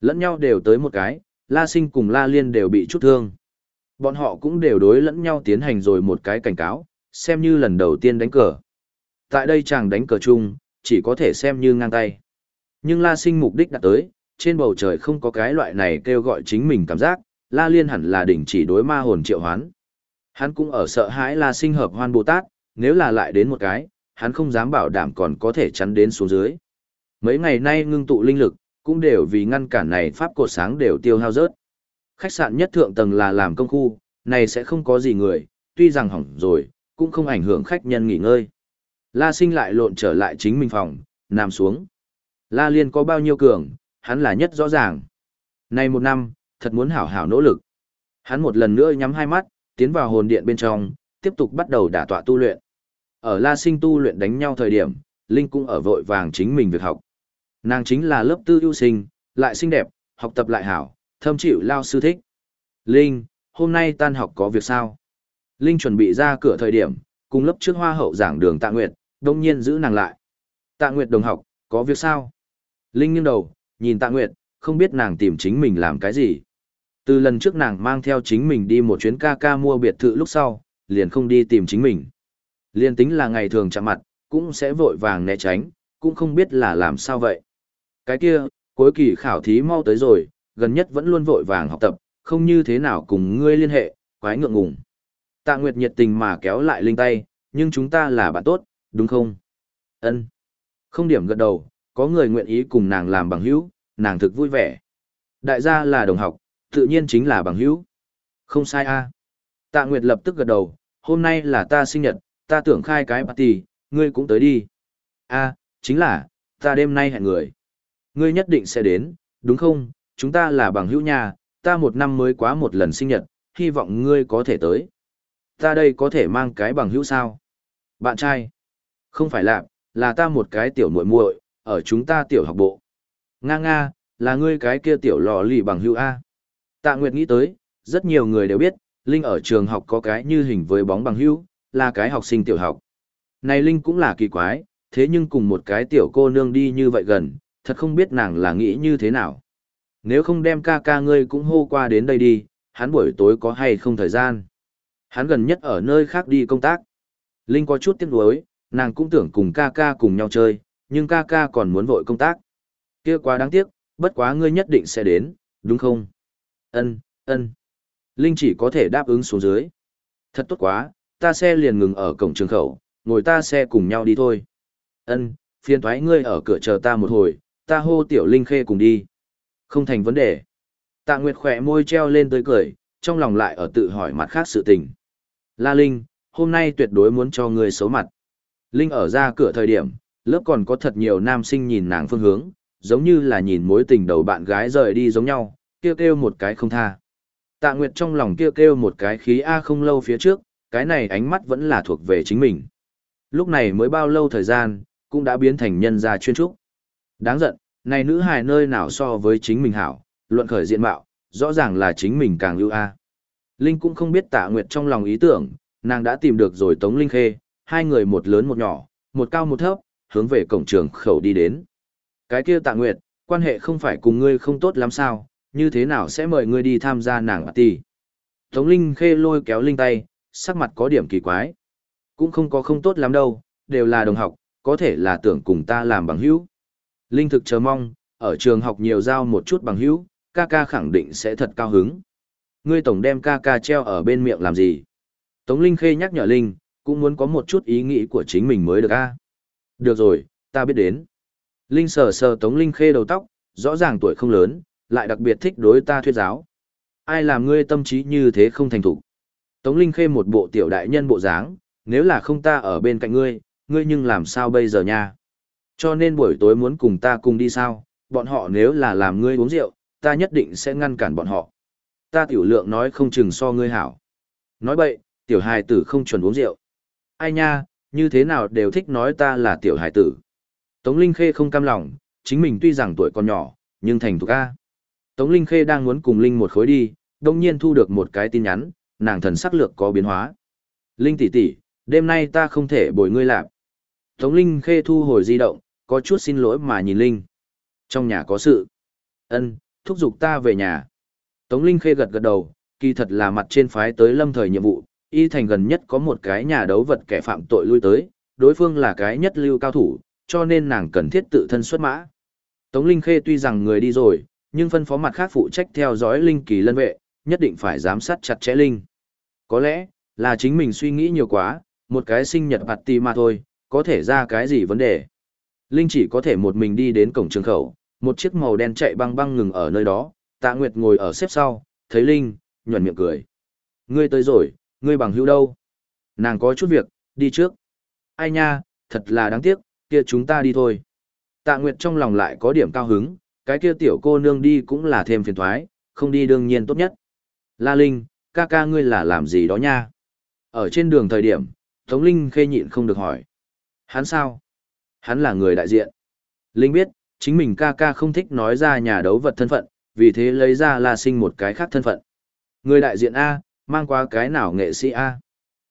Lẫn nhau đều tới một cái, La Sinh cùng La Liên đều bị chút thương. Bọn họ cũng đều đối lẫn nhau tiến hành rồi một cái cảnh cáo, xem như lần đầu tiên đánh cờ. Tại đây chàng đánh cờ chung, chỉ có thể xem như ngang tay. Nhưng La Sinh mục đích đã tới, trên bầu trời không có cái loại này kêu gọi chính mình cảm giác, La Liên hẳn là đỉnh chỉ đối ma hồn triệu hoán. Hắn cũng ở sợ hãi La Sinh hợp hoan Bồ Tát, nếu là lại đến một cái, hắn không dám bảo đảm còn có thể chắn đến xuống dưới. Mấy ngày nay ngưng tụ linh lực, cũng đều vì ngăn cản này pháp cột sáng đều tiêu hao rớt. Khách sạn nhất thượng tầng là làm công khu, này sẽ không có gì người, tuy rằng hỏng rồi, cũng không ảnh hưởng khách nhân nghỉ ngơi. La sinh lại lộn trở lại chính mình phòng, nằm xuống. La liên có bao nhiêu cường, hắn là nhất rõ ràng. Nay một năm, thật muốn hảo hảo nỗ lực. Hắn một lần nữa nhắm hai mắt, tiến vào hồn điện bên trong, tiếp tục bắt đầu đả tọa tu luyện. Ở La Sinh tu luyện đánh nhau thời điểm, Linh cũng ở vội vàng chính mình việc học. Nàng chính là lớp tư ưu sinh, lại xinh đẹp, học tập lại hảo, thâm chịu lao sư thích. Linh, hôm nay tan học có việc sao? Linh chuẩn bị ra cửa thời điểm, cùng lớp trước hoa hậu giảng đường Tạ Nguyệt, đông nhiên giữ nàng lại. Tạ Nguyệt đồng học, có việc sao? Linh nghiêng đầu, nhìn Tạ Nguyệt, không biết nàng tìm chính mình làm cái gì. Từ lần trước nàng mang theo chính mình đi một chuyến ca ca mua biệt thự lúc sau, liền không đi tìm chính mình. Liên tính là ngày thường chạm mặt, cũng sẽ vội vàng né tránh, cũng không biết là làm sao vậy. Cái kia, cuối kỳ khảo thí mau tới rồi, gần nhất vẫn luôn vội vàng học tập, không như thế nào cùng ngươi liên hệ, quái ngượng ngùng. Tạ Nguyệt nhiệt tình mà kéo lại Linh tay, nhưng chúng ta là bạn tốt, đúng không? Ân. Không điểm gật đầu, có người nguyện ý cùng nàng làm bằng hữu, nàng thực vui vẻ. Đại gia là đồng học, tự nhiên chính là bằng hữu. Không sai a. Tạ Nguyệt lập tức gật đầu, hôm nay là ta sinh nhật, ta tưởng khai cái party, ngươi cũng tới đi. A, chính là, ta đêm nay hẹn người. Ngươi nhất định sẽ đến, đúng không? Chúng ta là bằng hữu nhà, ta một năm mới quá một lần sinh nhật, hy vọng ngươi có thể tới. Ta đây có thể mang cái bằng hữu sao? Bạn trai? Không phải là, là ta một cái tiểu muội muội, ở chúng ta tiểu học bộ. Nga nga, là ngươi cái kia tiểu lò lì bằng hữu A. Tạ Nguyệt nghĩ tới, rất nhiều người đều biết, Linh ở trường học có cái như hình với bóng bằng hữu, là cái học sinh tiểu học. Này Linh cũng là kỳ quái, thế nhưng cùng một cái tiểu cô nương đi như vậy gần, thật không biết nàng là nghĩ như thế nào. Nếu không đem ca ca ngươi cũng hô qua đến đây đi, hắn buổi tối có hay không thời gian. Hắn gần nhất ở nơi khác đi công tác. Linh có chút tiếc nuối, nàng cũng tưởng cùng ca ca cùng nhau chơi, nhưng ca ca còn muốn vội công tác. Kia quá đáng tiếc, bất quá ngươi nhất định sẽ đến, đúng không? Ân, ân. Linh chỉ có thể đáp ứng xuống dưới. Thật tốt quá, ta xe liền ngừng ở cổng trường khẩu, ngồi ta xe cùng nhau đi thôi. Ân, phiền thoái ngươi ở cửa chờ ta một hồi, ta hô tiểu Linh Khê cùng đi. Không thành vấn đề. Tạ Nguyệt khỏe môi treo lên tới cười, trong lòng lại ở tự hỏi mặt khác sự tình. La Linh, hôm nay tuyệt đối muốn cho ngươi xấu mặt. Linh ở ra cửa thời điểm, lớp còn có thật nhiều nam sinh nhìn nàng phương hướng, giống như là nhìn mối tình đầu bạn gái rời đi giống nhau, kêu kêu một cái không tha. Tạ Nguyệt trong lòng kêu kêu một cái khí A không lâu phía trước, cái này ánh mắt vẫn là thuộc về chính mình. Lúc này mới bao lâu thời gian, cũng đã biến thành nhân gia chuyên trúc. Đáng giận, này nữ hài nơi nào so với chính mình hảo, luận khởi diện mạo, rõ ràng là chính mình càng ưu A. Linh cũng không biết tạ nguyệt trong lòng ý tưởng, nàng đã tìm được rồi Tống Linh Khê, hai người một lớn một nhỏ, một cao một thấp, hướng về cổng trường khẩu đi đến. Cái kia tạ nguyệt, quan hệ không phải cùng ngươi không tốt lắm sao, như thế nào sẽ mời ngươi đi tham gia nàng party. Tống Linh Khê lôi kéo Linh tay, sắc mặt có điểm kỳ quái. Cũng không có không tốt lắm đâu, đều là đồng học, có thể là tưởng cùng ta làm bằng hữu. Linh thực chờ mong, ở trường học nhiều giao một chút bằng hữu, ca ca khẳng định sẽ thật cao hứng. Ngươi tổng đem ca ca treo ở bên miệng làm gì? Tống Linh Khê nhắc nhở Linh, cũng muốn có một chút ý nghĩ của chính mình mới được a. Được rồi, ta biết đến. Linh sờ sờ Tống Linh Khê đầu tóc, rõ ràng tuổi không lớn, lại đặc biệt thích đối ta thuyết giáo. Ai làm ngươi tâm trí như thế không thành thủ. Tống Linh Khê một bộ tiểu đại nhân bộ dáng, nếu là không ta ở bên cạnh ngươi, ngươi nhưng làm sao bây giờ nha? Cho nên buổi tối muốn cùng ta cùng đi sao, bọn họ nếu là làm ngươi uống rượu, ta nhất định sẽ ngăn cản bọn họ. Ta tiểu lượng nói không chừng so ngươi hảo. Nói bậy, tiểu hài tử không chuẩn uống rượu. Ai nha, như thế nào đều thích nói ta là tiểu hài tử. Tống Linh Khê không cam lòng, chính mình tuy rằng tuổi còn nhỏ, nhưng thành thục A. Tống Linh Khê đang muốn cùng Linh một khối đi, đồng nhiên thu được một cái tin nhắn, nàng thần sắc lược có biến hóa. Linh tỷ tỷ, đêm nay ta không thể bồi ngươi lạp. Tống Linh Khê thu hồi di động, có chút xin lỗi mà nhìn Linh. Trong nhà có sự. Ân, thúc giục ta về nhà. Tống Linh Khê gật gật đầu, kỳ thật là mặt trên phái tới lâm thời nhiệm vụ, y thành gần nhất có một cái nhà đấu vật kẻ phạm tội lui tới, đối phương là cái nhất lưu cao thủ, cho nên nàng cần thiết tự thân xuất mã. Tống Linh Khê tuy rằng người đi rồi, nhưng phân phó mặt khác phụ trách theo dõi Linh kỳ lân vệ, nhất định phải giám sát chặt chẽ Linh. Có lẽ, là chính mình suy nghĩ nhiều quá, một cái sinh nhật party mà thôi, có thể ra cái gì vấn đề. Linh chỉ có thể một mình đi đến cổng trường khẩu, một chiếc màu đen chạy băng băng ngừng ở nơi đó, tạ nguyệt ngồi ở xếp sau, thấy Linh, nhuẩn miệng cười. Ngươi tới rồi, ngươi bằng hữu đâu? Nàng có chút việc, đi trước. Ai nha, thật là đáng tiếc, kia chúng ta đi thôi. Tạ Nguyệt trong lòng lại có điểm cao hứng, cái kia tiểu cô nương đi cũng là thêm phiền thoái, không đi đương nhiên tốt nhất. La Linh, ca ca ngươi là làm gì đó nha? Ở trên đường thời điểm, Tống Linh khê nhịn không được hỏi. Hắn sao? Hắn là người đại diện. Linh biết, chính mình ca ca không thích nói ra nhà đấu vật thân phận, vì thế lấy ra La Sinh một cái khác thân phận. Người đại diện A, mang qua cái nào nghệ sĩ A.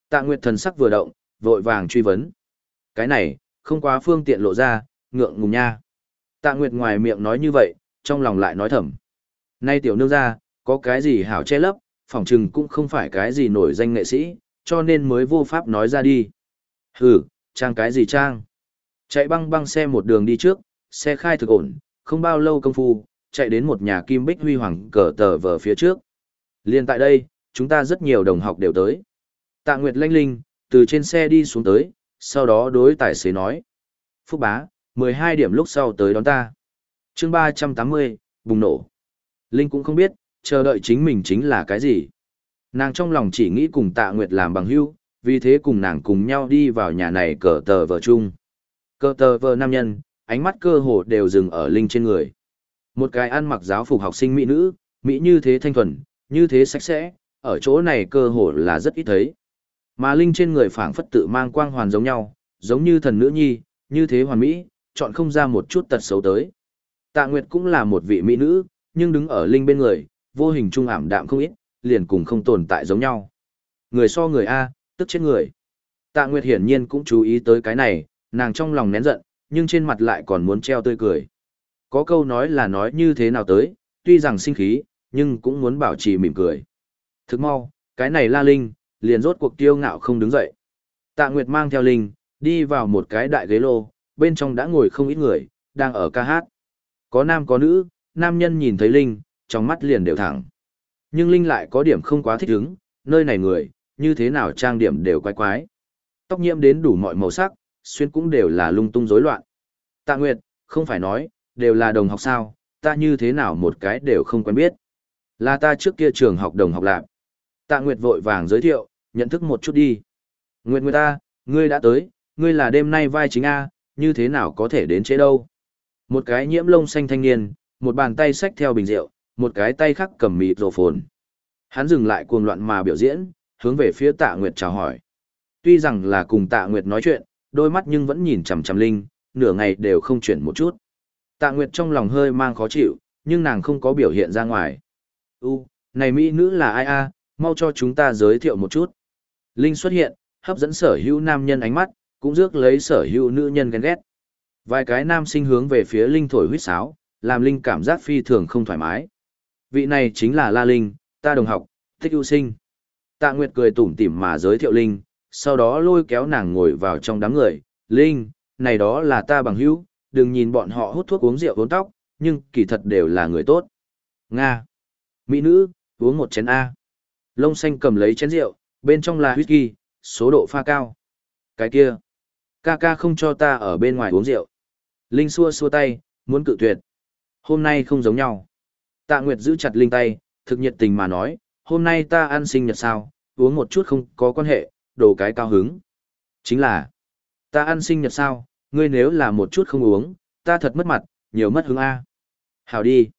Tạ Nguyệt thần sắc vừa động, vội vàng truy vấn. Cái này, không quá phương tiện lộ ra, ngượng ngùng nha. Tạ Nguyệt ngoài miệng nói như vậy, trong lòng lại nói thầm. Nay tiểu nương ra, có cái gì hảo che lấp, phỏng chừng cũng không phải cái gì nổi danh nghệ sĩ, cho nên mới vô pháp nói ra đi. Hừ, trang cái gì trang? Chạy băng băng xe một đường đi trước, xe khai thực ổn, không bao lâu công phu, chạy đến một nhà kim bích huy hoàng cờ tờ vờ phía trước. Liên tại đây, chúng ta rất nhiều đồng học đều tới. Tạ Nguyệt lanh linh, từ trên xe đi xuống tới, sau đó đối tài xế nói. Phúc bá, 12 điểm lúc sau tới đón ta. chương 380, bùng nổ. Linh cũng không biết, chờ đợi chính mình chính là cái gì. Nàng trong lòng chỉ nghĩ cùng tạ Nguyệt làm bằng hữu, vì thế cùng nàng cùng nhau đi vào nhà này cờ tờ vợ chung. Cờ tờ vợ nam nhân, ánh mắt cơ hồ đều dừng ở Linh trên người. Một cái ăn mặc giáo phục học sinh mỹ nữ, mỹ như thế thanh thuần, như thế sạch sẽ, ở chỗ này cơ hồ là rất ít thấy. Mà Linh trên người phảng phất tự mang quang hoàn giống nhau, giống như thần nữ nhi, như thế hoàn mỹ, chọn không ra một chút tật xấu tới. Tạ Nguyệt cũng là một vị mỹ nữ, nhưng đứng ở Linh bên người, vô hình trung ảm đạm không ít, liền cùng không tồn tại giống nhau. Người so người A, tức chết người. Tạ Nguyệt hiển nhiên cũng chú ý tới cái này, nàng trong lòng nén giận, nhưng trên mặt lại còn muốn treo tươi cười. Có câu nói là nói như thế nào tới, tuy rằng sinh khí, nhưng cũng muốn bảo trì mỉm cười. Thức mau, cái này la Linh, liền rốt cuộc tiêu ngạo không đứng dậy. Tạ Nguyệt mang theo Linh, đi vào một cái đại ghế lô, bên trong đã ngồi không ít người, đang ở ca hát. Có nam có nữ, nam nhân nhìn thấy Linh, trong mắt liền đều thẳng. Nhưng Linh lại có điểm không quá thích ứng, nơi này người, như thế nào trang điểm đều quái quái. Tóc nhiễm đến đủ mọi màu sắc, xuyên cũng đều là lung tung rối loạn. Tạ Nguyệt, không phải nói, đều là đồng học sao, ta như thế nào một cái đều không quen biết. Là ta trước kia trường học đồng học lạc. Tạ Nguyệt vội vàng giới thiệu, nhận thức một chút đi. Nguyệt Nguyệt ta, ngươi đã tới, ngươi là đêm nay vai chính A, như thế nào có thể đến chế đâu. Một cái nhiễm lông xanh thanh niên, một bàn tay xách theo bình rượu, một cái tay khác cầm mịt rổ phồn. Hắn dừng lại cuồng loạn mà biểu diễn, hướng về phía tạ Nguyệt chào hỏi. Tuy rằng là cùng tạ Nguyệt nói chuyện, đôi mắt nhưng vẫn nhìn chằm chằm Linh, nửa ngày đều không chuyển một chút. Tạ Nguyệt trong lòng hơi mang khó chịu, nhưng nàng không có biểu hiện ra ngoài. U, này mỹ nữ là ai a? mau cho chúng ta giới thiệu một chút. Linh xuất hiện, hấp dẫn sở hữu nam nhân ánh mắt, cũng rước lấy sở hữu nữ nhân ghen ghét. Vài cái nam sinh hướng về phía Linh thổi huýt sáo, làm Linh cảm giác phi thường không thoải mái. Vị này chính là La Linh, ta đồng học, thích ưu sinh. Tạ Nguyệt cười tủm tỉm mà giới thiệu Linh, sau đó lôi kéo nàng ngồi vào trong đám người. Linh, này đó là ta bằng hữu, đừng nhìn bọn họ hút thuốc uống rượu uống tóc, nhưng kỳ thật đều là người tốt. Nga. Mỹ nữ, uống một chén A. Lông xanh cầm lấy chén rượu, bên trong là whisky, số độ pha cao. Cái kia. Ca ca không cho ta ở bên ngoài uống rượu. Linh xua xua tay, muốn cự tuyệt. Hôm nay không giống nhau. Tạ Nguyệt giữ chặt Linh tay, thực nhiệt tình mà nói, hôm nay ta ăn sinh nhật sao, uống một chút không có quan hệ, đồ cái cao hứng. Chính là, ta ăn sinh nhật sao, ngươi nếu là một chút không uống, ta thật mất mặt, nhiều mất hứng A. Hảo đi.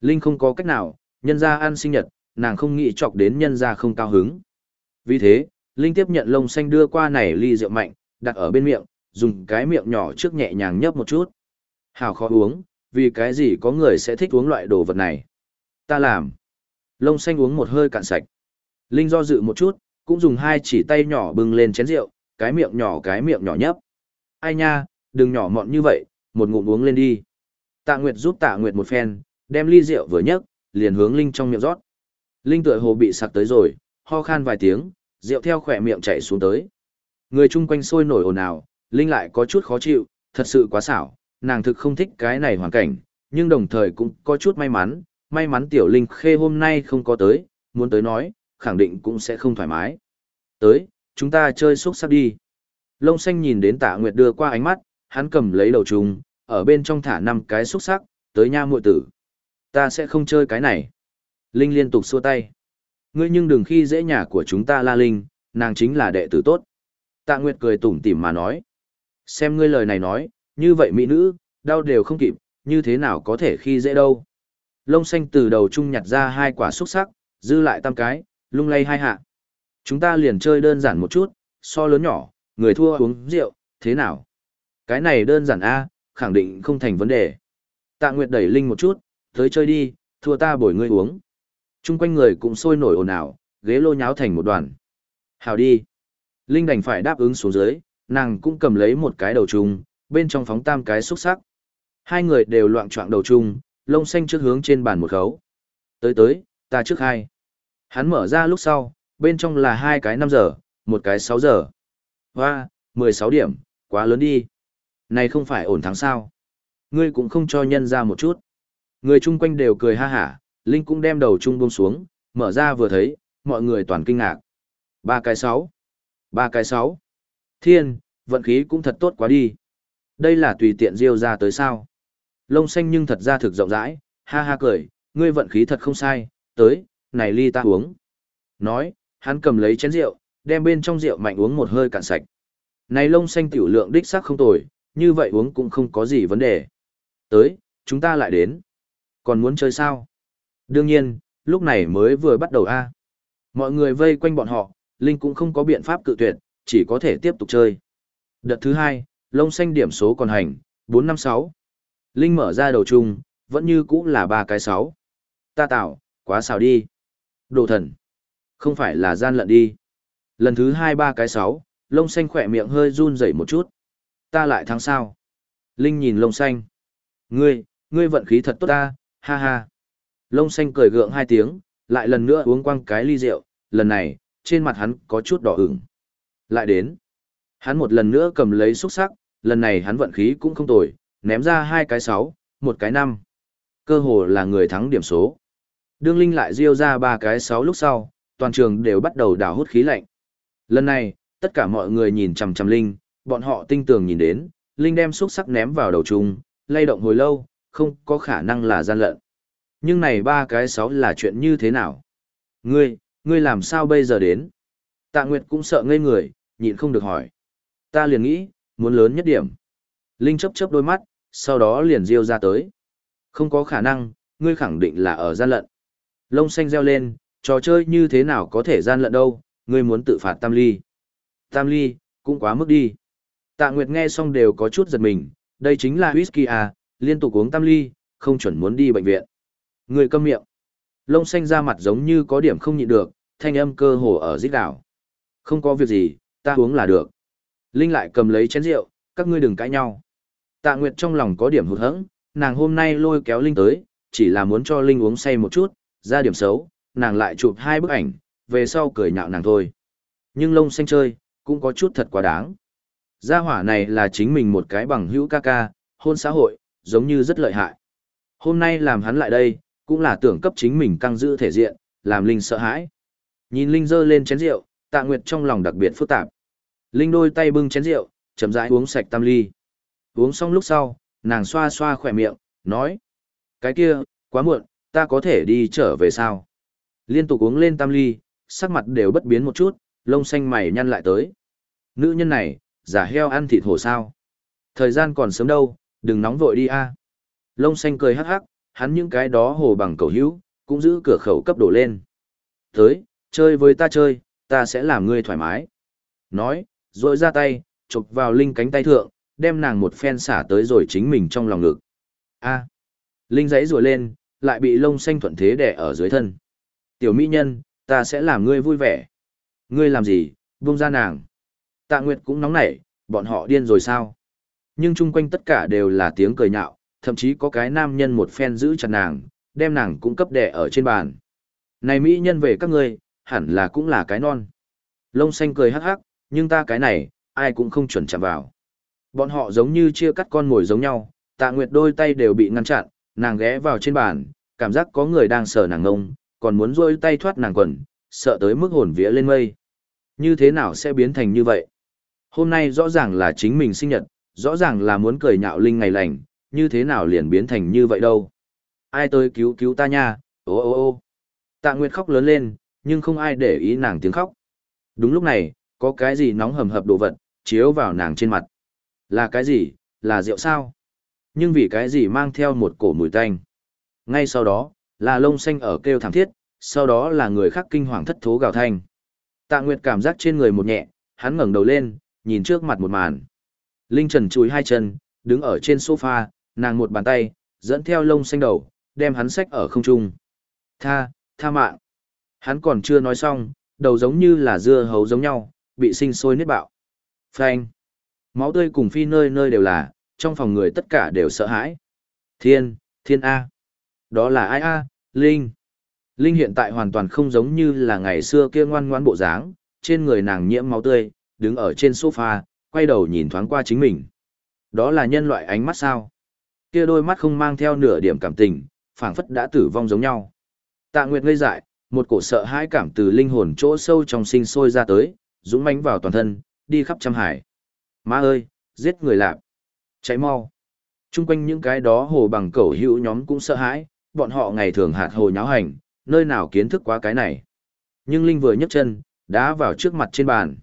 Linh không có cách nào, nhân ra ăn sinh nhật, nàng không nghĩ chọc đến nhân ra không cao hứng. Vì thế, Linh tiếp nhận lông xanh đưa qua này ly rượu mạnh, đặt ở bên miệng, dùng cái miệng nhỏ trước nhẹ nhàng nhấp một chút. Hảo khó uống, vì cái gì có người sẽ thích uống loại đồ vật này. Ta làm. Lông xanh uống một hơi cạn sạch. Linh do dự một chút, cũng dùng hai chỉ tay nhỏ bưng lên chén rượu, cái miệng nhỏ cái miệng nhỏ nhấp. Ai nha, đừng nhỏ mọn như vậy, một ngụm uống lên đi. Tạ Nguyệt giúp Tạ Nguyệt một phen, đem ly rượu vừa nhấc, liền hướng Linh trong miệng rót. Linh tựa hồ bị sặc tới rồi, ho khan vài tiếng, rượu theo khỏe miệng chảy xuống tới. Người chung quanh sôi nổi ồn ào, Linh lại có chút khó chịu, thật sự quá xảo, nàng thực không thích cái này hoàn cảnh, nhưng đồng thời cũng có chút may mắn, may mắn tiểu Linh khê hôm nay không có tới, muốn tới nói, khẳng định cũng sẽ không thoải mái. Tới, chúng ta chơi xúc sắc đi. Lông xanh nhìn đến tạ nguyệt đưa qua ánh mắt, hắn cầm lấy đầu trùng, ở bên trong thả năm cái xúc sắc, tới nha muội tử. Ta sẽ không chơi cái này. Linh liên tục xua tay. Ngươi nhưng đừng khi dễ nhà của chúng ta la Linh, nàng chính là đệ tử tốt. Tạ Nguyệt cười tủm tỉm mà nói. Xem ngươi lời này nói, như vậy mỹ nữ, đau đều không kịp, như thế nào có thể khi dễ đâu. Lông xanh từ đầu trung nhặt ra hai quả xúc sắc, dư lại tam cái, lung lay hai hạ. Chúng ta liền chơi đơn giản một chút, so lớn nhỏ, người thua uống rượu, thế nào? Cái này đơn giản a, khẳng định không thành vấn đề. Tạ Nguyệt đẩy Linh một chút, tới chơi đi, thua ta bồi ngươi uống. Trung quanh người cũng sôi nổi ồn ào, ghế lô nháo thành một đoàn. Hào đi. Linh đành phải đáp ứng xuống dưới, nàng cũng cầm lấy một cái đầu trùng, bên trong phóng tam cái xúc sắc. Hai người đều loạn trọng đầu chung, lông xanh trước hướng trên bàn một khấu. Tới tới, ta trước hai. Hắn mở ra lúc sau, bên trong là hai cái 5 giờ, một cái 6 giờ. Hoa, 16 điểm, quá lớn đi. Này không phải ổn thắng sao. Ngươi cũng không cho nhân ra một chút. Người chung quanh đều cười ha hả, Linh cũng đem đầu chung buông xuống, mở ra vừa thấy, mọi người toàn kinh ngạc. Ba cái sáu, ba cái sáu. Thiên, vận khí cũng thật tốt quá đi. Đây là tùy tiện diêu ra tới sao. Lông xanh nhưng thật ra thực rộng rãi, ha ha cười, ngươi vận khí thật không sai, tới, này ly ta uống. Nói, hắn cầm lấy chén rượu, đem bên trong rượu mạnh uống một hơi cạn sạch. Này lông xanh tiểu lượng đích xác không tồi, như vậy uống cũng không có gì vấn đề. Tới, chúng ta lại đến. Còn muốn chơi sao? Đương nhiên, lúc này mới vừa bắt đầu a. Mọi người vây quanh bọn họ, Linh cũng không có biện pháp cự tuyệt, chỉ có thể tiếp tục chơi. Đợt thứ hai, lông xanh điểm số còn hành, 456. Linh mở ra đầu chung, vẫn như cũ là ba cái 6. Ta tạo, quá xào đi. Đồ thần. Không phải là gian lận đi. Lần thứ hai ba cái 6, lông xanh khỏe miệng hơi run rẩy một chút. Ta lại thắng sao? Linh nhìn lông xanh. Ngươi, ngươi vận khí thật tốt ta, ha ha. Lông xanh cười gượng hai tiếng, lại lần nữa uống quăng cái ly rượu, lần này, trên mặt hắn có chút đỏ ửng. Lại đến. Hắn một lần nữa cầm lấy xúc sắc, lần này hắn vận khí cũng không tồi, ném ra hai cái sáu, một cái năm. Cơ hồ là người thắng điểm số. Đương Linh lại riêu ra ba cái sáu lúc sau, toàn trường đều bắt đầu đào hút khí lạnh. Lần này, tất cả mọi người nhìn chằm chằm Linh, bọn họ tinh tường nhìn đến, Linh đem xúc sắc ném vào đầu chung, lay động hồi lâu, không có khả năng là gian lận. Nhưng này ba cái sáu là chuyện như thế nào? Ngươi, ngươi làm sao bây giờ đến? Tạ Nguyệt cũng sợ ngây người, nhịn không được hỏi. Ta liền nghĩ, muốn lớn nhất điểm. Linh chấp chấp đôi mắt, sau đó liền riêu ra tới. Không có khả năng, ngươi khẳng định là ở gian lận. Lông xanh reo lên, trò chơi như thế nào có thể gian lận đâu, ngươi muốn tự phạt tam ly. Tam ly, cũng quá mức đi. Tạ Nguyệt nghe xong đều có chút giật mình, đây chính là whisky à, liên tục uống tam ly, không chuẩn muốn đi bệnh viện. Người câm miệng. Lông xanh ra mặt giống như có điểm không nhịn được, thanh âm cơ hồ ở dít đảo. Không có việc gì, ta uống là được. Linh lại cầm lấy chén rượu, các ngươi đừng cãi nhau. Tạ Nguyệt trong lòng có điểm hụt hẫng, nàng hôm nay lôi kéo Linh tới, chỉ là muốn cho Linh uống say một chút, ra điểm xấu, nàng lại chụp hai bức ảnh, về sau cười nhạo nàng thôi. Nhưng lông xanh chơi, cũng có chút thật quá đáng. Gia hỏa này là chính mình một cái bằng hữu ca ca, hôn xã hội, giống như rất lợi hại. Hôm nay làm hắn lại đây, cũng là tưởng cấp chính mình căng giữ thể diện, làm Linh sợ hãi. Nhìn Linh dơ lên chén rượu, Tạ Nguyệt trong lòng đặc biệt phức tạp. Linh đôi tay bưng chén rượu, chậm rãi uống sạch tam ly. Uống xong lúc sau, nàng xoa xoa khỏe miệng, nói. Cái kia, quá muộn, ta có thể đi trở về sao? Liên tục uống lên tam ly, sắc mặt đều bất biến một chút, lông xanh mày nhăn lại tới. Nữ nhân này, giả heo ăn thịt hổ sao? Thời gian còn sớm đâu, đừng nóng vội đi a. Lông xanh cười hắc hắc, hắn những cái đó hồ bằng cầu hữu, cũng giữ cửa khẩu cấp đổ lên. Tới, chơi với ta chơi, ta sẽ làm ngươi thoải mái. Nói, rồi ra tay, chụp vào Linh cánh tay thượng, đem nàng một phen xả tới rồi chính mình trong lòng ngực. A. Linh giấy rùa lên, lại bị lông xanh thuận thế đè ở dưới thân. Tiểu mỹ nhân, ta sẽ làm ngươi vui vẻ. Ngươi làm gì, buông ra nàng. Tạ Nguyệt cũng nóng nảy, bọn họ điên rồi sao? Nhưng chung quanh tất cả đều là tiếng cười nhạo, thậm chí có cái nam nhân một phen giữ chặt nàng, đem nàng cũng cấp đè ở trên bàn. Này mỹ nhân về các ngươi, hẳn là cũng là cái non. Lông xanh cười hắc hắc, nhưng ta cái này, ai cũng không chuẩn chạm vào. Bọn họ giống như chia cắt con ngồi giống nhau, tạ nguyệt đôi tay đều bị ngăn chặn, nàng ghé vào trên bàn, cảm giác có người đang sờ nàng ngông, còn muốn rôi tay thoát nàng quần, sợ tới mức hồn vía lên mây. Như thế nào sẽ biến thành như vậy? Hôm nay rõ ràng là chính mình sinh nhật, rõ ràng là muốn cười nhạo linh ngày lành, như thế nào liền biến thành như vậy đâu? Ai tới cứu cứu ta nha, ô ô ô. Tạ Nguyệt khóc lớn lên, nhưng không ai để ý nàng tiếng khóc. Đúng lúc này, có cái gì nóng hầm hập đồ vật, chiếu vào nàng trên mặt. Là cái gì, là rượu sao? Nhưng vì cái gì mang theo một cổ mùi tanh. Ngay sau đó, là lông xanh ở kêu thảm thiết, sau đó là người khác kinh hoàng thất thố gào thanh. Tạ Nguyệt cảm giác trên người một nhẹ, hắn ngẩng đầu lên, nhìn trước mặt một màn. Linh Trần chùi hai chân, đứng ở trên sofa, nàng một bàn tay, dẫn theo lông xanh đầu, đem hắn xách ở không trung. Tha, tha mạng. Hắn còn chưa nói xong, đầu giống như là dưa hấu giống nhau, bị sinh sôi nứt bạo. Phanh. Máu tươi cùng phi nơi nơi đều là, trong phòng người tất cả đều sợ hãi. Thiên, thiên A. Đó là ai A, Linh. Linh hiện tại hoàn toàn không giống như là ngày xưa kia ngoan ngoãn bộ dáng, trên người nàng nhiễm máu tươi, đứng ở trên sofa, quay đầu nhìn thoáng qua chính mình. Đó là nhân loại ánh mắt sao? Kia đôi mắt không mang theo nửa điểm cảm tình, phảng phất đã tử vong giống nhau. Tạ Nguyệt ngây dại, một cổ sợ hãi cảm từ linh hồn chỗ sâu trong sinh sôi ra tới, dũng mãnh vào toàn thân, đi khắp trăm hải. Má ơi, giết người lạp. Cháy mau. Trung quanh những cái đó hồ bằng cẩu hữu nhóm cũng sợ hãi, bọn họ ngày thường hạt hồ nháo hành, nơi nào kiến thức quá cái này. Nhưng Linh vừa nhấc chân, đá vào trước mặt trên bàn.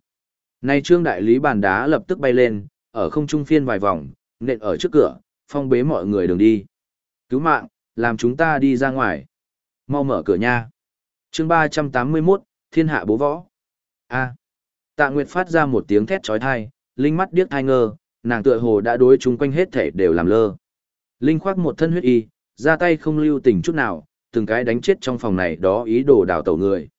Nay trương đại lý bàn đá lập tức bay lên, ở không trung phiên vài vòng, nện ở trước cửa, phong bế mọi người đường đi. Cứu mạng, làm chúng ta đi ra ngoài. Mau mở cửa nha. chương 381, thiên hạ bố võ. A. Tạ Nguyệt phát ra một tiếng thét chói tai, linh mắt điếc hai ngơ, nàng tựa hồ đã đối chúng quanh hết thể đều làm lơ. Linh khoác một thân huyết y, ra tay không lưu tình chút nào, từng cái đánh chết trong phòng này đó ý đồ đào tẩu người.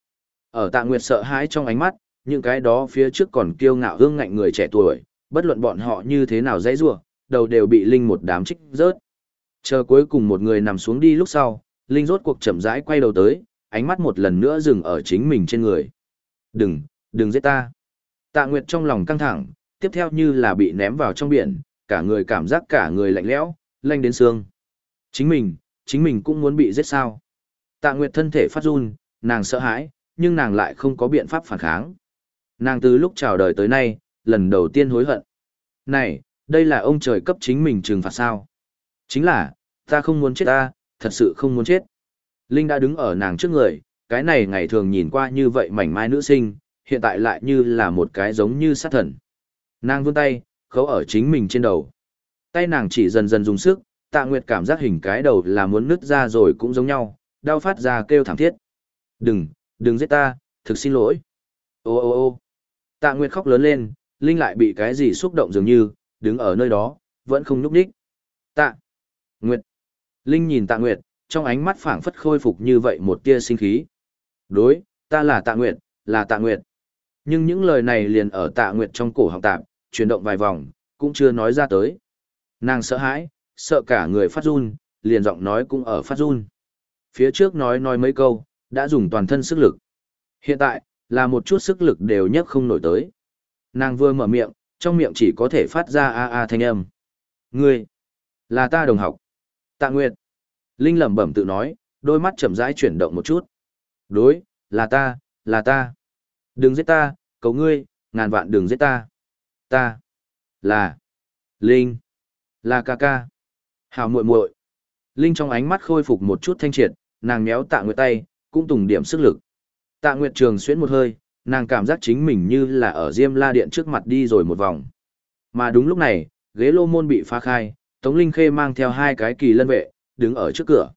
Ở Tạ Nguyệt sợ hãi trong ánh mắt, những cái đó phía trước còn kiêu ngạo hương ngạnh người trẻ tuổi, bất luận bọn họ như thế nào dãy rủa, đầu đều bị Linh một đám trích rớt. Chờ cuối cùng một người nằm xuống đi lúc sau, Linh rốt cuộc chậm rãi quay đầu tới, ánh mắt một lần nữa dừng ở chính mình trên người. Đừng, đừng giết ta. Tạ Nguyệt trong lòng căng thẳng, tiếp theo như là bị ném vào trong biển, cả người cảm giác cả người lạnh lẽo, lạnh đến xương. Chính mình, chính mình cũng muốn bị giết sao. Tạ Nguyệt thân thể phát run, nàng sợ hãi, nhưng nàng lại không có biện pháp phản kháng. Nàng từ lúc chào đời tới nay, lần đầu tiên hối hận. Này, đây là ông trời cấp chính mình trừng phạt sao? Chính là, ta không muốn chết ta, thật sự không muốn chết. Linh đã đứng ở nàng trước người, cái này ngày thường nhìn qua như vậy mảnh mai nữ sinh, hiện tại lại như là một cái giống như sát thần. Nàng vươn tay, khấu ở chính mình trên đầu. Tay nàng chỉ dần dần dùng sức, tạ nguyệt cảm giác hình cái đầu là muốn nứt ra rồi cũng giống nhau, đau phát ra kêu thảm thiết. Đừng, đừng giết ta, thực xin lỗi. Ô ô ô tạ nguyệt khóc lớn lên, Linh lại bị cái gì xúc động dường như, đứng ở nơi đó, vẫn không nhúc đích. Tạ. Nguyệt. Linh nhìn tạ Nguyệt, trong ánh mắt phảng phất khôi phục như vậy một tia sinh khí. Đối, ta là tạ Nguyệt, là tạ Nguyệt. Nhưng những lời này liền ở tạ Nguyệt trong cổ họng tạm, chuyển động vài vòng, cũng chưa nói ra tới. Nàng sợ hãi, sợ cả người phát run, liền giọng nói cũng ở phát run. Phía trước nói nói mấy câu, đã dùng toàn thân sức lực. Hiện tại, là một chút sức lực đều nhất không nổi tới. Nàng vừa mở miệng, trong miệng chỉ có thể phát ra a a thanh âm. Ngươi, là ta đồng học. Tạ Nguyệt. Linh lẩm bẩm tự nói, đôi mắt chậm rãi chuyển động một chút. Đối, là ta, là ta. Đừng giết ta, cầu ngươi, ngàn vạn đừng giết ta. Ta, là, Linh, là ca ca. Hào muội muội. Linh trong ánh mắt khôi phục một chút thanh triệt, nàng méo tạ nguyệt tay, cũng tùng điểm sức lực. Tạ nguyệt trường xuyến một hơi, nàng cảm giác chính mình như là ở diêm la điện trước mặt đi rồi một vòng. Mà đúng lúc này, ghế lô môn bị phá khai, Tống Linh Khê mang theo hai cái kỳ lân vệ, đứng ở trước cửa.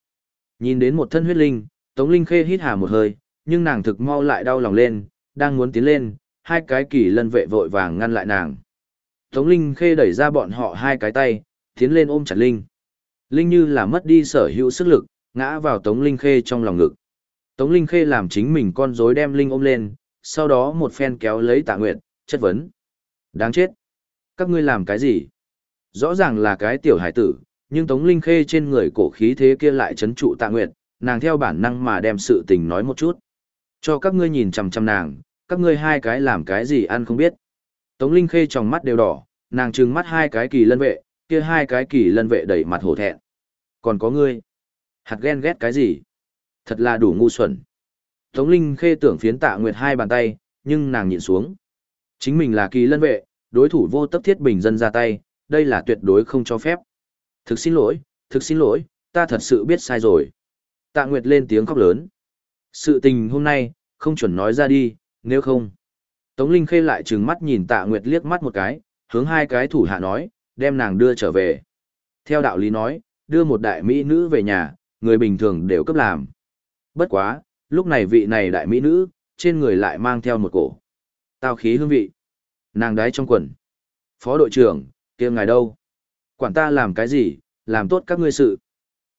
Nhìn đến một thân huyết linh, Tống Linh Khê hít hà một hơi, nhưng nàng thực mau lại đau lòng lên, đang muốn tiến lên, hai cái kỳ lân vệ vội vàng ngăn lại nàng. Tống Linh Khê đẩy ra bọn họ hai cái tay, tiến lên ôm chặt Linh. Linh như là mất đi sở hữu sức lực, ngã vào Tống Linh Khê trong lòng ngực. Tống Linh Khê làm chính mình con rối đem Linh ôm lên, sau đó một phen kéo lấy tạ nguyệt, chất vấn. Đáng chết! Các ngươi làm cái gì? Rõ ràng là cái tiểu hải tử, nhưng Tống Linh Khê trên người cổ khí thế kia lại chấn trụ tạ nguyệt, nàng theo bản năng mà đem sự tình nói một chút. Cho các ngươi nhìn chằm chằm nàng, các ngươi hai cái làm cái gì ăn không biết. Tống Linh Khê trong mắt đều đỏ, nàng trừng mắt hai cái kỳ lân vệ, kia hai cái kỳ lân vệ đẩy mặt hổ thẹn. Còn có ngươi, hạt ghen ghét cái gì? Thật là đủ ngu xuẩn. Tống Linh Khê tưởng phiến tạ nguyệt hai bàn tay, nhưng nàng nhìn xuống. Chính mình là kỳ lân vệ, đối thủ vô tấp thiết bình dân ra tay, đây là tuyệt đối không cho phép. Thực xin lỗi, thực xin lỗi, ta thật sự biết sai rồi. Tạ Nguyệt lên tiếng khóc lớn. Sự tình hôm nay, không chuẩn nói ra đi, nếu không. Tống Linh Khê lại trừng mắt nhìn Tạ Nguyệt liếc mắt một cái, hướng hai cái thủ hạ nói, đem nàng đưa trở về. Theo đạo lý nói, đưa một đại mỹ nữ về nhà, người bình thường đều cấp làm. Bất quá, Lúc này vị này đại mỹ nữ, trên người lại mang theo một cổ. Tao khí hương vị. Nàng đái trong quần. Phó đội trưởng, kia ngài đâu? Quản ta làm cái gì, làm tốt các ngươi sự.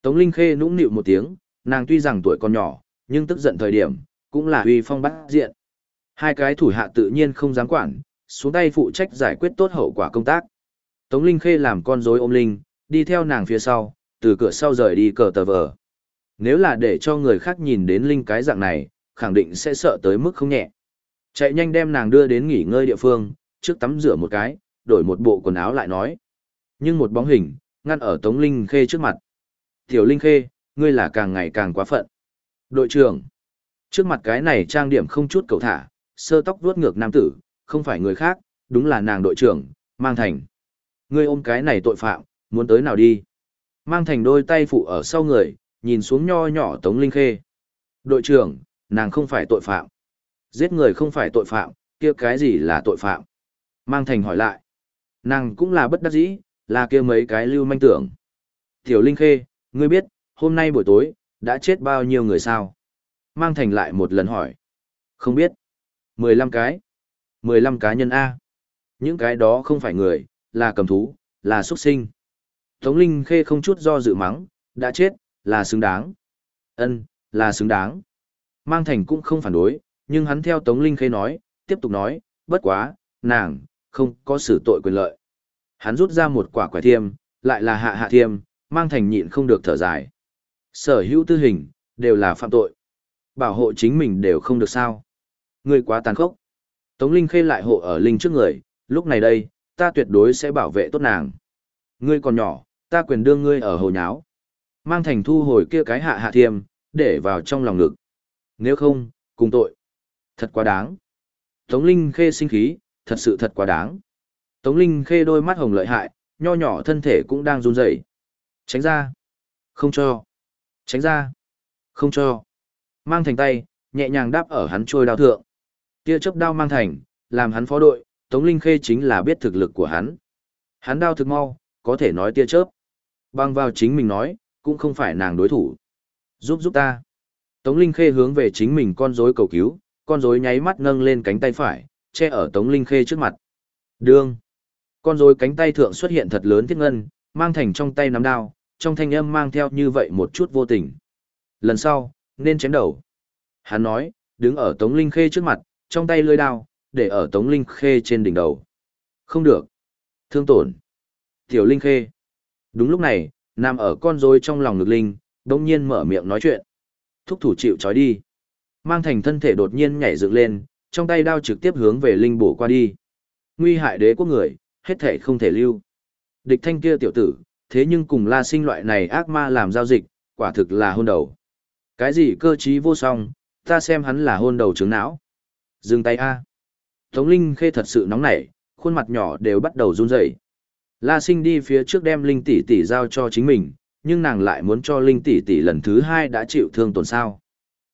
Tống Linh Khê nũng nịu một tiếng, nàng tuy rằng tuổi còn nhỏ, nhưng tức giận thời điểm, cũng là uy phong bắt diện. Hai cái thủ hạ tự nhiên không dám quản, xuống tay phụ trách giải quyết tốt hậu quả công tác. Tống Linh Khê làm con rối ôm Linh, đi theo nàng phía sau, từ cửa sau rời đi cờ tờ vờ. Nếu là để cho người khác nhìn đến Linh cái dạng này, khẳng định sẽ sợ tới mức không nhẹ. Chạy nhanh đem nàng đưa đến nghỉ ngơi địa phương, trước tắm rửa một cái, đổi một bộ quần áo lại nói. Nhưng một bóng hình, ngăn ở Tống Linh Khê trước mặt. Tiểu Linh Khê, ngươi là càng ngày càng quá phận. Đội trưởng, trước mặt cái này trang điểm không chút cầu thả, sơ tóc vuốt ngược nam tử, không phải người khác, đúng là nàng đội trưởng, mang thành. Ngươi ôm cái này tội phạm, muốn tới nào đi. Mang thành đôi tay phụ ở sau người, nhìn xuống nho nhỏ Tống Linh Khê. Đội trưởng, nàng không phải tội phạm. Giết người không phải tội phạm, kia cái gì là tội phạm? Mang thành hỏi lại. Nàng cũng là bất đắc dĩ, là kia mấy cái lưu manh tưởng. Tiểu Linh Khê, ngươi biết, hôm nay buổi tối, đã chết bao nhiêu người sao? Mang thành lại một lần hỏi. Không biết. mười lăm cái. mười lăm cá nhân A. Những cái đó không phải người, là cầm thú, là xuất sinh. Tống Linh Khê không chút do dự mắng, đã chết, là xứng đáng. Ân, là xứng đáng. Mang thành cũng không phản đối, nhưng hắn theo Tống Linh Khê nói, tiếp tục nói, bất quá, nàng, không có xử tội quyền lợi. Hắn rút ra một quả quả thiêm, lại là hạ hạ thiêm, mang thành nhịn không được thở dài. Sở hữu tư hình, đều là phạm tội. Bảo hộ chính mình đều không được sao. Người quá tàn khốc. Tống Linh Khê lại hộ ở Linh trước người, lúc này đây, ta tuyệt đối sẽ bảo vệ tốt nàng. Ngươi còn nhỏ, ta quyền đương ngươi ở hồ nháo. Mang thành thu hồi kia cái hạ hạ thiêm, để vào trong lòng ngực. Nếu không, cùng tội. Thật quá đáng. Tống Linh Khê sinh khí, thật sự thật quá đáng. Tống Linh Khê đôi mắt hồng lợi hại, nho nhỏ thân thể cũng đang run rẩy. Tránh ra. Không cho. Tránh ra. Không cho. Mang thành tay, nhẹ nhàng đáp ở hắn trôi đao thượng. Tia chớp đao mang thành, làm hắn phó đội, Tống Linh Khê chính là biết thực lực của hắn. Hắn đao thực mau, có thể nói tia chớp. Băng vào chính mình nói, cũng không phải nàng đối thủ. Giúp giúp ta. Tống Linh Khê hướng về chính mình con rối cầu cứu, con rối nháy mắt nâng lên cánh tay phải, che ở Tống Linh Khê trước mặt. Đương. Con rối cánh tay thượng xuất hiện thật lớn thiết ngân, mang thành trong tay nắm đao, trong thanh âm mang theo như vậy một chút vô tình. Lần sau, nên chém đầu. Hắn nói, đứng ở Tống Linh Khê trước mặt, trong tay lưỡi đao, để ở Tống Linh Khê trên đỉnh đầu. Không được. Thương tổn. Tiểu Linh Khê. Đúng lúc này, nằm ở con rối trong lòng ngực Linh, đông nhiên mở miệng nói chuyện. Thúc thủ chịu trói đi. Mang thành thân thể đột nhiên nhảy dựng lên, trong tay đao trực tiếp hướng về Linh bổ qua đi. Nguy hại đế quốc người, hết thể không thể lưu. Địch thanh kia tiểu tử, thế nhưng cùng la sinh loại này ác ma làm giao dịch, quả thực là hôn đầu. Cái gì cơ trí vô song, ta xem hắn là hôn đầu trứng não. Dừng tay A. Tống Linh khê thật sự nóng nảy, khuôn mặt nhỏ đều bắt đầu run rẩy. La sinh đi phía trước đem Linh tỷ tỷ giao cho chính mình, nhưng nàng lại muốn cho Linh tỷ tỷ lần thứ hai đã chịu thương tổn sao.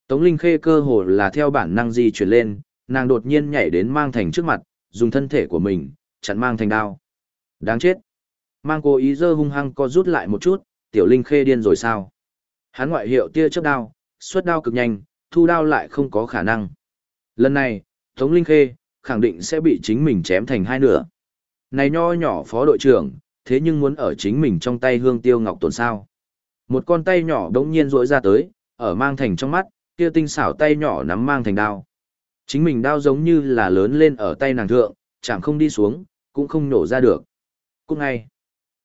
Tống Linh khê cơ hồ là theo bản năng di chuyển lên, nàng đột nhiên nhảy đến mang thành trước mặt, dùng thân thể của mình, chặn mang thành đao. Đáng chết. Mang cố ý dơ hung hăng co rút lại một chút, tiểu Linh khê điên rồi sao. Hắn ngoại hiệu tia chớp đao, xuất đao cực nhanh, thu đao lại không có khả năng. Lần này, Tống Linh khê, khẳng định sẽ bị chính mình chém thành hai nửa. Này nho nhỏ phó đội trưởng, thế nhưng muốn ở chính mình trong tay hương tiêu ngọc tồn sao. Một con tay nhỏ đống nhiên rỗi ra tới, ở mang thành trong mắt, kia tinh xảo tay nhỏ nắm mang thành đao. Chính mình đao giống như là lớn lên ở tay nàng thượng, chẳng không đi xuống, cũng không nổ ra được. Cũng ngay,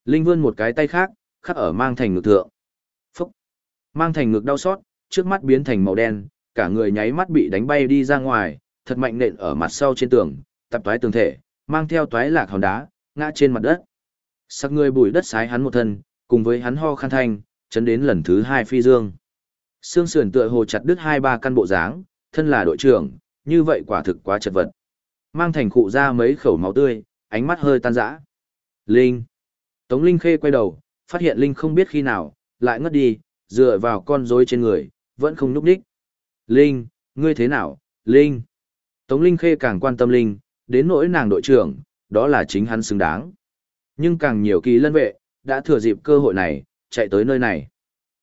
Linh vươn một cái tay khác, khắc ở mang thành ngực thượng. Phúc! Mang thành ngực đau xót, trước mắt biến thành màu đen, cả người nháy mắt bị đánh bay đi ra ngoài, thật mạnh nện ở mặt sau trên tường, tập toái tường thể, mang theo toái lạc hòn đá, ngã trên mặt đất. Sắc người bùi đất sái hắn một thân, cùng với hắn ho khan thanh, chấn đến lần thứ hai phi dương. xương sườn tựa hồ chặt đứt hai ba căn bộ dáng, thân là đội trưởng, như vậy quả thực quá chật vật. Mang thành cụ ra mấy khẩu máu tươi, ánh mắt hơi tan rã. Linh. Tống Linh khê quay đầu, phát hiện Linh không biết khi nào, lại ngất đi, dựa vào con rối trên người, vẫn không núp đích. Linh, ngươi thế nào, Linh? Tống Linh khê càng quan tâm Linh, đến nỗi nàng đội trưởng, đó là chính hắn xứng đáng. Nhưng càng nhiều kỳ lân vệ, đã thừa dịp cơ hội này, chạy tới nơi này.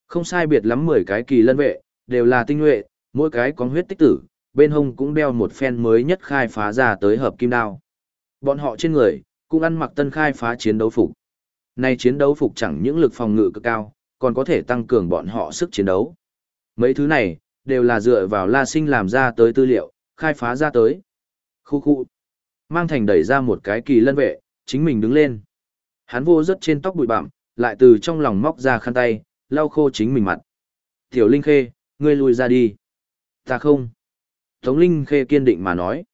Không sai biệt lắm 10 cái kỳ lân vệ, đều là tinh nhuệ, mỗi cái có huyết tích tử, bên hông cũng đeo một phen mới nhất khai phá ra tới hợp kim đao. Bọn họ trên người, cũng ăn mặc tân khai phá chiến đấu phục. Nay chiến đấu phục chẳng những lực phòng ngự cực cao, còn có thể tăng cường bọn họ sức chiến đấu. Mấy thứ này, đều là dựa vào La Sinh làm ra tới tư liệu, khai phá ra tới. Khu khu. Mang thành đẩy ra một cái kỳ lân vệ, chính mình đứng lên. Hắn vô rất trên tóc bụi bặm, lại từ trong lòng móc ra khăn tay, lau khô chính mình mặt. Tiểu Linh Khê, ngươi lùi ra đi. Ta không. Tống Linh Khê kiên định mà nói.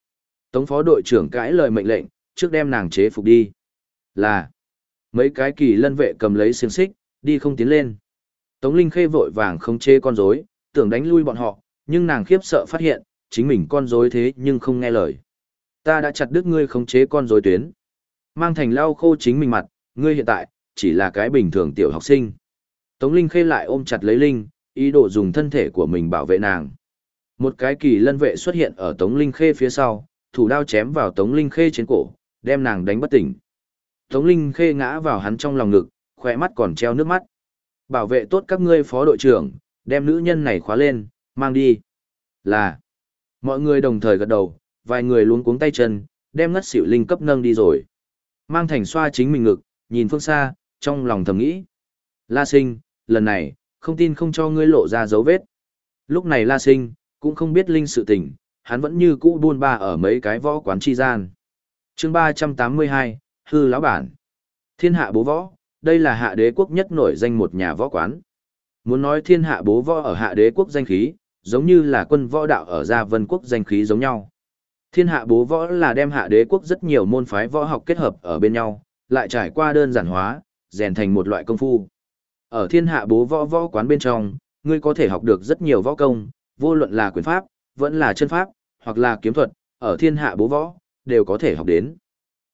Tống phó đội trưởng cãi lời mệnh lệnh, trước đem nàng chế phục đi. Là. Mấy cái kỳ lân vệ cầm lấy xiềng xích, đi không tiến lên. Tống Linh Khê vội vàng không chế con rối, tưởng đánh lui bọn họ, nhưng nàng khiếp sợ phát hiện, chính mình con rối thế nhưng không nghe lời. Ta đã chặt đứt ngươi khống chế con rối tuyến. Mang thành lau khô chính mình mặt, ngươi hiện tại, chỉ là cái bình thường tiểu học sinh. Tống Linh Khê lại ôm chặt lấy Linh, ý đồ dùng thân thể của mình bảo vệ nàng. Một cái kỳ lân vệ xuất hiện ở Tống Linh Khê phía sau, thủ đao chém vào Tống Linh Khê trên cổ, đem nàng đánh bất tỉnh. Tống Linh Khê ngã vào hắn trong lòng ngực, khỏe mắt còn treo nước mắt. Bảo vệ tốt các ngươi phó đội trưởng, đem nữ nhân này khóa lên, mang đi. Là. Mọi người đồng thời gật đầu, vài người luống cuống tay chân, đem ngất xỉu linh cấp nâng đi rồi. Mang thành xoa chính mình ngực, nhìn phương xa, trong lòng thầm nghĩ. La sinh, lần này, không tin không cho ngươi lộ ra dấu vết. Lúc này La sinh, cũng không biết linh sự tình, hắn vẫn như cũ buôn ba ở mấy cái võ quán chi gian. chương 382, hư lão bản. Thiên hạ bố võ, đây là hạ đế quốc nhất nổi danh một nhà võ quán. Muốn nói thiên hạ bố võ ở hạ đế quốc danh khí, giống như là quân võ đạo ở gia vân quốc danh khí giống nhau. Thiên hạ bố võ là đem hạ đế quốc rất nhiều môn phái võ học kết hợp ở bên nhau, lại trải qua đơn giản hóa, rèn thành một loại công phu. Ở thiên hạ bố võ võ quán bên trong, ngươi có thể học được rất nhiều võ công, vô luận là quyền pháp, vẫn là chân pháp, hoặc là kiếm thuật, ở thiên hạ bố võ, đều có thể học đến.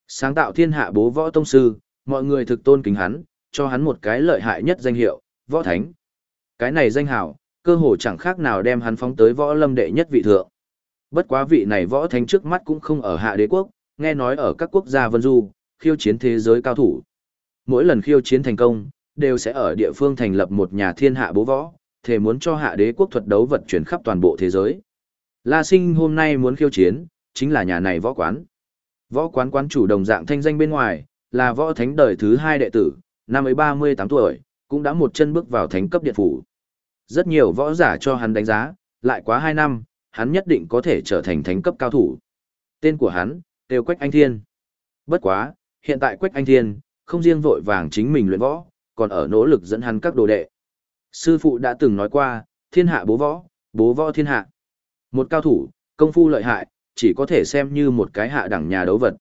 Sáng tạo thiên hạ bố võ tông sư, mọi người thực tôn kính hắn, cho hắn một cái lợi hại nhất danh hiệu, võ thánh. Cái này danh hào, cơ hồ chẳng khác nào đem hắn phóng tới võ lâm đệ nhất vị thượng. Bất quá vị này võ thánh trước mắt cũng không ở hạ đế quốc, nghe nói ở các quốc gia vân du, khiêu chiến thế giới cao thủ. Mỗi lần khiêu chiến thành công, đều sẽ ở địa phương thành lập một nhà thiên hạ bố võ, thể muốn cho hạ đế quốc thuật đấu vật chuyển khắp toàn bộ thế giới. La Sinh hôm nay muốn khiêu chiến, chính là nhà này võ quán. Võ quán quán chủ đồng dạng thanh danh bên ngoài, là võ thánh đời thứ hai đệ tử, năm ấy 38 tuổi, cũng đã một chân bước vào thánh cấp điện phủ. Rất nhiều võ giả cho hắn đánh giá, lại quá hai năm, hắn nhất định có thể trở thành thánh cấp cao thủ. Tên của hắn, đều Quách Anh Thiên. Bất quá, hiện tại Quách Anh Thiên, không riêng vội vàng chính mình luyện võ, còn ở nỗ lực dẫn hắn các đồ đệ. Sư phụ đã từng nói qua, thiên hạ bố võ, bố võ thiên hạ. Một cao thủ, công phu lợi hại, chỉ có thể xem như một cái hạ đẳng nhà đấu vật.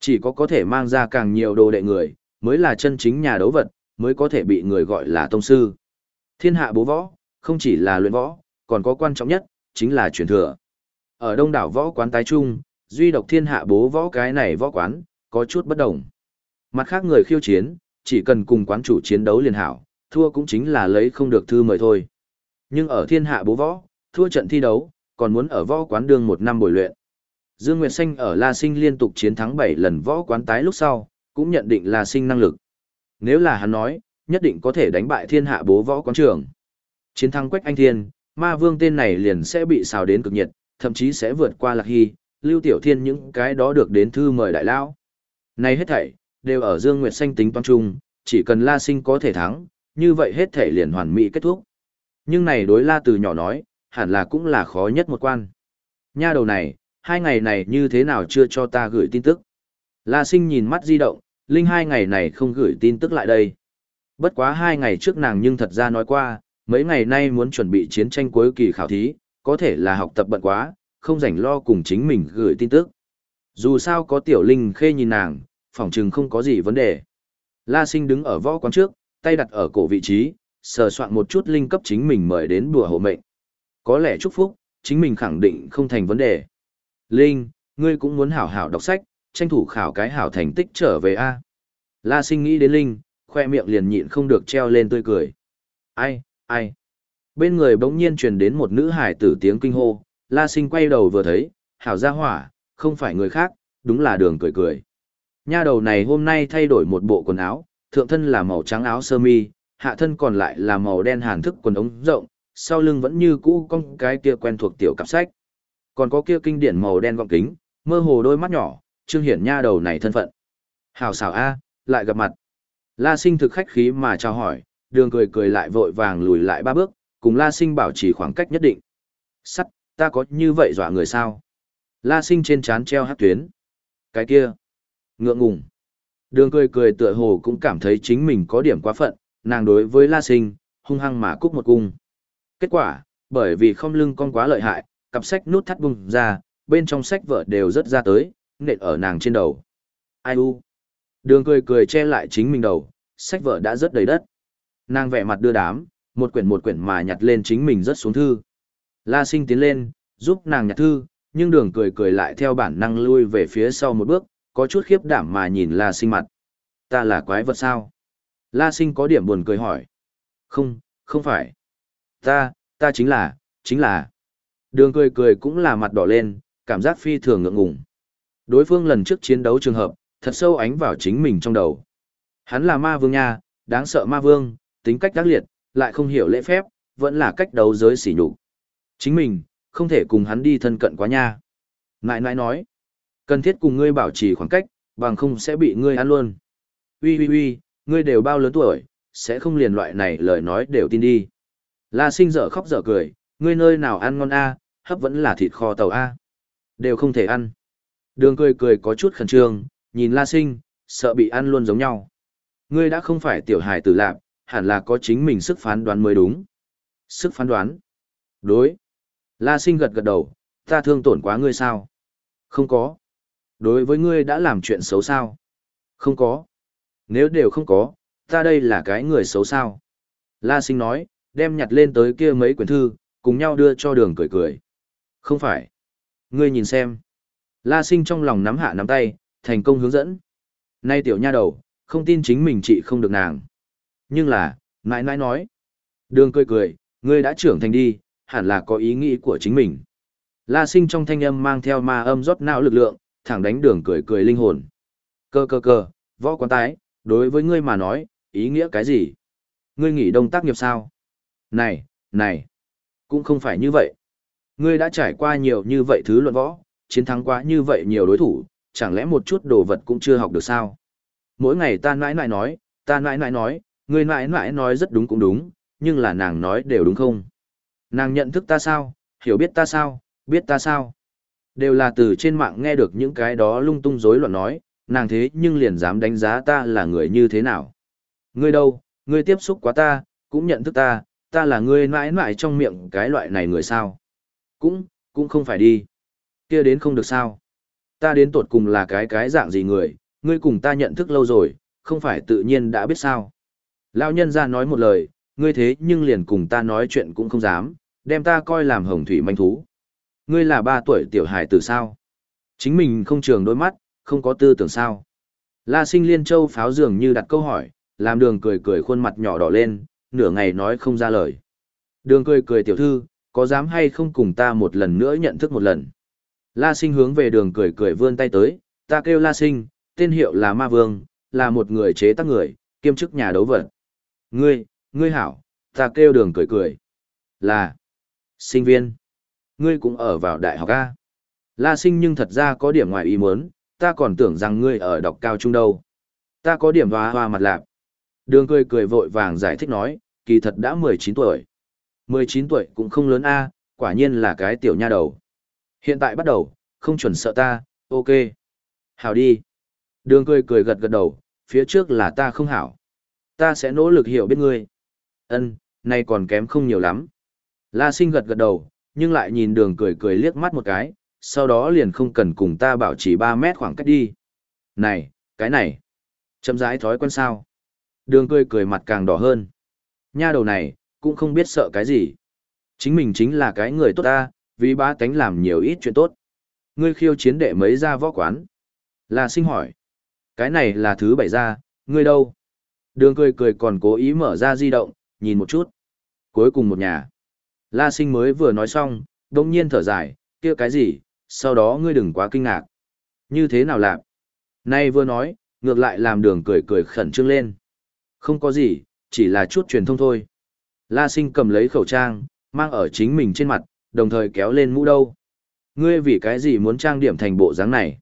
Chỉ có có thể mang ra càng nhiều đồ đệ người, mới là chân chính nhà đấu vật, mới có thể bị người gọi là tông sư. Thiên hạ bố võ, không chỉ là luyện võ, còn có quan trọng nhất, chính là truyền thừa. Ở đông đảo võ quán tái trung, duy độc thiên hạ bố võ cái này võ quán, có chút bất đồng. Mặt khác người khiêu chiến, chỉ cần cùng quán chủ chiến đấu liền hảo, thua cũng chính là lấy không được thư mời thôi. Nhưng ở thiên hạ bố võ, thua trận thi đấu, còn muốn ở võ quán đương một năm bồi luyện. Dương Nguyệt Xanh ở La Sinh liên tục chiến thắng 7 lần võ quán tái lúc sau, cũng nhận định La Sinh năng lực. Nếu là hắn nói, nhất định có thể đánh bại thiên hạ bố võ quán trưởng. Chiến thắng Quách Anh Thiên, ma vương tên này liền sẽ bị xào đến cực nhiệt, thậm chí sẽ vượt qua Lạc Hy, Lưu Tiểu Thiên những cái đó được đến thư mời đại lao. Này hết thảy, đều ở Dương Nguyệt Xanh tính toán chung, chỉ cần La Sinh có thể thắng, như vậy hết thảy liền hoàn mỹ kết thúc. Nhưng này đối La từ nhỏ nói, hẳn là cũng là khó nhất một quan. Nha đầu này, hai ngày này như thế nào chưa cho ta gửi tin tức. La sinh nhìn mắt di động, Linh hai ngày này không gửi tin tức lại đây. Bất quá hai ngày trước nàng nhưng thật ra nói qua, mấy ngày nay muốn chuẩn bị chiến tranh cuối kỳ khảo thí, có thể là học tập bận quá, không rảnh lo cùng chính mình gửi tin tức. Dù sao có tiểu Linh khê nhìn nàng, phỏng chừng không có gì vấn đề. La sinh đứng ở võ quán trước, tay đặt ở cổ vị trí, sờ soạn một chút Linh cấp chính mình mời đến bùa hộ mệnh. Có lẽ chúc phúc, chính mình khẳng định không thành vấn đề. Linh, ngươi cũng muốn hảo hảo đọc sách, tranh thủ khảo cái hảo thành tích trở về a. La sinh nghĩ đến Linh, khoe miệng liền nhịn không được treo lên tươi cười. Ai, ai. Bên người bỗng nhiên truyền đến một nữ hải tử tiếng kinh hô, La sinh quay đầu vừa thấy, hảo gia hỏa, không phải người khác, đúng là đường cười cười. Nha đầu này hôm nay thay đổi một bộ quần áo, thượng thân là màu trắng áo sơ mi, hạ thân còn lại là màu đen hàn thức quần ống rộng, sau lưng vẫn như cũ con cái kia quen thuộc tiểu cặp sách. Còn có kia kinh điển màu đen gọng kính, mơ hồ đôi mắt nhỏ, trương hiển nha đầu này thân phận. Hào xảo A, lại gặp mặt. La sinh thực khách khí mà chào hỏi, đường cười cười lại vội vàng lùi lại ba bước, cùng La sinh bảo trì khoảng cách nhất định. Sắt, ta có như vậy dọa người sao? La sinh trên trán treo hát tuyến. Cái kia, ngượng ngùng. Đường cười cười tựa hồ cũng cảm thấy chính mình có điểm quá phận, nàng đối với La sinh, hung hăng mà cúc một cung. Kết quả, bởi vì không lưng con quá lợi hại, cặp sách nút thắt bung ra, bên trong sách vợ đều rất ra tới, nện ở nàng trên đầu. Ai u? Đường cười cười che lại chính mình đầu, sách vợ đã rất đầy đất. Nàng vẻ mặt đưa đám, một quyển một quyển mà nhặt lên chính mình rất xuống thư. La sinh tiến lên, giúp nàng nhặt thư, nhưng đường cười cười lại theo bản năng lui về phía sau một bước, có chút khiếp đảm mà nhìn La sinh mặt. Ta là quái vật sao? La sinh có điểm buồn cười hỏi. Không, không phải. Ta, ta chính là, chính là. Đường cười cười cũng là mặt đỏ lên, cảm giác phi thường ngượng ngùng. Đối phương lần trước chiến đấu trường hợp, thật sâu ánh vào chính mình trong đầu. Hắn là ma vương nha, đáng sợ ma vương, tính cách đắc liệt, lại không hiểu lễ phép, vẫn là cách đấu giới sỉ nhục. Chính mình, không thể cùng hắn đi thân cận quá nha. Nãi nãi nói, cần thiết cùng ngươi bảo trì khoảng cách, bằng không sẽ bị ngươi ăn luôn. Ui ui ui, ngươi đều bao lớn tuổi, sẽ không liền loại này lời nói đều tin đi. La sinh dở khóc dở cười, ngươi nơi nào ăn ngon a, hấp vẫn là thịt kho tàu a. Đều không thể ăn. Đường cười cười có chút khẩn trương, nhìn La sinh, sợ bị ăn luôn giống nhau. Ngươi đã không phải tiểu hài tử lạc, hẳn là có chính mình sức phán đoán mới đúng. Sức phán đoán? Đối. La sinh gật gật đầu, ta thương tổn quá ngươi sao? Không có. Đối với ngươi đã làm chuyện xấu sao? Không có. Nếu đều không có, ta đây là cái người xấu sao? La sinh nói, đem nhặt lên tới kia mấy quyển thư, cùng nhau đưa cho đường cười cười. Không phải. Ngươi nhìn xem. La sinh trong lòng nắm hạ nắm tay, thành công hướng dẫn. Nay tiểu nha đầu, không tin chính mình chị không được nàng. Nhưng là, nãi nãi nói. Đường cười cười, ngươi đã trưởng thành đi, hẳn là có ý nghĩ của chính mình. La sinh trong thanh âm mang theo ma âm rót não lực lượng, thẳng đánh đường cười cười linh hồn. Cơ cơ cơ, võ quán tái, đối với ngươi mà nói, ý nghĩa cái gì? Ngươi nghỉ đông tác nghiệp sao? Này, này, cũng không phải như vậy. Ngươi đã trải qua nhiều như vậy thứ luận võ, chiến thắng quá như vậy nhiều đối thủ, chẳng lẽ một chút đồ vật cũng chưa học được sao? Mỗi ngày ta nãi nãi nói, ta nãi nãi nói, người nãi nãi nói rất đúng cũng đúng, nhưng là nàng nói đều đúng không? Nàng nhận thức ta sao, hiểu biết ta sao, biết ta sao? Đều là từ trên mạng nghe được những cái đó lung tung rối loạn nói, nàng thế nhưng liền dám đánh giá ta là người như thế nào. Ngươi đâu, ngươi tiếp xúc quá ta, cũng nhận thức ta, ta là ngươi mãi mãi trong miệng cái loại này người sao. Cũng, cũng không phải đi. kia đến không được sao. Ta đến tột cùng là cái cái dạng gì người, ngươi cùng ta nhận thức lâu rồi, không phải tự nhiên đã biết sao. Lão nhân ra nói một lời, ngươi thế nhưng liền cùng ta nói chuyện cũng không dám, đem ta coi làm hồng thủy manh thú. Ngươi là ba tuổi tiểu hài từ sao? Chính mình không trường đôi mắt, không có tư tưởng sao? La sinh liên châu pháo dường như đặt câu hỏi, làm đường cười cười khuôn mặt nhỏ đỏ lên, nửa ngày nói không ra lời. Đường cười cười tiểu thư, có dám hay không cùng ta một lần nữa nhận thức một lần? La sinh hướng về đường cười cười vươn tay tới, ta kêu La sinh, tên hiệu là Ma Vương, là một người chế tác người, kiêm chức nhà đấu vật. Ngươi, ngươi hảo, ta kêu đường cười cười. Là, sinh viên. Ngươi cũng ở vào đại học A. La sinh nhưng thật ra có điểm ngoài ý muốn, ta còn tưởng rằng ngươi ở đọc cao trung đâu. Ta có điểm hoa hoa mặt lạp. Đường cười cười vội vàng giải thích nói, kỳ thật đã 19 tuổi. 19 tuổi cũng không lớn A, quả nhiên là cái tiểu nha đầu. Hiện tại bắt đầu, không chuẩn sợ ta, ok. Hảo đi. Đường cười cười gật gật đầu, phía trước là ta không hảo. Ta sẽ nỗ lực hiểu biết ngươi. Ân, nay còn kém không nhiều lắm. La sinh gật gật đầu, nhưng lại nhìn đường cười cười liếc mắt một cái, sau đó liền không cần cùng ta bảo chỉ 3 mét khoảng cách đi. Này, cái này, chậm rãi thói quen sao. Đường cười cười mặt càng đỏ hơn. Nha đầu này, cũng không biết sợ cái gì. Chính mình chính là cái người tốt ta, vì ba tánh làm nhiều ít chuyện tốt. Ngươi khiêu chiến đệ mấy ra võ quán. là sinh hỏi. Cái này là thứ bảy ra, ngươi đâu? Đường cười cười còn cố ý mở ra di động, nhìn một chút. Cuối cùng một nhà. La sinh mới vừa nói xong, đông nhiên thở dài, kia cái gì, sau đó ngươi đừng quá kinh ngạc. Như thế nào làm? Nay vừa nói, ngược lại làm đường cười cười khẩn trương lên. Không có gì, chỉ là chút truyền thông thôi. La sinh cầm lấy khẩu trang, Mang ở chính mình trên mặt, đồng thời kéo lên mũ đâu. Ngươi vì cái gì muốn trang điểm thành bộ dáng này?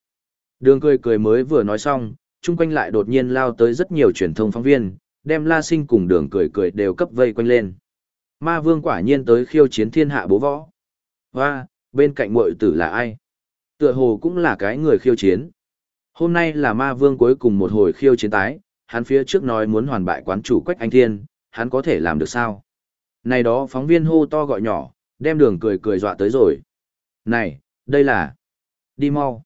Đường cười cười mới vừa nói xong, chung quanh lại đột nhiên lao tới rất nhiều truyền thông phóng viên, đem la sinh cùng đường cười cười đều cấp vây quanh lên. Ma vương quả nhiên tới khiêu chiến thiên hạ bố võ. Và, bên cạnh muội tử là ai? Tựa hồ cũng là cái người khiêu chiến. Hôm nay là ma vương cuối cùng một hồi khiêu chiến tái, hắn phía trước nói muốn hoàn bại quán chủ Quách Anh Thiên, hắn có thể làm được sao? Này đó phóng viên hô to gọi nhỏ, đem đường cười cười dọa tới rồi. Này, đây là... Đi mau.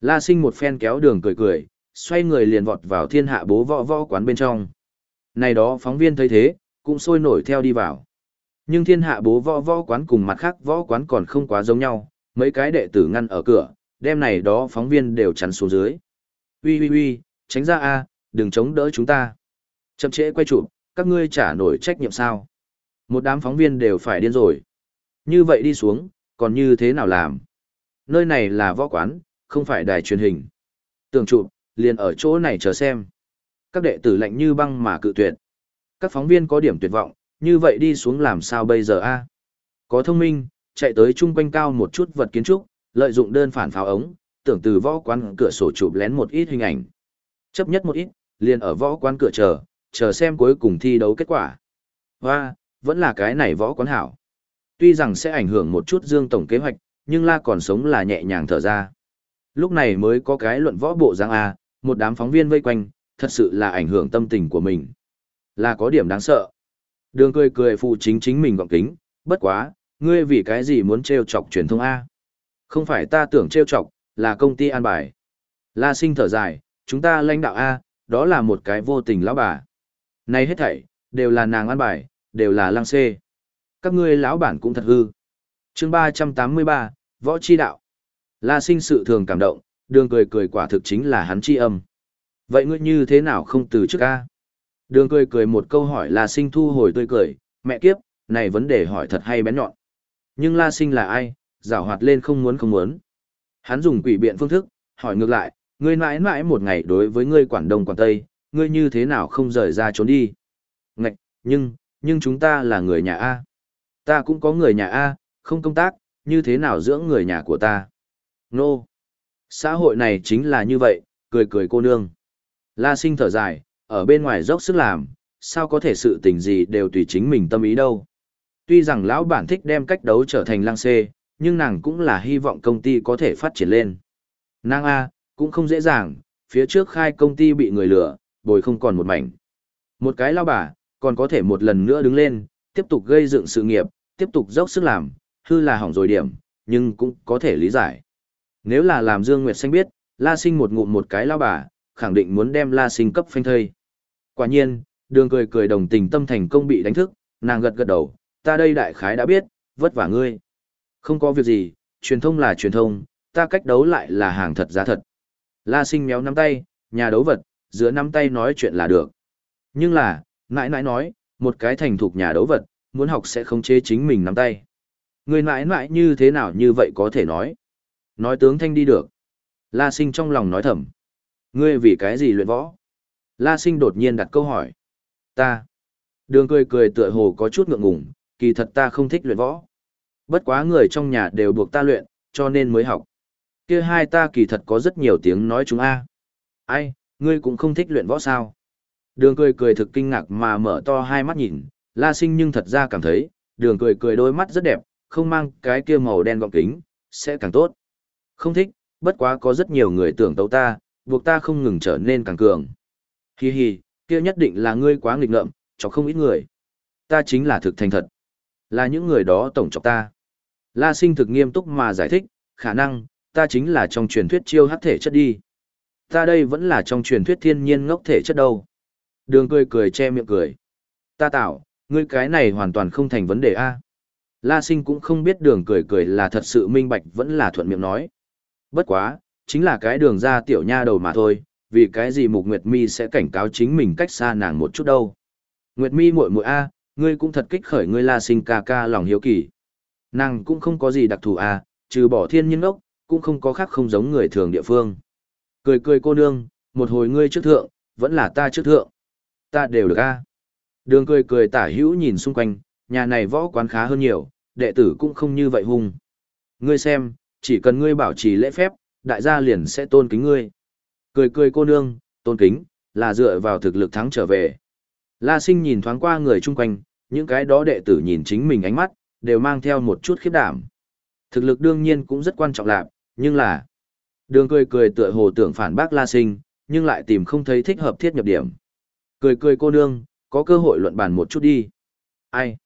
La sinh một phen kéo đường cười cười, xoay người liền vọt vào thiên hạ bố võ võ quán bên trong. Này đó phóng viên thấy thế, cũng sôi nổi theo đi vào. Nhưng thiên hạ bố võ võ quán cùng mặt khác võ quán còn không quá giống nhau, mấy cái đệ tử ngăn ở cửa, đem này đó phóng viên đều chắn xuống dưới. Ui ui ui, tránh ra a, đừng chống đỡ chúng ta. Chậm trễ quay chụp, các ngươi trả nổi trách nhiệm sao? Một đám phóng viên đều phải điên rồi. Như vậy đi xuống, còn như thế nào làm? Nơi này là võ quán, không phải đài truyền hình. Tưởng chụp, liền ở chỗ này chờ xem. Các đệ tử lạnh như băng mà cự tuyệt. Các phóng viên có điểm tuyệt vọng, như vậy đi xuống làm sao bây giờ a? Có thông minh, chạy tới chung quanh cao một chút vật kiến trúc, lợi dụng đơn phản pháo ống, tưởng từ võ quán cửa sổ chụp lén một ít hình ảnh. Chấp nhất một ít, liền ở võ quán cửa chờ, chờ xem cuối cùng thi đấu kết quả. Hoa, vẫn là cái này võ quán hảo. Tuy rằng sẽ ảnh hưởng một chút Dương Tổng kế hoạch, nhưng La còn sống là nhẹ nhàng thở ra. Lúc này mới có cái luận võ bộ giang A, một đám phóng viên vây quanh, thật sự là ảnh hưởng tâm tình của mình. Là có điểm đáng sợ. Đường cười cười phụ chính chính mình gọng kính, bất quá, ngươi vì cái gì muốn trêu chọc truyền thông A? Không phải ta tưởng trêu chọc, là công ty an bài. La sinh thở dài, chúng ta lãnh đạo A, đó là một cái vô tình lão bà. Này hết thảy, đều là nàng an bài, đều là lăng xê. Các ngươi lão bản cũng thật hư. chương 383, Võ Chi Đạo. La sinh sự thường cảm động, đường cười cười quả thực chính là hắn chi âm. Vậy ngươi như thế nào không từ trước A? Đường cười cười một câu hỏi La sinh thu hồi tươi cười, mẹ kiếp, này vấn đề hỏi thật hay bén nhọn. Nhưng La sinh là ai, rảo hoạt lên không muốn không muốn. Hắn dùng quỷ biện phương thức, hỏi ngược lại, ngươi mãi mãi một ngày đối với ngươi quản đông quản tây, ngươi như thế nào không rời ra trốn đi. Ngạch, nhưng, nhưng chúng ta là người nhà A. Ta cũng có người nhà A, không công tác, như thế nào dưỡng người nhà của ta. Nô. No. Xã hội này chính là như vậy, cười cười cô nương. La sinh thở dài, ở bên ngoài dốc sức làm, sao có thể sự tình gì đều tùy chính mình tâm ý đâu. Tuy rằng lão bản thích đem cách đấu trở thành lang xê, nhưng nàng cũng là hy vọng công ty có thể phát triển lên. Nàng A, cũng không dễ dàng, phía trước khai công ty bị người lừa, bồi không còn một mảnh. Một cái lao bà, còn có thể một lần nữa đứng lên, tiếp tục gây dựng sự nghiệp, tiếp tục dốc sức làm, hư là hỏng rồi điểm, nhưng cũng có thể lý giải. Nếu là làm Dương Nguyệt Xanh biết, La Sinh một ngụm một cái lao bà, khẳng định muốn đem La Sinh cấp phanh thây. Quả nhiên, đường cười cười đồng tình tâm thành công bị đánh thức, nàng gật gật đầu, ta đây đại khái đã biết, vất vả ngươi. Không có việc gì, truyền thông là truyền thông, ta cách đấu lại là hàng thật giá thật. La sinh méo nắm tay, nhà đấu vật, giữa nắm tay nói chuyện là được. Nhưng là, nãi nãi nói, một cái thành thục nhà đấu vật, muốn học sẽ không chế chính mình nắm tay. Người nãi nãi như thế nào như vậy có thể nói. Nói tướng thanh đi được. La sinh trong lòng nói thầm. Ngươi vì cái gì luyện võ? La sinh đột nhiên đặt câu hỏi. Ta. Đường cười cười tựa hồ có chút ngượng ngùng, kỳ thật ta không thích luyện võ. Bất quá người trong nhà đều buộc ta luyện, cho nên mới học. Kia hai ta kỳ thật có rất nhiều tiếng nói chúng a. Ai, ngươi cũng không thích luyện võ sao? Đường cười cười thực kinh ngạc mà mở to hai mắt nhìn, la sinh nhưng thật ra cảm thấy, đường cười cười đôi mắt rất đẹp, không mang cái kia màu đen gọng kính, sẽ càng tốt. Không thích, bất quá có rất nhiều người tưởng tấu ta, buộc ta không ngừng trở nên càng cường. Hi hi, kia nhất định là ngươi quá nghịch ngợm, cho không ít người. Ta chính là thực thành thật. Là những người đó tổng chọc ta. La sinh thực nghiêm túc mà giải thích, khả năng, ta chính là trong truyền thuyết chiêu hắc thể chất đi. Ta đây vẫn là trong truyền thuyết thiên nhiên ngốc thể chất đâu. Đường cười cười che miệng cười. Ta tạo, ngươi cái này hoàn toàn không thành vấn đề a. La sinh cũng không biết đường cười cười là thật sự minh bạch vẫn là thuận miệng nói. Bất quá, chính là cái đường ra tiểu nha đầu mà thôi, vì cái gì Mục Nguyệt Mi sẽ cảnh cáo chính mình cách xa nàng một chút đâu. Nguyệt Mi muội muội a, ngươi cũng thật kích khởi ngươi La sinh ca ca lòng hiếu kỳ. Nàng cũng không có gì đặc thù a, trừ bỏ thiên nhiên ốc, cũng không có khác không giống người thường địa phương. Cười cười cô nương, một hồi ngươi trước thượng, vẫn là ta trước thượng. Ta đều được a. Đường cười cười tả hữu nhìn xung quanh, nhà này võ quán khá hơn nhiều, đệ tử cũng không như vậy hung. Ngươi xem, chỉ cần ngươi bảo trì lễ phép, đại gia liền sẽ tôn kính ngươi. Cười cười cô nương, tôn kính, là dựa vào thực lực thắng trở về. La sinh nhìn thoáng qua người chung quanh, những cái đó đệ tử nhìn chính mình ánh mắt, đều mang theo một chút khiếp đảm. Thực lực đương nhiên cũng rất quan trọng lạc, nhưng là... Đường cười cười tựa hồ tưởng phản bác La sinh, nhưng lại tìm không thấy thích hợp thiết nhập điểm. Cười cười cô nương, có cơ hội luận bàn một chút đi. Ai?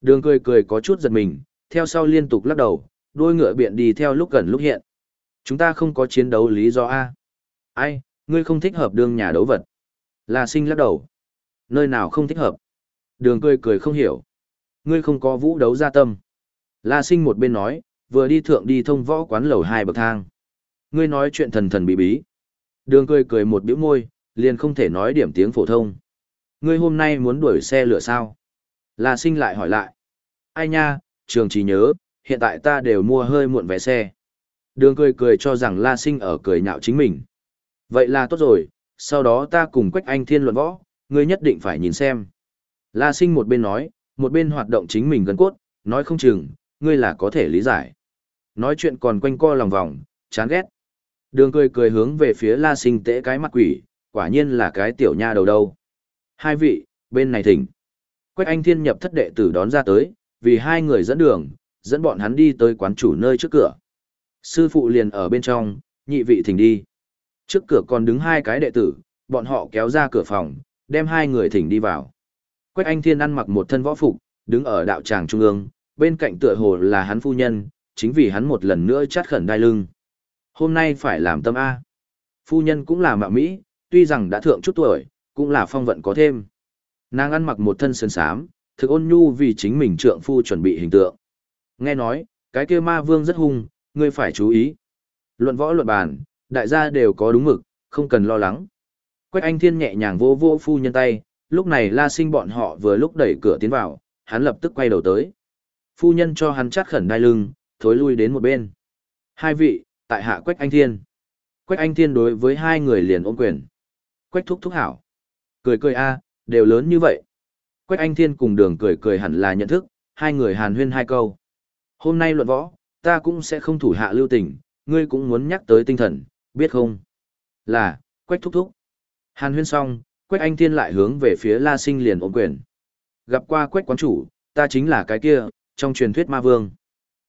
Đường cười cười có chút giật mình, theo sau liên tục lắc đầu, đôi ngựa biện đi theo lúc gần lúc hiện. Chúng ta không có chiến đấu lý do A. Ai, ngươi không thích hợp đương nhà đấu vật. La sinh lắc đầu. Nơi nào không thích hợp? Đường cười cười không hiểu. Ngươi không có vũ đấu gia tâm. La sinh một bên nói, vừa đi thượng đi thông võ quán lầu hai bậc thang. Ngươi nói chuyện thần thần bí bí. Đường cười cười một biểu môi, liền không thể nói điểm tiếng phổ thông. Ngươi hôm nay muốn đuổi xe lửa sao? La sinh lại hỏi lại. Ai nha, trường chỉ nhớ, hiện tại ta đều mua hơi muộn vé xe. Đường cười cười cho rằng La sinh ở cười nhạo chính mình. Vậy là tốt rồi, sau đó ta cùng Quách Anh Thiên luận võ, ngươi nhất định phải nhìn xem. La sinh một bên nói, một bên hoạt động chính mình gần cốt, nói không chừng, ngươi là có thể lý giải. Nói chuyện còn quanh co lòng vòng, chán ghét. Đường cười cười hướng về phía la sinh tễ cái mặt quỷ, quả nhiên là cái tiểu nha đầu đâu. Hai vị, bên này thỉnh. Quách anh thiên nhập thất đệ tử đón ra tới, vì hai người dẫn đường, dẫn bọn hắn đi tới quán chủ nơi trước cửa. Sư phụ liền ở bên trong, nhị vị thỉnh đi. Trước cửa còn đứng hai cái đệ tử, bọn họ kéo ra cửa phòng, đem hai người thỉnh đi vào. Quách anh thiên ăn mặc một thân võ phục, đứng ở đạo tràng trung ương, bên cạnh tựa hồ là hắn phu nhân, chính vì hắn một lần nữa chát khẩn đai lưng. Hôm nay phải làm tâm A. Phu nhân cũng là mạo Mỹ, tuy rằng đã thượng chút tuổi, cũng là phong vận có thêm. Nàng ăn mặc một thân sơn sám, thực ôn nhu vì chính mình trượng phu chuẩn bị hình tượng. Nghe nói, cái kia ma vương rất hung, ngươi phải chú ý. Luận võ luận bàn, đại gia đều có đúng mực, không cần lo lắng. Quách Anh Thiên nhẹ nhàng vô vô phu nhân tay, lúc này La Sinh bọn họ vừa lúc đẩy cửa tiến vào, hắn lập tức quay đầu tới. Phu nhân cho hắn chát khẩn đai lưng, thối lui đến một bên. Hai vị, tại hạ Quách Anh Thiên. Quách Anh Thiên đối với hai người liền ôm quyền. Quách thúc thúc hảo. Cười cười a, đều lớn như vậy. Quách Anh Thiên cùng đường cười cười hẳn là nhận thức, hai người hàn huyên hai câu. Hôm nay luận võ, ta cũng sẽ không thủ hạ lưu tình, ngươi cũng muốn nhắc tới tinh thần, biết không? Là, Quách thúc thúc. Hàn huyên xong, Quách Anh Thiên lại hướng về phía La Sinh liền ôm quyền. Gặp qua Quách quán chủ, ta chính là cái kia, trong truyền thuyết ma vương.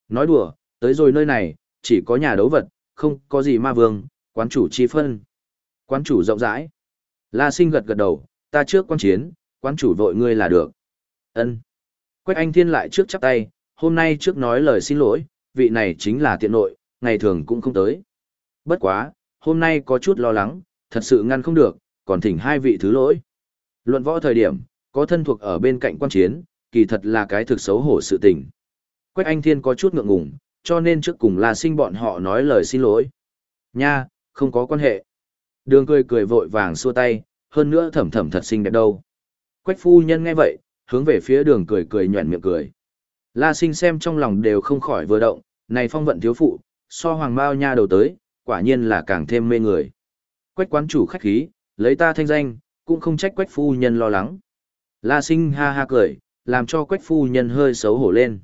Nói đùa, tới rồi nơi này, chỉ có nhà đấu vật, không có gì ma vương, quán chủ chi phân. Quán chủ rộng rãi. La Sinh gật gật đầu, ta trước quan chiến, quan chủ vội ngươi là được. Ân. Quách Anh Thiên lại trước chắp tay, hôm nay trước nói lời xin lỗi, vị này chính là tiện nội, ngày thường cũng không tới. Bất quá, hôm nay có chút lo lắng, thật sự ngăn không được, còn thỉnh hai vị thứ lỗi. Luận võ thời điểm, có thân thuộc ở bên cạnh quan chiến, kỳ thật là cái thực xấu hổ sự tình. Quách Anh Thiên có chút ngượng ngùng, cho nên trước cùng là sinh bọn họ nói lời xin lỗi. Nha, không có quan hệ. Đường cười cười vội vàng xua tay, hơn nữa thẩm thẩm thật xinh đẹp đâu. Quách phu nhân nghe vậy, hướng về phía đường cười cười nhuẩn miệng cười. La sinh xem trong lòng đều không khỏi vừa động, này phong vận thiếu phụ, so hoàng bao nha đầu tới, quả nhiên là càng thêm mê người. Quách quán chủ khách khí, lấy ta thanh danh, cũng không trách quách phu nhân lo lắng. La sinh ha ha cười, làm cho quách phu nhân hơi xấu hổ lên.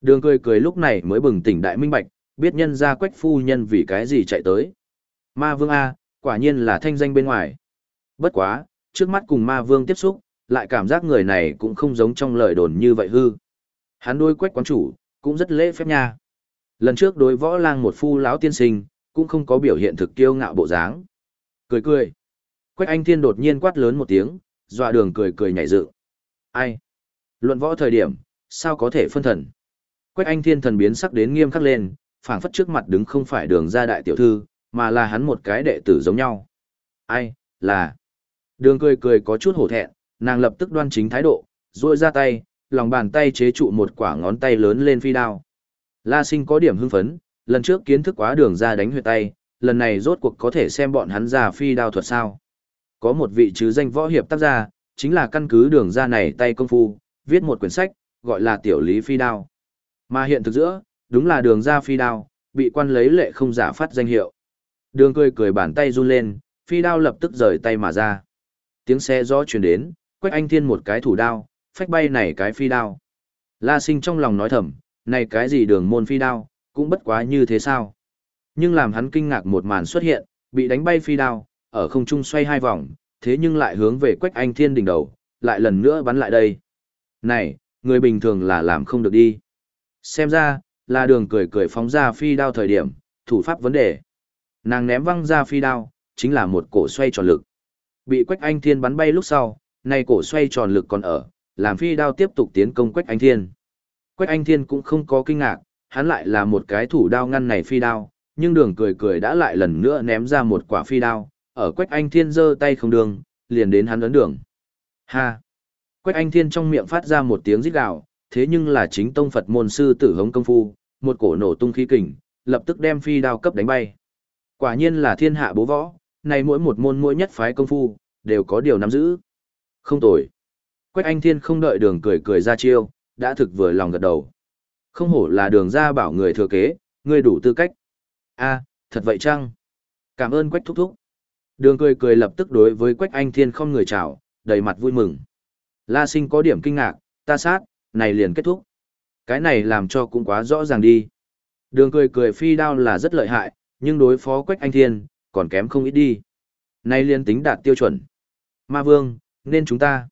Đường cười cười lúc này mới bừng tỉnh đại minh bạch, biết nhân ra quách phu nhân vì cái gì chạy tới. Ma vương A, quả nhiên là thanh danh bên ngoài. Bất quá, trước mắt cùng ma vương tiếp xúc, lại cảm giác người này cũng không giống trong lời đồn như vậy hư. Hắn đôi quách quán chủ, cũng rất lễ phép nha. Lần trước đối võ lang một phu lão tiên sinh, cũng không có biểu hiện thực kiêu ngạo bộ dáng. Cười cười. Quách anh thiên đột nhiên quát lớn một tiếng, dọa đường cười cười nhảy dựng. Ai? Luận võ thời điểm, sao có thể phân thần? Quách anh thiên thần biến sắc đến nghiêm khắc lên, phảng phất trước mặt đứng không phải đường ra đại tiểu thư, mà là hắn một cái đệ tử giống nhau. Ai, là. Đường cười cười có chút hổ thẹn, nàng lập tức đoan chính thái độ, ruôi ra tay, lòng bàn tay chế trụ một quả ngón tay lớn lên phi đao. La sinh có điểm hưng phấn, lần trước kiến thức quá đường ra đánh huyệt tay, lần này rốt cuộc có thể xem bọn hắn ra phi đao thuật sao. Có một vị chứ danh võ hiệp tác gia, chính là căn cứ đường ra này tay công phu, viết một quyển sách, gọi là tiểu lý phi đao. Mà hiện thực giữa, đúng là đường ra phi đao, bị quan lấy lệ không giả phát danh hiệu. Đường cười cười bàn tay run lên, phi đao lập tức rời tay mà ra. Tiếng xe gió truyền đến, quách anh thiên một cái thủ đao, phách bay này cái phi đao. La sinh trong lòng nói thầm, Này cái gì đường môn phi đao, cũng bất quá như thế sao? Nhưng làm hắn kinh ngạc một màn xuất hiện, bị đánh bay phi đao, ở không trung xoay hai vòng, thế nhưng lại hướng về Quách Anh Thiên đỉnh đầu, lại lần nữa bắn lại đây. Này, người bình thường là làm không được đi. Xem ra, là đường cười cười phóng ra phi đao thời điểm, thủ pháp vấn đề. Nàng ném văng ra phi đao, chính là một cổ xoay tròn lực. Bị Quách Anh Thiên bắn bay lúc sau, nay cổ xoay tròn lực còn ở, làm phi đao tiếp tục tiến công Quách Anh Thiên. Quách Anh Thiên cũng không có kinh ngạc, hắn lại là một cái thủ đao ngăn này phi đao, nhưng đường cười cười đã lại lần nữa ném ra một quả phi đao, ở Quách Anh Thiên giơ tay không đường, liền đến hắn ấn đường. Ha! Quách Anh Thiên trong miệng phát ra một tiếng rít gào, thế nhưng là chính tông Phật môn sư tử hống công phu, một cổ nổ tung khí kình, lập tức đem phi đao cấp đánh bay. Quả nhiên là thiên hạ bố võ, này mỗi một môn mỗi nhất phái công phu, đều có điều nắm giữ. Không tồi. Quách Anh Thiên không đợi đường cười cười ra chiêu, đã thực vừa lòng gật đầu. Không hổ là đường ra bảo người thừa kế, người đủ tư cách. a thật vậy chăng? Cảm ơn Quách Thúc Thúc. Đường cười cười lập tức đối với Quách Anh Thiên không người chào, đầy mặt vui mừng. La sinh có điểm kinh ngạc, ta sát, này liền kết thúc. Cái này làm cho cũng quá rõ ràng đi. Đường cười cười phi đao là rất lợi hại, nhưng đối phó Quách Anh Thiên, còn kém không ít đi. nay liên tính đạt tiêu chuẩn. Ma Vương, nên chúng ta.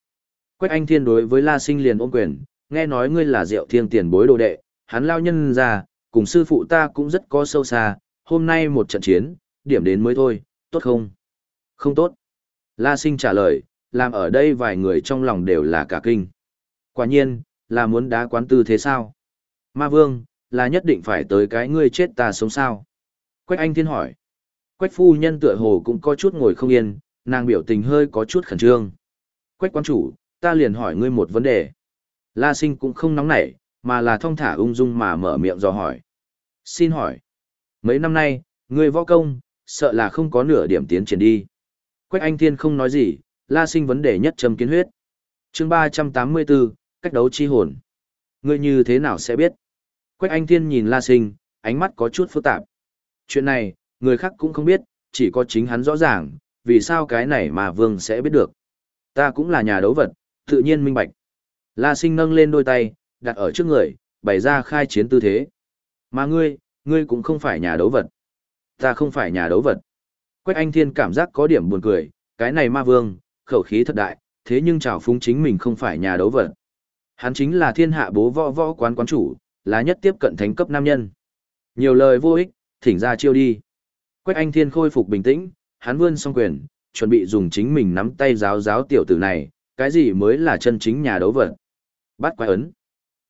Quách Anh Thiên đối với La Sinh liền ôm quyền, nghe nói ngươi là Diệu Thiên tiền bối đồ đệ, hắn lao nhân ra, cùng sư phụ ta cũng rất có sâu xa, hôm nay một trận chiến, điểm đến mới thôi, tốt không? Không tốt. La Sinh trả lời, làm ở đây vài người trong lòng đều là cả kinh. Quả nhiên, là muốn đá quán tư thế sao? Ma Vương, là nhất định phải tới cái ngươi chết ta sống sao? Quách Anh Thiên hỏi. Quách phu nhân tựa hồ cũng có chút ngồi không yên, nàng biểu tình hơi có chút khẩn trương. Quách quan chủ, ta liền hỏi ngươi một vấn đề. La sinh cũng không nóng nảy, mà là thong thả ung dung mà mở miệng dò hỏi. Xin hỏi, mấy năm nay, ngươi võ công, sợ là không có nửa điểm tiến triển đi. Quách Anh Thiên không nói gì, la sinh vấn đề nhất trầm kiến huyết. chương 384, cách đấu chi hồn. Ngươi như thế nào sẽ biết? Quách Anh Thiên nhìn la sinh, ánh mắt có chút phức tạp. Chuyện này, người khác cũng không biết, chỉ có chính hắn rõ ràng, vì sao cái này mà vương sẽ biết được. Ta cũng là nhà đấu vật, tự nhiên minh bạch. La sinh nâng lên đôi tay, đặt ở trước người, bày ra khai chiến tư thế. Mà ngươi, ngươi cũng không phải nhà đấu vật. Ta không phải nhà đấu vật. Quách Anh Thiên cảm giác có điểm buồn cười, cái này ma vương, khẩu khí thật đại, thế nhưng trào phúng chính mình không phải nhà đấu vật. Hắn chính là thiên hạ bố võ võ quán quán chủ, là nhất tiếp cận thánh cấp nam nhân. Nhiều lời vô ích, thỉnh ra chiêu đi. Quách Anh Thiên khôi phục bình tĩnh, hắn vươn song quyền, chuẩn bị dùng chính mình nắm tay giáo giáo tiểu tử này, cái gì mới là chân chính nhà đấu vật. Bắt quái ấn.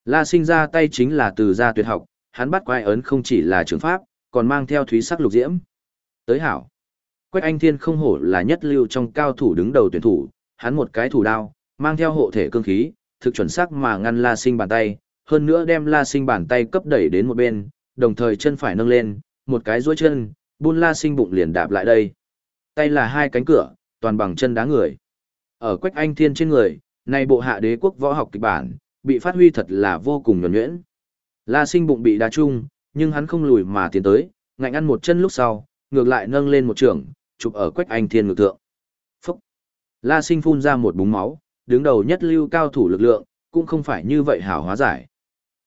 La sinh ra tay chính là từ gia tuyệt học, hắn bắt quái ấn không chỉ là trường pháp, còn mang theo thúy sắc lục diễm. Tới hảo. Quách Anh Thiên không hổ là nhất lưu trong cao thủ đứng đầu tuyển thủ, hắn một cái thủ đao, mang theo hộ thể cương khí, thực chuẩn xác mà ngăn La Sinh bàn tay, hơn nữa đem La Sinh bàn tay cấp đẩy đến một bên, đồng thời chân phải nâng lên, một cái duỗi chân, buôn La Sinh bụng liền đạp lại đây. Tay là hai cánh cửa, toàn bằng chân đá người. Ở Quách Anh Thiên trên người, này bộ hạ đế quốc võ học kịch bản, bị phát huy thật là vô cùng nhuần nhuyễn. La sinh bụng bị đá chung, nhưng hắn không lùi mà tiến tới, ngạnh ăn một chân lúc sau, ngược lại nâng lên một trường, chụp ở Quách Anh Thiên ngược thượng. Phúc! La sinh phun ra một búng máu, đứng đầu nhất lưu cao thủ lực lượng, cũng không phải như vậy hảo hóa giải.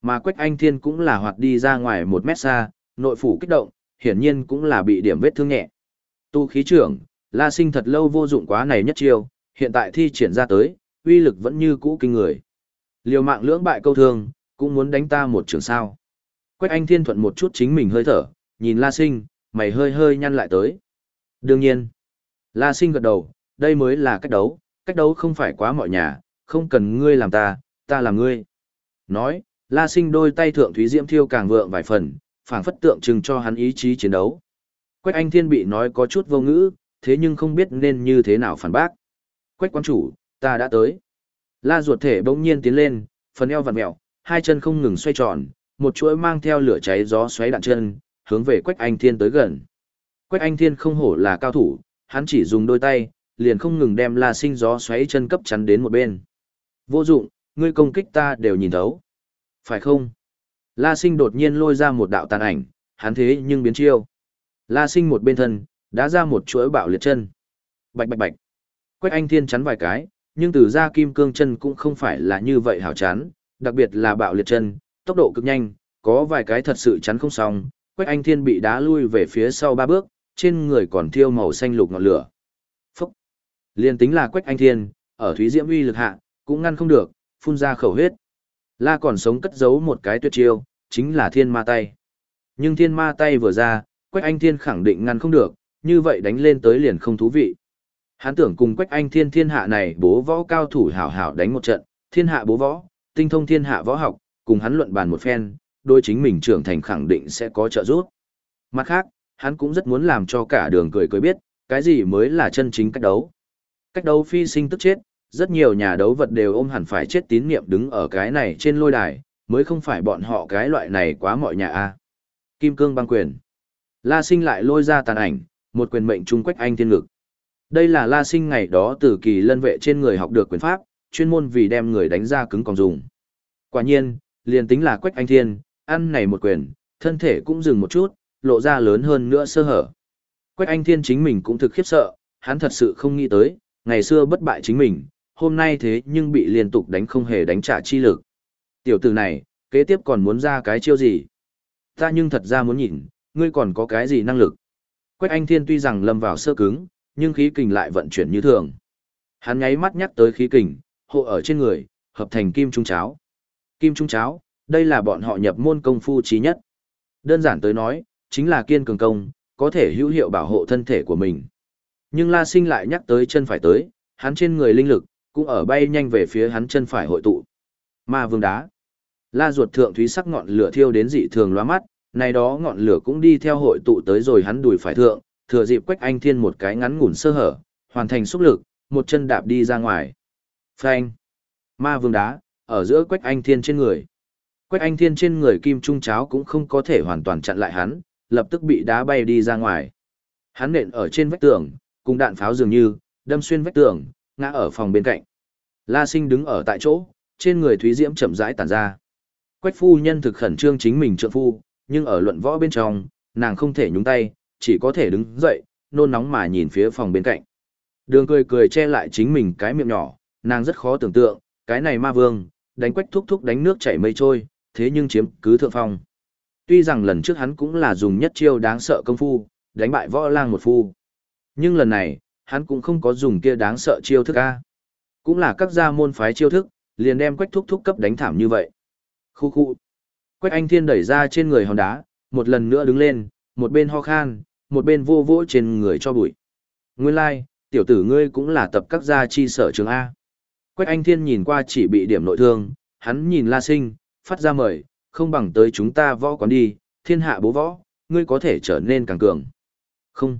Mà Quách Anh Thiên cũng là hoạt đi ra ngoài một mét xa, nội phủ kích động, hiển nhiên cũng là bị điểm vết thương nhẹ. Tu khí trưởng, La Sinh thật lâu vô dụng quá này nhất chiêu, hiện tại thi triển ra tới, uy lực vẫn như cũ kinh người. Liều mạng lưỡng bại câu thương, cũng muốn đánh ta một trường sao. Quách Anh Thiên thuận một chút chính mình hơi thở, nhìn La Sinh, mày hơi hơi nhăn lại tới. Đương nhiên, La Sinh gật đầu, đây mới là cách đấu, cách đấu không phải quá mọi nhà, không cần ngươi làm ta, ta làm ngươi. Nói, La Sinh đôi tay thượng Thúy Diễm Thiêu càng vượng vài phần, phảng phất tượng trưng cho hắn ý chí chiến đấu. Quách Anh Thiên bị nói có chút vô ngữ, thế nhưng không biết nên như thế nào phản bác. Quách quán chủ, ta đã tới. La ruột thể bỗng nhiên tiến lên, phần eo vặn mẹo, hai chân không ngừng xoay tròn, một chuỗi mang theo lửa cháy gió xoáy đạn chân, hướng về Quách Anh Thiên tới gần. Quách Anh Thiên không hổ là cao thủ, hắn chỉ dùng đôi tay, liền không ngừng đem La Sinh gió xoáy chân cấp chắn đến một bên. Vô dụng, ngươi công kích ta đều nhìn thấu. Phải không? La Sinh đột nhiên lôi ra một đạo tàn ảnh, hắn thế nhưng biến chiêu. La Sinh một bên thân, đã ra một chuỗi bạo liệt chân. Bạch bạch bạch. Quách Anh Thiên chắn vài cái, nhưng từ ra kim cương chân cũng không phải là như vậy hảo chán, đặc biệt là bạo liệt chân, tốc độ cực nhanh, có vài cái thật sự chắn không xong, Quách Anh Thiên bị đá lui về phía sau ba bước, trên người còn thiêu màu xanh lục ngọn lửa. Phúc! Liên tính là Quách Anh Thiên, ở Thúy Diễm uy lực hạ, cũng ngăn không được, phun ra khẩu huyết. La còn sống cất giấu một cái tuyệt chiêu, chính là thiên ma tay. Nhưng thiên ma tay vừa ra, Quách Anh Thiên khẳng định ngăn không được, như vậy đánh lên tới liền không thú vị. Hắn tưởng cùng Quách Anh Thiên thiên hạ này bố võ cao thủ hảo hảo đánh một trận, thiên hạ bố võ, tinh thông thiên hạ võ học, cùng hắn luận bàn một phen, đôi chính mình trưởng thành khẳng định sẽ có trợ giúp. Mặt khác, hắn cũng rất muốn làm cho cả đường cười cười biết, cái gì mới là chân chính cách đấu. Cách đấu phi sinh tức chết, rất nhiều nhà đấu vật đều ôm hẳn phải chết tín niệm đứng ở cái này trên lôi đài, mới không phải bọn họ cái loại này quá mọi nhà a. Kim cương băng quyền. La Sinh lại lôi ra tàn ảnh, một quyền mệnh trung quách anh thiên ngực. Đây là La Sinh ngày đó từ kỳ lân vệ trên người học được quyền pháp, chuyên môn vì đem người đánh ra cứng còn dùng. Quả nhiên, liền tính là quách anh thiên, ăn này một quyền, thân thể cũng dừng một chút, lộ ra lớn hơn nữa sơ hở. Quách anh thiên chính mình cũng thực khiếp sợ, hắn thật sự không nghĩ tới, ngày xưa bất bại chính mình, hôm nay thế nhưng bị liên tục đánh không hề đánh trả chi lực. Tiểu tử này, kế tiếp còn muốn ra cái chiêu gì? Ta nhưng thật ra muốn nhìn, ngươi còn có cái gì năng lực? Quách Anh Thiên tuy rằng lâm vào sơ cứng, nhưng khí kình lại vận chuyển như thường. Hắn nháy mắt nhắc tới khí kình, hộ ở trên người, hợp thành kim trung cháo. Kim trung cháo, đây là bọn họ nhập môn công phu trí nhất. Đơn giản tới nói, chính là kiên cường công, có thể hữu hiệu bảo hộ thân thể của mình. Nhưng La Sinh lại nhắc tới chân phải tới, hắn trên người linh lực, cũng ở bay nhanh về phía hắn chân phải hội tụ. Ma vương đá. La ruột thượng thúy sắc ngọn lửa thiêu đến dị thường loa mắt, này đó ngọn lửa cũng đi theo hội tụ tới rồi hắn đùi phải thượng, thừa dịp Quách Anh Thiên một cái ngắn ngủn sơ hở, hoàn thành xúc lực, một chân đạp đi ra ngoài. Phanh! Ma vương đá, ở giữa Quách Anh Thiên trên người. Quách Anh Thiên trên người kim trung cháo cũng không có thể hoàn toàn chặn lại hắn, lập tức bị đá bay đi ra ngoài. Hắn nện ở trên vách tường, cùng đạn pháo dường như, đâm xuyên vách tường, ngã ở phòng bên cạnh. La Sinh đứng ở tại chỗ, trên người Thúy Diễm chậm rãi tản ra. Quách phu nhân thực khẩn trương chính mình trượng phu, nhưng ở luận võ bên trong, nàng không thể nhúng tay, chỉ có thể đứng dậy, nôn nóng mà nhìn phía phòng bên cạnh. Đường cười cười che lại chính mình cái miệng nhỏ, nàng rất khó tưởng tượng, cái này ma vương, đánh quách thúc thúc đánh nước chảy mây trôi, thế nhưng chiếm cứ thượng phong. Tuy rằng lần trước hắn cũng là dùng nhất chiêu đáng sợ công phu, đánh bại võ lang một phu. Nhưng lần này, hắn cũng không có dùng kia đáng sợ chiêu thức A. Cũng là các gia môn phái chiêu thức, liền đem quách thúc thúc cấp đánh thảm như vậy. Khu khu. Quách anh thiên đẩy ra trên người hòn đá, một lần nữa đứng lên, một bên ho khan, một bên vô vỗ trên người cho bụi. Nguyên lai, like, tiểu tử ngươi cũng là tập các gia chi sở trường A. Quách anh thiên nhìn qua chỉ bị điểm nội thương, hắn nhìn la sinh, phát ra mời, không bằng tới chúng ta võ quán đi, thiên hạ bố võ, ngươi có thể trở nên càng cường. Không.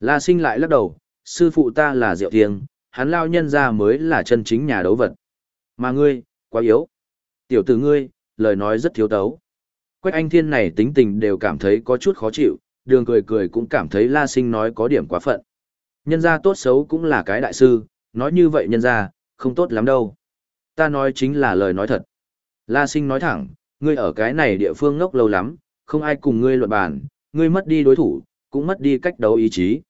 La sinh lại lắc đầu, sư phụ ta là diệu thiêng, hắn lao nhân ra mới là chân chính nhà đấu vật. Mà ngươi, quá yếu. Tiểu tử ngươi, lời nói rất thiếu tấu. Quách anh thiên này tính tình đều cảm thấy có chút khó chịu, đường cười cười cũng cảm thấy la sinh nói có điểm quá phận. Nhân gia tốt xấu cũng là cái đại sư, nói như vậy nhân gia, không tốt lắm đâu. Ta nói chính là lời nói thật. La sinh nói thẳng, ngươi ở cái này địa phương ngốc lâu lắm, không ai cùng ngươi luận bàn, ngươi mất đi đối thủ, cũng mất đi cách đấu ý chí.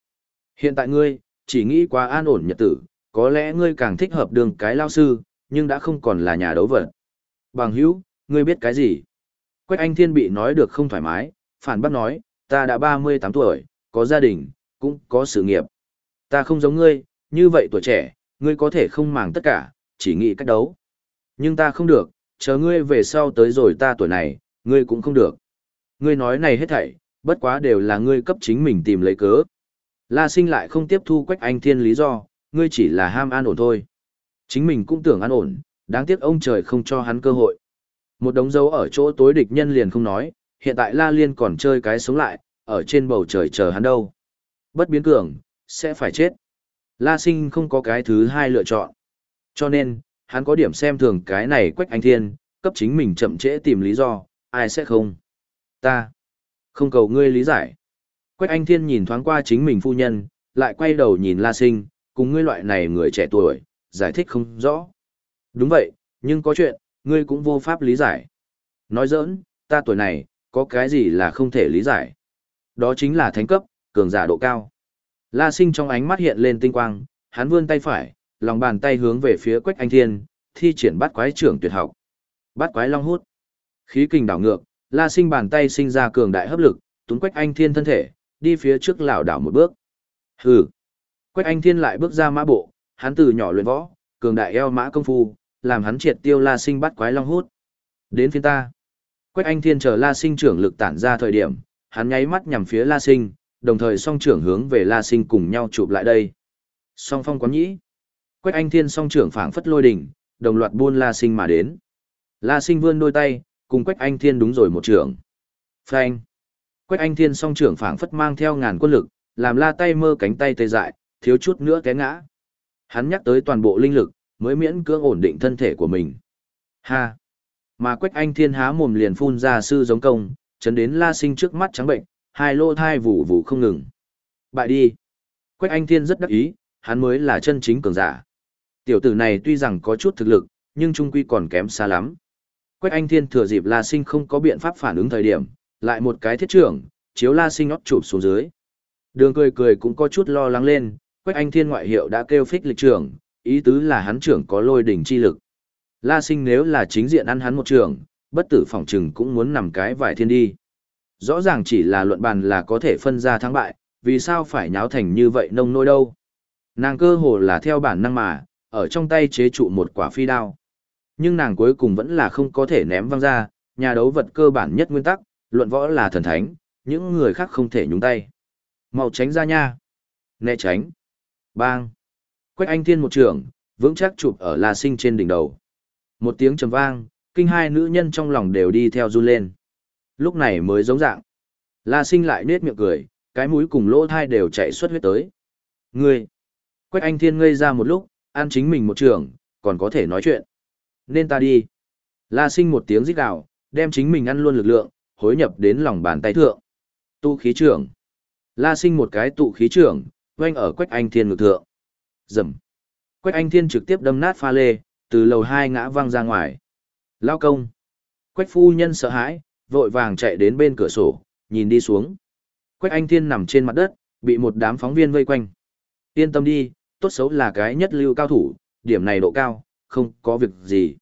Hiện tại ngươi, chỉ nghĩ quá an ổn nhật tử, có lẽ ngươi càng thích hợp đường cái lao sư, nhưng đã không còn là nhà đấu vật. Bằng hữu, ngươi biết cái gì? Quách Anh Thiên bị nói được không thoải mái, phản bác nói, ta đã 38 tuổi, có gia đình, cũng có sự nghiệp. Ta không giống ngươi, như vậy tuổi trẻ, ngươi có thể không màng tất cả, chỉ nghĩ cách đấu. Nhưng ta không được, chờ ngươi về sau tới rồi ta tuổi này, ngươi cũng không được. Ngươi nói này hết thảy, bất quá đều là ngươi cấp chính mình tìm lấy cớ. La sinh lại không tiếp thu Quách Anh Thiên lý do, ngươi chỉ là ham an ổn thôi. Chính mình cũng tưởng an ổn, đáng tiếc ông trời không cho hắn cơ hội. Một đống dấu ở chỗ tối địch nhân liền không nói, hiện tại La Liên còn chơi cái sống lại, ở trên bầu trời chờ hắn đâu. Bất biến cường, sẽ phải chết. La Sinh không có cái thứ hai lựa chọn. Cho nên, hắn có điểm xem thường cái này Quách Anh Thiên, cấp chính mình chậm trễ tìm lý do, ai sẽ không. Ta, không cầu ngươi lý giải. Quách Anh Thiên nhìn thoáng qua chính mình phu nhân, lại quay đầu nhìn La Sinh, cùng ngươi loại này người trẻ tuổi, giải thích không rõ. Đúng vậy, nhưng có chuyện, ngươi cũng vô pháp lý giải. Nói giỡn, ta tuổi này, có cái gì là không thể lý giải. Đó chính là thánh cấp, cường giả độ cao. La sinh trong ánh mắt hiện lên tinh quang, hắn vươn tay phải, lòng bàn tay hướng về phía quách anh thiên, thi triển bắt quái trưởng tuyệt học. Bắt quái long hút. Khí kình đảo ngược, La sinh bàn tay sinh ra cường đại hấp lực, túm Quách Anh Thiên thân thể, đi phía trước lảo đảo một bước. Hừ. Quách Anh Thiên lại bước ra mã bộ, hắn từ nhỏ luyện võ, cường đại eo mã công phu, làm hắn triệt tiêu La Sinh bắt quái long hút. Đến phiên ta. Quách Anh Thiên chờ La Sinh trưởng lực tản ra thời điểm, hắn nháy mắt nhằm phía La Sinh, đồng thời song trưởng hướng về La Sinh cùng nhau chụp lại đây. Song phong quán nhĩ. Quách Anh Thiên song trưởng phảng phất lôi đỉnh, đồng loạt buôn La Sinh mà đến. La Sinh vươn đôi tay, cùng Quách Anh Thiên đúng rồi một trưởng. Phanh. Quách Anh Thiên song trưởng phảng phất mang theo ngàn quân lực, làm La tay mơ cánh tay tê dại, thiếu chút nữa té ngã. Hắn nhắc tới toàn bộ linh lực, mới miễn cưỡng ổn định thân thể của mình. Ha! Mà Quách Anh Thiên há mồm liền phun ra sư giống công, chấn đến La Sinh trước mắt trắng bệnh, hai lô thai vụ vụ không ngừng. Bại đi! Quách Anh Thiên rất đắc ý, hắn mới là chân chính cường giả. Tiểu tử này tuy rằng có chút thực lực, nhưng trung quy còn kém xa lắm. Quách Anh Thiên thừa dịp La Sinh không có biện pháp phản ứng thời điểm, lại một cái thiết trưởng, chiếu La Sinh nót chụp xuống dưới. Đường cười cười cũng có chút lo lắng lên, Quách Anh Thiên ngoại hiệu đã kêu phích lịch trưởng, ý tứ là hắn trưởng có lôi đỉnh chi lực. La sinh nếu là chính diện ăn hắn một trường, bất tử phỏng trừng cũng muốn nằm cái vải thiên đi. Rõ ràng chỉ là luận bàn là có thể phân ra thắng bại, vì sao phải nháo thành như vậy nông nôi đâu. Nàng cơ hồ là theo bản năng mà, ở trong tay chế trụ một quả phi đao. Nhưng nàng cuối cùng vẫn là không có thể ném văng ra, nhà đấu vật cơ bản nhất nguyên tắc, luận võ là thần thánh, những người khác không thể nhúng tay. Màu tránh ra nha. Né tránh. Bang. Quách anh thiên một trường, vững chắc chụp ở La Sinh trên đỉnh đầu. Một tiếng trầm vang, kinh hai nữ nhân trong lòng đều đi theo run lên. Lúc này mới giống dạng. La Sinh lại nết miệng cười, cái mũi cùng lỗ thai đều chạy xuất huyết tới. Ngươi! Quách anh thiên ngây ra một lúc, ăn chính mình một trường, còn có thể nói chuyện. Nên ta đi. La Sinh một tiếng rít gào, đem chính mình ăn luôn lực lượng, hối nhập đến lòng bàn tay thượng. Tu khí trưởng. La Sinh một cái tụ khí trưởng, quanh ở Quách anh thiên ngực thượng. Dầm. Quách Anh Thiên trực tiếp đâm nát pha lê, từ lầu hai ngã văng ra ngoài. Lao công. Quách phu nhân sợ hãi, vội vàng chạy đến bên cửa sổ, nhìn đi xuống. Quách Anh Thiên nằm trên mặt đất, bị một đám phóng viên vây quanh. Yên tâm đi, tốt xấu là cái nhất lưu cao thủ, điểm này độ cao, không có việc gì.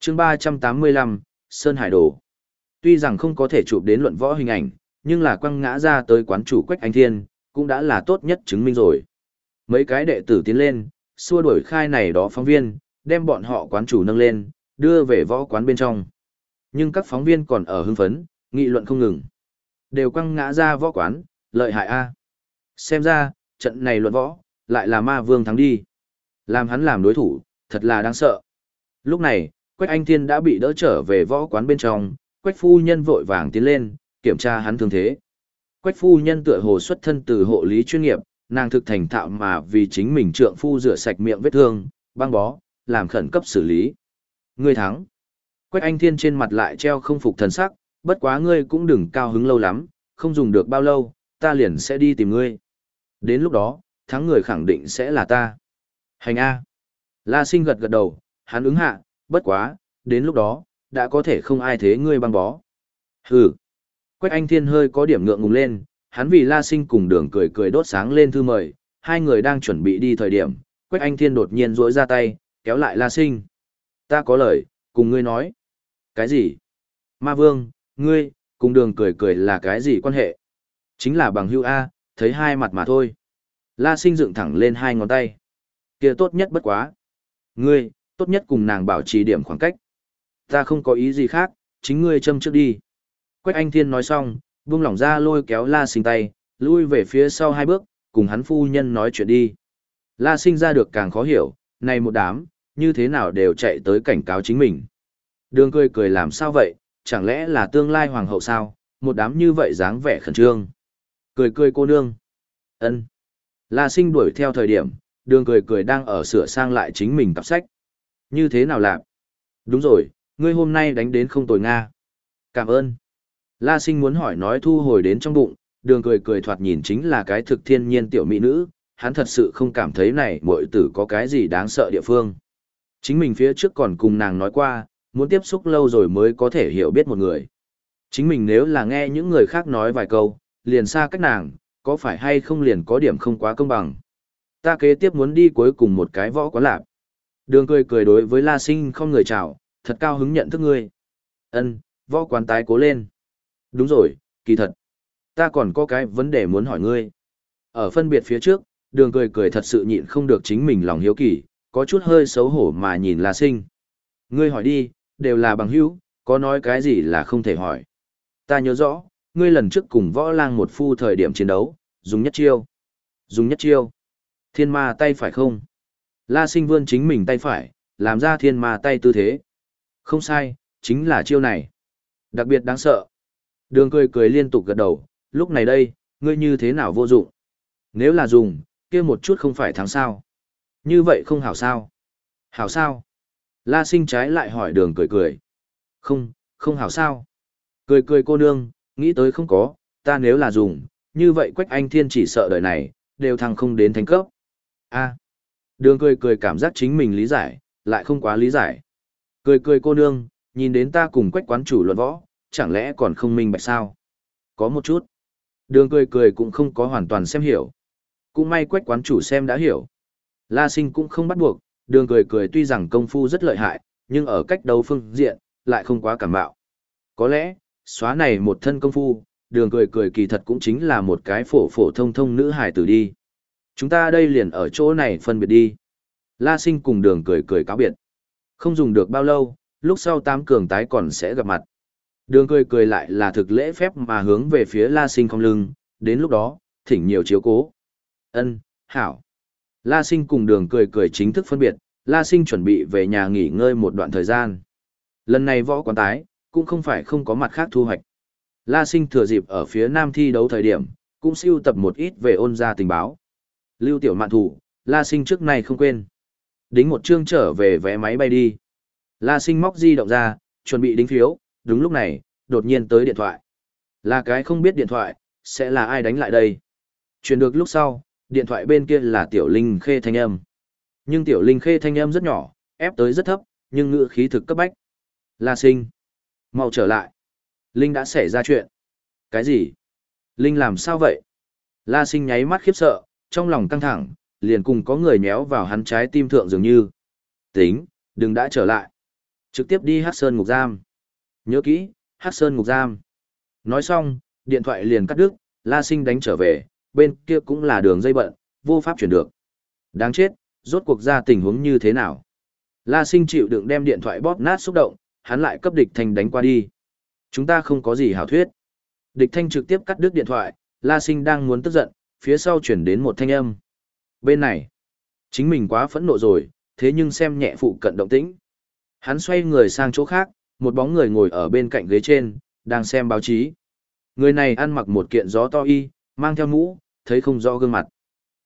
chương ba trăm tám mươi lăm, Sơn Hải Đồ. Tuy rằng không có thể chụp đến luận võ hình ảnh, nhưng là quăng ngã ra tới quán chủ Quách Anh Thiên, cũng đã là tốt nhất chứng minh rồi. Mấy cái đệ tử tiến lên, xua đuổi khai này đó phóng viên, đem bọn họ quán chủ nâng lên, đưa về võ quán bên trong. Nhưng các phóng viên còn ở hưng phấn, nghị luận không ngừng. Đều quăng ngã ra võ quán, lợi hại a. Xem ra, trận này luận võ, lại là ma vương thắng đi. Làm hắn làm đối thủ, thật là đáng sợ. Lúc này, Quách Anh Thiên đã bị đỡ trở về võ quán bên trong, Quách phu nhân vội vàng tiến lên, kiểm tra hắn thương thế. Quách phu nhân tựa hồ xuất thân từ hộ lý chuyên nghiệp, nàng thực thành thạo mà vì chính mình trượng phu rửa sạch miệng vết thương, băng bó, làm khẩn cấp xử lý. Ngươi thắng. Quách Anh Thiên trên mặt lại treo không phục thần sắc, bất quá ngươi cũng đừng cao hứng lâu lắm, không dùng được bao lâu, ta liền sẽ đi tìm ngươi. Đến lúc đó, thắng người khẳng định sẽ là ta. Hành A. La sinh gật gật đầu, hắn ứng hạ, bất quá, đến lúc đó, đã có thể không ai thế ngươi băng bó. Hừ. Quách Anh Thiên hơi có điểm ngượng ngùng lên, hắn vì La Sinh cùng đường cười cười đốt sáng lên thư mời, hai người đang chuẩn bị đi thời điểm, Quách Anh Thiên đột nhiên rỗi ra tay, kéo lại La Sinh. Ta có lời, cùng ngươi nói. Cái gì? Ma Vương, ngươi, cùng đường cười cười là cái gì quan hệ? Chính là bằng hữu A, thấy hai mặt mà thôi. La Sinh dựng thẳng lên hai ngón tay. kia tốt nhất bất quá. Ngươi, tốt nhất cùng nàng bảo trì điểm khoảng cách. Ta không có ý gì khác, chính ngươi châm trước đi. Quách Anh Thiên nói xong, buông lỏng ra lôi kéo La Sinh tay, lui về phía sau hai bước, cùng hắn phu nhân nói chuyện đi. La Sinh ra được càng khó hiểu, này một đám, như thế nào đều chạy tới cảnh cáo chính mình. Đường cười cười làm sao vậy, chẳng lẽ là tương lai hoàng hậu sao, một đám như vậy dáng vẻ khẩn trương. Cười cười cô nương. ân La Sinh đuổi theo thời điểm, đường cười cười đang ở sửa sang lại chính mình tập sách. Như thế nào làm? Đúng rồi, ngươi hôm nay đánh đến không tồi Nga. Cảm ơn. La sinh muốn hỏi nói thu hồi đến trong bụng, đường cười cười thoạt nhìn chính là cái thực thiên nhiên tiểu mỹ nữ, hắn thật sự không cảm thấy này muội tử có cái gì đáng sợ địa phương. Chính mình phía trước còn cùng nàng nói qua, muốn tiếp xúc lâu rồi mới có thể hiểu biết một người. Chính mình nếu là nghe những người khác nói vài câu, liền xa cách nàng, có phải hay không liền có điểm không quá công bằng. Ta kế tiếp muốn đi cuối cùng một cái võ quán lạp. Đường cười cười đối với La Sinh không người chào, thật cao hứng nhận thức ngươi. Ân, võ quán tái cố lên. Đúng rồi, kỳ thật. Ta còn có cái vấn đề muốn hỏi ngươi. Ở phân biệt phía trước, đường cười cười thật sự nhịn không được chính mình lòng hiếu kỳ, có chút hơi xấu hổ mà nhìn La Sinh. Ngươi hỏi đi, đều là bằng hữu, có nói cái gì là không thể hỏi. Ta nhớ rõ, ngươi lần trước cùng võ lang một phu thời điểm chiến đấu, dùng nhất chiêu. Dùng nhất chiêu. Thiên ma tay phải không? La sinh vươn chính mình tay phải, làm ra thiên ma tay tư thế. Không sai, chính là chiêu này. Đặc biệt đáng sợ. Đường cười cười liên tục gật đầu, lúc này đây, ngươi như thế nào vô dụng? Nếu là dùng, kia một chút không phải thắng sao? Như vậy không hảo sao? Hảo sao? La sinh trái lại hỏi đường cười cười. Không, không hảo sao? Cười cười cô nương, nghĩ tới không có, ta nếu là dùng, như vậy Quách Anh Thiên chỉ sợ đời này, đều thăng không đến thánh cấp. A. đường cười cười cảm giác chính mình lý giải, lại không quá lý giải. Cười cười cô nương, nhìn đến ta cùng Quách quán chủ luận võ, chẳng lẽ còn không minh bạch sao? Có một chút. Đường cười cười cũng không có hoàn toàn xem hiểu. Cũng may Quách quán chủ xem đã hiểu. La sinh cũng không bắt buộc, đường cười cười tuy rằng công phu rất lợi hại, nhưng ở cách đấu phương diện, lại không quá cảm bạo. Có lẽ, xóa này một thân công phu, đường cười cười kỳ thật cũng chính là một cái phổ phổ thông thông nữ hài tử đi. Chúng ta đây liền ở chỗ này phân biệt đi. La sinh cùng đường cười cười cáo biệt. Không dùng được bao lâu, lúc sau tám cường tái còn sẽ gặp mặt. Đường cười cười lại là thực lễ phép mà hướng về phía La sinh không lưng, đến lúc đó, thỉnh nhiều chiếu cố. Ân, hảo. La sinh cùng đường cười cười chính thức phân biệt, La sinh chuẩn bị về nhà nghỉ ngơi một đoạn thời gian. Lần này võ quán tái, cũng không phải không có mặt khác thu hoạch. La sinh thừa dịp ở phía nam thi đấu thời điểm, cũng siêu tập một ít về ôn gia tình báo. Lưu tiểu mạn thủ, La sinh trước này không quên. Đính một chương trở về vé máy bay đi. La sinh móc di động ra, chuẩn bị đính phiếu, đúng lúc này, đột nhiên tới điện thoại. Là cái không biết điện thoại, sẽ là ai đánh lại đây. Chuyển được lúc sau, điện thoại bên kia là tiểu linh khê thanh âm. Nhưng tiểu linh khê thanh âm rất nhỏ, ép tới rất thấp, nhưng ngữ khí thực cấp bách. La sinh. Mau trở lại. Linh đã xảy ra chuyện. Cái gì? Linh làm sao vậy? La sinh nháy mắt khiếp sợ, trong lòng căng thẳng, liền cùng có người nhéo vào hắn trái tim thượng dường như. Tính, đừng đã trở lại. Trực tiếp đi hát sơn ngục giam. Nhớ kỹ, hát sơn ngục giam. Nói xong, điện thoại liền cắt đứt, la sinh đánh trở về, bên kia cũng là đường dây bận, vô pháp chuyển được. Đáng chết, rốt cuộc ra tình huống như thế nào? La sinh chịu đựng đem điện thoại bóp nát xúc động, hắn lại cấp địch thanh đánh qua đi. Chúng ta không có gì hảo thuyết. Địch thanh trực tiếp cắt đứt điện thoại, La Sinh đang muốn tức giận, phía sau chuyển đến một thanh âm. Bên này, chính mình quá phẫn nộ rồi, thế nhưng xem nhẹ phụ cận động tĩnh. Hắn xoay người sang chỗ khác, một bóng người ngồi ở bên cạnh ghế trên, đang xem báo chí. Người này ăn mặc một kiện gió to y, mang theo mũ, thấy không rõ gương mặt.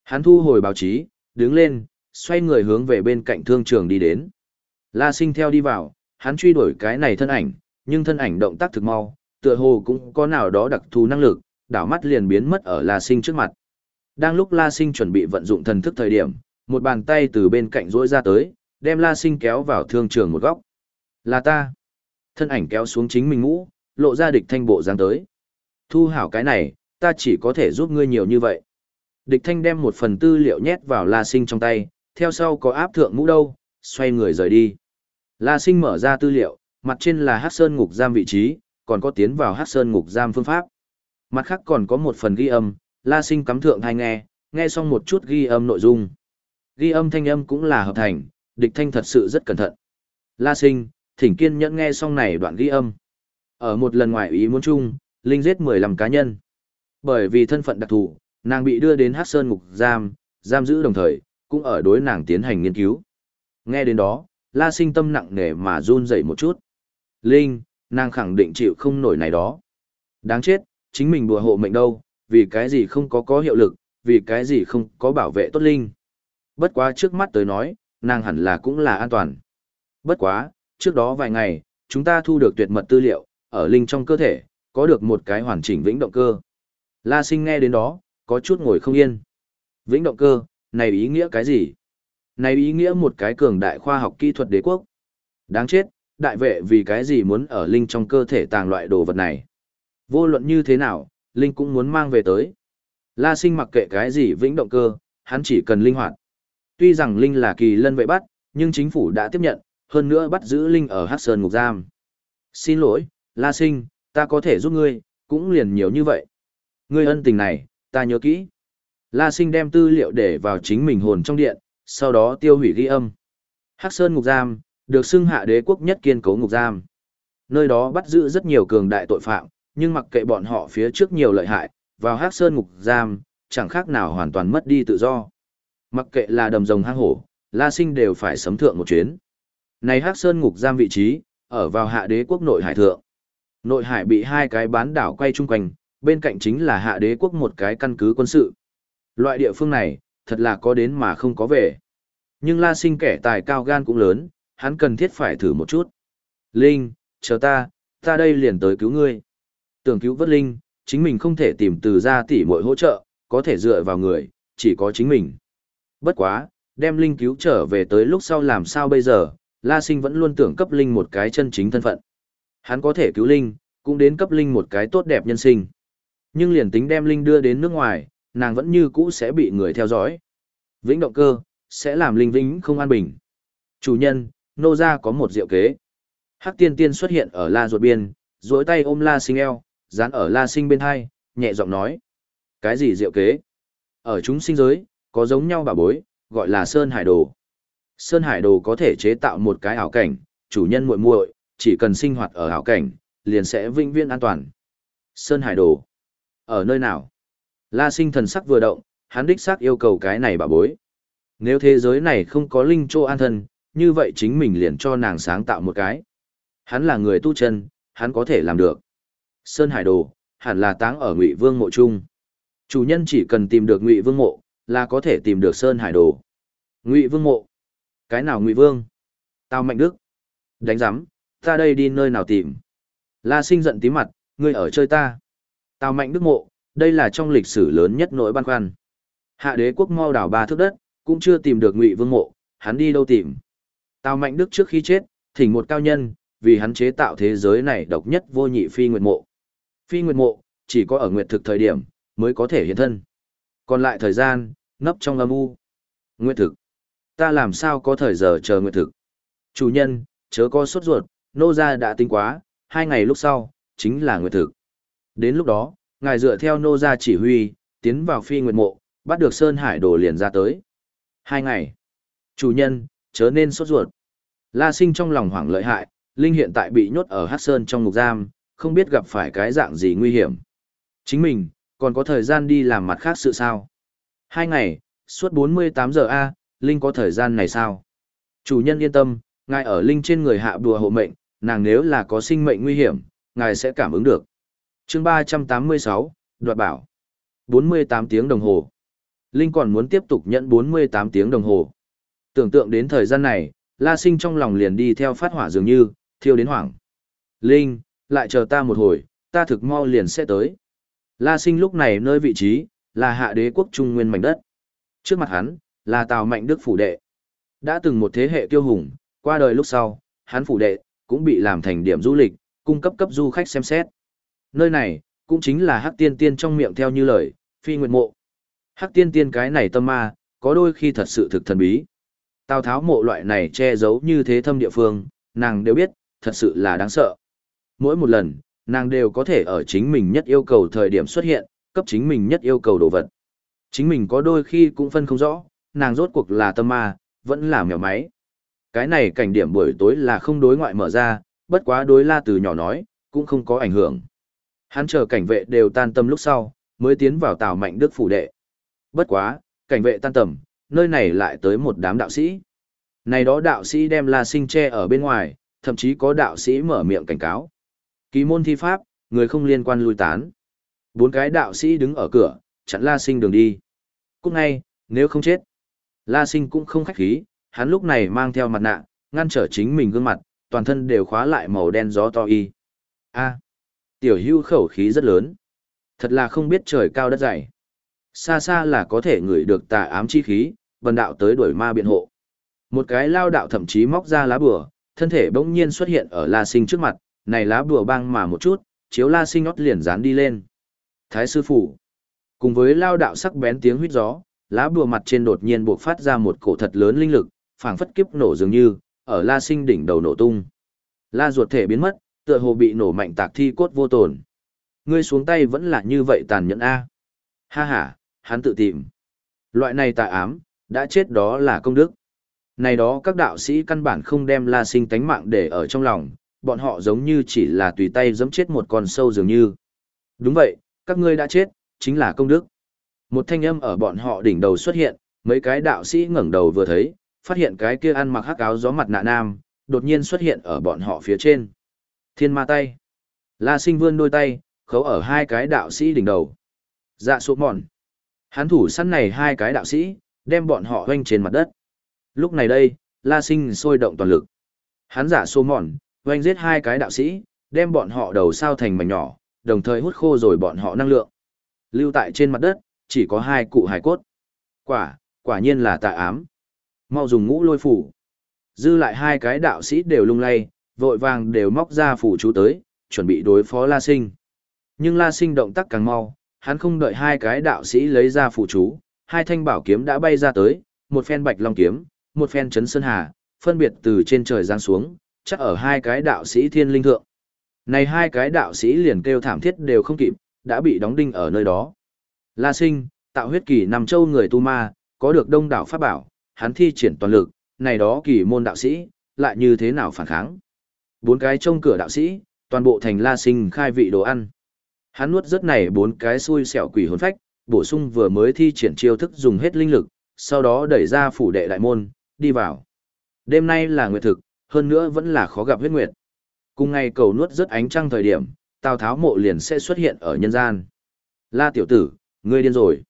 Hắn thu hồi báo chí, đứng lên, xoay người hướng về bên cạnh thương trường đi đến. La sinh theo đi vào, hắn truy đuổi cái này thân ảnh, nhưng thân ảnh động tác thực mau, tựa hồ cũng có nào đó đặc thù năng lực, đảo mắt liền biến mất ở La Sinh trước mặt. Đang lúc La Sinh chuẩn bị vận dụng thần thức thời điểm, một bàn tay từ bên cạnh rỗi ra tới, đem La Sinh kéo vào thương trường một góc. Là ta. Thân ảnh kéo xuống chính mình ngũ, lộ ra địch thanh bộ dáng tới. Thu hảo cái này, ta chỉ có thể giúp ngươi nhiều như vậy. Địch thanh đem một phần tư liệu nhét vào La Sinh trong tay, theo sau có áp thượng ngũ đâu, xoay người rời đi. La Sinh mở ra tư liệu, mặt trên là Hắc Sơn ngục giam vị trí, còn có tiến vào Hắc Sơn ngục giam phương pháp. Mặt khác còn có một phần ghi âm, La Sinh cắm thượng hay nghe, nghe xong một chút ghi âm nội dung. Ghi âm thanh âm cũng là hợp thành, địch thanh thật sự rất cẩn thận. La Sinh, thỉnh kiên nhẫn nghe xong này đoạn ghi âm. Ở một lần ngoài ý muốn chung, Linh giết 15 cá nhân. Bởi vì thân phận đặc thù, nàng bị đưa đến Hắc Sơn ngục giam, giam giữ đồng thời, cũng ở đối nàng tiến hành nghiên cứu. Nghe đến đó, La Sinh tâm nặng nề mà run rẩy một chút. Linh, nàng khẳng định chịu không nổi này đó. Đáng chết, chính mình bùa hộ mệnh đâu, vì cái gì không có có hiệu lực, vì cái gì không có bảo vệ tốt Linh. Bất quá trước mắt tới nói, nàng hẳn là cũng là an toàn. Bất quá, trước đó vài ngày, chúng ta thu được tuyệt mật tư liệu, ở Linh trong cơ thể, có được một cái hoàn chỉnh vĩnh động cơ. La sinh nghe đến đó, có chút ngồi không yên. Vĩnh động cơ, này ý nghĩa cái gì? Này ý nghĩa một cái cường đại khoa học kỹ thuật đế quốc. Đáng chết, đại vệ vì cái gì muốn ở Linh trong cơ thể tàng loại đồ vật này. Vô luận như thế nào, Linh cũng muốn mang về tới. La sinh mặc kệ cái gì vĩnh động cơ, hắn chỉ cần linh hoạt. Tuy rằng Linh là kỳ lân vệ bắt, nhưng chính phủ đã tiếp nhận, hơn nữa bắt giữ Linh ở Hắc Sơn Ngục Giam. Xin lỗi, La sinh, ta có thể giúp ngươi, cũng liền nhiều như vậy. Ngươi ân tình này, ta nhớ kỹ. La sinh đem tư liệu để vào chính mình hồn trong điện, sau đó tiêu hủy ghi âm. Hắc Sơn Ngục Giam, được xưng hạ đế quốc nhất kiên cố ngục giam. Nơi đó bắt giữ rất nhiều cường đại tội phạm, nhưng mặc kệ bọn họ phía trước nhiều lợi hại, vào Hắc Sơn Ngục Giam, chẳng khác nào hoàn toàn mất đi tự do. Mặc kệ là đầm rồng hang hổ, La Sinh đều phải sấm thượng một chuyến. Này Hắc Sơn Ngục Giam vị trí, ở vào hạ đế quốc nội hải thượng. Nội hải bị hai cái bán đảo quay chung quanh, bên cạnh chính là hạ đế quốc một cái căn cứ quân sự. Loại địa phương này, thật là có đến mà không có về. Nhưng La Sinh kẻ tài cao gan cũng lớn, hắn cần thiết phải thử một chút. Linh, chờ ta, ta đây liền tới cứu ngươi. Tưởng cứu vớt Linh, chính mình không thể tìm từ ra tỷ muội hỗ trợ, có thể dựa vào người, chỉ có chính mình. Bất quá, đem Linh cứu trở về tới lúc sau làm sao bây giờ, La Sinh vẫn luôn tưởng cấp Linh một cái chân chính thân phận. Hắn có thể cứu Linh, cũng đến cấp Linh một cái tốt đẹp nhân sinh. Nhưng liền tính đem Linh đưa đến nước ngoài, nàng vẫn như cũ sẽ bị người theo dõi. Vĩnh động cơ, sẽ làm Linh Vĩnh không an bình. Chủ nhân, nô ra có một diệu kế. Hắc tiên tiên xuất hiện ở la ruột biên, duỗi tay ôm la sinh eo, dán ở la sinh bên hai, nhẹ giọng nói. Cái gì diệu kế? Ở chúng sinh giới, có giống nhau bà bối, gọi là Sơn Hải Đồ. Sơn Hải Đồ có thể chế tạo một cái ảo cảnh, chủ nhân muội muội chỉ cần sinh hoạt ở ảo cảnh, liền sẽ vĩnh viễn an toàn. Sơn Hải Đồ. Ở nơi nào? La sinh thần sắc vừa động, hắn đích xác yêu cầu cái này bà bối. Nếu thế giới này không có linh chỗ an thân, như vậy chính mình liền cho nàng sáng tạo một cái. Hắn là người tu chân, hắn có thể làm được. Sơn Hải Đồ, hẳn là táng ở Ngụy Vương mộ trung. Chủ nhân chỉ cần tìm được Ngụy Vương mộ, là có thể tìm được Sơn Hải Đồ. Ngụy Vương mộ? Cái nào Ngụy Vương? Tao Mạnh Đức. Đánh giám, ta đây đi nơi nào tìm? La Sinh giận tí mặt, ngươi ở chơi ta. Tào Mạnh Đức mộ, đây là trong lịch sử lớn nhất nỗi băn khoăn. Hạ đế quốc mau đảo ba thước đất, cũng chưa tìm được Ngụy Vương mộ, hắn đi đâu tìm? Tào Mạnh Đức trước khi chết, thỉnh một cao nhân, vì hắn chế tạo thế giới này độc nhất vô nhị phi nguyệt mộ. Phi nguyệt mộ, chỉ có ở nguyệt thực thời điểm, mới có thể hiện thân. Còn lại thời gian, nấp trong âm u. Nguyệt thực. Ta làm sao có thời giờ chờ nguyệt thực. Chủ nhân, chớ có sốt ruột, nô gia đã tính quá, hai ngày lúc sau, chính là nguyệt thực. Đến lúc đó, ngài dựa theo nô gia chỉ huy, tiến vào phi nguyệt mộ, bắt được Sơn Hải đồ liền ra tới. Hai ngày. Chủ nhân, chớ nên sốt ruột. La sinh trong lòng hoảng lợi hại, Linh hiện tại bị nhốt ở Hát Sơn trong ngục giam, không biết gặp phải cái dạng gì nguy hiểm. Chính mình, còn có thời gian đi làm mặt khác sự sao. Hai ngày, suốt 48 giờ A, Linh có thời gian này sao? Chủ nhân yên tâm, ngài ở Linh trên người hạ đùa hộ mệnh, nàng nếu là có sinh mệnh nguy hiểm, ngài sẽ cảm ứng được. chương 386, đoạt bảo. 48 tiếng đồng hồ. Linh còn muốn tiếp tục nhận 48 tiếng đồng hồ. Tưởng tượng đến thời gian này, La Sinh trong lòng liền đi theo phát hỏa dường như, thiêu đến hoảng. Linh, lại chờ ta một hồi, ta thực mau liền sẽ tới. La Sinh lúc này nơi vị trí, là hạ đế quốc trung nguyên mảnh đất. Trước mặt hắn, là Tào Mạnh Đức phủ đệ. Đã từng một thế hệ tiêu hùng, qua đời lúc sau, hắn phủ đệ, cũng bị làm thành điểm du lịch, cung cấp cấp du khách xem xét. Nơi này, cũng chính là Hắc Tiên Tiên trong miệng theo như lời, phi nguyệt mộ. Hắc Tiên Tiên cái này tâm ma, có đôi khi thật sự thực thần bí. Tào tháo mộ loại này che giấu như thế thâm địa phương, nàng đều biết, thật sự là đáng sợ. Mỗi một lần, nàng đều có thể ở chính mình nhất yêu cầu thời điểm xuất hiện, cấp chính mình nhất yêu cầu đồ vật. Chính mình có đôi khi cũng phân không rõ, nàng rốt cuộc là tâm ma, vẫn là mèo máy. Cái này cảnh điểm buổi tối là không đối ngoại mở ra, bất quá đối la từ nhỏ nói, cũng không có ảnh hưởng. Hắn chờ cảnh vệ đều tan tâm lúc sau, mới tiến vào tào mạnh đức phủ đệ. Bất quá, cảnh vệ tan tầm, nơi này lại tới một đám đạo sĩ. Này đó đạo sĩ đem La Sinh che ở bên ngoài, thậm chí có đạo sĩ mở miệng cảnh cáo. Kỳ môn thi pháp, người không liên quan lui tán. Bốn cái đạo sĩ đứng ở cửa, chặn La Sinh đường đi. Cũng ngay, nếu không chết. La Sinh cũng không khách khí, hắn lúc này mang theo mặt nạ, ngăn trở chính mình gương mặt, toàn thân đều khóa lại màu đen gió to y. A, tiểu hưu khẩu khí rất lớn. Thật là không biết trời cao đất dày xa xa là có thể ngửi được tà ám chi khí, bần đạo tới đuổi ma biện hộ. Một cái lao đạo thậm chí móc ra lá bùa, thân thể bỗng nhiên xuất hiện ở La Sinh trước mặt, này lá bùa băng mà một chút, chiếu La Sinh ót liền dán đi lên. Thái sư phụ. Cùng với lao đạo sắc bén tiếng huyết gió, lá bùa mặt trên đột nhiên buộc phát ra một cổ thật lớn linh lực, phảng phất kiếp nổ dường như, ở La Sinh đỉnh đầu nổ tung. La ruột thể biến mất, tựa hồ bị nổ mạnh tạc thi cốt vô tổn. Ngươi xuống tay vẫn là như vậy tàn nhẫn a. Ha ha, hắn tự tìm. Loại này tà ám, đã chết đó là công đức. Này đó các đạo sĩ căn bản không đem La Sinh tánh mạng để ở trong lòng, bọn họ giống như chỉ là tùy tay giẫm chết một con sâu dường như. Đúng vậy, các ngươi đã chết, chính là công đức. Một thanh âm ở bọn họ đỉnh đầu xuất hiện, mấy cái đạo sĩ ngẩng đầu vừa thấy, phát hiện cái kia ăn mặc hắc áo gió mặt nạ nam, đột nhiên xuất hiện ở bọn họ phía trên. Thiên ma tay. La sinh vươn đôi tay, khấu ở hai cái đạo sĩ đỉnh đầu. Dạ số mòn. Hắn thủ săn này hai cái đạo sĩ, đem bọn họ hoanh trên mặt đất. Lúc này đây, La sinh sôi động toàn lực. Hắn dạ giả số mòn, oanh giết hai cái đạo sĩ, đem bọn họ đầu sao thành mảnh nhỏ, đồng thời hút khô rồi bọn họ năng lượng. Lưu tại trên mặt đất, chỉ có hai cụ hài cốt. Quả, quả nhiên là tà ám. Mau dùng ngũ lôi phủ. Dư lại hai cái đạo sĩ đều lung lay, vội vàng đều móc ra phủ chú tới, chuẩn bị đối phó La Sinh. Nhưng La Sinh động tác càng mau, hắn không đợi hai cái đạo sĩ lấy ra phủ chú, hai thanh bảo kiếm đã bay ra tới, một phen bạch long kiếm, một phen chấn sơn hà, phân biệt từ trên trời giáng xuống, chắc ở hai cái đạo sĩ thiên linh thượng. Này hai cái đạo sĩ liền kêu thảm thiết đều không kịp, đã bị đóng đinh ở nơi đó. La Sinh, tạo huyết kỳ nằm châu người tu ma, có được đông đảo pháp bảo, hắn thi triển toàn lực, này đó kỳ môn đạo sĩ, lại như thế nào phản kháng. Bốn cái trông cửa đạo sĩ, toàn bộ thành La Sinh khai vị đồ ăn. Hắn nuốt rất này bốn cái xui xẻo quỷ hồn phách, bổ sung vừa mới thi triển chiêu thức dùng hết linh lực, sau đó đẩy ra phủ đệ đại môn, đi vào. Đêm nay là nguyệt thực, hơn nữa vẫn là khó gặp huyết nguyệt. Cùng ngày cầu nuốt rất ánh trăng thời điểm, Tào Tháo mộ liền sẽ xuất hiện ở nhân gian. La tiểu tử, ngươi điên rồi.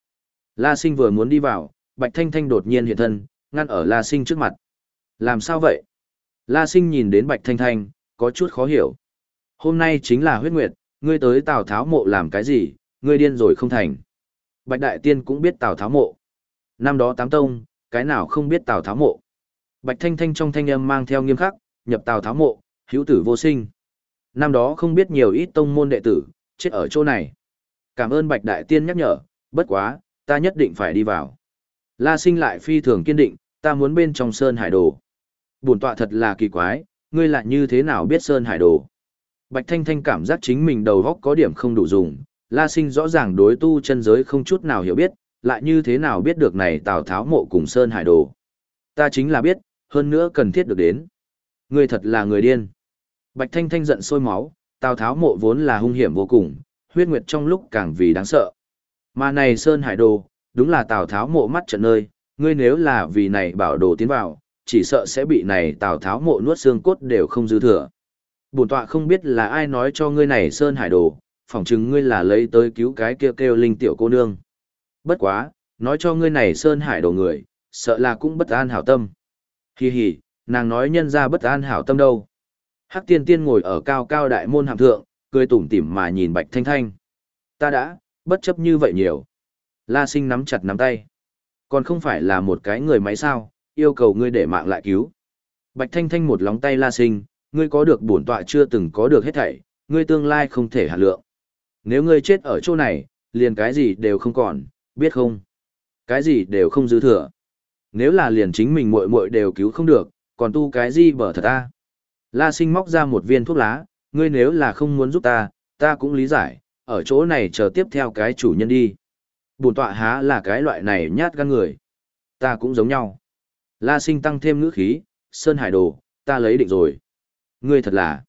La sinh vừa muốn đi vào, Bạch Thanh Thanh đột nhiên hiện thân, ngăn ở La sinh trước mặt. Làm sao vậy? La sinh nhìn đến Bạch Thanh Thanh, có chút khó hiểu. Hôm nay chính là huyết nguyệt, ngươi tới Tào Tháo mộ làm cái gì, ngươi điên rồi không thành. Bạch Đại Tiên cũng biết Tào Tháo mộ. Năm đó tám tông, cái nào không biết Tào Tháo mộ. Bạch Thanh Thanh trong thanh âm mang theo nghiêm khắc, nhập Tào Tháo mộ, hữu tử vô sinh. Năm đó không biết nhiều ít tông môn đệ tử, chết ở chỗ này. Cảm ơn Bạch Đại Tiên nhắc nhở, bất quá, ta nhất định phải đi vào. La sinh lại phi thường kiên định, ta muốn bên trong Sơn Hải Đồ. Bổn tọa thật là kỳ quái, ngươi lại như thế nào biết Sơn Hải Đồ. Bạch Thanh Thanh cảm giác chính mình đầu góc có điểm không đủ dùng, La sinh rõ ràng đối tu chân giới không chút nào hiểu biết, lại như thế nào biết được này Tào Tháo mộ cùng Sơn Hải Đồ. Ta chính là biết, hơn nữa cần thiết được đến. Ngươi thật là người điên. Bạch Thanh Thanh giận sôi máu, Tào Tháo mộ vốn là hung hiểm vô cùng, huyết nguyệt trong lúc càng vì đáng sợ. Mà này Sơn Hải Đồ, đúng là Tào Tháo mộ mắt trận nơi, ngươi nếu là vì này bảo đồ tiến vào, chỉ sợ sẽ bị này Tào Tháo mộ nuốt xương cốt đều không dư thừa. Bổn tọa không biết là ai nói cho ngươi này Sơn Hải Đồ, phỏng chừng ngươi là lấy tới cứu cái kia kêu, kêu linh tiểu cô nương. Bất quá, nói cho ngươi này Sơn Hải Đồ người, sợ là cũng bất an hảo tâm. Hi hi, nàng nói nhân ra bất an hảo tâm đâu. Hắc tiên tiên ngồi ở cao cao đại môn hàm thượng, cười tủm tỉm mà nhìn bạch thanh thanh. Ta đã, bất chấp như vậy nhiều. La sinh nắm chặt nắm tay. Còn không phải là một cái người máy sao, yêu cầu ngươi để mạng lại cứu. Bạch thanh thanh một lóng tay la sinh, ngươi có được bổn tọa chưa từng có được hết thảy, ngươi tương lai không thể hạt lượng. Nếu ngươi chết ở chỗ này, liền cái gì đều không còn, biết không? Cái gì đều không dư thừa. Nếu là liền chính mình muội muội đều cứu không được, còn tu cái gì bở thật ta? La sinh móc ra một viên thuốc lá, ngươi nếu là không muốn giúp ta, ta cũng lý giải, ở chỗ này chờ tiếp theo cái chủ nhân đi. Bùn tọa há là cái loại này nhát gan người. Ta cũng giống nhau. La sinh tăng thêm ngữ khí, Sơn Hải Đồ, ta lấy định rồi. Ngươi thật là...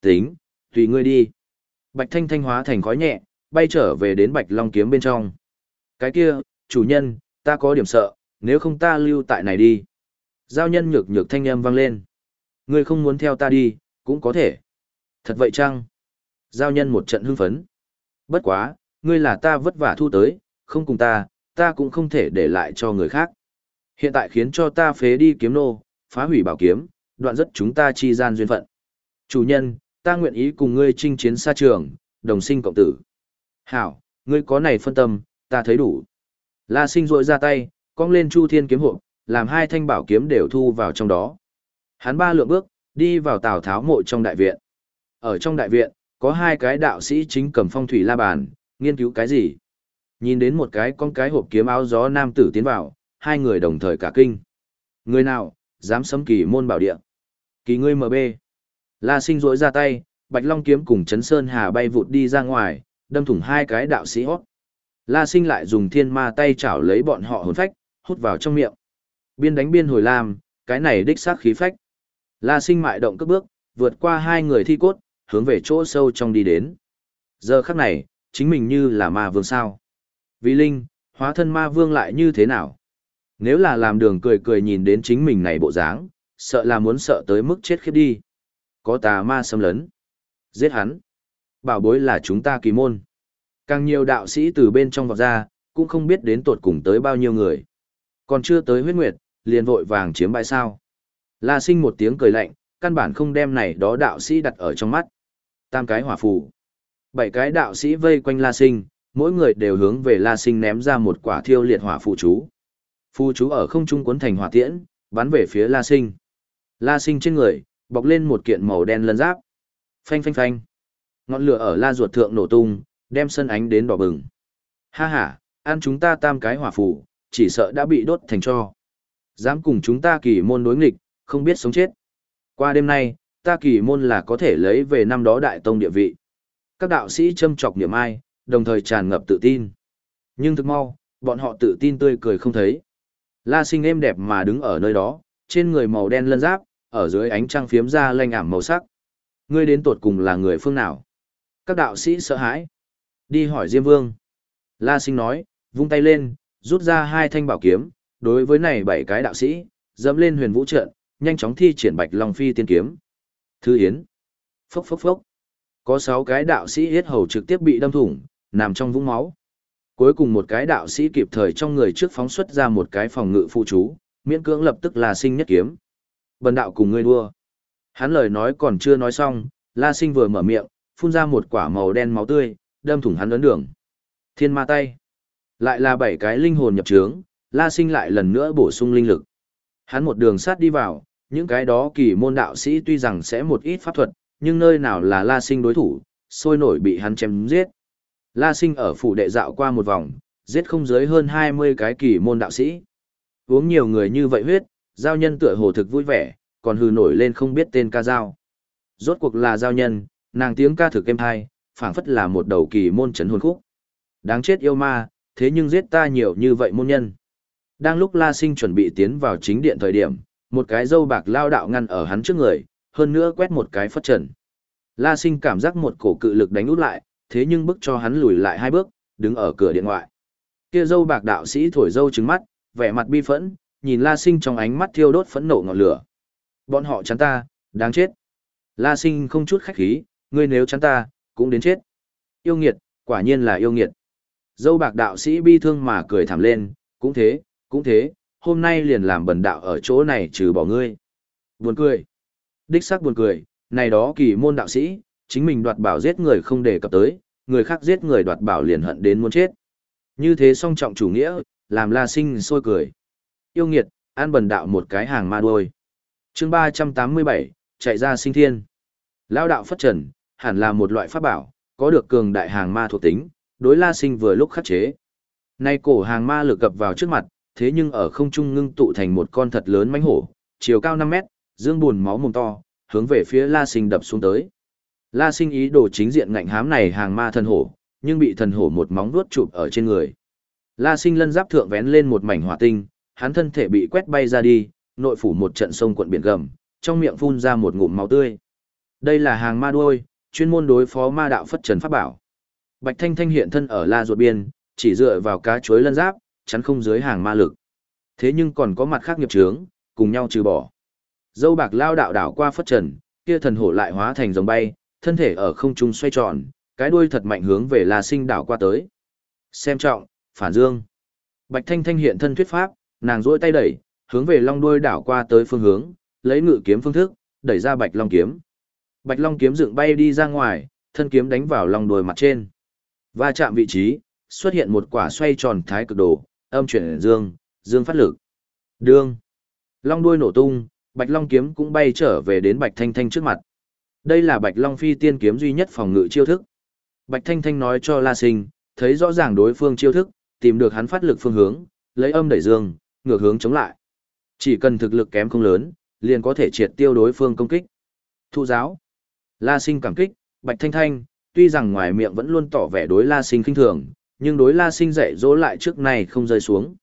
Tính, tùy ngươi đi. Bạch Thanh Thanh hóa thành khói nhẹ, bay trở về đến Bạch Long kiếm bên trong. Cái kia, chủ nhân, ta có điểm sợ, nếu không ta lưu tại này đi. Giao nhân nhược nhược thanh âm vang lên. Ngươi không muốn theo ta đi, cũng có thể. Thật vậy chăng? Giao nhân một trận hưng phấn. Bất quá, ngươi là ta vất vả thu tới, không cùng ta, ta cũng không thể để lại cho người khác. Hiện tại khiến cho ta phế đi kiếm nô, phá hủy bảo kiếm, đoạn rất chúng ta chi gian duyên phận. Chủ nhân, ta nguyện ý cùng ngươi chinh chiến xa trường, đồng sinh cộng tử. Hảo, ngươi có này phân tâm, ta thấy đủ. La sinh rội ra tay, cong lên chu thiên kiếm hộp, làm hai thanh bảo kiếm đều thu vào trong đó. Hắn ba lượng bước, đi vào Tào Tháo mộ trong đại viện. Ở trong đại viện, có hai cái đạo sĩ chính cầm phong thủy la bàn, nghiên cứu cái gì. Nhìn đến một cái con cái hộp kiếm áo gió nam tử tiến vào, hai người đồng thời cả kinh. Người nào, dám sấm kỳ môn bảo địa. Kỳ ngươi MB. La sinh rỗi ra tay, Bạch Long kiếm cùng Trấn Sơn Hà bay vụt đi ra ngoài, đâm thủng hai cái đạo sĩ hót. La sinh lại dùng thiên ma tay chảo lấy bọn họ hồn phách, hút vào trong miệng. Biên đánh biên hồi làm, cái này đích xác khí phách. La sinh mại động cất bước, vượt qua hai người thi cốt, hướng về chỗ sâu trong đi đến. Giờ khắc này, chính mình như là ma vương sao. Vì linh, hóa thân ma vương lại như thế nào? Nếu là làm đường cười cười nhìn đến chính mình này bộ dáng, sợ là muốn sợ tới mức chết khiếp đi. Có tà ma xâm lấn. Giết hắn. Bảo bối là chúng ta kỳ môn. Càng nhiều đạo sĩ từ bên trong vọt ra, cũng không biết đến tột cùng tới bao nhiêu người. Còn chưa tới huyết nguyệt, liền vội vàng chiếm bãi sao. La sinh một tiếng cười lạnh, căn bản không đem này đó đạo sĩ đặt ở trong mắt. Tam cái hỏa phù. Bảy cái đạo sĩ vây quanh La sinh, mỗi người đều hướng về La sinh ném ra một quả thiêu liệt hỏa phù chú. Phù chú ở không trung cuốn thành hỏa tiễn, bắn về phía La sinh. La sinh trên người, bọc lên một kiện màu đen lân giáp. Phanh phanh phanh. Ngọn lửa ở La ruột thượng nổ tung, đem sân ánh đến đỏ bừng. Ha ha, ăn chúng ta tam cái hỏa phù, chỉ sợ đã bị đốt thành cho. Dám cùng chúng ta kỳ môn đối nghịch, không biết sống chết. Qua đêm nay, ta kỳ môn là có thể lấy về năm đó đại tông địa vị. Các đạo sĩ châm chọc niệm ai, đồng thời tràn ngập tự tin. Nhưng thực mau, bọn họ tự tin tươi cười không thấy. La sinh êm đẹp mà đứng ở nơi đó, trên người màu đen lân giáp, ở dưới ánh trăng phiếm ra lanh ảm màu sắc. Ngươi đến tột cùng là người phương nào? Các đạo sĩ sợ hãi. Đi hỏi Diêm Vương. La sinh nói, vung tay lên, rút ra hai thanh bảo kiếm, đối với này bảy cái đạo sĩ, dẫm lên huyền vũ trận, nhanh chóng thi triển bạch long phi tiên kiếm. Thư Yến. Phốc phốc phốc. Có sáu cái đạo sĩ hết hầu trực tiếp bị đâm thủng, nằm trong vũng máu. Cuối cùng một cái đạo sĩ kịp thời trong người trước phóng xuất ra một cái phòng ngự phụ chú, miễn cưỡng lập tức là sinh nhất kiếm. Bần đạo cùng ngươi đua. Hắn lời nói còn chưa nói xong, La Sinh vừa mở miệng, phun ra một quả màu đen máu tươi, đâm thủng hắn ấn đường. Thiên ma tay. Lại là bảy cái linh hồn nhập trướng, La Sinh lại lần nữa bổ sung linh lực. Hắn một đường sát đi vào, những cái đó kỳ môn đạo sĩ tuy rằng sẽ một ít pháp thuật, nhưng nơi nào là La Sinh đối thủ, sôi nổi bị hắn chém giết. La Sinh ở phủ đệ dạo qua một vòng, giết không dưới hơn 20 cái kỳ môn đạo sĩ. Uống nhiều người như vậy huyết, giao nhân tựa hồ thực vui vẻ, còn hừ nổi lên không biết tên ca giao. Rốt cuộc là giao nhân, nàng tiếng ca thực êm hay, phảng phất là một đầu kỳ môn chấn hồn khúc. Đáng chết yêu ma, thế nhưng giết ta nhiều như vậy môn nhân. Đang lúc La Sinh chuẩn bị tiến vào chính điện thời điểm, một cái dâu bạc lao đạo ngăn ở hắn trước người, hơn nữa quét một cái phất trần. La Sinh cảm giác một cổ cự lực đánh út lại, thế nhưng bức cho hắn lùi lại hai bước, đứng ở cửa điện ngoại. Kia dâu bạc đạo sĩ thổi dâu trứng mắt, vẻ mặt bi phẫn, nhìn La Sinh trong ánh mắt thiêu đốt phẫn nộ ngọn lửa. Bọn họ chắn ta, đáng chết. La Sinh không chút khách khí, ngươi nếu chắn ta, cũng đến chết. Yêu nghiệt, quả nhiên là yêu nghiệt. Dâu bạc đạo sĩ bi thương mà cười thảm lên, cũng thế, cũng thế, hôm nay liền làm bần đạo ở chỗ này trừ bỏ ngươi. Buồn cười. Đích xác buồn cười, này đó kỳ môn đạo sĩ, chính mình đoạt bảo giết người không để cập tới, người khác giết người đoạt bảo liền hận đến muốn chết. Như thế song trọng chủ nghĩa, làm la sinh sôi cười. Yêu nghiệt, an bần đạo một cái hàng ma đuôi. chương 387, chạy ra sinh thiên. Lao đạo phất trần, hẳn là một loại pháp bảo, có được cường đại hàng ma thuộc tính, đối la sinh vừa lúc khắc chế. Nay cổ hàng ma lực cập vào trước mặt, thế nhưng ở không trung ngưng tụ thành một con thật lớn mãnh hổ, chiều cao 5 mét, dương buồn máu mồm to, hướng về phía La Sinh đập xuống tới. La Sinh ý đồ chính diện ngạnh hám này hàng ma thần hổ, nhưng bị thần hổ một móng vuốt chụp ở trên người. La Sinh lân giáp thượng vén lên một mảnh hỏa tinh, hắn thân thể bị quét bay ra đi, nội phủ một trận sông cuộn biển gầm, trong miệng phun ra một ngụm máu tươi. Đây là hàng ma đuôi, chuyên môn đối phó ma đạo phất trần pháp bảo. Bạch Thanh Thanh hiện thân ở La ruột biên, chỉ dựa vào cá chuối lân giáp, chắn không dưới hàng ma lực. Thế nhưng còn có mặt khác nghiệp chướng, cùng nhau trừ bỏ. Dâu bạc lao đạo đảo qua phất trần, kia thần hổ lại hóa thành rồng bay, thân thể ở không trung xoay tròn, cái đuôi thật mạnh hướng về La Sinh đảo qua tới. Xem trọng, phản dương. Bạch Thanh Thanh hiện thân thuyết pháp, nàng duỗi tay đẩy, hướng về long đuôi đảo qua tới phương hướng, lấy ngự kiếm phương thức, đẩy ra Bạch Long kiếm. Bạch Long kiếm dựng bay đi ra ngoài, thân kiếm đánh vào long đuôi mặt trên. Va chạm vị trí, xuất hiện một quả xoay tròn thái cực đồ, âm chuyển dương, dương phát lực. Đương. Long đuôi nổ tung, Bạch Long kiếm cũng bay trở về đến Bạch Thanh Thanh trước mặt. Đây là Bạch Long phi tiên kiếm duy nhất phòng ngự chiêu thức. Bạch Thanh Thanh nói cho La Sinh, thấy rõ ràng đối phương chiêu thức, tìm được hắn phát lực phương hướng, lấy âm đẩy dương, ngược hướng chống lại. Chỉ cần thực lực kém không lớn, liền có thể triệt tiêu đối phương công kích. Thu giáo. La Sinh cảm kích, Bạch Thanh Thanh, tuy rằng ngoài miệng vẫn luôn tỏ vẻ đối La Sinh khinh thường, nhưng đối La Sinh dạy dỗ lại trước này không rơi xuống.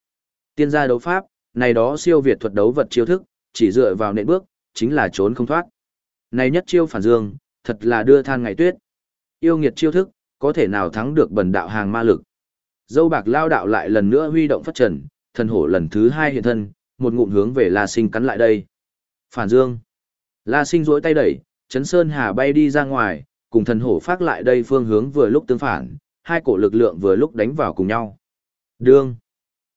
Tiên gia đấu pháp, này đó siêu việt thuật đấu vật chiêu thức, chỉ dựa vào nện bước, chính là trốn không thoát. Này nhất chiêu phản dương, thật là đưa than ngày tuyết. Yêu nghiệt chiêu thức, có thể nào thắng được bần đạo hàng ma lực. Dâu bạc lao đạo lại lần nữa huy động phát trần, thần hổ lần thứ hai hiện thân, một ngụm hướng về La Sinh cắn lại đây. Phản dương. La Sinh duỗi tay đẩy, chấn sơn hà bay đi ra ngoài, cùng thần hổ phát lại đây phương hướng vừa lúc tương phản, hai cổ lực lượng vừa lúc đánh vào cùng nhau. Đương.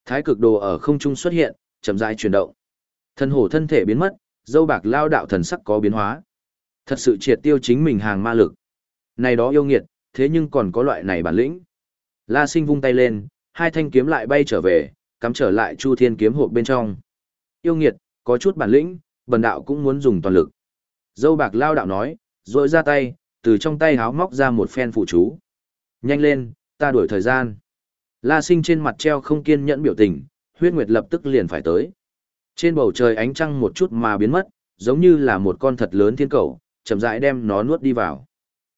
Thái cực đồ ở không trung xuất hiện, chậm rãi chuyển động. Thần hổ thân thể biến mất, dâu bạc lao đạo thần sắc có biến hóa. Thật sự triệt tiêu chính mình hàng ma lực. Này đó yêu nghiệt, thế nhưng còn có loại này bản lĩnh. La sinh vung tay lên, hai thanh kiếm lại bay trở về, cắm trở lại chu thiên kiếm hộp bên trong. Yêu nghiệt, có chút bản lĩnh, bần đạo cũng muốn dùng toàn lực. Dâu bạc lao đạo nói, rồi ra tay, từ trong tay háo móc ra một phen phụ chú. Nhanh lên, ta đuổi thời gian. La sinh trên mặt treo không kiên nhẫn biểu tình, huyết nguyệt lập tức liền phải tới. Trên bầu trời ánh trăng một chút mà biến mất, giống như là một con thật lớn thiên cầu, chậm rãi đem nó nuốt đi vào.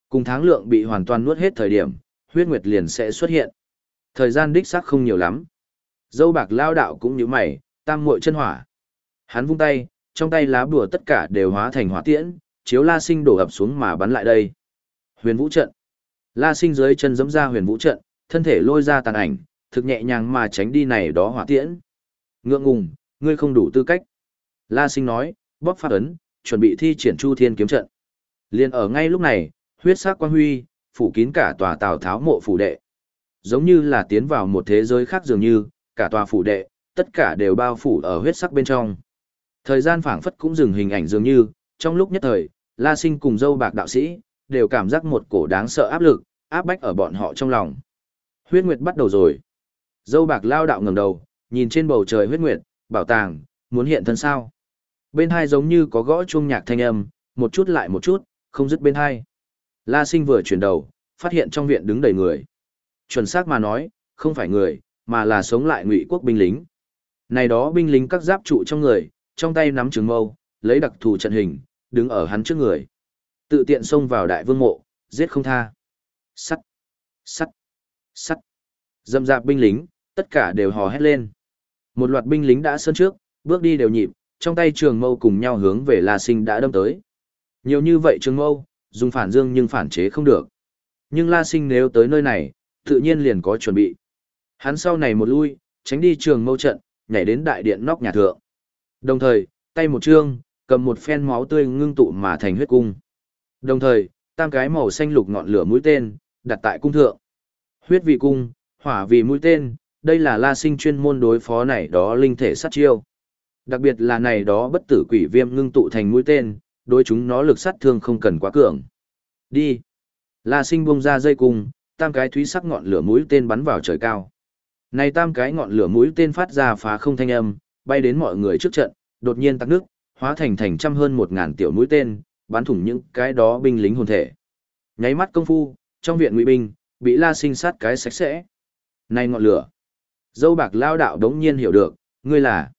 Cùng tháng lượng bị hoàn toàn nuốt hết thời điểm, huyết nguyệt liền sẽ xuất hiện. Thời gian đích xác không nhiều lắm. Dâu bạc lao đạo cũng như mày, tam muội chân hỏa. Hắn vung tay, trong tay lá bùa tất cả đều hóa thành hỏa tiễn, chiếu La Sinh đổ ập xuống mà bắn lại đây. Huyền Vũ trận. La Sinh dưới chân giẫm ra Huyền Vũ trận, thân thể lôi ra tàn ảnh, thực nhẹ nhàng mà tránh đi này đó hỏa tiễn. Ngượng ngùng, ngươi không đủ tư cách. La Sinh nói, bóp phát ấn, chuẩn bị thi triển Chu Thiên kiếm trận. Liên ở ngay lúc này, huyết sắc quang huy, phủ kín cả tòa Tào Tháo mộ phủ đệ. Giống như là tiến vào một thế giới khác dường như, cả tòa phủ đệ, tất cả đều bao phủ ở huyết sắc bên trong. Thời gian phảng phất cũng dừng hình ảnh dường như, trong lúc nhất thời, La Sinh cùng dâu bạc đạo sĩ, đều cảm giác một cổ đáng sợ áp lực, áp bách ở bọn họ trong lòng. Huyết Nguyệt bắt đầu rồi. Dâu bạc lao đạo ngẩng đầu, nhìn trên bầu trời huyết nguyệt, bảo tàng, muốn hiện thân sao. Bên hai giống như có gõ chuông nhạc thanh âm, một chút lại một chút, không dứt bên hai. La sinh vừa chuyển đầu, phát hiện trong viện đứng đầy người. Chuẩn xác mà nói, không phải người, mà là sống lại ngụy quốc binh lính. Này đó binh lính các giáp trụ trong người, trong tay nắm trường mâu, lấy đặc thù trận hình, đứng ở hắn trước người. Tự tiện xông vào đại vương mộ, giết không tha. Sắt, sắt, sắt. Dâm dạp binh lính, tất cả đều hò hét lên. Một loạt binh lính đã sơn trước, bước đi đều nhịp, trong tay trường mâu cùng nhau hướng về La Sinh đã đâm tới. Nhiều như vậy trường mâu, dùng phản dương nhưng phản chế không được. Nhưng La Sinh nếu tới nơi này, tự nhiên liền có chuẩn bị. Hắn sau này một lui, tránh đi trường mâu trận, nhảy đến đại điện nóc nhà thượng. Đồng thời, tay một trương, cầm một phen máu tươi ngưng tụ mà thành huyết cung. Đồng thời, tam cái màu xanh lục ngọn lửa mũi tên, đặt tại cung thượng. Huyết vị cung, hỏa vị mũi tên, đây là la sinh chuyên môn đối phó này đó linh thể sát chiêu. Đặc biệt là này đó bất tử quỷ viêm ngưng tụ thành mũi tên, đối chúng nó lực sát thương không cần quá cường. Đi. La sinh bung ra dây cung, tam cái thúy sắc ngọn lửa mũi tên bắn vào trời cao. Này tam cái ngọn lửa mũi tên phát ra phá không thanh âm, bay đến mọi người trước trận, đột nhiên tắc nước, hóa thành thành trăm hơn một ngàn tiểu mũi tên, bắn thủng những cái đó binh lính hồn thể. Nháy mắt công phu, trong viện ngụy binh, bị la sinh sát cái sạch sẽ. Này ngọn lửa. Dâu bạc lao đạo đống nhiên hiểu được, ngươi là.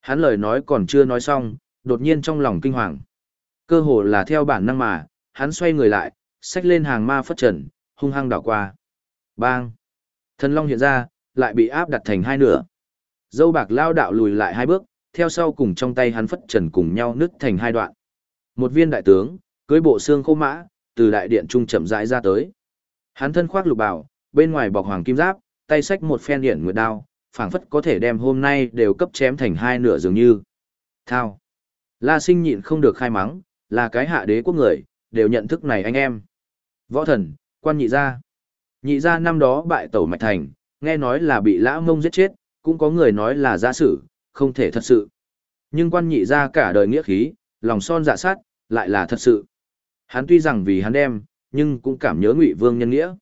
Hắn lời nói còn chưa nói xong, đột nhiên trong lòng kinh hoàng. Cơ hồ là theo bản năng mà, hắn xoay người lại, xách lên hàng ma phất trần, hung hăng đảo qua. Bang! Thần long hiện ra, lại bị áp đặt thành hai nửa. Dâu bạc lao đạo lùi lại hai bước, theo sau cùng trong tay hắn phất trần cùng nhau nứt thành hai đoạn. Một viên đại tướng, cưới bộ xương khô mã, từ đại điện trung chậm rãi ra tới. Hắn thân khoác lục bào, bên ngoài bọc hoàng kim giáp, tay xách một phen điện nguyệt đao, phảng phất có thể đem hôm nay đều cấp chém thành hai nửa dường như. Thao. La sinh nhịn không được khai mắng, là cái hạ đế quốc người, đều nhận thức này anh em. Võ thần, quan nhị gia. Nhị gia năm đó bại tẩu mạch thành, nghe nói là bị lão mông giết chết, cũng có người nói là gia sử, không thể thật sự. Nhưng quan nhị gia cả đời nghĩa khí, lòng son dạ sát, lại là thật sự. Hắn tuy rằng vì hắn đem, nhưng cũng cảm nhớ ngụy vương nhân nghĩa.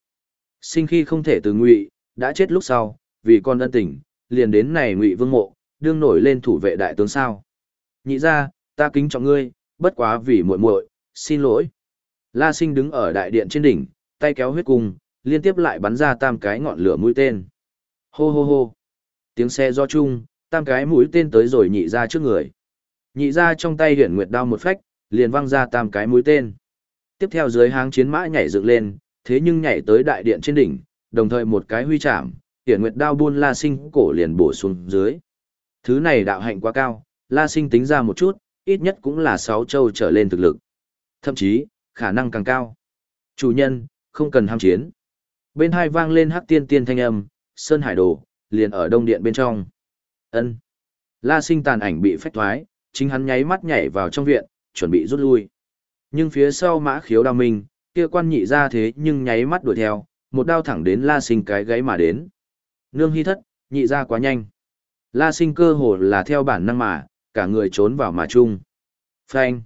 Sinh khi không thể từ ngụy, đã chết lúc sau, vì con ân tình, liền đến này ngụy vương mộ, đương nổi lên thủ vệ đại tướng sao. Nhị ra, ta kính trọng ngươi, bất quá vì muội muội, xin lỗi. La sinh đứng ở đại điện trên đỉnh, tay kéo huyết cung, liên tiếp lại bắn ra tam cái ngọn lửa mũi tên. Hô hô hô. Tiếng xe do chung, tam cái mũi tên tới rồi nhị ra trước người. Nhị ra trong tay hiển nguyệt đao một phách, liền văng ra tam cái mũi tên. Tiếp theo dưới háng chiến mã nhảy dựng lên, thế nhưng nhảy tới đại điện trên đỉnh, đồng thời một cái huy chạm, Tiễn Nguyệt đao buôn La Sinh cổ liền bổ xuống dưới. Thứ này đạo hạnh quá cao, La Sinh tính ra một chút, ít nhất cũng là 6 châu trở lên thực lực. Thậm chí, khả năng càng cao. Chủ nhân, không cần ham chiến. Bên hai vang lên hắc tiên tiên thanh âm, Sơn Hải Đồ, liền ở đông điện bên trong ân La sinh tàn ảnh bị phách thoái, chính hắn nháy mắt nhảy vào trong viện, chuẩn bị rút lui. Nhưng phía sau mã khiếu đao minh, kia quan nhị ra thế nhưng nháy mắt đuổi theo, một đao thẳng đến la sinh cái gáy mà đến. Nương hy thất, nhị ra quá nhanh. La sinh cơ hồ là theo bản năng mà, cả người trốn vào mà chung. Phanh.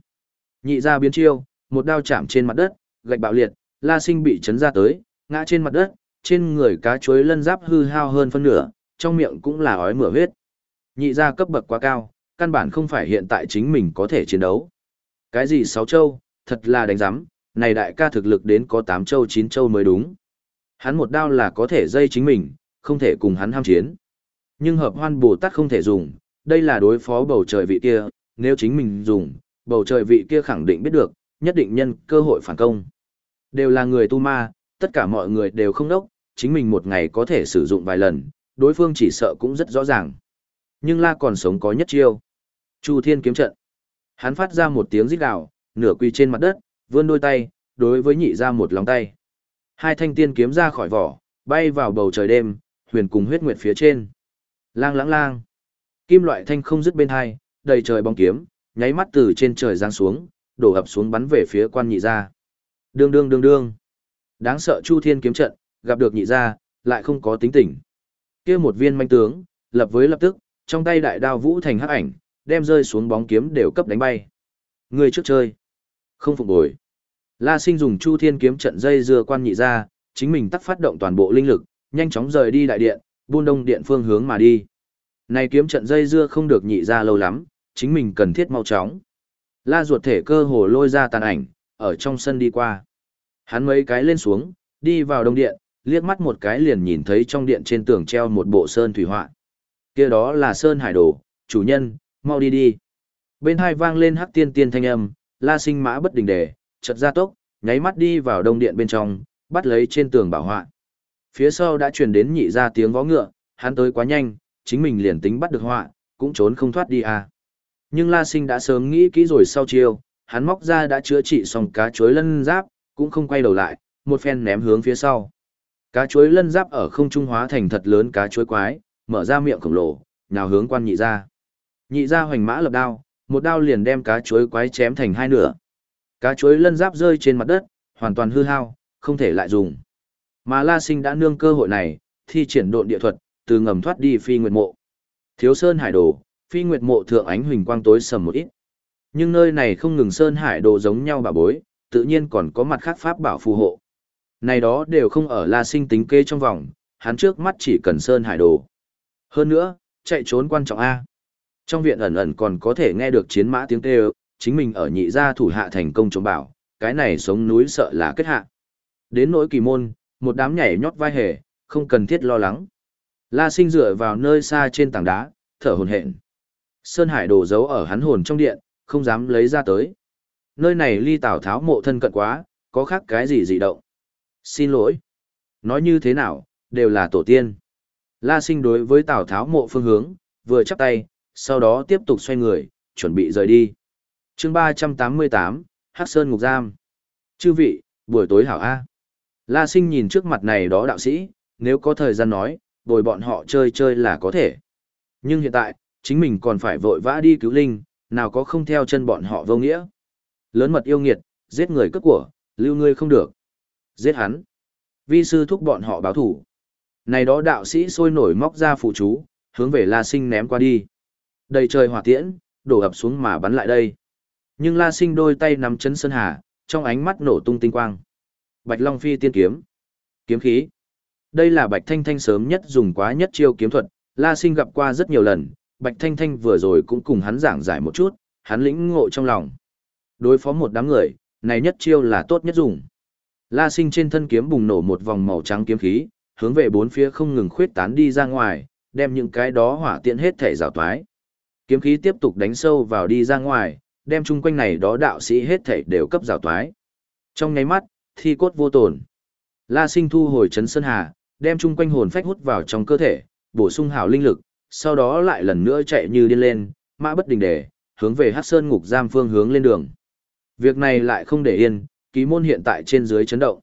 Nhị ra biến chiêu, một đao chạm trên mặt đất, gạch bạo liệt, la sinh bị chấn ra tới, ngã trên mặt đất, trên người cá chuối lân giáp hư hao hơn phân nửa, trong miệng cũng là ói mửa huyết. Nhị gia cấp bậc quá cao, căn bản không phải hiện tại chính mình có thể chiến đấu. Cái gì sáu châu, thật là đánh giám, này đại ca thực lực đến có tám châu chín châu mới đúng. Hắn một đao là có thể dây chính mình, không thể cùng hắn ham chiến. Nhưng hợp hoan Bồ Tát không thể dùng, đây là đối phó bầu trời vị kia, nếu chính mình dùng, bầu trời vị kia khẳng định biết được, nhất định nhân cơ hội phản công. Đều là người tu ma, tất cả mọi người đều không đốc, chính mình một ngày có thể sử dụng vài lần, đối phương chỉ sợ cũng rất rõ ràng. Nhưng la còn sống có nhất chiêu. Chu thiên kiếm trận. Hắn phát ra một tiếng rít gào, nửa quỳ trên mặt đất, vươn đôi tay, đối với nhị ra một lòng tay. Hai thanh tiên kiếm ra khỏi vỏ, bay vào bầu trời đêm, huyền cùng huyết nguyệt phía trên. Lang lãng lang. Kim loại thanh không dứt bên hai, đầy trời bóng kiếm, nháy mắt từ trên trời giáng xuống, đổ ập xuống bắn về phía quan nhị ra. Đương đương đương đương. Đáng sợ Chu Thiên kiếm trận, gặp được nhị gia, lại không có tính tỉnh Kia một viên manh tướng, lập với lập tức, trong tay đại đao vũ thành hắc ảnh, đem rơi xuống bóng kiếm đều cấp đánh bay. Người trước chơi, không phục bồi. La Sinh dùng Chu Thiên kiếm trận dây dưa quan nhị ra chính mình tắt phát động toàn bộ linh lực, nhanh chóng rời đi đại điện, buôn đông điện phương hướng mà đi. Này kiếm trận dây dưa không được nhị ra lâu lắm, chính mình cần thiết mau chóng. La ruột thể cơ hồ lôi ra tàn ảnh, ở trong sân đi qua. Hắn mấy cái lên xuống, đi vào đông điện, liếc mắt một cái liền nhìn thấy trong điện trên tường treo một bộ sơn thủy họa. Kia đó là sơn hải đồ, chủ nhân, mau đi đi. Bên hai vang lên hắc tiên tiên thanh âm, la sinh mã bất đình đề, chật ra tốc, nháy mắt đi vào đông điện bên trong, bắt lấy trên tường bảo họa. Phía sau đã truyền đến nhị ra tiếng vó ngựa, hắn tới quá nhanh, chính mình liền tính bắt được họa, cũng trốn không thoát đi à. Nhưng La Sinh đã sớm nghĩ kỹ rồi sau chiêu, hắn móc ra đã chữa trị xong cá chuối lân giáp, cũng không quay đầu lại, một phen ném hướng phía sau. Cá chuối lân giáp ở không trung hóa thành thật lớn cá chuối quái, mở ra miệng khổng lồ, nhào hướng quan nhị ra. Nhị ra hoành mã lập đao, một đao liền đem cá chuối quái chém thành hai nửa. Cá chuối lân giáp rơi trên mặt đất, hoàn toàn hư hao, không thể lại dùng. Mà La Sinh đã nương cơ hội này, thi triển độn địa thuật, từ ngầm thoát đi phi nguyệt mộ. Thiếu sơn hải đồ, phi nguyệt mộ thượng ánh huỳnh quang tối sầm một ít. Nhưng nơi này không ngừng sơn hải đồ giống nhau bà bối, tự nhiên còn có mặt khác pháp bảo phù hộ. Này đó đều không ở La Sinh tính kê trong vòng, hắn trước mắt chỉ cần sơn hải đồ. Hơn nữa, chạy trốn quan trọng A. Trong viện ẩn ẩn còn có thể nghe được chiến mã tiếng kêu, chính mình ở nhị gia thủ hạ thành công chống bảo, cái này sống núi sợ là kết hạ. Đến nỗi kỳ môn, một đám nhảy nhót vai hề, không cần thiết lo lắng. La sinh dựa vào nơi xa trên tảng đá, thở hồn hển. Sơn Hải đồ giấu ở hắn hồn trong điện, không dám lấy ra tới. Nơi này ly tảo Tháo mộ thân cận quá, có khác cái gì dị động. Xin lỗi. Nói như thế nào, đều là tổ tiên. La sinh đối với Tào Tháo mộ phương hướng, vừa chắp tay, sau đó tiếp tục xoay người, chuẩn bị rời đi. chương 388, Hắc Sơn Ngục Giam. Chư vị, buổi tối hảo A. La sinh nhìn trước mặt này đó đạo sĩ, nếu có thời gian nói, bồi bọn họ chơi chơi là có thể. Nhưng hiện tại, chính mình còn phải vội vã đi cứu linh, nào có không theo chân bọn họ vô nghĩa. Lớn mật yêu nghiệt, giết người cướp của, lưu ngươi không được. Giết hắn. Vi sư thúc bọn họ báo thủ. Này đó đạo sĩ sôi nổi móc ra phụ chú, hướng về La Sinh ném qua đi. Đầy trời hỏa tiễn, đổ ập xuống mà bắn lại đây. Nhưng La Sinh đôi tay nắm chấn sơn hà, trong ánh mắt nổ tung tinh quang. Bạch Long Phi tiên kiếm. Kiếm khí. Đây là Bạch Thanh Thanh sớm nhất dùng quá nhất chiêu kiếm thuật, La Sinh gặp qua rất nhiều lần, Bạch Thanh Thanh vừa rồi cũng cùng hắn giảng giải một chút, hắn lĩnh ngộ trong lòng. Đối phó một đám người, này nhất chiêu là tốt nhất dùng. La Sinh trên thân kiếm bùng nổ một vòng màu trắng kiếm khí, hướng về bốn phía không ngừng khuyết tán đi ra ngoài, đem những cái đó hỏa tiện hết thể rào toái. Kiếm khí tiếp tục đánh sâu vào đi ra ngoài, đem chung quanh này đó đạo sĩ hết thể đều cấp rào toái. Trong nháy mắt, thi cốt vô tổn. La Sinh thu hồi chấn sơn hà, đem chung quanh hồn phách hút vào trong cơ thể, bổ sung hào linh lực, sau đó lại lần nữa chạy như điên lên, mã bất đình để, hướng về Hắc Sơn ngục giam phương hướng lên đường. Việc này lại không để yên, ký môn hiện tại trên dưới chấn động.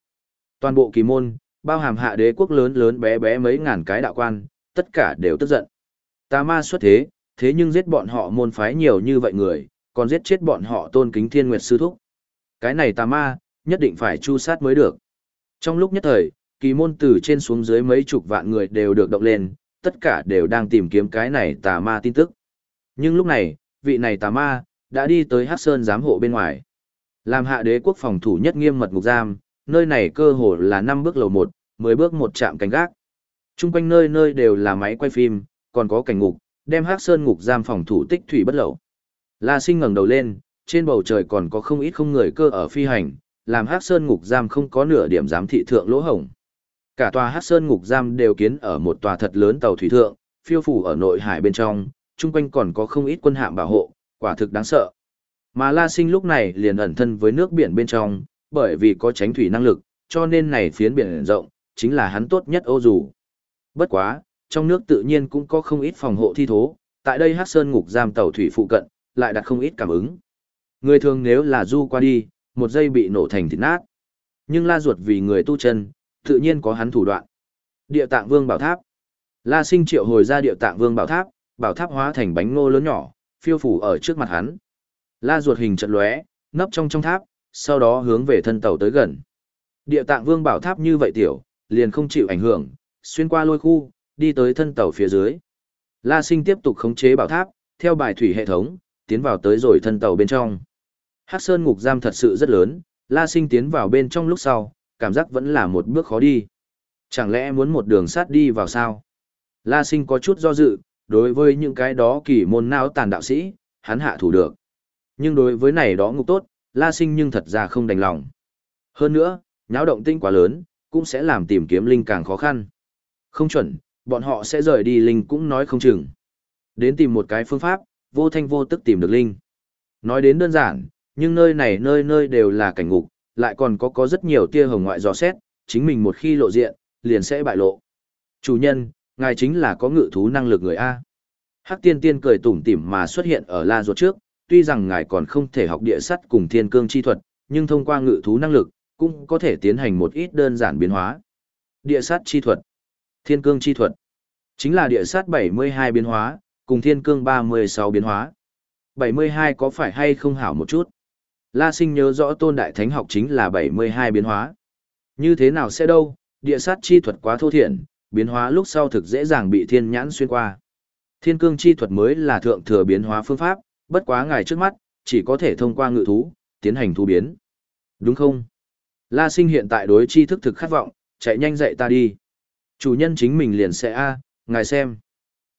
Toàn bộ kỳ môn, bao hàm hạ đế quốc lớn lớn bé bé mấy ngàn cái đạo quan, tất cả đều tức giận. Tà ma xuất thế, thế nhưng giết bọn họ môn phái nhiều như vậy người, còn giết chết bọn họ tôn kính thiên nguyệt sư thúc. Cái này tà ma, nhất định phải chu sát mới được. Trong lúc nhất thời, kỳ môn từ trên xuống dưới mấy chục vạn người đều được động lên, tất cả đều đang tìm kiếm cái này tà ma tin tức. Nhưng lúc này, vị này tà ma, đã đi tới hắc Sơn giám hộ bên ngoài. Làm hạ đế quốc phòng thủ nhất nghiêm mật ngục giam, nơi này cơ hồ là 5 bước lầu 1, 10 bước một chạm cánh gác. Trung quanh nơi nơi đều là máy quay phim, còn có cảnh ngục, đem Hát Sơn ngục giam phòng thủ tích thủy bất lậu. La Sinh ngẩng đầu lên, trên bầu trời còn có không ít không người cơ ở phi hành, làm Hát Sơn ngục giam không có nửa điểm giám thị thượng lỗ hổng. Cả tòa Hát Sơn ngục giam đều kiến ở một tòa thật lớn tàu thủy thượng, phiêu phủ ở nội hải bên trong, chung quanh còn có không ít quân hạm bảo hộ, quả thực đáng sợ. Mà La Sinh lúc này liền ẩn thân với nước biển bên trong, bởi vì có tránh thủy năng lực, cho nên này phiến biển rộng, chính là hắn tốt nhất ô dù. Bất quá, trong nước tự nhiên cũng có không ít phòng hộ thi thố, tại đây Hát Sơn ngục giam tàu thủy phụ cận, lại đặt không ít cảm ứng. Người thường nếu là du qua đi, một giây bị nổ thành thịt nát. Nhưng La Ruột vì người tu chân, tự nhiên có hắn thủ đoạn. Địa Tạng Vương Bảo Tháp. La Sinh triệu hồi ra Địa Tạng Vương Bảo Tháp, bảo tháp hóa thành bánh ngô lớn nhỏ, phiêu phủ ở trước mặt hắn. La ruột hình trận lóe, nấp trong trong tháp, sau đó hướng về thân tàu tới gần. Địa tạng vương bảo tháp như vậy tiểu, liền không chịu ảnh hưởng, xuyên qua lôi khu, đi tới thân tàu phía dưới. La sinh tiếp tục khống chế bảo tháp, theo bài thủy hệ thống, tiến vào tới rồi thân tàu bên trong. Hắc Sơn ngục giam thật sự rất lớn, La sinh tiến vào bên trong lúc sau, cảm giác vẫn là một bước khó đi. Chẳng lẽ muốn một đường sắt đi vào sao? La sinh có chút do dự, đối với những cái đó kỳ môn não tàn đạo sĩ, hắn hạ thủ được. Nhưng đối với này đó ngục tốt, La Sinh nhưng thật ra không đành lòng. Hơn nữa, nháo động tinh quá lớn, cũng sẽ làm tìm kiếm linh càng khó khăn. Không chuẩn, bọn họ sẽ rời đi linh cũng nói không chừng. Đến tìm một cái phương pháp, vô thanh vô tức tìm được linh. Nói đến đơn giản, nhưng nơi này nơi nơi đều là cảnh ngục, lại còn có có rất nhiều tia hồng ngoại dò xét, chính mình một khi lộ diện, liền sẽ bại lộ. Chủ nhân, ngài chính là có ngự thú năng lực người A. Hắc tiên tiên cười tủm tỉm mà xuất hiện ở la ruột trước, tuy rằng ngài còn không thể học địa sắt cùng thiên cương chi thuật, nhưng thông qua ngự thú năng lực, cũng có thể tiến hành một ít đơn giản biến hóa. Địa sát chi thuật, thiên cương chi thuật, chính là địa sát 72 biến hóa, cùng thiên cương 36 biến hóa. 72 có phải hay không hảo một chút? La sinh nhớ rõ tôn đại thánh học chính là 72 biến hóa. Như thế nào sẽ đâu, địa sát chi thuật quá thô thiện, biến hóa lúc sau thực dễ dàng bị thiên nhãn xuyên qua. Thiên cương chi thuật mới là thượng thừa biến hóa phương pháp, bất quá ngài trước mắt, chỉ có thể thông qua ngự thú, tiến hành thu biến. Đúng không? La sinh hiện tại đối chi thức thực khát vọng, chạy nhanh dậy ta đi. Chủ nhân chính mình liền sẽ a, ngài xem.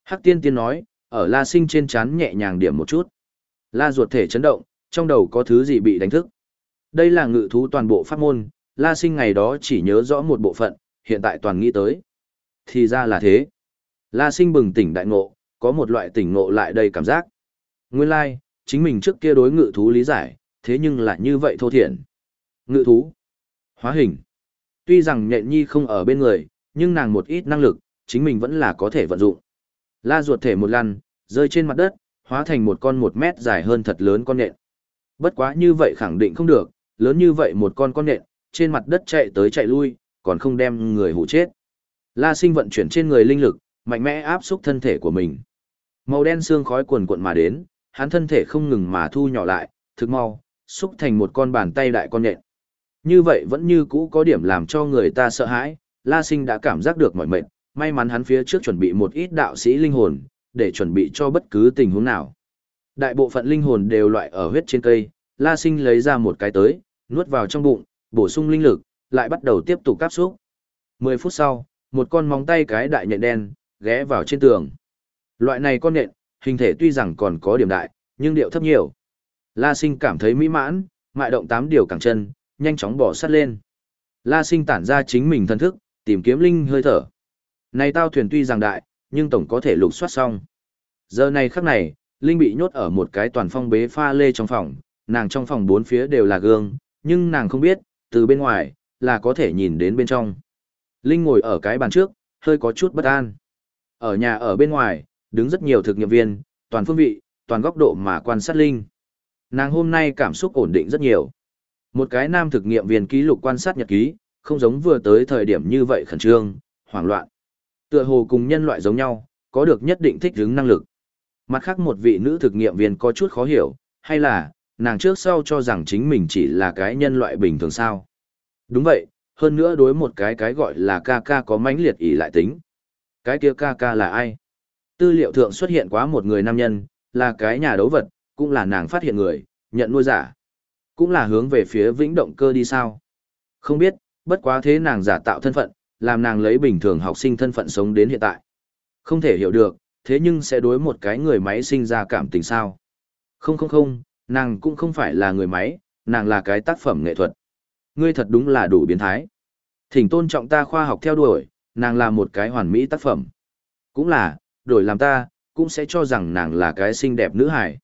Hắc tiên tiên nói, ở la sinh trên chán nhẹ nhàng điểm một chút. La ruột thể chấn động, trong đầu có thứ gì bị đánh thức. Đây là ngự thú toàn bộ pháp môn, la sinh ngày đó chỉ nhớ rõ một bộ phận, hiện tại toàn nghĩ tới. Thì ra là thế. La sinh bừng tỉnh đại ngộ, có một loại tỉnh ngộ lại đây cảm giác. Nguyên lai, like, chính mình trước kia đối ngự thú lý giải, thế nhưng lại như vậy thô thiển. Ngự thú. Hóa hình. Tuy rằng nhện nhi không ở bên người, nhưng nàng một ít năng lực, chính mình vẫn là có thể vận dụng. La ruột thể một lần, rơi trên mặt đất, hóa thành một con một mét dài hơn thật lớn con nhện. Bất quá như vậy khẳng định không được, lớn như vậy một con con nhện, trên mặt đất chạy tới chạy lui, còn không đem người hủ chết. La sinh vận chuyển trên người linh lực, mạnh mẽ áp xúc thân thể của mình. Màu đen xương khói cuồn cuộn mà đến, hắn thân thể không ngừng mà thu nhỏ lại, thực mau, xúc thành một con bàn tay đại con nhện. Như vậy vẫn như cũ có điểm làm cho người ta sợ hãi, La Sinh đã cảm giác được mỏi mệt, may mắn hắn phía trước chuẩn bị một ít đạo sĩ linh hồn, để chuẩn bị cho bất cứ tình huống nào. Đại bộ phận linh hồn đều loại ở huyết trên cây, La Sinh lấy ra một cái tới, nuốt vào trong bụng, bổ sung linh lực, lại bắt đầu tiếp tục cáp xúc. 10 phút sau, một con móng tay cái đại nhện đen, ghé vào trên tường. Loại này con nhện, hình thể tuy rằng còn có điểm đại, nhưng điệu thấp nhiều. La sinh cảm thấy mỹ mãn, mại động tám điều cẳng chân, nhanh chóng bỏ sắt lên. La sinh tản ra chính mình thân thức, tìm kiếm linh hơi thở. Này tao thuyền tuy rằng đại, nhưng tổng có thể lục soát xong. Giờ này khắc này, Linh bị nhốt ở một cái toàn phong bế pha lê trong phòng, nàng trong phòng bốn phía đều là gương, nhưng nàng không biết, từ bên ngoài, là có thể nhìn đến bên trong. Linh ngồi ở cái bàn trước, hơi có chút bất an. Ở nhà ở bên ngoài, đứng rất nhiều thực nghiệm viên, toàn phương vị, toàn góc độ mà quan sát Linh. Nàng hôm nay cảm xúc ổn định rất nhiều. Một cái nam thực nghiệm viên ký lục quan sát nhật ký, không giống vừa tới thời điểm như vậy khẩn trương, hoảng loạn. Tựa hồ cùng nhân loại giống nhau, có được nhất định thích ứng năng lực. Mặt khác một vị nữ thực nghiệm viên có chút khó hiểu, hay là, nàng trước sau cho rằng chính mình chỉ là cái nhân loại bình thường sao. Đúng vậy, hơn nữa đối một cái cái gọi là ca ca có mãnh liệt ý lại tính. Cái kia ca ca là ai? Tư liệu thượng xuất hiện quá một người nam nhân, là cái nhà đấu vật, cũng là nàng phát hiện người, nhận nuôi giả. Cũng là hướng về phía vĩnh động cơ đi sao? Không biết, bất quá thế nàng giả tạo thân phận, làm nàng lấy bình thường học sinh thân phận sống đến hiện tại. Không thể hiểu được, thế nhưng sẽ đối một cái người máy sinh ra cảm tình sao? Không không không, nàng cũng không phải là người máy, nàng là cái tác phẩm nghệ thuật. Ngươi thật đúng là đủ biến thái. Thỉnh tôn trọng ta khoa học theo đuổi, nàng là một cái hoàn mỹ tác phẩm. Cũng là, đổi làm ta, cũng sẽ cho rằng nàng là cái xinh đẹp nữ hải.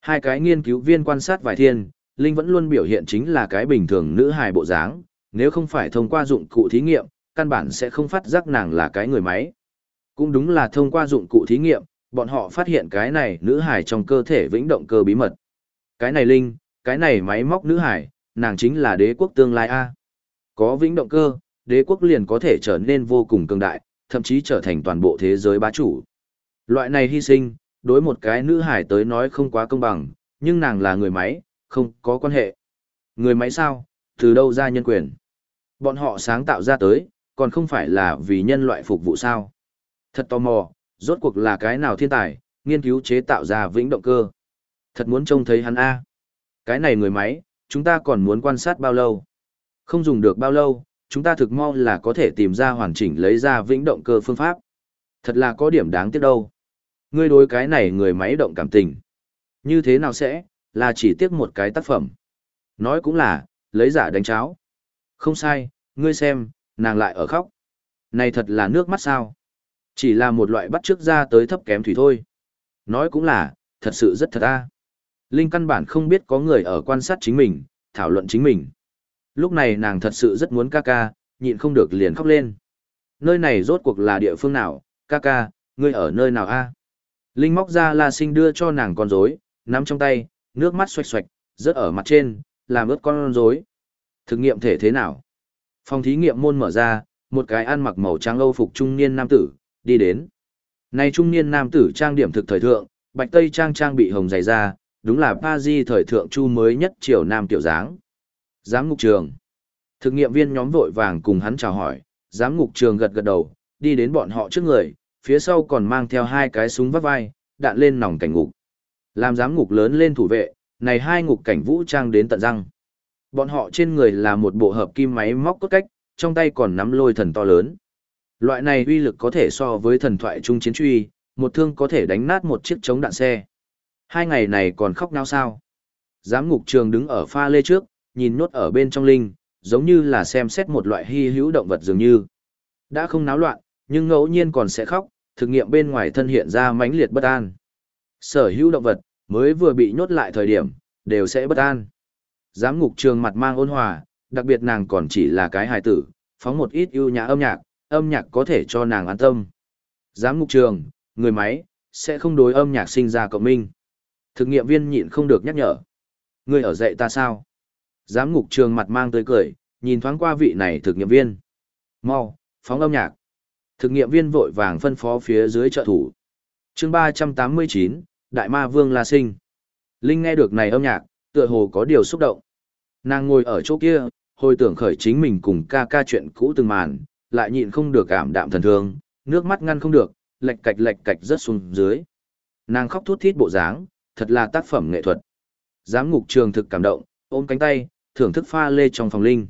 Hai cái nghiên cứu viên quan sát vài thiên, Linh vẫn luôn biểu hiện chính là cái bình thường nữ hài bộ dáng, nếu không phải thông qua dụng cụ thí nghiệm, căn bản sẽ không phát giác nàng là cái người máy. Cũng đúng là thông qua dụng cụ thí nghiệm, bọn họ phát hiện cái này nữ hài trong cơ thể vĩnh động cơ bí mật. Cái này Linh, cái này máy móc nữ hài, nàng chính là đế quốc tương lai A. Có vĩnh động cơ, đế quốc liền có thể trở nên vô cùng cường đại, thậm chí trở thành toàn bộ thế giới bá chủ. Loại này hy sinh, đối một cái nữ hải tới nói không quá công bằng, nhưng nàng là người máy, không có quan hệ. Người máy sao, từ đâu ra nhân quyền? Bọn họ sáng tạo ra tới, còn không phải là vì nhân loại phục vụ sao? Thật tò mò, rốt cuộc là cái nào thiên tài, nghiên cứu chế tạo ra vĩnh động cơ. Thật muốn trông thấy hắn A. Cái này người máy, chúng ta còn muốn quan sát bao lâu? Không dùng được bao lâu, chúng ta thực mau là có thể tìm ra hoàn chỉnh lấy ra vĩnh động cơ phương pháp. Thật là có điểm đáng tiếc đâu. Ngươi đối cái này người máy động cảm tình. Như thế nào sẽ, là chỉ tiếc một cái tác phẩm. Nói cũng là, lấy giả đánh cháo. Không sai, ngươi xem, nàng lại ở khóc. Này thật là nước mắt sao? Chỉ là một loại bắt trước ra tới thấp kém thủy thôi. Nói cũng là, thật sự rất thật a. Linh căn bản không biết có người ở quan sát chính mình, thảo luận chính mình. Lúc này nàng thật sự rất muốn ca ca, nhịn không được liền khóc lên. Nơi này rốt cuộc là địa phương nào, ca ca, ngươi ở nơi nào a? Linh móc ra la sinh đưa cho nàng con rối, nắm trong tay, nước mắt xoạch xoạch, rớt ở mặt trên, làm ướt con rối. Thực nghiệm thể thế nào? Phòng thí nghiệm môn mở ra, một cái ăn mặc màu trắng âu phục trung niên nam tử, đi đến. Này trung niên nam tử trang điểm thực thời thượng, bạch tây trang trang bị hồng dày da, đúng là pa di thời thượng chu mới nhất triều nam tiểu dáng. Giám ngục trường. Thực nghiệm viên nhóm vội vàng cùng hắn chào hỏi, giám ngục trường gật gật đầu, đi đến bọn họ trước người, phía sau còn mang theo hai cái súng vắt vai, đạn lên nòng cảnh ngục. Làm giám ngục lớn lên thủ vệ, này hai ngục cảnh vũ trang đến tận răng. Bọn họ trên người là một bộ hợp kim máy móc cốt cách, trong tay còn nắm lôi thần to lớn. Loại này uy lực có thể so với thần thoại trung chiến truy, một thương có thể đánh nát một chiếc chống đạn xe. Hai ngày này còn khóc nao sao. Giám ngục trường đứng ở pha lê trước, nhìn nốt ở bên trong linh, giống như là xem xét một loại hy hữu động vật dường như. Đã không náo loạn, nhưng ngẫu nhiên còn sẽ khóc, thực nghiệm bên ngoài thân hiện ra mãnh liệt bất an. Sở hữu động vật, mới vừa bị nhốt lại thời điểm, đều sẽ bất an. Giám ngục trường mặt mang ôn hòa, đặc biệt nàng còn chỉ là cái hài tử, phóng một ít ưu nhã âm nhạc, âm nhạc có thể cho nàng an tâm. Giám ngục trường, người máy, sẽ không đối âm nhạc sinh ra cộng minh. Thực nghiệm viên nhịn không được nhắc nhở. Người ở dạy ta sao? Giám ngục trường mặt mang tới cười, nhìn thoáng qua vị này thực nghiệm viên. Mau, phóng âm nhạc. Thực nghiệm viên vội vàng phân phó phía dưới trợ thủ. chương 389, Đại Ma Vương La Sinh. Linh nghe được này âm nhạc, tựa hồ có điều xúc động. Nàng ngồi ở chỗ kia, hồi tưởng khởi chính mình cùng ca ca chuyện cũ từng màn, lại nhịn không được cảm đạm thần thương, nước mắt ngăn không được, lệch cạch lệch cạch rớt xuống dưới. Nàng khóc thút thít bộ dáng, thật là tác phẩm nghệ thuật. Giám ngục trường thực cảm động, ôm cánh tay, thưởng thức pha lê trong phòng linh.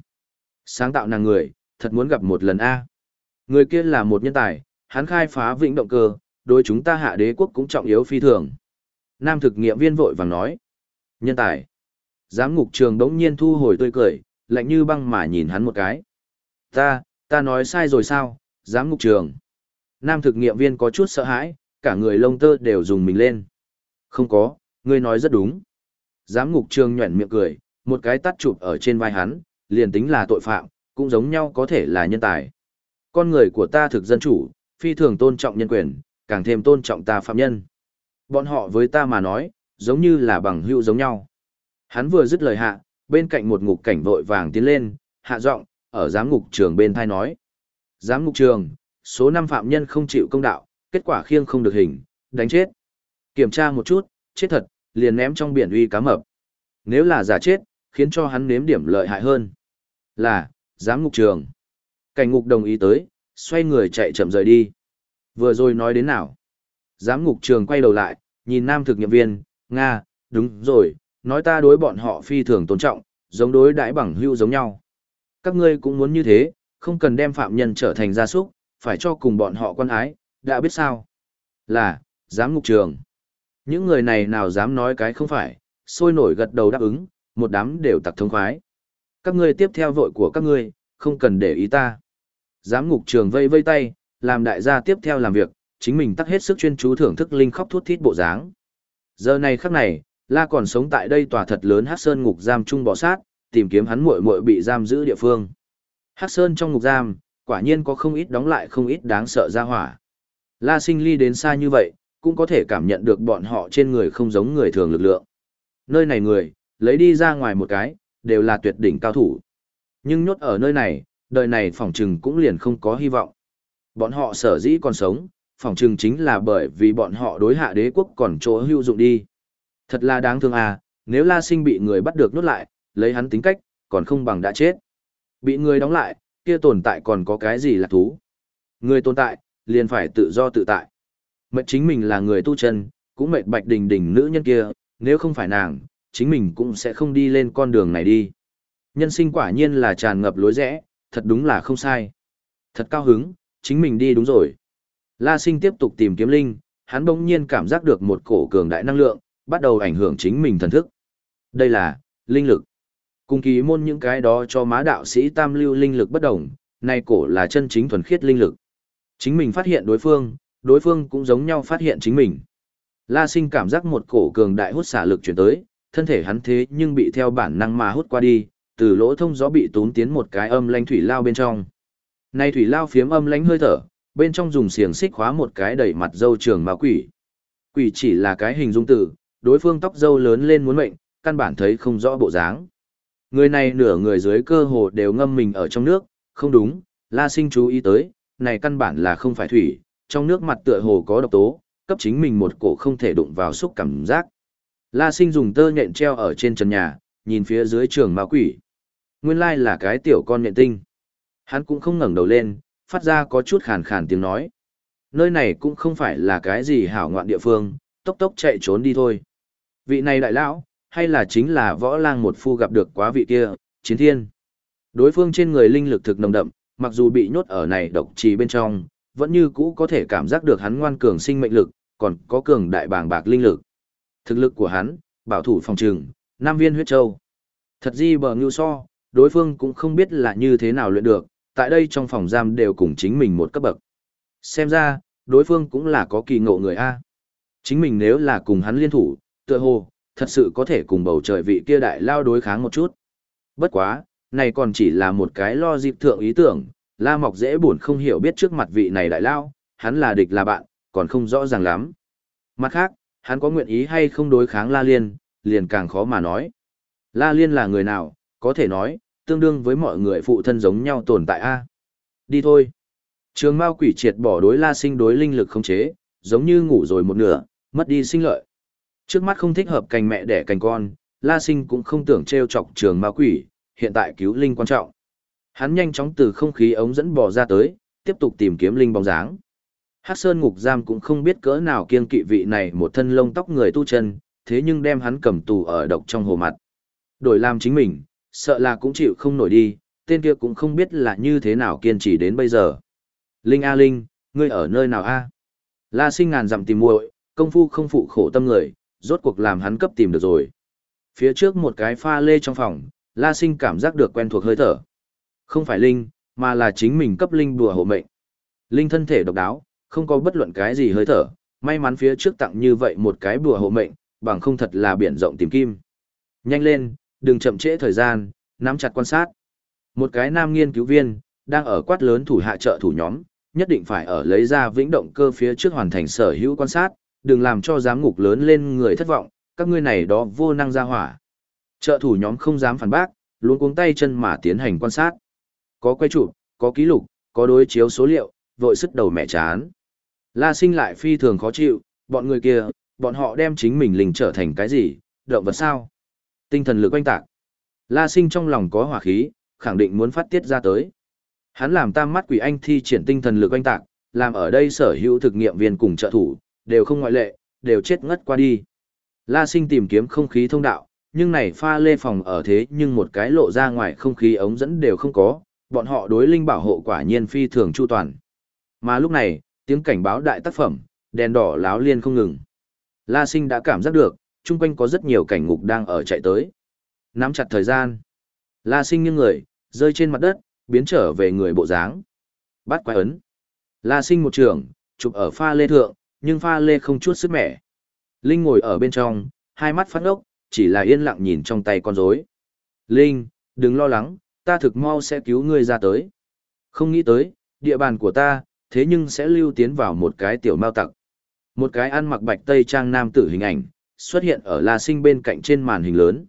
Sáng tạo nàng người, thật muốn gặp một lần A. Người kia là một nhân tài, hắn khai phá vĩnh động cơ, đối chúng ta hạ đế quốc cũng trọng yếu phi thường. Nam thực nghiệm viên vội vàng nói. Nhân tài. Giám ngục trường đống nhiên thu hồi tươi cười, lạnh như băng mà nhìn hắn một cái. Ta, ta nói sai rồi sao, giám ngục trường. Nam thực nghiệm viên có chút sợ hãi, cả người lông tơ đều dùng mình lên. Không có, ngươi nói rất đúng. Giám ngục trường nhuẩn miệng cười, một cái tắt chụp ở trên vai hắn, liền tính là tội phạm, cũng giống nhau có thể là nhân tài. Con người của ta thực dân chủ, phi thường tôn trọng nhân quyền, càng thêm tôn trọng ta phạm nhân. Bọn họ với ta mà nói, giống như là bằng hữu giống nhau. Hắn vừa dứt lời hạ, bên cạnh một ngục cảnh vội vàng tiến lên, hạ giọng, ở giám ngục trường bên thai nói. Giám ngục trường, số 5 phạm nhân không chịu công đạo, kết quả khiêng không được hình, đánh chết. Kiểm tra một chút, chết thật, liền ném trong biển uy cá mập. Nếu là giả chết, khiến cho hắn nếm điểm lợi hại hơn. Là, giám ngục trường. Cảnh ngục đồng ý tới, xoay người chạy chậm rời đi. Vừa rồi nói đến nào? Giám ngục trường quay đầu lại, nhìn nam thực nghiệm viên, Nga, đúng rồi, nói ta đối bọn họ phi thường tôn trọng, giống đối đãi bằng hữu giống nhau. Các ngươi cũng muốn như thế, không cần đem phạm nhân trở thành gia súc, phải cho cùng bọn họ quan ái, đã biết sao? Là, giám ngục trường. Những người này nào dám nói cái không phải, sôi nổi gật đầu đáp ứng, một đám đều tặc thông khoái. Các ngươi tiếp theo vội của các ngươi, không cần để ý ta. Giám ngục trường vây vây tay, làm đại gia tiếp theo làm việc, chính mình tắt hết sức chuyên chú thưởng thức linh khóc thút thít bộ dáng. Giờ này khắc này, La còn sống tại đây tòa thật lớn Hắc Sơn ngục giam trung bỏ sát, tìm kiếm hắn muội muội bị giam giữ địa phương. Hắc Sơn trong ngục giam, quả nhiên có không ít đóng lại không ít đáng sợ ra hỏa. La Sinh Ly đến xa như vậy, cũng có thể cảm nhận được bọn họ trên người không giống người thường lực lượng. Nơi này người, lấy đi ra ngoài một cái, đều là tuyệt đỉnh cao thủ. Nhưng nhốt ở nơi này, đời này phỏng trừng cũng liền không có hy vọng. Bọn họ sở dĩ còn sống, phỏng trừng chính là bởi vì bọn họ đối hạ đế quốc còn chỗ hữu dụng đi. Thật là đáng thương à, nếu La Sinh bị người bắt được nuốt lại, lấy hắn tính cách, còn không bằng đã chết. Bị người đóng lại, kia tồn tại còn có cái gì là thú. Người tồn tại, liền phải tự do tự tại. Mệnh chính mình là người tu chân, cũng mệt bạch đình đình nữ nhân kia, nếu không phải nàng, chính mình cũng sẽ không đi lên con đường này đi. Nhân sinh quả nhiên là tràn ngập lối rẽ, thật đúng là không sai. Thật cao hứng, chính mình đi đúng rồi. La sinh tiếp tục tìm kiếm linh, hắn bỗng nhiên cảm giác được một cổ cường đại năng lượng, bắt đầu ảnh hưởng chính mình thần thức. Đây là, linh lực. Cùng kỳ môn những cái đó cho má đạo sĩ tam lưu linh lực bất đồng, nay cổ là chân chính thuần khiết linh lực. Chính mình phát hiện đối phương, đối phương cũng giống nhau phát hiện chính mình. La sinh cảm giác một cổ cường đại hút xả lực chuyển tới, thân thể hắn thế nhưng bị theo bản năng mà hút qua đi, từ lỗ thông gió bị tốn tiến một cái âm lanh thủy lao bên trong. Nay thủy lao phiếm âm lánh hơi thở, bên trong dùng xiềng xích khóa một cái đẩy mặt dâu trường ma quỷ. Quỷ chỉ là cái hình dung tử, đối phương tóc dâu lớn lên muốn mệnh, căn bản thấy không rõ bộ dáng. Người này nửa người dưới cơ hồ đều ngâm mình ở trong nước, không đúng, La Sinh chú ý tới, này căn bản là không phải thủy, trong nước mặt tựa hồ có độc tố, cấp chính mình một cổ không thể đụng vào xúc cảm giác. La Sinh dùng tơ nhện treo ở trên trần nhà, nhìn phía dưới trường ma quỷ. Nguyên lai là cái tiểu con nhện tinh. Hắn cũng không ngẩng đầu lên, phát ra có chút khàn khàn tiếng nói. Nơi này cũng không phải là cái gì hảo ngoạn địa phương, tốc tốc chạy trốn đi thôi. Vị này đại lão, hay là chính là võ lang một phu gặp được quá vị kia, chiến thiên. Đối phương trên người linh lực thực nồng đậm, mặc dù bị nhốt ở này độc trì bên trong, vẫn như cũ có thể cảm giác được hắn ngoan cường sinh mệnh lực, còn có cường đại bàng bạc linh lực. Thực lực của hắn, bảo thủ phòng trường, nam viên huyết châu. Thật di bờ ngưu so, đối phương cũng không biết là như thế nào luyện được, tại đây trong phòng giam đều cùng chính mình một cấp bậc. Xem ra, đối phương cũng là có kỳ ngộ người A. Chính mình nếu là cùng hắn liên thủ, tựa hồ, thật sự có thể cùng bầu trời vị kia đại lao đối kháng một chút. Bất quá, này còn chỉ là một cái lo dịp thượng ý tưởng, La Mọc dễ buồn không hiểu biết trước mặt vị này đại lao, hắn là địch là bạn, còn không rõ ràng lắm. Mặt khác, hắn có nguyện ý hay không đối kháng La Liên, liền càng khó mà nói. La Liên là người nào, có thể nói, tương đương với mọi người phụ thân giống nhau tồn tại a. Đi thôi. Trường Mao quỷ triệt bỏ đối La Sinh đối linh lực không chế, giống như ngủ rồi một nửa, mất đi sinh lợi. Trước mắt không thích hợp cành mẹ đẻ cành con, La Sinh cũng không tưởng trêu chọc Trường Mao quỷ, hiện tại cứu linh quan trọng. Hắn nhanh chóng từ không khí ống dẫn bò ra tới, tiếp tục tìm kiếm linh bóng dáng. Hắc Sơn ngục giam cũng không biết cỡ nào kiên kỵ vị này một thân lông tóc người tu chân, thế nhưng đem hắn cầm tù ở độc trong hồ mặt. Đổi làm chính mình, sợ là cũng chịu không nổi đi, tên kia cũng không biết là như thế nào kiên trì đến bây giờ. Linh A Linh, ngươi ở nơi nào A? La sinh ngàn dặm tìm muội, công phu không phụ khổ tâm người, rốt cuộc làm hắn cấp tìm được rồi. Phía trước một cái pha lê trong phòng, La sinh cảm giác được quen thuộc hơi thở. Không phải Linh, mà là chính mình cấp Linh đùa hộ mệnh. Linh thân thể độc đáo, không có bất luận cái gì hơi thở, may mắn phía trước tặng như vậy một cái bùa hộ mệnh, bằng không thật là biển rộng tìm kim. Nhanh lên, đừng chậm trễ thời gian, nắm chặt quan sát. Một cái nam nghiên cứu viên, đang ở quát lớn thủ hạ trợ thủ nhóm, nhất định phải ở lấy ra vĩnh động cơ phía trước hoàn thành sở hữu quan sát, đừng làm cho giám ngục lớn lên người thất vọng, các ngươi này đó vô năng ra hỏa. Trợ thủ nhóm không dám phản bác, luôn cuống tay chân mà tiến hành quan sát. Có quay chụp, có ký lục, có đối chiếu số liệu, vội sức đầu mẹ chán. La sinh lại phi thường khó chịu, bọn người kia, bọn họ đem chính mình linh trở thành cái gì, động vật sao? Tinh thần lực oanh tạc. La sinh trong lòng có hỏa khí, khẳng định muốn phát tiết ra tới. Hắn làm tam mắt quỷ anh thi triển tinh thần lực oanh tạc, làm ở đây sở hữu thực nghiệm viên cùng trợ thủ, đều không ngoại lệ, đều chết ngất qua đi. La sinh tìm kiếm không khí thông đạo, nhưng này pha lê phòng ở thế nhưng một cái lộ ra ngoài không khí ống dẫn đều không có, bọn họ đối linh bảo hộ quả nhiên phi thường chu toàn. Mà lúc này, tiếng cảnh báo đại tác phẩm, đèn đỏ láo liên không ngừng. La sinh đã cảm giác được, chung quanh có rất nhiều cảnh ngục đang ở chạy tới. Nắm chặt thời gian. La sinh nghiêng người, rơi trên mặt đất, biến trở về người bộ dáng. Bắt quái ấn. La sinh một trường, chụp ở pha lê thượng, nhưng pha lê không chút sức mẻ. Linh ngồi ở bên trong, hai mắt phát ốc, chỉ là yên lặng nhìn trong tay con rối. Linh, đừng lo lắng, ta thực mau sẽ cứu ngươi ra tới. Không nghĩ tới, địa bàn của ta, thế nhưng sẽ lưu tiến vào một cái tiểu mao tặc. Một cái ăn mặc bạch tây trang nam tử hình ảnh, xuất hiện ở La Sinh bên cạnh trên màn hình lớn.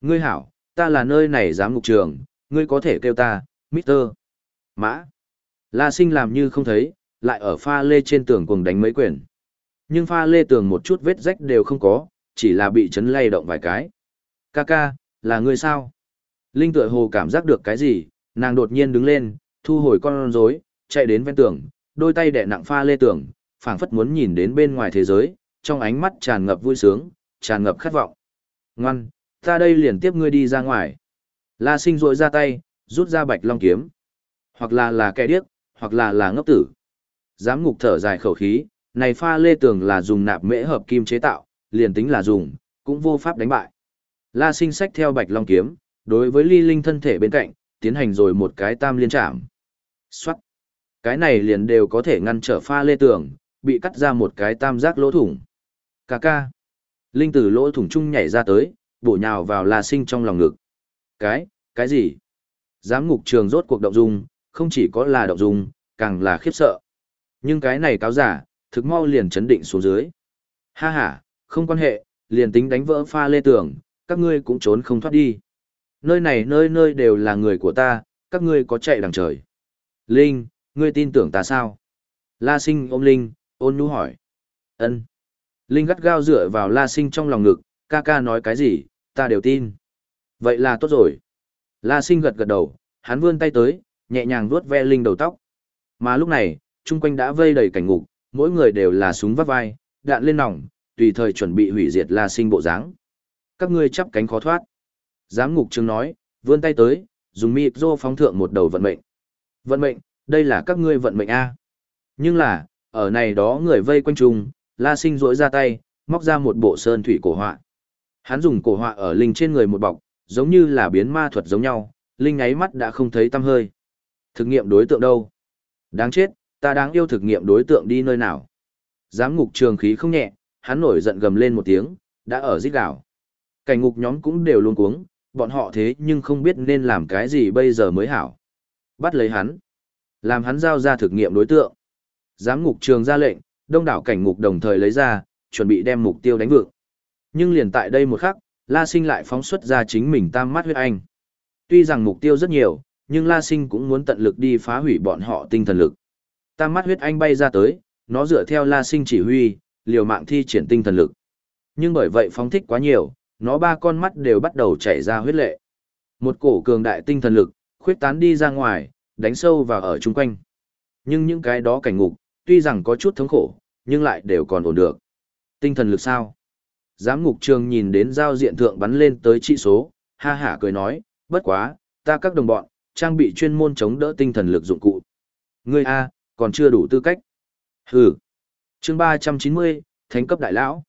Ngươi hảo, ta là nơi này giám ngục trường, ngươi có thể kêu ta, Mr. Mã. La Sinh làm như không thấy, lại ở pha lê trên tường cùng đánh mấy quyền. Nhưng pha lê tường một chút vết rách đều không có, chỉ là bị chấn lay động vài cái. Kaka, là ngươi sao? Linh tựa hồ cảm giác được cái gì, nàng đột nhiên đứng lên, thu hồi con rối, chạy đến ven tường, đôi tay đè nặng pha lê tường, phảng phất muốn nhìn đến bên ngoài thế giới, trong ánh mắt tràn ngập vui sướng, tràn ngập khát vọng. Ngoan, ta đây liền tiếp ngươi đi ra ngoài. La sinh rội ra tay, rút ra bạch long kiếm. Hoặc là là kẻ điếc, hoặc là là ngốc tử. Giám ngục thở dài khẩu khí, này pha lê tường là dùng nạp mễ hợp kim chế tạo, liền tính là dùng, cũng vô pháp đánh bại. La sinh sách theo bạch long kiếm, đối với ly linh thân thể bên cạnh, tiến hành rồi một cái tam liên trảm. Xoát! Cái này liền đều có thể ngăn trở pha lê tường, bị cắt ra một cái tam giác lỗ thủng. Cà ca! Linh từ lỗ thủng chung nhảy ra tới, bổ nhào vào La sinh trong lòng ngực. Cái, cái gì? Giám ngục trường rốt cuộc động dung, không chỉ có là động dung, càng là khiếp sợ. Nhưng cái này cáo giả, thực mau liền chấn định xuống dưới. Ha ha, không quan hệ, liền tính đánh vỡ pha lê tường, các ngươi cũng trốn không thoát đi. Nơi này nơi nơi đều là người của ta, các ngươi có chạy đằng trời. Linh, ngươi tin tưởng ta sao? La sinh ôm Linh, ôn nhu hỏi. ân Linh gắt gao dựa vào La sinh trong lòng ngực, ca ca nói cái gì, ta đều tin. Vậy là tốt rồi. La sinh gật gật đầu, hắn vươn tay tới, nhẹ nhàng vuốt ve Linh đầu tóc. Mà lúc này, chung quanh đã vây đầy cảnh ngục, mỗi người đều là súng vắt vai, đạn lên nòng, tùy thời chuẩn bị hủy diệt La Sinh bộ dáng. Các ngươi chắp cánh khó thoát. Giám ngục chứng nói, vươn tay tới, dùng micro phóng thượng một đầu vận mệnh. Vận mệnh, đây là các ngươi vận mệnh A. Nhưng là, ở này đó người vây quanh chung, La Sinh rỗi ra tay, móc ra một bộ sơn thủy cổ họa. Hắn dùng cổ họa ở linh trên người một bọc, giống như là biến ma thuật giống nhau, linh ấy mắt đã không thấy tăm hơi. Thực nghiệm đối tượng đâu? Đáng chết, ta đáng yêu thực nghiệm đối tượng đi nơi nào? Giám ngục trường khí không nhẹ, hắn nổi giận gầm lên một tiếng, đã ở giết đảo. Cảnh ngục nhóm cũng đều luôn cuống, bọn họ thế nhưng không biết nên làm cái gì bây giờ mới hảo. Bắt lấy hắn, làm hắn giao ra thực nghiệm đối tượng. Giám ngục trường ra lệnh, đông đảo cảnh ngục đồng thời lấy ra, chuẩn bị đem mục tiêu đánh vượng. Nhưng liền tại đây một khắc, La Sinh lại phóng xuất ra chính mình tam mắt huyết anh. Tuy rằng mục tiêu rất nhiều, nhưng La Sinh cũng muốn tận lực đi phá hủy bọn họ tinh thần lực. Tam mắt huyết anh bay ra tới, nó dựa theo La Sinh chỉ huy, liều mạng thi triển tinh thần lực. Nhưng bởi vậy phóng thích quá nhiều, nó ba con mắt đều bắt đầu chảy ra huyết lệ. Một cổ cường đại tinh thần lực, khuyết tán đi ra ngoài, đánh sâu vào ở chung quanh. Nhưng những cái đó cảnh ngục, tuy rằng có chút thống khổ, nhưng lại đều còn ổn được. Tinh thần lực sao? Giám ngục trường nhìn đến giao diện thượng bắn lên tới trị số, ha hả cười nói, bất quá, ta các đồng bọn, trang bị chuyên môn chống đỡ tinh thần lực dụng cụ. Ngươi A, còn chưa đủ tư cách. Hừ chương ba trăm chín mươi thánh cấp đại lão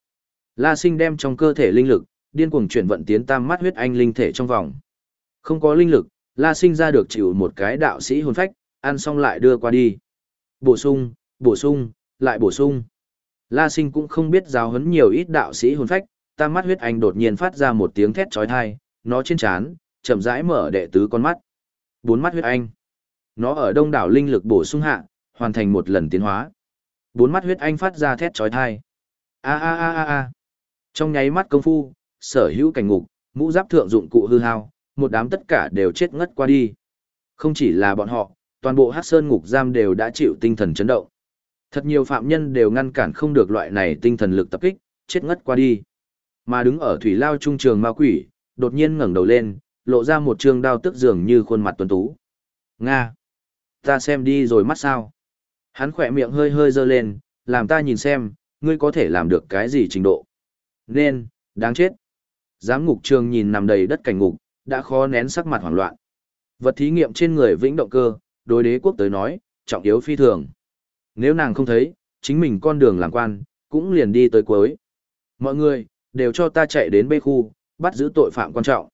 la sinh đem trong cơ thể linh lực điên cuồng chuyển vận tiến tam mắt huyết anh linh thể trong vòng không có linh lực la sinh ra được chịu một cái đạo sĩ hồn phách ăn xong lại đưa qua đi bổ sung bổ sung lại bổ sung la sinh cũng không biết giáo huấn nhiều ít đạo sĩ hồn phách tam mắt huyết anh đột nhiên phát ra một tiếng thét trói thai nó trên chán, chậm rãi mở đệ tứ con mắt Bốn mắt huyết anh. Nó ở đông đảo linh lực bổ sung hạ, hoàn thành một lần tiến hóa. Bốn mắt huyết anh phát ra thét chói tai. A a a a a. Trong nháy mắt công phu, sở hữu cảnh ngục, mũ giáp thượng dụng cụ hư hao, một đám tất cả đều chết ngất qua đi. Không chỉ là bọn họ, toàn bộ Hắc Sơn ngục giam đều đã chịu tinh thần chấn động. Thật nhiều phạm nhân đều ngăn cản không được loại này tinh thần lực tập kích, chết ngất qua đi. Mà đứng ở thủy lao trung trường ma quỷ, đột nhiên ngẩng đầu lên, lộ ra một trường đao tức dường như khuôn mặt tuấn tú. Nga! Ta xem đi rồi mắt sao? Hắn khỏe miệng hơi hơi dơ lên, làm ta nhìn xem, ngươi có thể làm được cái gì trình độ. Nên, đáng chết. Giám ngục trường nhìn nằm đầy đất cảnh ngục, đã khó nén sắc mặt hoảng loạn. Vật thí nghiệm trên người vĩnh động cơ, đối đế quốc tới nói, trọng yếu phi thường. Nếu nàng không thấy, chính mình con đường làm quan, cũng liền đi tới cuối. Mọi người, đều cho ta chạy đến bê khu, bắt giữ tội phạm quan trọng.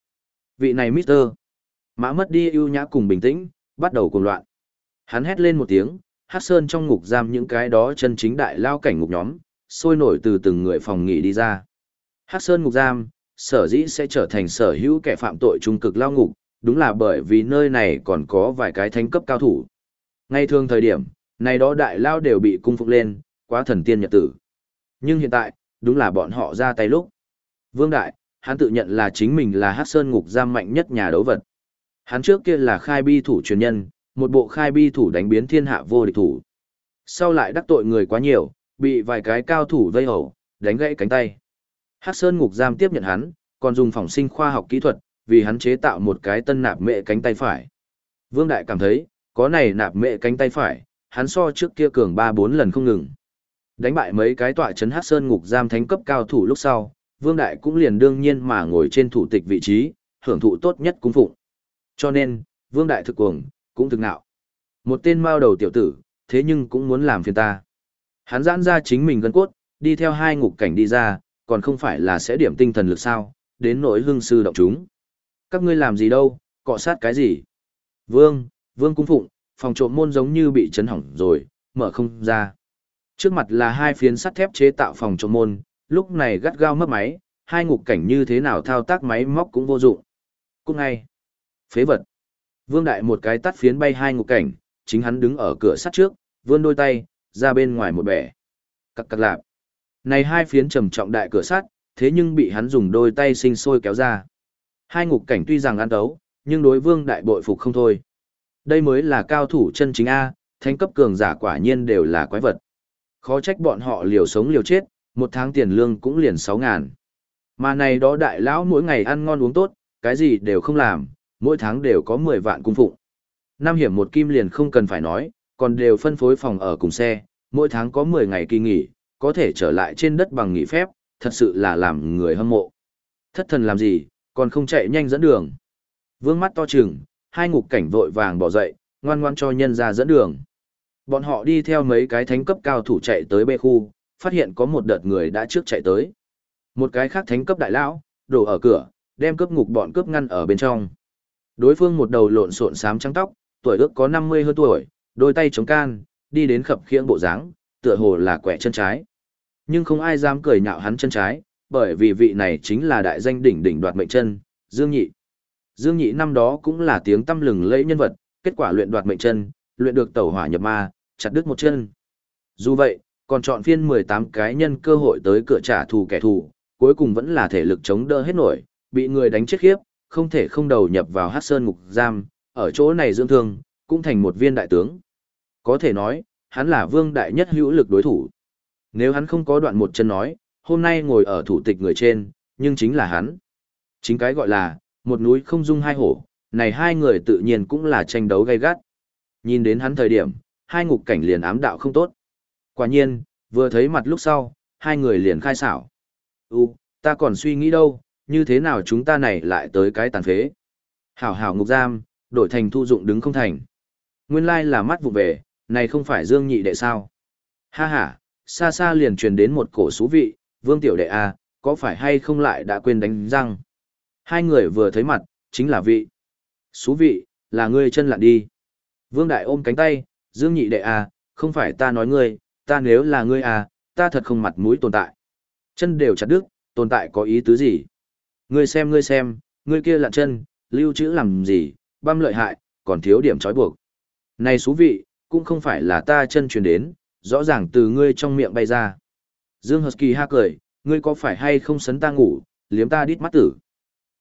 Vị này Mister, mã mất đi ưu nhã cùng bình tĩnh, bắt đầu cuồng loạn. Hắn hét lên một tiếng, hát sơn trong ngục giam những cái đó chân chính đại lao cảnh ngục nhóm, sôi nổi từ từng người phòng nghỉ đi ra. Hát sơn ngục giam, sở dĩ sẽ trở thành sở hữu kẻ phạm tội trung cực lao ngục, đúng là bởi vì nơi này còn có vài cái thánh cấp cao thủ. Ngay thường thời điểm, này đó đại lao đều bị cung phục lên, quá thần tiên nhật tử. Nhưng hiện tại, đúng là bọn họ ra tay lúc. Vương Đại, hắn tự nhận là chính mình là hát sơn ngục giam mạnh nhất nhà đấu vật. Hắn trước kia là khai bi thủ truyền nhân, một bộ khai bi thủ đánh biến thiên hạ vô địch thủ. Sau lại đắc tội người quá nhiều, bị vài cái cao thủ vây hầu, đánh gãy cánh tay. hắc sơn ngục giam tiếp nhận hắn, còn dùng phòng sinh khoa học kỹ thuật, vì hắn chế tạo một cái tân nạp mệ cánh tay phải. Vương Đại cảm thấy, có này nạp mệ cánh tay phải, hắn so trước kia cường 3-4 lần không ngừng. Đánh bại mấy cái tọa chấn hắc sơn ngục giam thánh cấp cao thủ lúc sau, Vương Đại cũng liền đương nhiên mà ngồi trên thủ tịch vị trí, hưởng thụ tốt nhất cung phụng. Cho nên, Vương Đại thực cuồng, cũng thực nạo. Một tên mao đầu tiểu tử, thế nhưng cũng muốn làm phiền ta. Hắn giãn ra chính mình gân cốt, đi theo hai ngục cảnh đi ra, còn không phải là sẽ điểm tinh thần lực sao, đến nỗi hương sư động chúng. Các ngươi làm gì đâu, cọ sát cái gì? Vương, Vương cung phụng, phòng trộm môn giống như bị chấn hỏng rồi, mở không ra. Trước mặt là hai phiến sắt thép chế tạo phòng trộm môn, lúc này gắt gao mất máy, hai ngục cảnh như thế nào thao tác máy móc cũng vô dụng. Cũng ngay. Phế vật. Vương Đại một cái tắt phiến bay hai ngục cảnh, chính hắn đứng ở cửa sắt trước, vươn đôi tay, ra bên ngoài một bẻ. Cặc cặc lạp. Này hai phiến trầm trọng đại cửa sắt, thế nhưng bị hắn dùng đôi tay sinh sôi kéo ra. Hai ngục cảnh tuy rằng ăn đấu, nhưng đối vương đại bội phục không thôi. Đây mới là cao thủ chân chính A, thánh cấp cường giả quả nhiên đều là quái vật. Khó trách bọn họ liều sống liều chết, một tháng tiền lương cũng liền sáu ngàn. Mà này đó đại lão mỗi ngày ăn ngon uống tốt, cái gì đều không làm, mỗi tháng đều có mười vạn cung phụng. Năm hiểm một kim liền không cần phải nói, còn đều phân phối phòng ở cùng xe, mỗi tháng có mười ngày kỳ nghỉ, có thể trở lại trên đất bằng nghỉ phép, thật sự là làm người hâm mộ. Thất thần làm gì, còn không chạy nhanh dẫn đường. Vương mắt to trừng, hai ngục cảnh vội vàng bỏ dậy, ngoan ngoan cho nhân ra dẫn đường. Bọn họ đi theo mấy cái thánh cấp cao thủ chạy tới bê khu, phát hiện có một đợt người đã trước chạy tới. Một cái khác thánh cấp đại lão, đổ ở cửa, đem cướp ngục bọn cướp ngăn ở bên trong. Đối phương một đầu lộn xộn xám trắng tóc, tuổi ước có 50 hơn tuổi, đôi tay chống can, đi đến khập khiễng bộ dáng, tựa hồ là quẻ chân trái. Nhưng không ai dám cười nhạo hắn chân trái, bởi vì vị này chính là đại danh đỉnh đỉnh đoạt mệnh chân, Dương Nhị. Dương Nhị năm đó cũng là tiếng tâm lừng lẫy nhân vật, kết quả luyện đoạt mệnh chân, luyện được tẩu hỏa nhập ma, chặt đứt một chân. Dù vậy, còn chọn phiên 18 cái nhân cơ hội tới cửa trả thù kẻ thù, cuối cùng vẫn là thể lực chống đỡ hết nổi, bị người đánh chết khiếp, không thể không đầu nhập vào Hát Sơn ngục giam, ở chỗ này dưỡng thương, cũng thành một viên đại tướng. Có thể nói, hắn là vương đại nhất hữu lực đối thủ. Nếu hắn không có đoạn một chân nói, hôm nay ngồi ở thủ tịch người trên, nhưng chính là hắn. Chính cái gọi là, một núi không dung hai hổ, này hai người tự nhiên cũng là tranh đấu gay gắt. Nhìn đến hắn thời điểm, hai ngục cảnh liền ám đạo không tốt. Quả nhiên, vừa thấy mặt lúc sau, hai người liền khai xảo. U, ta còn suy nghĩ đâu, như thế nào chúng ta này lại tới cái tàn phế. Hảo hảo ngục giam, đổi thành thu dụng đứng không thành. Nguyên lai là mắt vụ về, này không phải dương nhị đệ sao. Ha ha, xa xa liền truyền đến một cổ xú vị, vương tiểu đệ A, có phải hay không lại đã quên đánh răng. Hai người vừa thấy mặt, chính là vị. Xú vị, là ngươi chân lặn đi. Vương đại ôm cánh tay, dương nhị đệ à, không phải ta nói ngươi, ta nếu là ngươi à, ta thật không mặt mũi tồn tại. Chân đều chặt đứt, tồn tại có ý tứ gì? Ngươi xem ngươi xem, ngươi kia lặn chân, lưu trữ làm gì, băm lợi hại, còn thiếu điểm trói buộc. Này xú vị, cũng không phải là ta chân truyền đến, rõ ràng từ ngươi trong miệng bay ra. Dương Husky ha cười, ngươi có phải hay không sấn ta ngủ, liếm ta đít mắt tử.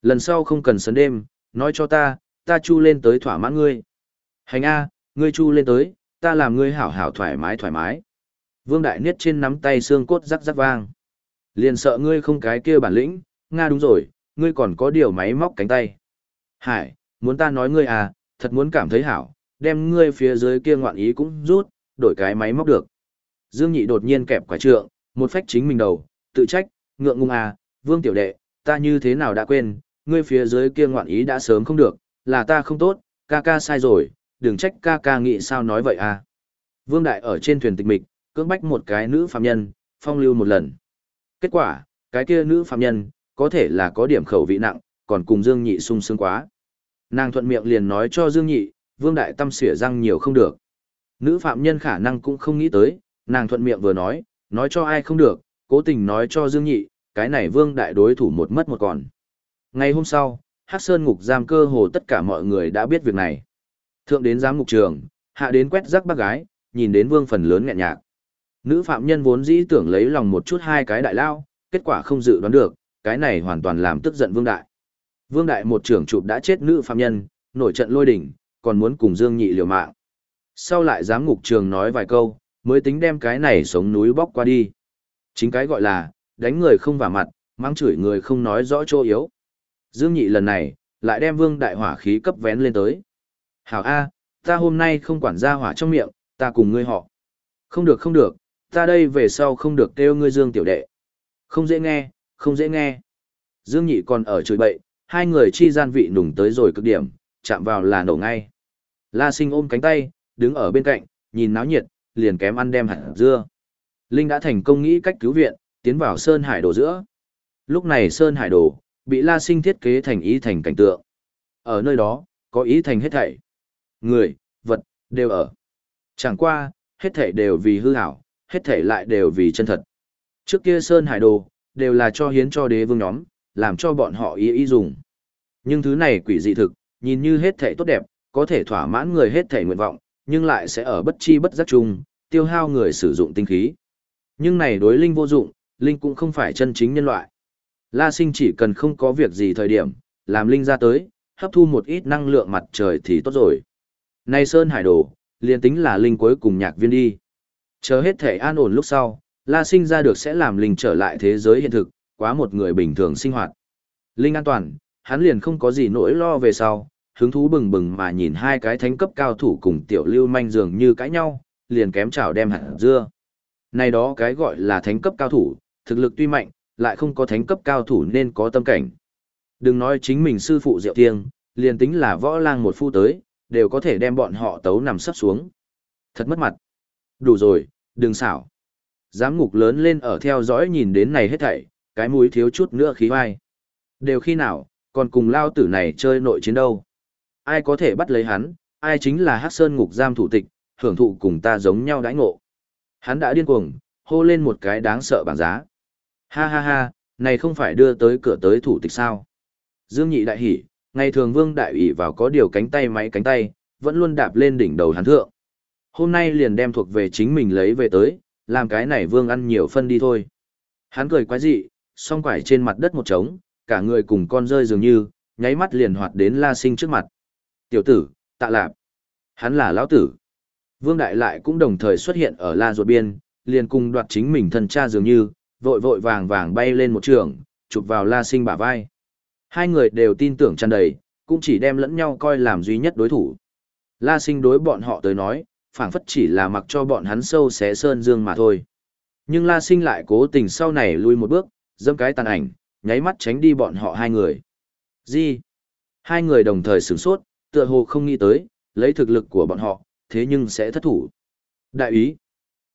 Lần sau không cần sấn đêm, nói cho ta, ta chu lên tới thỏa mãn ngươi. Hành A, ngươi chu lên tới, ta làm ngươi hảo hảo thoải mái thoải mái. Vương Đại Niết trên nắm tay xương cốt rắc rắc vang. Liền sợ ngươi không cái kia bản lĩnh, Nga đúng rồi, ngươi còn có điều máy móc cánh tay. Hải, muốn ta nói ngươi à, thật muốn cảm thấy hảo, đem ngươi phía dưới kia ngoạn ý cũng rút, đổi cái máy móc được. Dương Nhị đột nhiên kẹp quả trượng, một phách chính mình đầu, tự trách, ngượng ngùng à, Vương Tiểu Đệ, ta như thế nào đã quên, ngươi phía dưới kia ngoạn ý đã sớm không được, là ta không tốt, ca ca sai rồi, đừng trách ca ca nghĩ sao nói vậy à. Vương Đại ở trên thuyền tịch mịch, cưỡng bách một cái nữ phạm nhân, phong lưu một lần. Kết quả, cái kia nữ phạm nhân, có thể là có điểm khẩu vị nặng, còn cùng Dương Nhị sung sướng quá. Nàng thuận miệng liền nói cho Dương Nhị, Vương Đại tâm xỉa răng nhiều không được. Nữ phạm nhân khả năng cũng không nghĩ tới, nàng thuận miệng vừa nói, nói cho ai không được, cố tình nói cho Dương Nhị, cái này Vương Đại đối thủ một mất một còn. Ngày hôm sau, Hắc Sơn ngục giam cơ hồ tất cả mọi người đã biết việc này. Thượng đến giám ngục trường, hạ đến quét rác bác gái, nhìn đến Vương phần lớn nghẹn nhạc. Nữ phạm nhân vốn dĩ tưởng lấy lòng một chút hai cái đại lao, kết quả không dự đoán được, cái này hoàn toàn làm tức giận Vương Đại. Vương Đại một trưởng chụp đã chết nữ phạm nhân, nổi trận lôi đỉnh, còn muốn cùng Dương Nhị liều mạng. Sau lại giám ngục trường nói vài câu, mới tính đem cái này sống núi bóc qua đi. Chính cái gọi là, đánh người không vào mặt, mang chửi người không nói rõ chỗ yếu. Dương Nhị lần này, lại đem Vương Đại hỏa khí cấp vén lên tới. Hảo A, ta hôm nay không quản ra hỏa trong miệng, ta cùng ngươi họ. Không được không được, ta đây về sau không được kêu ngươi Dương tiểu đệ. Không dễ nghe, không dễ nghe. Dương Nhị còn ở chửi bậy, hai người chi gian vị nùng tới rồi cực điểm, chạm vào là nổ ngay. La sinh ôm cánh tay, đứng ở bên cạnh, nhìn náo nhiệt, liền kém ăn đem hạt dưa. Linh đã thành công nghĩ cách cứu viện, tiến vào Sơn Hải Đồ giữa. Lúc này Sơn Hải Đồ, bị La sinh thiết kế thành ý thành cảnh tượng. Ở nơi đó, có ý thành hết thảy. Người, vật, đều ở. Chẳng qua, hết thảy đều vì hư hảo, hết thảy lại đều vì chân thật. Trước kia Sơn Hải Đồ, đều là cho hiến cho đế vương nhóm, làm cho bọn họ ý ý dùng. Nhưng thứ này quỷ dị thực, nhìn như hết thảy tốt đẹp, có thể thỏa mãn người hết thảy nguyện vọng, nhưng lại sẽ ở bất chi bất giác chung, tiêu hao người sử dụng tinh khí. Nhưng này đối linh vô dụng, linh cũng không phải chân chính nhân loại. La sinh chỉ cần không có việc gì thời điểm, làm linh ra tới, hấp thu một ít năng lượng mặt trời thì tốt rồi. Này Sơn Hải Đồ, liền tính là linh cuối cùng nhạc viên đi. Chờ hết thể an ổn lúc sau, La sinh ra được sẽ làm linh trở lại thế giới hiện thực, quá một người bình thường sinh hoạt. Linh an toàn, hắn liền không có gì nỗi lo về sau, hứng thú bừng bừng mà nhìn hai cái thánh cấp cao thủ cùng tiểu lưu manh dường như cãi nhau, liền kém chảo đem hạt dưa. Này đó cái gọi là thánh cấp cao thủ, thực lực tuy mạnh, lại không có thánh cấp cao thủ nên có tâm cảnh. Đừng nói chính mình sư phụ diệu tiên, liền tính là võ lang một phu tới, đều có thể đem bọn họ tấu nằm sắp xuống. Thật mất mặt. Đủ rồi, đừng xảo. Giám ngục lớn lên ở theo dõi nhìn đến này hết thảy, cái mũi thiếu chút nữa khí vai. Đều khi nào, còn cùng lao tử này chơi nội chiến đâu. Ai có thể bắt lấy hắn, ai chính là Hắc Sơn ngục giam thủ tịch, hưởng thụ cùng ta giống nhau đãi ngộ. Hắn đã điên cuồng, hô lên một cái đáng sợ bảng giá. Ha ha ha, này không phải đưa tới cửa tới thủ tịch sao. Dương nhị đại hỉ, ngày thường vương đại ủy vào có điều cánh tay máy cánh tay, vẫn luôn đạp lên đỉnh đầu hắn thượng. Hôm nay liền đem thuộc về chính mình lấy về tới, làm cái này vương ăn nhiều phân đi thôi. Hắn cười quái dị, song quải trên mặt đất một trống, cả người cùng con rơi dường như, nháy mắt liền hoạt đến la sinh trước mặt. Tiểu tử, tạ lạp. Hắn là lão tử. Vương Đại lại cũng đồng thời xuất hiện ở la ruột biên, liền cùng đoạt chính mình thân cha dường như, vội vội vàng vàng bay lên một trường, chụp vào la sinh bả vai. Hai người đều tin tưởng tràn đầy, cũng chỉ đem lẫn nhau coi làm duy nhất đối thủ. La sinh đối bọn họ tới nói, phảng phất chỉ là mặc cho bọn hắn sâu xé sơn dương mà thôi. Nhưng La sinh lại cố tình sau này lui một bước, dâm cái tàn ảnh, nháy mắt tránh đi bọn họ hai người. Gì? Hai người đồng thời sửng sốt, tựa hồ không nghĩ tới, lấy thực lực của bọn họ, thế nhưng sẽ thất thủ. Đại ý.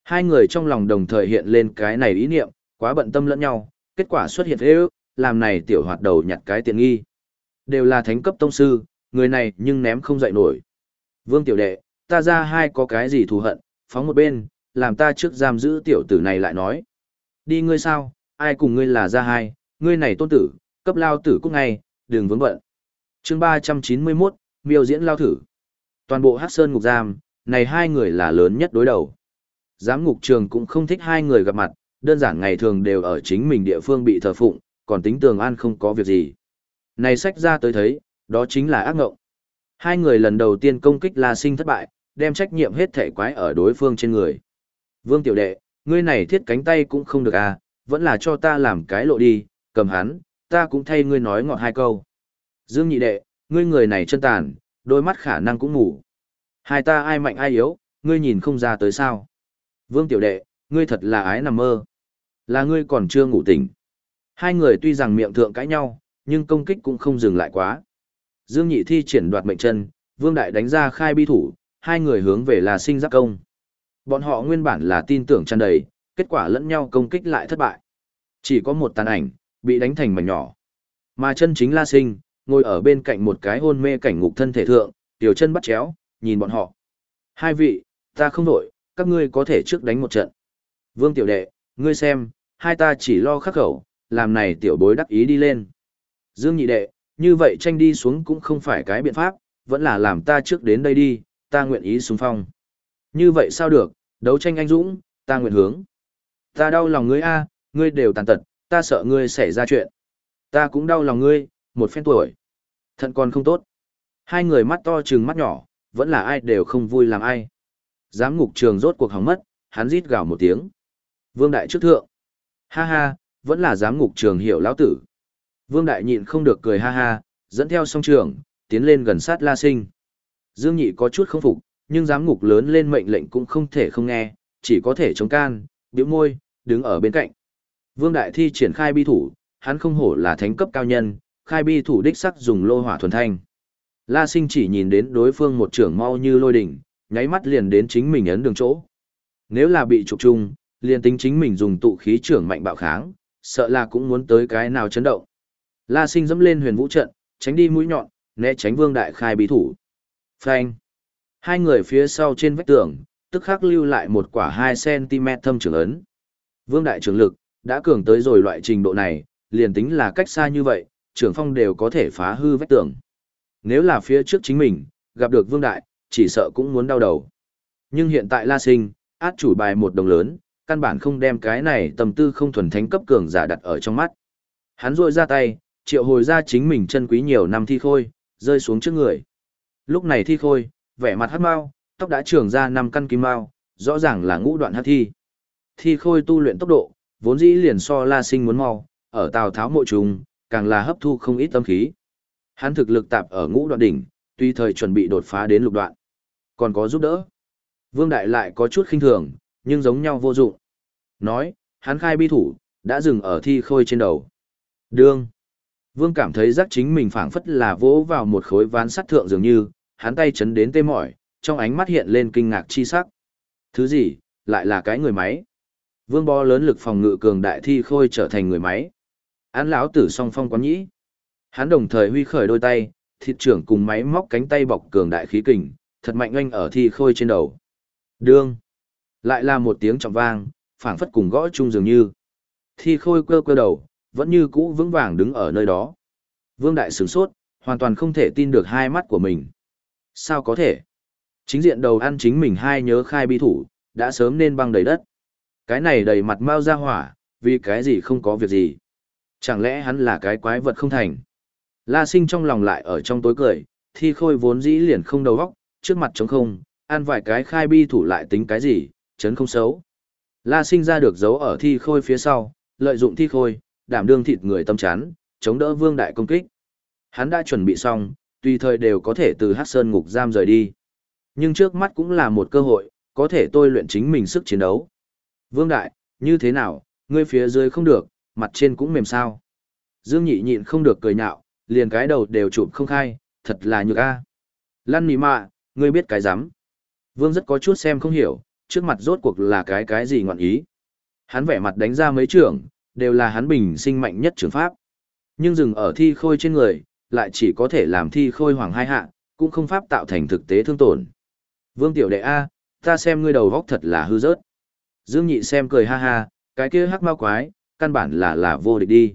Hai người trong lòng đồng thời hiện lên cái này ý niệm, quá bận tâm lẫn nhau, kết quả xuất hiện thế làm này tiểu hoạt đầu nhặt cái tiện nghi. Đều là thánh cấp tông sư, người này nhưng ném không dậy nổi. Vương tiểu đệ, ta ra hai có cái gì thù hận, phóng một bên, làm ta trước giam giữ tiểu tử này lại nói. Đi ngươi sao, ai cùng ngươi là ra hai, ngươi này tôn tử, cấp lao tử cũng ngay, đừng vướng bận. chương 391, miêu diễn lao thử. Toàn bộ Hắc Sơn ngục giam, này hai người là lớn nhất đối đầu. Giám ngục trường cũng không thích hai người gặp mặt, đơn giản ngày thường đều ở chính mình địa phương bị thờ phụng, còn tính tường an không có việc gì. Này sách ra tới thấy, đó chính là ác ngộng. Hai người lần đầu tiên công kích La Sinh thất bại, đem trách nhiệm hết thể quái ở đối phương trên người. Vương tiểu đệ, ngươi này thiết cánh tay cũng không được à, vẫn là cho ta làm cái lộ đi, cầm hắn, ta cũng thay ngươi nói ngọt hai câu. Dương nhị đệ, ngươi người này chân tàn, đôi mắt khả năng cũng ngủ. Hai ta ai mạnh ai yếu, ngươi nhìn không ra tới sao. Vương tiểu đệ, ngươi thật là ái nằm mơ. Là ngươi còn chưa ngủ tỉnh. Hai người tuy rằng miệng thượng cãi nhau, nhưng công kích cũng không dừng lại quá. Dương nhị thi triển đoạt mệnh chân, vương đại đánh ra khai bi thủ, hai người hướng về là sinh giáp công. Bọn họ nguyên bản là tin tưởng tràn đầy, kết quả lẫn nhau công kích lại thất bại. Chỉ có một tàn ảnh, bị đánh thành mảnh nhỏ. Mà chân chính La Sinh, ngồi ở bên cạnh một cái hôn mê cảnh ngục thân thể thượng, tiểu chân bắt chéo, nhìn bọn họ. Hai vị, ta không nổi, các ngươi có thể trước đánh một trận. Vương tiểu đệ, ngươi xem, hai ta chỉ lo khắc khẩu, làm này tiểu bối đắc ý đi lên. Dương nhị đệ, như vậy tranh đi xuống cũng không phải cái biện pháp, vẫn là làm ta trước đến đây đi, ta nguyện ý xung phong. Như vậy sao được, đấu tranh anh dũng, ta nguyện hướng. Ta đau lòng ngươi a, ngươi đều tàn tật, ta sợ ngươi xảy ra chuyện. Ta cũng đau lòng ngươi, một phen tuổi. Thận còn không tốt. Hai người mắt to trừng mắt nhỏ, vẫn là ai đều không vui làm ai. Giám ngục trường rốt cuộc hỏng mất, hắn rít gào một tiếng. Vương đại trước thượng. Ha ha, vẫn là giám ngục trường hiểu lão tử. Vương đại nhịn không được cười ha ha, dẫn theo song trường, tiến lên gần sát La Sinh. Dương Nhị có chút không phục, nhưng giám ngục lớn lên mệnh lệnh cũng không thể không nghe, chỉ có thể chống can, bĩu môi, đứng ở bên cạnh. Vương Đại Thi triển khai bi thủ, hắn không hổ là thánh cấp cao nhân, khai bi thủ đích sắc dùng lô hỏa thuần thanh. La Sinh chỉ nhìn đến đối phương một trưởng mau như lôi đỉnh, nháy mắt liền đến chính mình ấn đường chỗ. Nếu là bị trục chung, liền tính chính mình dùng tụ khí trưởng mạnh bạo kháng, sợ là cũng muốn tới cái nào chấn động. La Sinh dẫm lên huyền vũ trận, tránh đi mũi nhọn, né tránh Vương Đại khai bí thủ. Phanh. Hai người phía sau trên vách tường, tức khắc lưu lại một quả 2cm thâm trưởng ấn. Vương Đại trưởng lực, đã cường tới rồi loại trình độ này, liền tính là cách xa như vậy, trưởng phong đều có thể phá hư vách tường. Nếu là phía trước chính mình, gặp được Vương Đại, chỉ sợ cũng muốn đau đầu. Nhưng hiện tại La Sinh, át chủ bài một đồng lớn, căn bản không đem cái này tầm tư không thuần thánh cấp cường giả đặt ở trong mắt. Hắn rôi ra tay, triệu hồi ra chính mình chân quý nhiều năm thi khôi, rơi xuống trước người. Lúc này thi khôi, vẻ mặt hát mau, tóc đã trưởng ra năm căn kim mau, rõ ràng là ngũ đoạn hát thi. Thi khôi tu luyện tốc độ, vốn dĩ liền so La Sinh muốn mau, ở Tào Tháo mộ trùng, càng là hấp thu không ít tâm khí. Hắn thực lực tạp ở ngũ đoạn đỉnh, tuy thời chuẩn bị đột phá đến lục đoạn. Còn có giúp đỡ. Vương Đại lại có chút khinh thường, nhưng giống nhau vô dụng. Nói, hắn khai bi thủ, đã dừng ở thi khôi trên đầu. Đương. Vương cảm thấy giác chính mình phảng phất là vỗ vào một khối ván sắt thượng dường như, hắn tay chấn đến tê mỏi, trong ánh mắt hiện lên kinh ngạc chi sắc. Thứ gì, lại là cái người máy. Vương bó lớn lực phòng ngự cường đại thi khôi trở thành người máy. Án lão tử song phong quán nhĩ. Hắn đồng thời huy khởi đôi tay, thịt trưởng cùng máy móc cánh tay bọc cường đại khí kình, thật mạnh oanh ở thi khôi trên đầu. Đương. Lại là một tiếng trọng vang, phảng phất cùng gõ chung dường như. Thi khôi quơ quơ đầu, vẫn như cũ vững vàng đứng ở nơi đó. Vương Đại sửng sốt, hoàn toàn không thể tin được hai mắt của mình. Sao có thể? Chính diện đầu ăn chính mình hai nhớ khai bi thủ, đã sớm nên băng đầy đất. Cái này đầy mặt mau ra hỏa, vì cái gì không có việc gì. Chẳng lẽ hắn là cái quái vật không thành? La sinh trong lòng lại ở trong tối cười, thi khôi vốn dĩ liền không đầu óc, trước mặt trống không, ăn vài cái khai bi thủ lại tính cái gì, chấn không xấu. La sinh ra được giấu ở thi khôi phía sau, lợi dụng thi khôi, đảm đương thịt người tâm chán, chống đỡ vương đại công kích. Hắn đã chuẩn bị xong, tùy thời đều có thể từ Hắc Sơn ngục giam rời đi. Nhưng trước mắt cũng là một cơ hội, có thể tôi luyện chính mình sức chiến đấu. Vương đại, như thế nào, ngươi phía dưới không được, mặt trên cũng mềm sao. Dương nhị nhịn không được cười nhạo, liền cái đầu đều chụp không khai, thật là nhược a. Lăn mì mạ, ngươi biết cái rắm Vương rất có chút xem không hiểu, trước mặt rốt cuộc là cái cái gì ngọn ý. Hắn vẻ mặt đánh ra mấy trưởng, đều là hắn bình sinh mạnh nhất trường pháp. Nhưng dừng ở thi khôi trên người, lại chỉ có thể làm thi khôi hoàng hai hạ, cũng không pháp tạo thành thực tế thương tổn. Vương tiểu đệ A, ta xem ngươi đầu góc thật là hư rớt. Dương nhị xem cười ha ha, cái kia hắc ma quái, căn bản là là vô địch đi.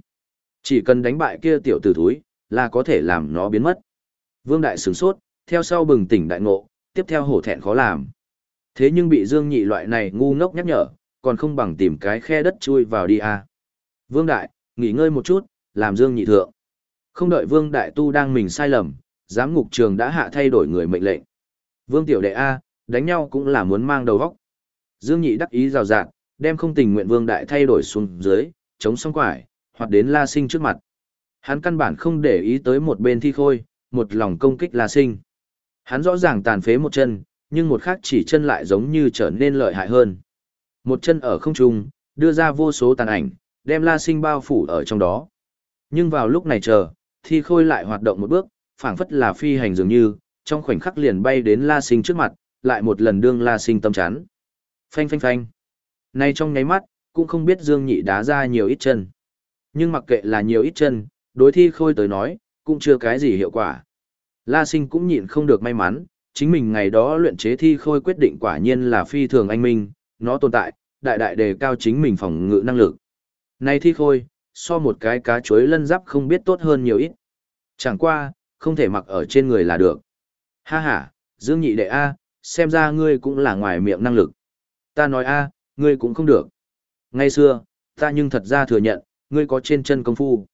Chỉ cần đánh bại kia tiểu tử thúi, là có thể làm nó biến mất. Vương đại sửng sốt, theo sau bừng tỉnh đại ngộ, tiếp theo hổ thẹn khó làm. Thế nhưng bị Dương Nhị loại này ngu ngốc nhắc nhở, còn không bằng tìm cái khe đất chui vào đi à. Vương Đại, nghỉ ngơi một chút, làm Dương Nhị thượng. Không đợi Vương Đại Tu đang mình sai lầm, giám ngục trường đã hạ thay đổi người mệnh lệnh. Vương Tiểu Đệ A, đánh nhau cũng là muốn mang đầu vóc. Dương Nhị đắc ý rào rạt, đem không tình nguyện Vương Đại thay đổi xuống dưới, chống song quải, hoặc đến La Sinh trước mặt. Hắn căn bản không để ý tới một bên thi khôi, một lòng công kích La Sinh. Hắn rõ ràng tàn phế một chân, nhưng một khác chỉ chân lại giống như trở nên lợi hại hơn. Một chân ở không trung, đưa ra vô số tàn ảnh, đem La Sinh bao phủ ở trong đó. Nhưng vào lúc này chờ, thi khôi lại hoạt động một bước, phảng phất là phi hành dường như, trong khoảnh khắc liền bay đến La Sinh trước mặt, lại một lần đương La Sinh tâm chán. Phanh phanh phanh. Nay trong nháy mắt, cũng không biết Dương Nhị đá ra nhiều ít chân. Nhưng mặc kệ là nhiều ít chân, đối thi khôi tới nói, cũng chưa cái gì hiệu quả. La Sinh cũng nhịn không được may mắn, chính mình ngày đó luyện chế thi khôi quyết định quả nhiên là phi thường anh minh, nó tồn tại, đại đại đề cao chính mình phòng ngự năng lực. Này thi khôi, so một cái cá chuối lân giáp không biết tốt hơn nhiều ít. Chẳng qua, không thể mặc ở trên người là được. Ha ha, Dương nhị đệ A, xem ra ngươi cũng là ngoài miệng năng lực. Ta nói A, ngươi cũng không được. Ngày xưa, ta nhưng thật ra thừa nhận, ngươi có trên chân công phu.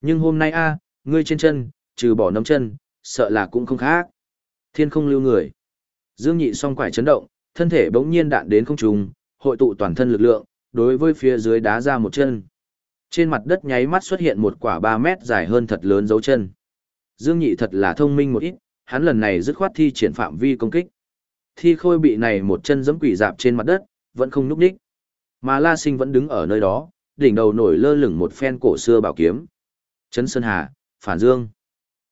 Nhưng hôm nay A, ngươi trên chân, trừ bỏ nấm chân, sợ là cũng không khác. Thiên không lưu người. Dương nhị song quải chấn động, thân thể bỗng nhiên đạn đến không trung, hội tụ toàn thân lực lượng, đối với phía dưới đá ra một chân. Trên mặt đất nháy mắt xuất hiện một quả 3 mét dài hơn thật lớn dấu chân. Dương nhị thật là thông minh một ít, hắn lần này dứt khoát thi triển phạm vi công kích. Thi khôi bị này một chân giẫm quỷ dạp trên mặt đất, vẫn không nhúc nhích. Mà La Sinh vẫn đứng ở nơi đó, đỉnh đầu nổi lơ lửng một phen cổ xưa bảo kiếm. Trấn Sơn Hà, phản dương.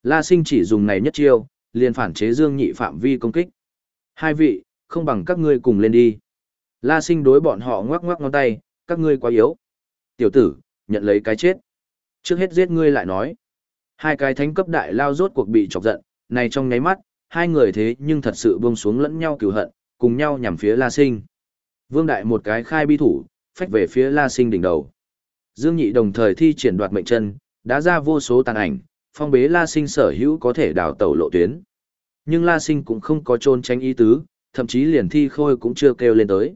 La Sinh chỉ dùng này nhất chiêu, liền phản chế Dương Nhị phạm vi công kích. Hai vị, không bằng các ngươi cùng lên đi. La Sinh đối bọn họ ngoắc ngoắc ngón tay, các ngươi quá yếu. Tiểu tử, nhận lấy cái chết. Trước hết giết ngươi lại nói. Hai cái thánh cấp đại lao rốt cuộc bị chọc giận, này trong nháy mắt, hai người thế nhưng thật sự buông xuống lẫn nhau cửu hận, cùng nhau nhằm phía La Sinh. Vương Đại một cái khai bi thủ, phách về phía La Sinh đỉnh đầu. Dương Nhị đồng thời thi triển đoạt mệnh chân, đã ra vô số tàn ảnh, phong bế La Sinh sở hữu có thể đào tẩu lộ tuyến. Nhưng La Sinh cũng không có trôn tránh ý tứ, thậm chí liền thi khôi cũng chưa kêu lên tới.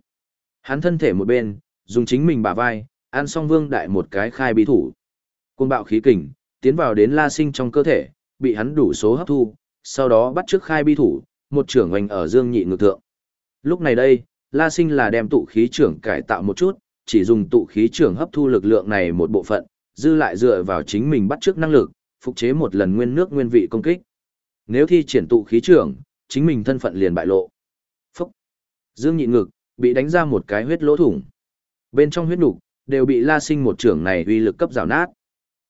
Hắn thân thể một bên, dùng chính mình bả vai, ăn xong Vương Đại một cái khai bí thủ. Côn bạo khí kình, tiến vào đến La Sinh trong cơ thể, bị hắn đủ số hấp thu, sau đó bắt trước khai bi thủ, một trưởng hoành ở Dương Nhị ngược thượng. Lúc này đây, La Sinh là đem tụ khí trưởng cải tạo một chút, chỉ dùng tụ khí trưởng hấp thu lực lượng này một bộ phận, dư lại dựa vào chính mình bắt trước năng lực, phục chế một lần nguyên nước nguyên vị công kích. Nếu thi triển tụ khí trưởng, chính mình thân phận liền bại lộ. Phúc! Dương nhịn ngực, bị đánh ra một cái huyết lỗ thủng. Bên trong huyết nục đều bị La Sinh một trưởng này uy lực cấp rào nát.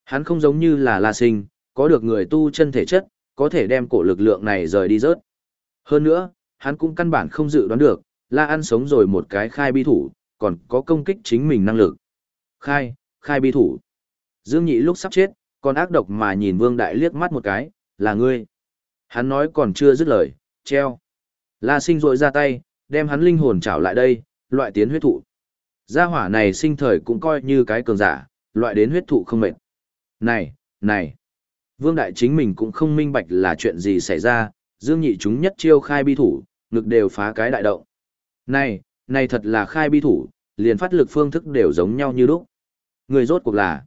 Hắn không giống như là La Sinh, có được người tu chân thể chất, có thể đem cổ lực lượng này rời đi rớt. Hơn nữa, hắn cũng căn bản không dự đoán được, La ăn sống rồi một cái khai bi thủ, còn có công kích chính mình năng lực. Khai, khai bi thủ. Dương Nhị lúc sắp chết, còn ác độc mà nhìn Vương Đại liếc mắt một cái, là ngươi. Hắn nói còn chưa dứt lời, treo. La sinh rội ra tay, đem hắn linh hồn trảo lại đây, loại tiến huyết thụ. Gia hỏa này sinh thời cũng coi như cái cường giả, loại đến huyết thụ không mệt. Này, này. Vương Đại chính mình cũng không minh bạch là chuyện gì xảy ra, Dương Nhị chúng nhất chiêu khai bi thủ, ngực đều phá cái đại động. Này, này thật là khai bi thủ, liền phát lực phương thức đều giống nhau như lúc. Người rốt cuộc là,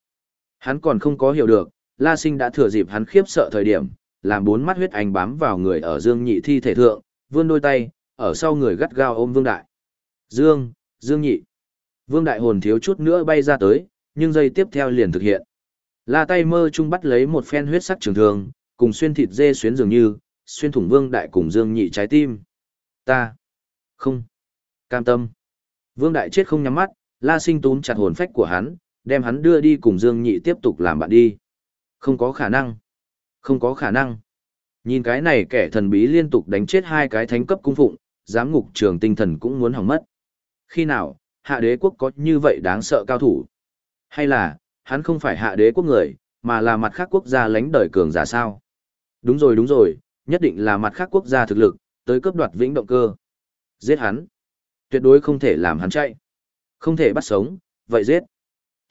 hắn còn không có hiểu được, La Sinh đã thừa dịp hắn khiếp sợ thời điểm, làm bốn mắt huyết ánh bám vào người ở Dương Nhị thi thể thượng, vươn đôi tay, ở sau người gắt gao ôm Vương Đại. Dương, Dương Nhị. Vương Đại hồn thiếu chút nữa bay ra tới, nhưng giây tiếp theo liền thực hiện. La tay mơ chung bắt lấy một phen huyết sắc trường thường, cùng xuyên thịt dê xuyến dường như, xuyên thủng vương đại cùng dương nhị trái tim. Ta. Không. Cam tâm. Vương đại chết không nhắm mắt, la sinh túm chặt hồn phách của hắn, đem hắn đưa đi cùng dương nhị tiếp tục làm bạn đi. Không có khả năng. Không có khả năng. Nhìn cái này kẻ thần bí liên tục đánh chết hai cái thánh cấp cung phụng, giám ngục trường tinh thần cũng muốn hỏng mất. Khi nào, hạ đế quốc có như vậy đáng sợ cao thủ? Hay là, hắn không phải hạ đế quốc người, mà là mặt khác quốc gia lãnh đời cường giả sao. Đúng rồi đúng rồi, nhất định là mặt khác quốc gia thực lực, tới cấp đoạt vĩnh động cơ. Giết hắn. Tuyệt đối không thể làm hắn chạy. Không thể bắt sống, vậy giết.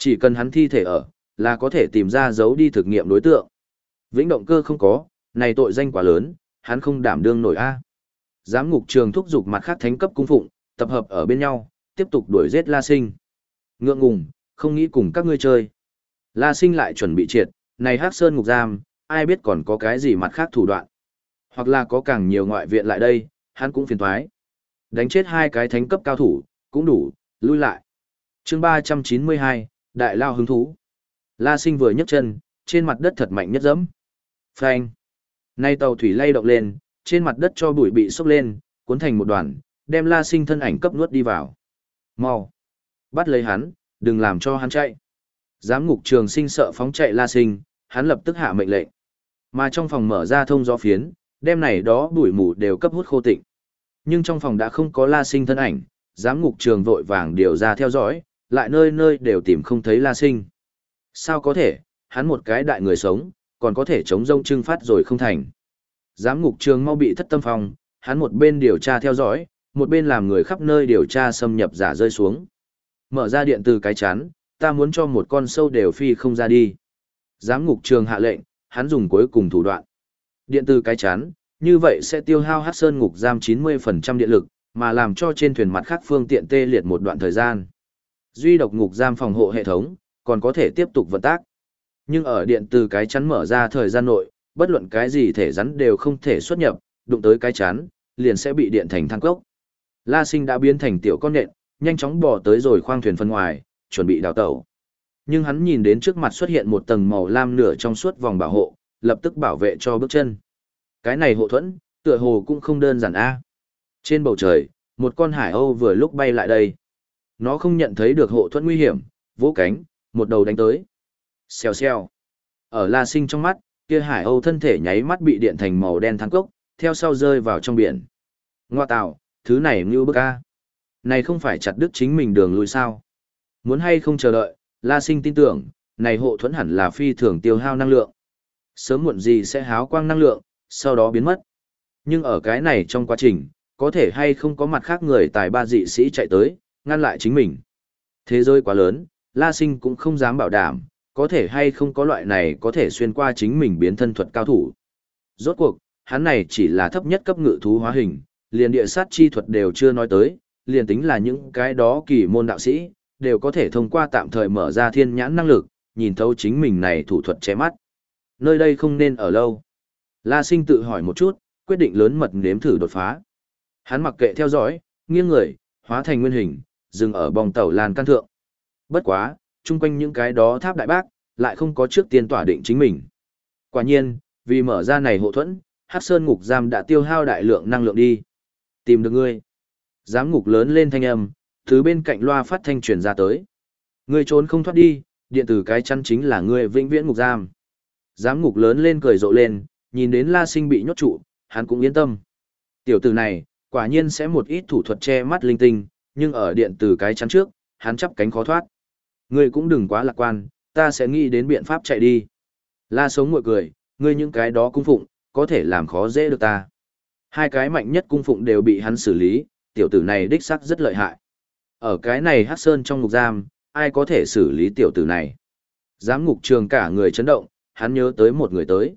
Chỉ cần hắn thi thể ở, là có thể tìm ra dấu đi thực nghiệm đối tượng. Vĩnh động cơ không có, này tội danh quá lớn, hắn không đảm đương nổi a. Giám ngục trường thúc giục mặt khác thánh cấp cung phụng, tập hợp ở bên nhau, tiếp tục đuổi giết La Sinh. Ngượng ngùng, không nghĩ cùng các ngươi chơi. La Sinh lại chuẩn bị triệt, này Hắc Sơn ngục giam, ai biết còn có cái gì mặt khác thủ đoạn. Hoặc là có càng nhiều ngoại viện lại đây, hắn cũng phiền toái. Đánh chết hai cái thánh cấp cao thủ, cũng đủ, lui lại. chương 392, Đại Lao hứng thú. La Sinh vừa nhấc chân, trên mặt đất thật mạnh nhất dẫm. Phanh. Nay tàu thủy lay động lên, trên mặt đất cho bụi bị sốc lên, cuốn thành một đoàn, đem La Sinh thân ảnh cấp nuốt đi vào. Mau. Bắt lấy hắn, đừng làm cho hắn chạy. Giám ngục trường sinh sợ phóng chạy La Sinh, hắn lập tức hạ mệnh lệnh. Mà trong phòng mở ra thông gió phiến, đem này đó bụi mù đều cấp hút khô tịnh. Nhưng trong phòng đã không có La Sinh thân ảnh, giám ngục trường vội vàng điều ra theo dõi, lại nơi nơi đều tìm không thấy La Sinh. Sao có thể, hắn một cái đại người sống, còn có thể chống rông trưng phát rồi không thành. Giám ngục trường mau bị thất tâm phòng, hắn một bên điều tra theo dõi, một bên làm người khắp nơi điều tra xâm nhập giả rơi xuống. Mở ra điện từ cái chắn, ta muốn cho một con sâu đều phi không ra đi. Giám ngục trường hạ lệnh, hắn dùng cuối cùng thủ đoạn. Điện từ cái chắn, như vậy sẽ tiêu hao hát sơn ngục giam 90% điện lực, mà làm cho trên thuyền mặt khác phương tiện tê liệt một đoạn thời gian. Duy độc ngục giam phòng hộ hệ thống, còn có thể tiếp tục vận tác. Nhưng ở điện từ cái chắn mở ra thời gian nội, bất luận cái gì thể rắn đều không thể xuất nhập, đụng tới cái chắn, liền sẽ bị điện thành thang cốc. La Sinh đã biến thành tiểu con nện, nhanh chóng bò tới rồi khoang thuyền phân ngoài, chuẩn bị đào tẩu. Nhưng hắn nhìn đến trước mặt xuất hiện một tầng màu lam nửa trong suốt vòng bảo hộ, lập tức bảo vệ cho bước chân. Cái này hộ thuẫn, tựa hồ cũng không đơn giản a. Trên bầu trời, một con hải âu vừa lúc bay lại đây. Nó không nhận thấy được hộ thuẫn nguy hiểm, vỗ cánh, một đầu đánh tới. Xèo xèo. Ở La Sinh trong mắt, kia hải âu thân thể nháy mắt bị điện thành màu đen thang cốc, theo sau rơi vào trong biển. Ngoa tạo, thứ này như bức a. Này không phải chặt đứt chính mình đường lui sao. Muốn hay không chờ đợi, La Sinh tin tưởng, này hộ thuẫn hẳn là phi thường tiêu hao năng lượng. Sớm muộn gì sẽ háo quang năng lượng, sau đó biến mất. Nhưng ở cái này trong quá trình, có thể hay không có mặt khác người tài ba dị sĩ chạy tới, ngăn lại chính mình. Thế giới quá lớn, La Sinh cũng không dám bảo đảm, có thể hay không có loại này có thể xuyên qua chính mình biến thân thuật cao thủ. Rốt cuộc, hắn này chỉ là thấp nhất cấp ngự thú hóa hình, liền địa sát chi thuật đều chưa nói tới, liền tính là những cái đó kỳ môn đạo sĩ, đều có thể thông qua tạm thời mở ra thiên nhãn năng lực, nhìn thấu chính mình này thủ thuật che mắt. Nơi đây không nên ở lâu. La sinh tự hỏi một chút, quyết định lớn mật nếm thử đột phá. Hắn mặc kệ theo dõi, nghiêng người, hóa thành nguyên hình, dừng ở bong tàu lan can thượng. Bất quá, chung quanh những cái đó tháp đại bác, lại không có trước tiên tỏa định chính mình. Quả nhiên, vì mở ra này hộ thuẫn, Hắc Sơn ngục giam đã tiêu hao đại lượng năng lượng đi. Tìm được ngươi. Giám ngục lớn lên thanh âm, thứ bên cạnh loa phát thanh truyền ra tới. Ngươi trốn không thoát đi, điện tử cái chăn chính là ngươi vĩnh viễn ngục giam. Giám ngục lớn lên cười rộ lên, nhìn đến La Sinh bị nhốt trụ, hắn cũng yên tâm. Tiểu tử này, quả nhiên sẽ một ít thủ thuật che mắt linh tinh, nhưng ở điện tử cái chắn trước, hắn chắp cánh khó thoát. Ngươi cũng đừng quá lạc quan, ta sẽ nghĩ đến biện pháp chạy đi. La sống ngồi cười, ngươi những cái đó cung phụng, có thể làm khó dễ được ta. Hai cái mạnh nhất cung phụng đều bị hắn xử lý, tiểu tử này đích xác rất lợi hại. Ở cái này hát sơn trong ngục giam, ai có thể xử lý tiểu tử này? Giám ngục trường cả người chấn động, hắn nhớ tới một người tới.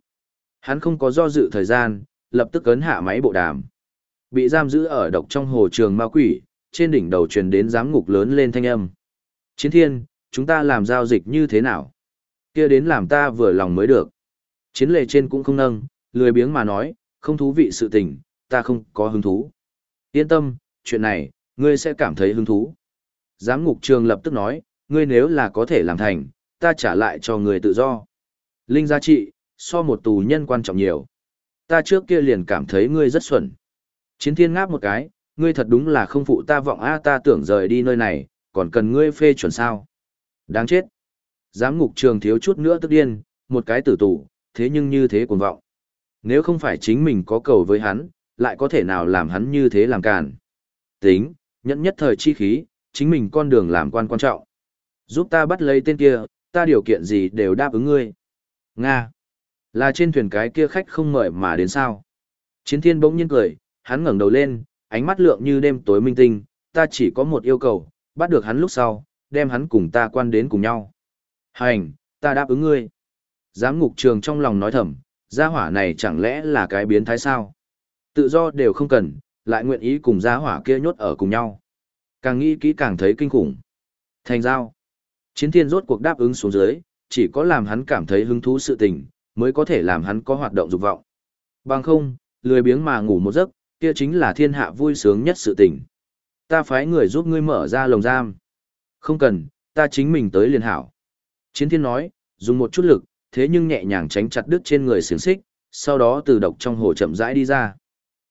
Hắn không có do dự thời gian, lập tức ấn hạ máy bộ đàm. Bị giam giữ ở độc trong hồ trường ma quỷ, trên đỉnh đầu truyền đến giám ngục lớn lên thanh âm. Chiến thiên, chúng ta làm giao dịch như thế nào? kia đến làm ta vừa lòng mới được. Chiến lệ trên cũng không nâng, lười biếng mà nói, không thú vị sự tình, ta không có hứng thú. Yên tâm, chuyện này, ngươi sẽ cảm thấy hứng thú. Giám ngục trường lập tức nói, ngươi nếu là có thể làm thành, ta trả lại cho người tự do. Linh giá trị, so một tù nhân quan trọng nhiều. Ta trước kia liền cảm thấy ngươi rất xuẩn. Chiến thiên ngáp một cái, ngươi thật đúng là không phụ ta vọng a ta tưởng rời đi nơi này, còn cần ngươi phê chuẩn sao. Đáng chết. Giám ngục trường thiếu chút nữa tức điên, một cái tử tù, thế nhưng như thế cuồng vọng. Nếu không phải chính mình có cầu với hắn, lại có thể nào làm hắn như thế làm càn. Tính, nhẫn nhất thời chi khí, chính mình con đường làm quan quan trọng. Giúp ta bắt lấy tên kia, ta điều kiện gì đều đáp ứng ngươi. Nga. Là trên thuyền cái kia khách không mời mà đến sao. Chiến thiên bỗng nhiên cười, hắn ngẩng đầu lên, ánh mắt lượng như đêm tối minh tinh, ta chỉ có một yêu cầu, bắt được hắn lúc sau, đem hắn cùng ta quan đến cùng nhau. Hành, ta đáp ứng ngươi. Giám ngục trường trong lòng nói thầm, gia hỏa này chẳng lẽ là cái biến thái sao? Tự do đều không cần, lại nguyện ý cùng gia hỏa kia nhốt ở cùng nhau. Càng nghĩ kỹ càng thấy kinh khủng. Thành giao. Chiến thiên rốt cuộc đáp ứng xuống dưới, chỉ có làm hắn cảm thấy hứng thú sự tình, mới có thể làm hắn có hoạt động dục vọng. Bằng không, lười biếng mà ngủ một giấc, kia chính là thiên hạ vui sướng nhất sự tình. Ta phái người giúp ngươi mở ra lồng giam. Không cần, ta chính mình tới liền hảo. Chiến thiên nói, dùng một chút lực, thế nhưng nhẹ nhàng tránh chặt đứt trên người xiềng xích, sau đó từ độc trong hồ chậm rãi đi ra.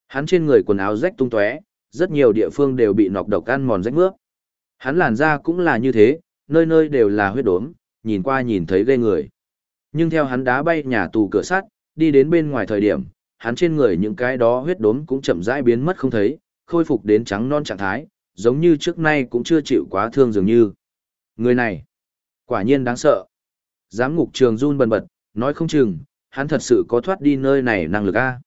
Hắn trên người quần áo rách tung tóe, rất nhiều địa phương đều bị nọc độc ăn mòn rách mướp. Hắn làn da cũng là như thế, nơi nơi đều là huyết đốm, nhìn qua nhìn thấy ghê người. Nhưng theo hắn đá bay nhà tù cửa sắt, đi đến bên ngoài thời điểm, hắn trên người những cái đó huyết đốm cũng chậm rãi biến mất không thấy, khôi phục đến trắng non trạng thái, giống như trước nay cũng chưa chịu quá thương dường như. Người này, quả nhiên đáng sợ. Giám ngục trường run bần bật, nói không chừng, hắn thật sự có thoát đi nơi này năng lực a.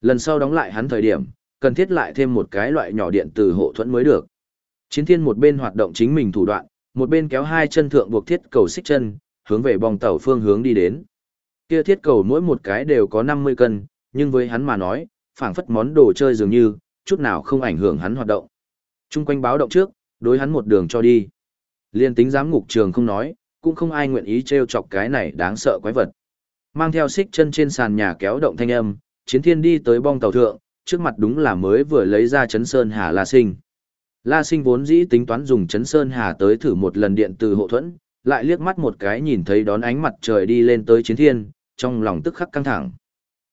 Lần sau đóng lại hắn thời điểm, cần thiết lại thêm một cái loại nhỏ điện từ hộ thuẫn mới được. Chiến thiên một bên hoạt động chính mình thủ đoạn, một bên kéo hai chân thượng buộc thiết cầu xích chân, hướng về bong tàu phương hướng đi đến. Kia thiết cầu mỗi một cái đều có 50 cân, nhưng với hắn mà nói, phảng phất món đồ chơi dường như, chút nào không ảnh hưởng hắn hoạt động. Trung quanh báo động trước, đối hắn một đường cho đi. Liên tính giám ngục trường không nói, cũng không ai nguyện ý trêu chọc cái này đáng sợ quái vật. Mang theo xích chân trên sàn nhà kéo động thanh âm, chiến thiên đi tới bong tàu thượng, trước mặt đúng là mới vừa lấy ra chấn sơn hà La Sinh. La Sinh vốn dĩ tính toán dùng chấn sơn hà tới thử một lần điện từ hộ thuẫn, lại liếc mắt một cái nhìn thấy đón ánh mặt trời đi lên tới chiến thiên, trong lòng tức khắc căng thẳng.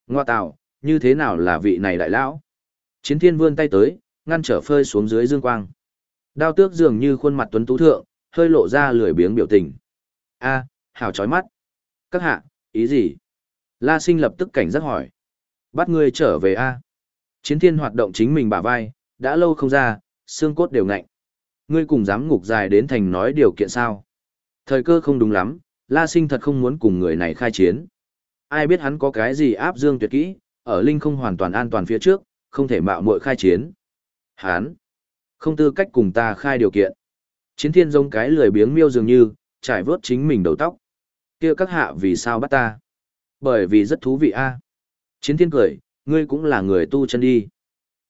Ngoa tạo, như thế nào là vị này đại lão? Chiến thiên vươn tay tới, ngăn trở phơi xuống dưới dương quang. Đao tước dường như khuôn mặt tuấn tú thượng, hơi lộ ra lười biếng biểu tình. a hào chói mắt. Các hạ, ý gì? La sinh lập tức cảnh giác hỏi. Bắt ngươi trở về a Chiến thiên hoạt động chính mình bả vai, đã lâu không ra, xương cốt đều ngạnh. Ngươi cùng dám ngục dài đến thành nói điều kiện sao? Thời cơ không đúng lắm, La Sinh thật không muốn cùng người này khai chiến. Ai biết hắn có cái gì áp dương tuyệt kỹ, ở linh không hoàn toàn an toàn phía trước, không thể mạo muội khai chiến. Hắn không tư cách cùng ta khai điều kiện. Chiến thiên giống cái lười biếng miêu dường như, trải vớt chính mình đầu tóc. kia các hạ vì sao bắt ta? Bởi vì rất thú vị a. Chiến thiên cười, ngươi cũng là người tu chân đi.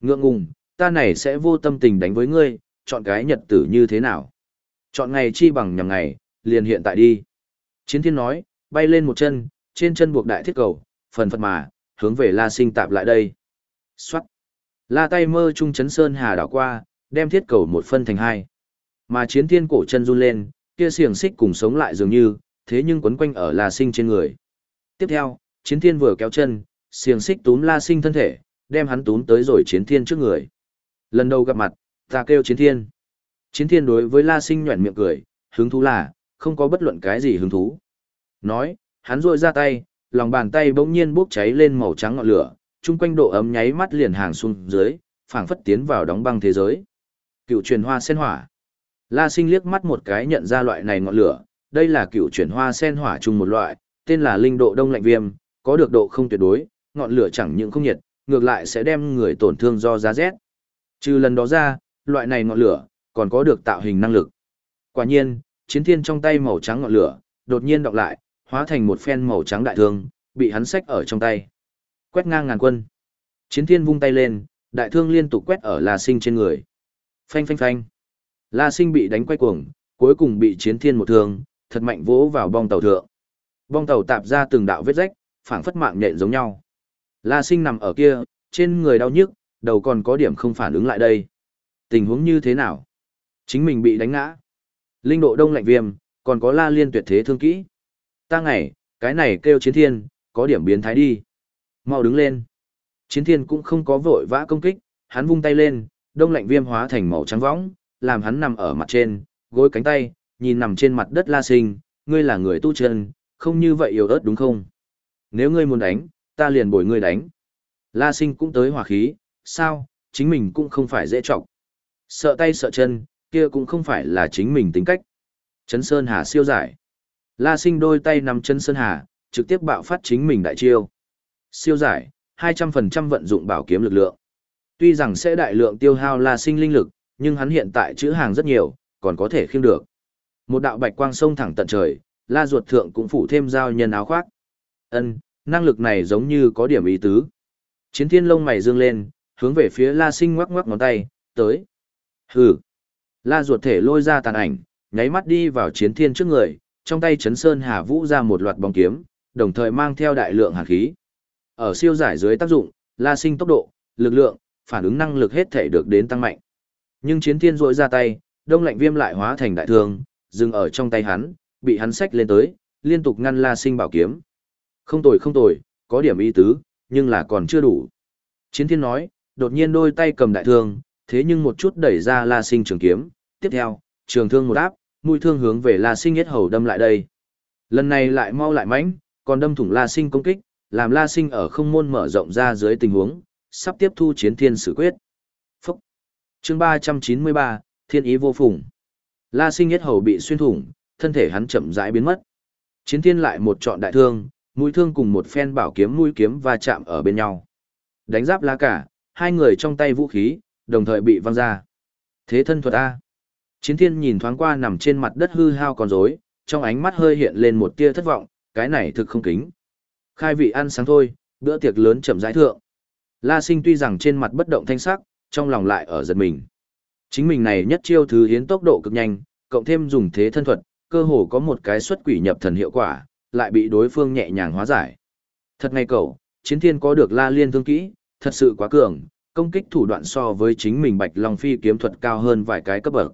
Ngượng ngùng, ta này sẽ vô tâm tình đánh với ngươi, chọn cái nhật tử như thế nào? Chọn ngày chi bằng nhằm ngày, liền hiện tại đi. Chiến thiên nói, bay lên một chân, trên chân buộc đại thiết cầu, phần phật mà, hướng về la sinh tạp lại đây. Xoát. La tay mơ trung chấn sơn hà đảo qua, đem thiết cầu một phân thành hai. Mà chiến thiên cổ chân run lên, kia xiềng xích cùng sống lại dường như, thế nhưng quấn quanh ở la sinh trên người. Tiếp theo, chiến thiên vừa kéo chân, xiềng xích túm la sinh thân thể, đem hắn túm tới rồi chiến thiên trước người. Lần đầu gặp mặt, ta kêu chiến thiên. Chiến thiên đối với la sinh nhuẩn miệng cười, hứng thú là, không có bất luận cái gì hứng thú. Nói, hắn rôi ra tay, lòng bàn tay bỗng nhiên bốc cháy lên màu trắng ngọn lửa, chung quanh độ ấm nháy mắt liền hàng xuống dưới, phảng phất tiến vào đóng băng thế giới. Cựu truyền hoa sen hỏa. La Sinh liếc mắt một cái nhận ra loại này ngọn lửa, đây là cựu truyền hoa sen hỏa chung một loại, tên là linh độ đông lạnh viêm, có được độ không tuyệt đối, ngọn lửa chẳng những không nhiệt, ngược lại sẽ đem người tổn thương do giá rét. Trừ lần đó ra, loại này ngọn lửa còn có được tạo hình năng lực. Quả nhiên, chiến thiên trong tay màu trắng ngọn lửa, đột nhiên đọc lại, hóa thành một phen màu trắng đại thương, bị hắn xách ở trong tay. Quét ngang ngàn quân. Chiến thiên vung tay lên, đại thương liên tục quét ở La Sinh trên người. Phanh phanh phanh. La Sinh bị đánh quay cuồng, cuối cùng bị chiến thiên một thương, thật mạnh vỗ vào bong tàu thượng. Bong tàu tạp ra từng đạo vết rách, phảng phất mạng nhện giống nhau. La Sinh nằm ở kia, trên người đau nhức, đầu còn có điểm không phản ứng lại đây. Tình huống như thế nào? Chính mình bị đánh ngã. Linh độ đông lạnh viêm, còn có la liên tuyệt thế thương kỹ. Ta ngày, cái này kêu chiến thiên, có điểm biến thái đi. Mau đứng lên. Chiến thiên cũng không có vội vã công kích, hắn vung tay lên, đông lạnh viêm hóa thành màu trắng võng, làm hắn nằm ở mặt trên, gối cánh tay, nhìn nằm trên mặt đất la sinh, ngươi là người tu chân, không như vậy yếu ớt đúng không? Nếu ngươi muốn đánh, ta liền bồi ngươi đánh. La sinh cũng tới hỏa khí, sao, chính mình cũng không phải dễ trọng. Sợ tay sợ chân, kia cũng không phải là chính mình tính cách. Trấn Sơn Hà siêu giải. La sinh đôi tay nằm chân Sơn Hà, trực tiếp bạo phát chính mình đại chiêu. Siêu giải, 200% vận dụng bảo kiếm lực lượng. Tuy rằng sẽ đại lượng tiêu hao La sinh linh lực, nhưng hắn hiện tại chữ hàng rất nhiều, còn có thể khiêm được. Một đạo bạch quang sông thẳng tận trời, La ruột thượng cũng phủ thêm giao nhân áo khoác. Ân, năng lực này giống như có điểm ý tứ. Chiến thiên lông mày dương lên, hướng về phía La Sinh ngoắc ngoắc ngón tay, tới. Hừ. La ruột thể lôi ra tàn ảnh, nháy mắt đi vào chiến thiên trước người, trong tay chấn sơn hà vũ ra một loạt bóng kiếm, đồng thời mang theo đại lượng hàn khí. Ở siêu giải dưới tác dụng, La Sinh tốc độ, lực lượng, phản ứng năng lực hết thể được đến tăng mạnh. Nhưng chiến thiên rỗi ra tay, đông lạnh viêm lại hóa thành đại thương, dừng ở trong tay hắn, bị hắn xách lên tới, liên tục ngăn La Sinh bảo kiếm. Không tồi không tồi, có điểm ý tứ, nhưng là còn chưa đủ. Chiến thiên nói, đột nhiên đôi tay cầm đại thương, thế nhưng một chút đẩy ra La Sinh trường kiếm, tiếp theo, trường thương một áp, mũi thương hướng về La Sinh yết hầu đâm lại đây. Lần này lại mau lại mãnh, còn đâm thủng La Sinh công kích, làm La Sinh ở không môn mở rộng ra dưới tình huống, sắp tiếp thu chiến thiên xử quyết. Phúc! chương 393, Thiên ý vô phùng. La Sinh yết hầu bị xuyên thủng, thân thể hắn chậm rãi biến mất. Chiến thiên lại một trọn đại thương, mũi thương cùng một phen bảo kiếm mũi kiếm va chạm ở bên nhau. Đánh giáp la cả, hai người trong tay vũ khí, đồng thời bị văng ra. Thế thân thuật A. Chiến thiên nhìn thoáng qua nằm trên mặt đất hư hao con rối, trong ánh mắt hơi hiện lên một tia thất vọng, cái này thực không kính. Khai vị ăn sáng thôi, bữa tiệc lớn chậm rãi thượng. La sinh tuy rằng trên mặt bất động thanh sắc, trong lòng lại ở giật mình. Chính mình này nhất chiêu thứ hiến tốc độ cực nhanh, cộng thêm dùng thế thân thuật, cơ hồ có một cái xuất quỷ nhập thần hiệu quả, lại bị đối phương nhẹ nhàng hóa giải. Thật ngay cậu, chiến thiên có được la liên thương kỹ, thật sự quá cường, công kích thủ đoạn so với chính mình Bạch Long Phi kiếm thuật cao hơn vài cái cấp bậc.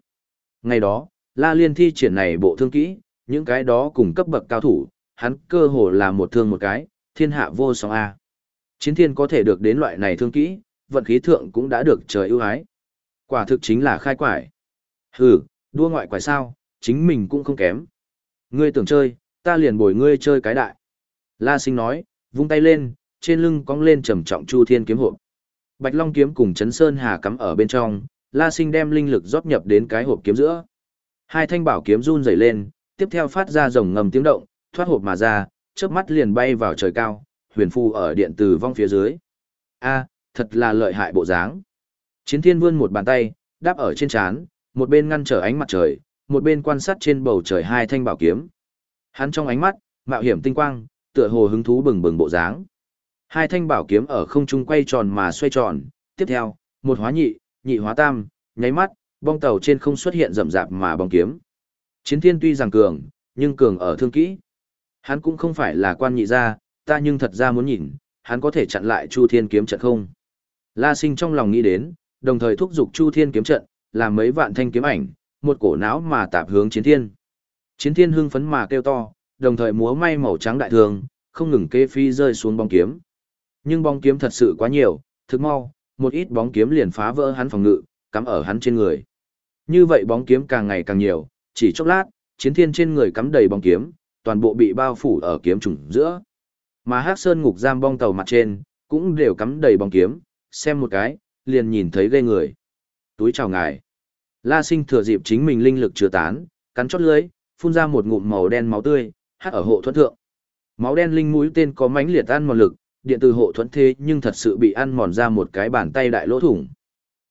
Ngày đó, La Liên thi triển này bộ thương kỹ, những cái đó cùng cấp bậc cao thủ, hắn cơ hồ là một thương một cái, thiên hạ vô song A. Chiến thiên có thể được đến loại này thương kỹ, vận khí thượng cũng đã được trời ưu ái. Quả thực chính là khai quải. Hừ, đua ngoại quải sao, chính mình cũng không kém. Ngươi tưởng chơi, ta liền bồi ngươi chơi cái đại. La sinh nói, vung tay lên, trên lưng cong lên trầm trọng chu thiên kiếm hộp. Bạch Long kiếm cùng chấn sơn hà cắm ở bên trong, La Sinh đem linh lực rót nhập đến cái hộp kiếm giữa. Hai thanh bảo kiếm run rẩy lên, tiếp theo phát ra rồng ngầm tiếng động, thoát hộp mà ra, chớp mắt liền bay vào trời cao, huyền phu ở điện từ vong phía dưới. A, thật là lợi hại bộ dáng. Chiến Thiên vươn một bàn tay, đáp ở trên trán, một bên ngăn trở ánh mặt trời, một bên quan sát trên bầu trời hai thanh bảo kiếm. Hắn trong ánh mắt, mạo hiểm tinh quang, tựa hồ hứng thú bừng bừng bộ dáng. Hai thanh bảo kiếm ở không trung quay tròn mà xoay tròn, tiếp theo, một hóa nhị, nhị hóa tam, nháy mắt, bong tàu trên không xuất hiện rậm rạp mà bóng kiếm. Chiến thiên tuy rằng cường, nhưng cường ở thương kỹ. Hắn cũng không phải là quan nhị gia, ta nhưng thật ra muốn nhìn, hắn có thể chặn lại Chu Thiên kiếm trận không? La Sinh trong lòng nghĩ đến, đồng thời thúc giục Chu Thiên kiếm trận, làm mấy vạn thanh kiếm ảnh, một cổ não mà tạp hướng Chiến Thiên. Chiến Thiên hưng phấn mà kêu to, đồng thời múa may màu trắng đại thường, không ngừng kê phi rơi xuống bóng kiếm. Nhưng bóng kiếm thật sự quá nhiều, thực mau, một ít bóng kiếm liền phá vỡ hắn phòng ngự, cắm ở hắn trên người. Như vậy bóng kiếm càng ngày càng nhiều, chỉ chốc lát, chiến thiên trên người cắm đầy bóng kiếm, toàn bộ bị bao phủ ở kiếm trùng giữa. Mà Hắc Sơn ngục giam bong tàu mặt trên, cũng đều cắm đầy bóng kiếm, xem một cái, liền nhìn thấy gây người. Túi chào ngài. La Sinh thừa dịp chính mình linh lực chưa tán, cắn chót lưỡi, phun ra một ngụm màu đen máu tươi, hắt ở hộ thuẫn thượng. Máu đen linh mũi tên có mãnh liệt ăn một lực, điện từ hộ thuẫn thế nhưng thật sự bị ăn mòn ra một cái bàn tay đại lỗ thủng.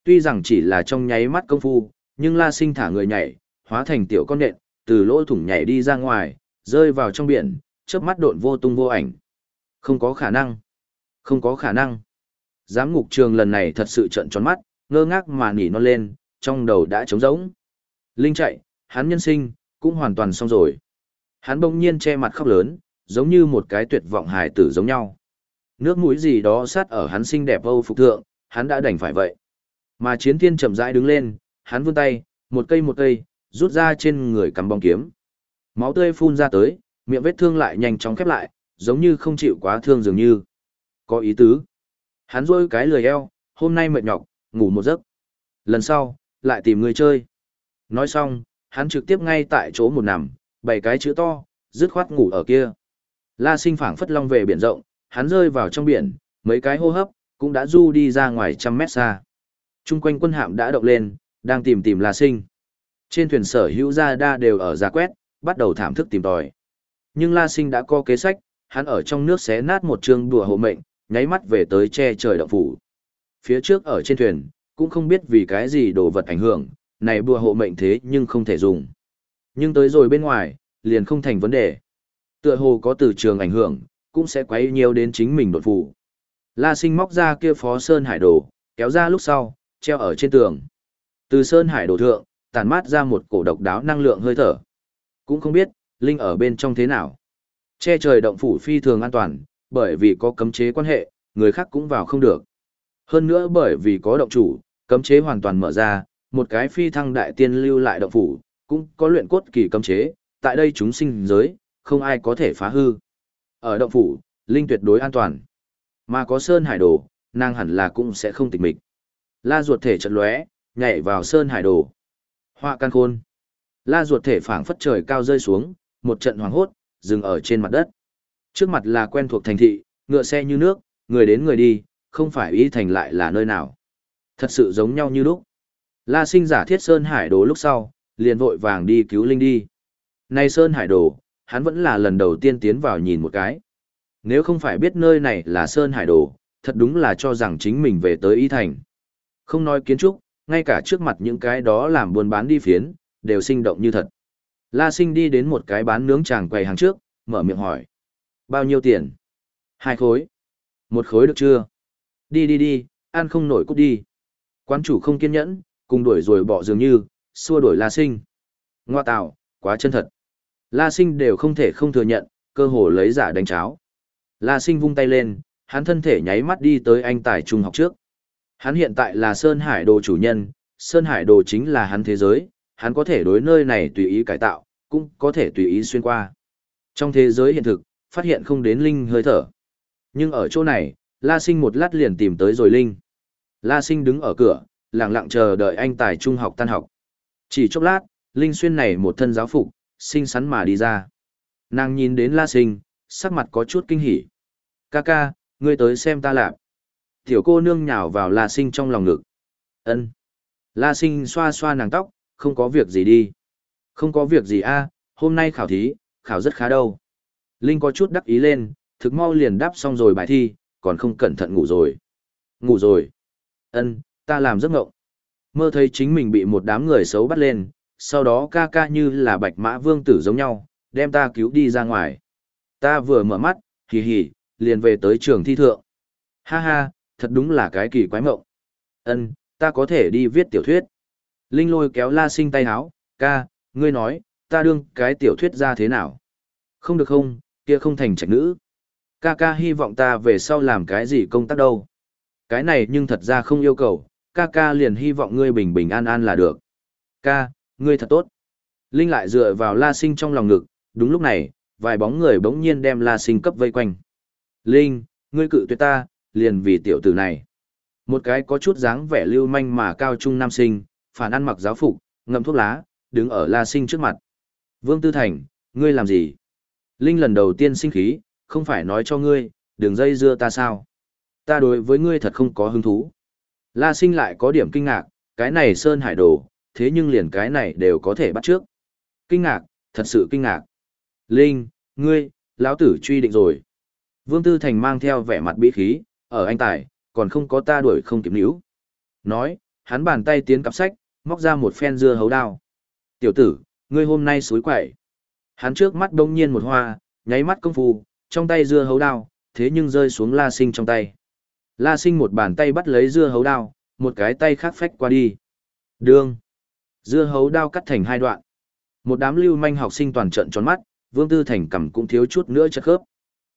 Tuy rằng chỉ là trong nháy mắt công phu, nhưng La Sinh thả người nhảy, hóa thành tiểu con nện, từ lỗ thủng nhảy đi ra ngoài, rơi vào trong biển, chớp mắt độn vô tung vô ảnh. Không có khả năng. Không có khả năng. Giám ngục trường lần này thật sự trận tròn mắt, ngơ ngác mà nỉ non lên, trong đầu đã trống rỗng. Linh chạy, hắn nhân sinh, cũng hoàn toàn xong rồi. Hắn bỗng nhiên che mặt khóc lớn, giống như một cái tuyệt vọng hài tử giống nhau. Nước mũi gì đó sát ở hắn xinh đẹp âu phục thượng, hắn đã đành phải vậy. Mà chiến thiên chậm rãi đứng lên, hắn vươn tay, một cây một cây, rút ra trên người cầm bóng kiếm. Máu tươi phun ra tới, miệng vết thương lại nhanh chóng khép lại, giống như không chịu quá thương dường như. Có ý tứ. Hắn rôi cái lười eo, hôm nay mệt nhọc, ngủ một giấc. Lần sau, lại tìm người chơi. Nói xong, hắn trực tiếp ngay tại chỗ một nằm, bảy cái chữ to, dứt khoát ngủ ở kia. La sinh phảng phất long về biển rộng, hắn rơi vào trong biển, mấy cái hô hấp, cũng đã du đi ra ngoài trăm mét xa. Trung quanh quân hạm đã động lên, đang tìm tìm La Sinh. Trên thuyền sở hữu gia đa đều ở giả quét, bắt đầu thảm thức tìm tòi. Nhưng La Sinh đã có kế sách, hắn ở trong nước xé nát một trường đùa hộ mệnh, nháy mắt về tới che trời động phủ. Phía trước ở trên thuyền, cũng không biết vì cái gì đồ vật ảnh hưởng, này bùa hộ mệnh thế nhưng không thể dùng. Nhưng tới rồi bên ngoài, liền không thành vấn đề. Tựa hồ có từ trường ảnh hưởng, cũng sẽ quấy nhiều đến chính mình đột phủ. La sinh móc ra kia phó sơn hải đồ, kéo ra lúc sau, treo ở trên tường. Từ sơn hải đồ thượng, tàn mát ra một cổ độc đáo năng lượng hơi thở. Cũng không biết, linh ở bên trong thế nào. Che trời động phủ phi thường an toàn, bởi vì có cấm chế quan hệ, người khác cũng vào không được. Hơn nữa bởi vì có động chủ, cấm chế hoàn toàn mở ra, một cái phi thăng đại tiên lưu lại động phủ, cũng có luyện cốt kỳ cấm chế, tại đây chúng sinh giới, không ai có thể phá hư. Ở động phủ, linh tuyệt đối an toàn. Mà có sơn hải đồ, nàng hẳn là cũng sẽ không tịch mịch. La ruột thể chật lóe, nhảy vào sơn hải đồ. Họa can khôn. La ruột thể phảng phất trời cao rơi xuống, một trận hoàng hốt, dừng ở trên mặt đất. Trước mặt là quen thuộc thành thị, ngựa xe như nước, người đến người đi, không phải y thành lại là nơi nào. Thật sự giống nhau như lúc. La sinh giả thiết Sơn Hải Đồ lúc sau, liền vội vàng đi cứu Linh đi. nay Sơn Hải Đồ, hắn vẫn là lần đầu tiên tiến vào nhìn một cái. Nếu không phải biết nơi này là Sơn Hải Đồ, thật đúng là cho rằng chính mình về tới y thành. Không nói kiến trúc, ngay cả trước mặt những cái đó làm buôn bán đi phiến, đều sinh động như thật. La sinh đi đến một cái bán nướng chàng quầy hàng trước, mở miệng hỏi. Bao nhiêu tiền? Hai khối. Một khối được chưa? Đi đi đi, ăn không nổi cút đi. Quán chủ không kiên nhẫn, cùng đuổi rồi bỏ dường như, xua đuổi La Sinh. Ngoa tạo, quá chân thật. La Sinh đều không thể không thừa nhận, cơ hồ lấy giả đánh cháo. La Sinh vung tay lên, hắn thân thể nháy mắt đi tới anh tài trung học trước. Hắn hiện tại là Sơn Hải Đồ chủ nhân, Sơn Hải Đồ chính là hắn thế giới, hắn có thể đối nơi này tùy ý cải tạo, cũng có thể tùy ý xuyên qua. Trong thế giới hiện thực, phát hiện không đến linh hơi thở. Nhưng ở chỗ này, La Sinh một lát liền tìm tới rồi linh. La Sinh đứng ở cửa, lặng lặng chờ đợi anh tài trung học tan học. Chỉ chốc lát, linh xuyên này một thân giáo phục, xinh xắn mà đi ra. Nàng nhìn đến La Sinh, sắc mặt có chút kinh hỉ. Ca ca, ngươi tới xem ta lạp. Tiểu cô nương nhào vào La Sinh trong lòng ngực. Ân. La Sinh xoa xoa nàng tóc, không có việc gì đi. Không có việc gì a, hôm nay khảo thí, khảo rất khá đâu. Linh có chút đắc ý lên, thực mau liền đáp xong rồi bài thi, còn không cẩn thận ngủ rồi. Ngủ rồi. Ân, ta làm giấc ngộng. Mơ thấy chính mình bị một đám người xấu bắt lên, sau đó ca ca như là bạch mã vương tử giống nhau, đem ta cứu đi ra ngoài. Ta vừa mở mắt, hì hì, liền về tới trường thi thượng. Ha ha, thật đúng là cái kỳ quái mộng. Ân, ta có thể đi viết tiểu thuyết. Linh lôi kéo la sinh tay háo, ca, ngươi nói, ta đương cái tiểu thuyết ra thế nào? Không được không, kia không thành trạch nữ. Ca ca hy vọng ta về sau làm cái gì công tác đâu. Cái này nhưng thật ra không yêu cầu, ca ca liền hy vọng ngươi bình bình an an là được. Ca, ngươi thật tốt. Linh lại dựa vào la sinh trong lòng ngực, đúng lúc này, vài bóng người bỗng nhiên đem la sinh cấp vây quanh. Linh, ngươi cự tuyệt ta, liền vì tiểu tử này. Một cái có chút dáng vẻ lưu manh mà cao trung nam sinh, phản ăn mặc giáo phục, ngậm thuốc lá, đứng ở la sinh trước mặt. Vương Tư Thành, ngươi làm gì? Linh lần đầu tiên sinh khí, không phải nói cho ngươi, đường dây dưa ta sao? Ta đối với ngươi thật không có hứng thú. La sinh lại có điểm kinh ngạc, cái này sơn hải đồ, thế nhưng liền cái này đều có thể bắt trước. Kinh ngạc, thật sự kinh ngạc. Linh, ngươi, lão tử truy định rồi. Vương Tư Thành mang theo vẻ mặt bí khí, ở anh Tài, còn không có ta đuổi không kịp níu. Nói, hắn bàn tay tiến cặp sách, móc ra một phen dưa hấu đao. Tiểu tử, ngươi hôm nay suối quậy. Hắn trước mắt đông nhiên một hoa, nháy mắt công phu, trong tay dưa hấu đao, thế nhưng rơi xuống la sinh trong tay. La sinh một bàn tay bắt lấy dưa hấu đao, một cái tay khác phách qua đi. Đương. Dưa hấu đao cắt thành hai đoạn. Một đám lưu manh học sinh toàn trận tròn mắt, Vương Tư Thành cầm cũng thiếu chút nữa chất khớp.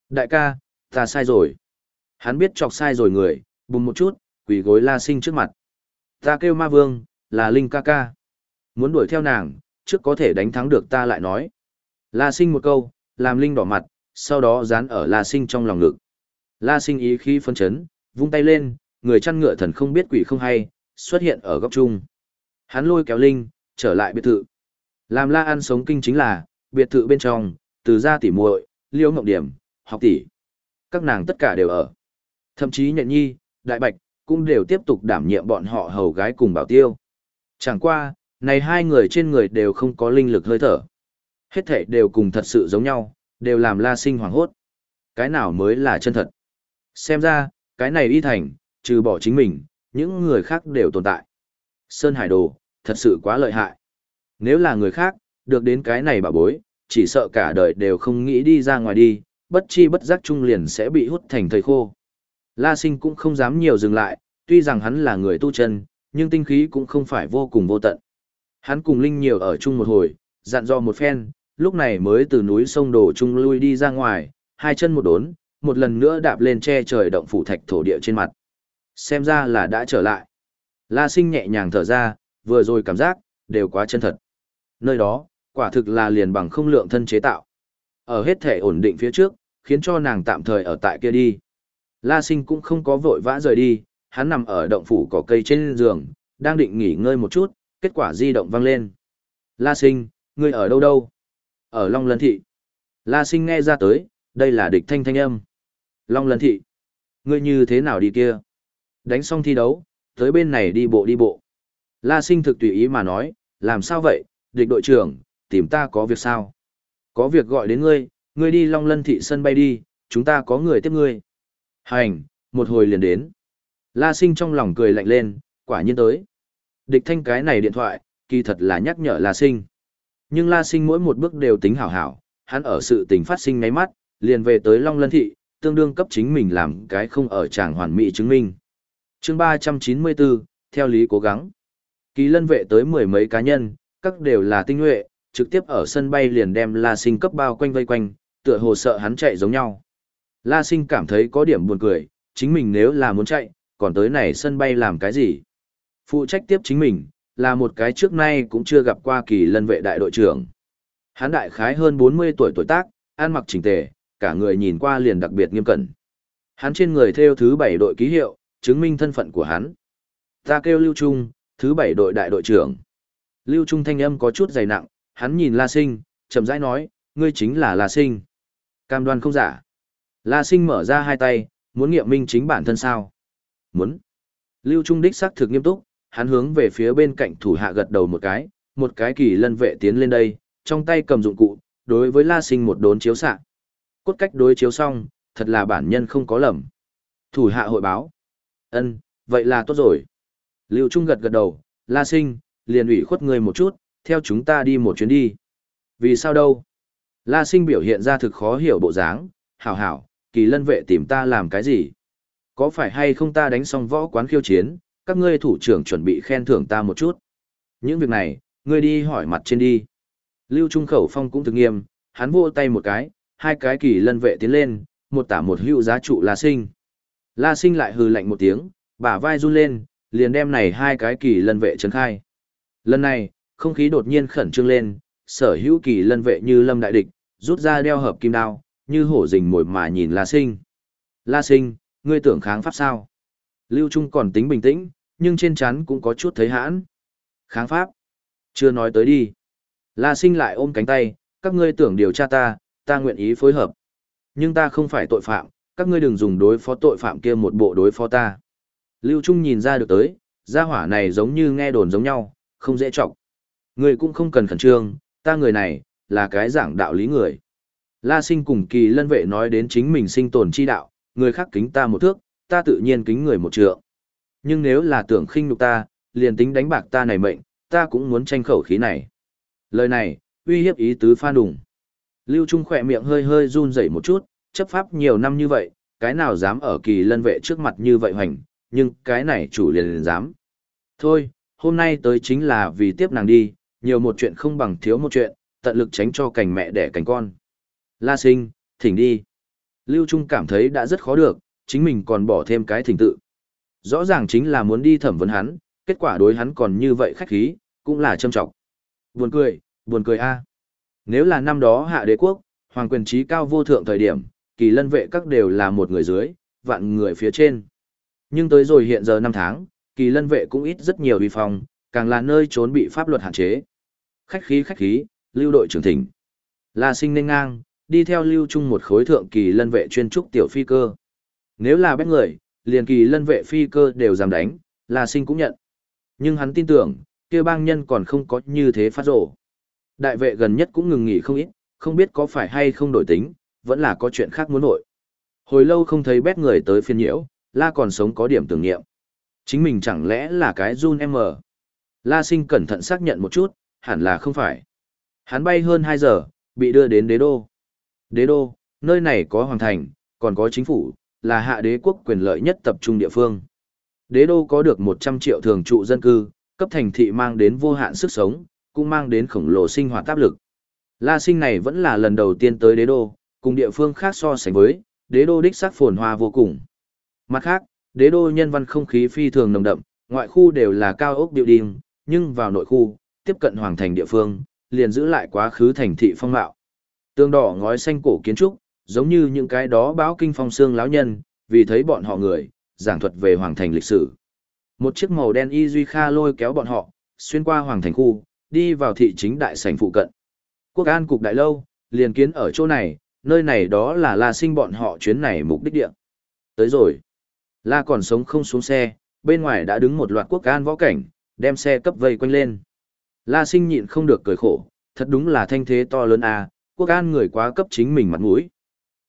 Đại ca, ta sai rồi. Hắn biết chọc sai rồi người, bùng một chút, quỳ gối la sinh trước mặt. Ta kêu ma vương, là Linh ca ca. Muốn đuổi theo nàng, trước có thể đánh thắng được ta lại nói. La sinh một câu, làm Linh đỏ mặt, sau đó dán ở La sinh trong lòng ngực. La sinh ý khí phân chấn, vung tay lên, người chăn ngựa thần không biết quỷ không hay, xuất hiện ở góc trung. Hắn lôi kéo Linh, trở lại biệt thự. Làm La ăn sống kinh chính là, biệt thự bên trong, từ gia tỉ muội, liễu ngọc điểm, học tỷ. Các nàng tất cả đều ở. Thậm chí nhận nhi, đại bạch, cũng đều tiếp tục đảm nhiệm bọn họ hầu gái cùng bảo tiêu. Chẳng qua, này hai người trên người đều không có linh lực hơi thở. Hết thể đều cùng thật sự giống nhau, đều làm la sinh hoảng hốt. Cái nào mới là chân thật? Xem ra, cái này y thành, trừ bỏ chính mình, những người khác đều tồn tại. Sơn Hải Đồ, thật sự quá lợi hại. Nếu là người khác, được đến cái này bà bối, chỉ sợ cả đời đều không nghĩ đi ra ngoài đi, bất chi bất giác trung liền sẽ bị hút thành thời khô. La sinh cũng không dám nhiều dừng lại, tuy rằng hắn là người tu chân, nhưng tinh khí cũng không phải vô cùng vô tận. Hắn cùng Linh nhiều ở chung một hồi, dặn dò một phen, lúc này mới từ núi sông đổ chung lui đi ra ngoài, hai chân một đốn, một lần nữa đạp lên che trời động phủ thạch thổ địa trên mặt. Xem ra là đã trở lại. La sinh nhẹ nhàng thở ra, vừa rồi cảm giác, đều quá chân thật. Nơi đó, quả thực là liền bằng không lượng thân chế tạo. Ở hết thể ổn định phía trước, khiến cho nàng tạm thời ở tại kia đi. La sinh cũng không có vội vã rời đi, hắn nằm ở động phủ cỏ cây trên giường, đang định nghỉ ngơi một chút, kết quả di động vang lên. La sinh, ngươi ở đâu đâu? Ở Long Lân Thị. La sinh nghe ra tới, đây là địch thanh thanh âm. Long Lân Thị. Ngươi như thế nào đi kia? Đánh xong thi đấu, tới bên này đi bộ đi bộ. La sinh thực tùy ý mà nói, làm sao vậy, địch đội trưởng, tìm ta có việc sao? Có việc gọi đến ngươi, ngươi đi Long Lân Thị sân bay đi, chúng ta có người tiếp ngươi. Hành, một hồi liền đến. La sinh trong lòng cười lạnh lên, quả nhiên tới. Địch thanh cái này điện thoại, kỳ thật là nhắc nhở La sinh. Nhưng La sinh mỗi một bước đều tính hảo hảo, hắn ở sự tình phát sinh ngay mắt, liền về tới Long Lân Thị, tương đương cấp chính mình làm cái không ở tràng hoàn mỹ chứng minh chương 394, theo lý cố gắng. Kỳ lân vệ tới mười mấy cá nhân, các đều là tinh nhuệ, trực tiếp ở sân bay liền đem La Sinh cấp bao quanh vây quanh, tựa hồ sợ hắn chạy giống nhau. La Sinh cảm thấy có điểm buồn cười, chính mình nếu là muốn chạy, còn tới này sân bay làm cái gì? Phụ trách tiếp chính mình, là một cái trước nay cũng chưa gặp qua kỳ lân vệ đại đội trưởng. Hắn đại khái hơn 40 tuổi tuổi tác, ăn mặc chỉnh tề, cả người nhìn qua liền đặc biệt nghiêm cẩn. Hắn trên người theo thứ bảy đội ký hiệu, chứng minh thân phận của hắn. Ta kêu Lưu Trung, thứ bảy đội đại đội trưởng. Lưu Trung thanh âm có chút dày nặng, hắn nhìn La Sinh, chậm rãi nói, ngươi chính là La Sinh. Cam đoan không giả. La Sinh mở ra hai tay, muốn nghiệm minh chính bản thân sao? Muốn. Lưu Trung đích xác thực nghiêm túc, hắn hướng về phía bên cạnh thủ hạ gật đầu một cái, một cái kỳ lân vệ tiến lên đây, trong tay cầm dụng cụ, đối với La Sinh một đốn chiếu xạ. Cốt cách đối chiếu xong, thật là bản nhân không có lầm. Thủ hạ hội báo. Ân, vậy là tốt rồi. Lưu Trung gật gật đầu, La Sinh, liền ủy khuất người một chút, theo chúng ta đi một chuyến đi. Vì sao đâu? La Sinh biểu hiện ra thực khó hiểu bộ dáng, hảo hảo, kỳ lân vệ tìm ta làm cái gì? Có phải hay không ta đánh xong võ quán khiêu chiến, các ngươi thủ trưởng chuẩn bị khen thưởng ta một chút? Những việc này, ngươi đi hỏi mặt trên đi. Lưu Trung Khẩu Phong cũng thực nghiêm, hắn vỗ tay một cái, hai cái kỳ lân vệ tiến lên, một tả một hữu giá trụ La Sinh. La Sinh lại hừ lạnh một tiếng, bả vai run lên, liền đem này hai cái kỳ lân vệ trấn khai. Lần này, không khí đột nhiên khẩn trương lên, sở hữu kỳ lân vệ như lâm đại địch, rút ra đeo hợp kim đao, như hổ rình mồi mà nhìn La Sinh. La Sinh, ngươi tưởng kháng pháp sao? Lưu Trung còn tính bình tĩnh, nhưng trên chắn cũng có chút thấy hãn. Kháng pháp? Chưa nói tới đi. La Sinh lại ôm cánh tay, các ngươi tưởng điều tra ta, ta nguyện ý phối hợp. Nhưng ta không phải tội phạm, các ngươi đừng dùng đối phó tội phạm kia một bộ đối phó ta. Lưu Trung nhìn ra được tới, gia hỏa này giống như nghe đồn giống nhau, không dễ trọng. Người cũng không cần khẩn trương, ta người này, là cái giảng đạo lý người. La sinh cùng kỳ lân vệ nói đến chính mình sinh tồn chi đạo, người khác kính ta một thước, ta tự nhiên kính người một trượng. Nhưng nếu là tưởng khinh nhục ta, liền tính đánh bạc ta này mệnh, ta cũng muốn tranh khẩu khí này. Lời này, uy hiếp ý tứ pha đùng. Lưu Trung khỏe miệng hơi hơi run rẩy một chút, chấp pháp nhiều năm như vậy, cái nào dám ở kỳ lân vệ trước mặt như vậy hoành, nhưng cái này chủ liền liền dám. Thôi, hôm nay tới chính là vì tiếp nàng đi, nhiều một chuyện không bằng thiếu một chuyện, tận lực tránh cho cành mẹ đẻ cành con. La sinh, thỉnh đi. Lưu Trung cảm thấy đã rất khó được, chính mình còn bỏ thêm cái thỉnh tự. Rõ ràng chính là muốn đi thẩm vấn hắn, kết quả đối hắn còn như vậy khách khí, cũng là châm trọng. Buồn cười, buồn cười a. Nếu là năm đó hạ đế quốc, hoàng quyền trí cao vô thượng thời điểm, kỳ lân vệ các đều là một người dưới, vạn người phía trên. Nhưng tới rồi hiện giờ năm tháng, kỳ lân vệ cũng ít rất nhiều uy phong, càng là nơi trốn bị pháp luật hạn chế. Khách khí khách khí, lưu đội trưởng thỉnh. La sinh nên ngang, đi theo lưu chung một khối thượng kỳ lân vệ chuyên trúc tiểu phi cơ. Nếu là bét người, liền kỳ lân vệ phi cơ đều dám đánh, La sinh cũng nhận. Nhưng hắn tin tưởng, kia bang nhân còn không có như thế phát rổ. Đại vệ gần nhất cũng ngừng nghỉ không ít, không biết có phải hay không đổi tính, vẫn là có chuyện khác muốn nội. Hồi lâu không thấy bét người tới phiên nhiễu, La còn sống có điểm tưởng niệm. Chính mình chẳng lẽ là cái jun m? La sinh cẩn thận xác nhận một chút, hẳn là không phải. Hắn bay hơn 2 giờ, bị đưa đến đế đô. Đế đô, nơi này có hoàng thành, còn có chính phủ, là hạ đế quốc quyền lợi nhất tập trung địa phương. Đế đô có được 100 triệu thường trụ dân cư, cấp thành thị mang đến vô hạn sức sống, cũng mang đến khổng lồ sinh hoạt áp lực. La sinh này vẫn là lần đầu tiên tới đế đô, cùng địa phương khác so sánh với, đế đô đích sắc phồn hoa vô cùng. Mặt khác, đế đô nhân văn không khí phi thường nồng đậm, ngoại khu đều là cao ốc building, nhưng vào nội khu, tiếp cận hoàng thành địa phương, liền giữ lại quá khứ thành thị phong mạo. Tương đỏ ngói xanh cổ kiến trúc, giống như những cái đó báo kinh phong xương lão nhân, vì thấy bọn họ người, giảng thuật về hoàng thành lịch sử. Một chiếc màu đen y duy kha lôi kéo bọn họ, xuyên qua hoàng thành khu, đi vào thị chính đại sảnh phụ cận. Quốc an cục đại lâu, liền kiến ở chỗ này, nơi này đó là La Sinh bọn họ chuyến này mục đích địa. Tới rồi. La còn sống không xuống xe, bên ngoài đã đứng một loạt quốc an võ cảnh, đem xe cấp vây quanh lên. La Sinh nhịn không được cười khổ, thật đúng là thanh thế to lớn à, quốc an người quá cấp chính mình mặt mũi.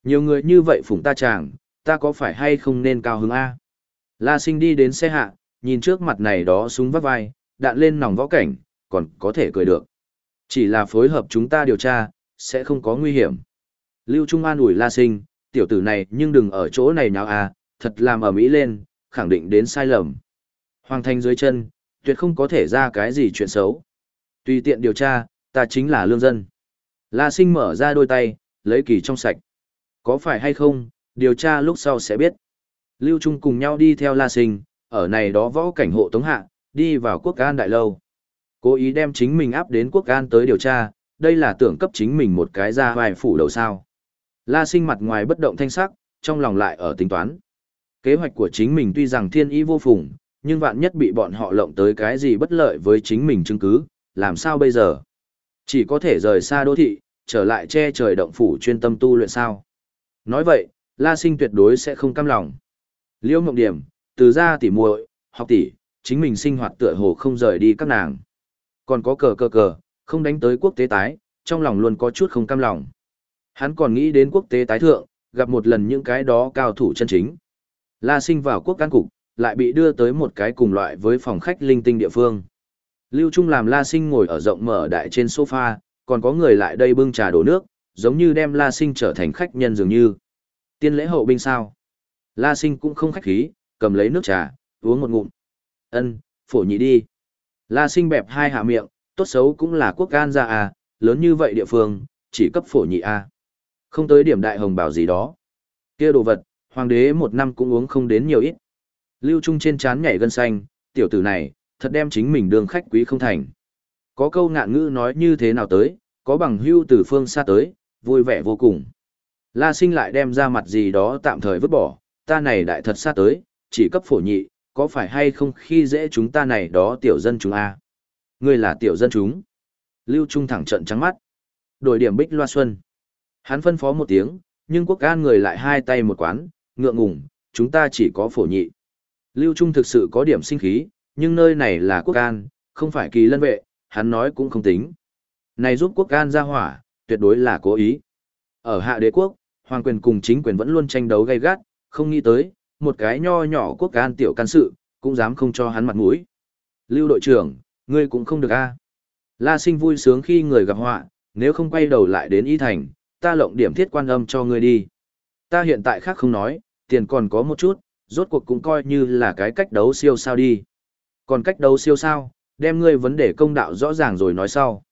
Nhiều người như vậy phụng ta chàng, ta có phải hay không nên cao hứng a? La Sinh đi đến xe hạ, nhìn trước mặt này đó súng vắt vai, đạn lên nòng võ cảnh, còn có thể cười được. Chỉ là phối hợp chúng ta điều tra, sẽ không có nguy hiểm. Lưu Trung An ủi La Sinh, tiểu tử này nhưng đừng ở chỗ này nháo à, thật làm ở Mỹ lên, khẳng định đến sai lầm. Hoàng thành dưới chân, tuyệt không có thể ra cái gì chuyện xấu. Tùy tiện điều tra, ta chính là lương dân. La Sinh mở ra đôi tay, lấy kỳ trong sạch. Có phải hay không, điều tra lúc sau sẽ biết. Lưu Trung cùng nhau đi theo La Sinh, ở này đó võ cảnh hộ tống hạ, đi vào quốc an đại lâu. Cố ý đem chính mình áp đến quốc an tới điều tra, đây là tưởng cấp chính mình một cái ra vài phủ đầu sao. La Sinh mặt ngoài bất động thanh sắc, trong lòng lại ở tính toán. Kế hoạch của chính mình tuy rằng thiên ý vô phùng, nhưng vạn nhất bị bọn họ lộng tới cái gì bất lợi với chính mình chứng cứ, làm sao bây giờ? Chỉ có thể rời xa đô thị, trở lại che trời động phủ chuyên tâm tu luyện sao. Nói vậy, La Sinh tuyệt đối sẽ không cam lòng. Liêu Mộng Điểm, từ ra tỉ muội, học tỷ, chính mình sinh hoạt tựa hồ không rời đi các nàng. Còn có cờ cờ cờ, không đánh tới quốc tế tái, trong lòng luôn có chút không cam lòng. Hắn còn nghĩ đến quốc tế tái thượng, gặp một lần những cái đó cao thủ chân chính. La Sinh vào quốc can cục, lại bị đưa tới một cái cùng loại với phòng khách linh tinh địa phương. Lưu Trung làm La Sinh ngồi ở rộng mở đại trên sofa, còn có người lại đây bưng trà đổ nước, giống như đem La Sinh trở thành khách nhân dường như. Tiên lễ hậu binh sao? La Sinh cũng không khách khí, cầm lấy nước trà, uống một ngụm. Ân, phổ nhị đi. La Sinh bẹp hai hạ miệng, tốt xấu cũng là quốc can ra à, lớn như vậy địa phương, chỉ cấp phổ nhị. À. Không tới điểm đại hồng bảo gì đó. Kia đồ vật, hoàng đế một năm cũng uống không đến nhiều ít. Lưu Trung trên chán nhảy gân xanh, tiểu tử này, thật đem chính mình đường khách quý không thành. Có câu ngạn ngữ nói như thế nào tới, có bằng hưu từ phương xa tới, vui vẻ vô cùng. La sinh lại đem ra mặt gì đó tạm thời vứt bỏ, ta này đại thật xa tới, chỉ cấp phổ nhị, có phải hay không khi dễ chúng ta này đó tiểu dân chúng a Ngươi là tiểu dân chúng. Lưu Trung thẳng trận trắng mắt. Đổi điểm bích loa xuân. Hắn phân phó một tiếng, nhưng quốc an người lại hai tay một quán, ngượng ngùng, chúng ta chỉ có phổ nhị. Lưu Trung thực sự có điểm sinh khí, nhưng nơi này là quốc an, không phải kỳ lân vệ, hắn nói cũng không tính. Này giúp quốc an ra hỏa, tuyệt đối là cố ý. Ở hạ đế quốc, hoàng quyền cùng chính quyền vẫn luôn tranh đấu gay gắt, không nghĩ tới, một cái nho nhỏ quốc an tiểu can sự, cũng dám không cho hắn mặt mũi. Lưu đội trưởng, ngươi cũng không được a. La sinh vui sướng khi người gặp họa, nếu không quay đầu lại đến y thành, ta lộng điểm thiết quan âm cho ngươi đi. Ta hiện tại khác không nói, tiền còn có một chút, rốt cuộc cũng coi như là cái cách đấu siêu sao đi. Còn cách đấu siêu sao, đem ngươi vấn đề công đạo rõ ràng rồi nói sau.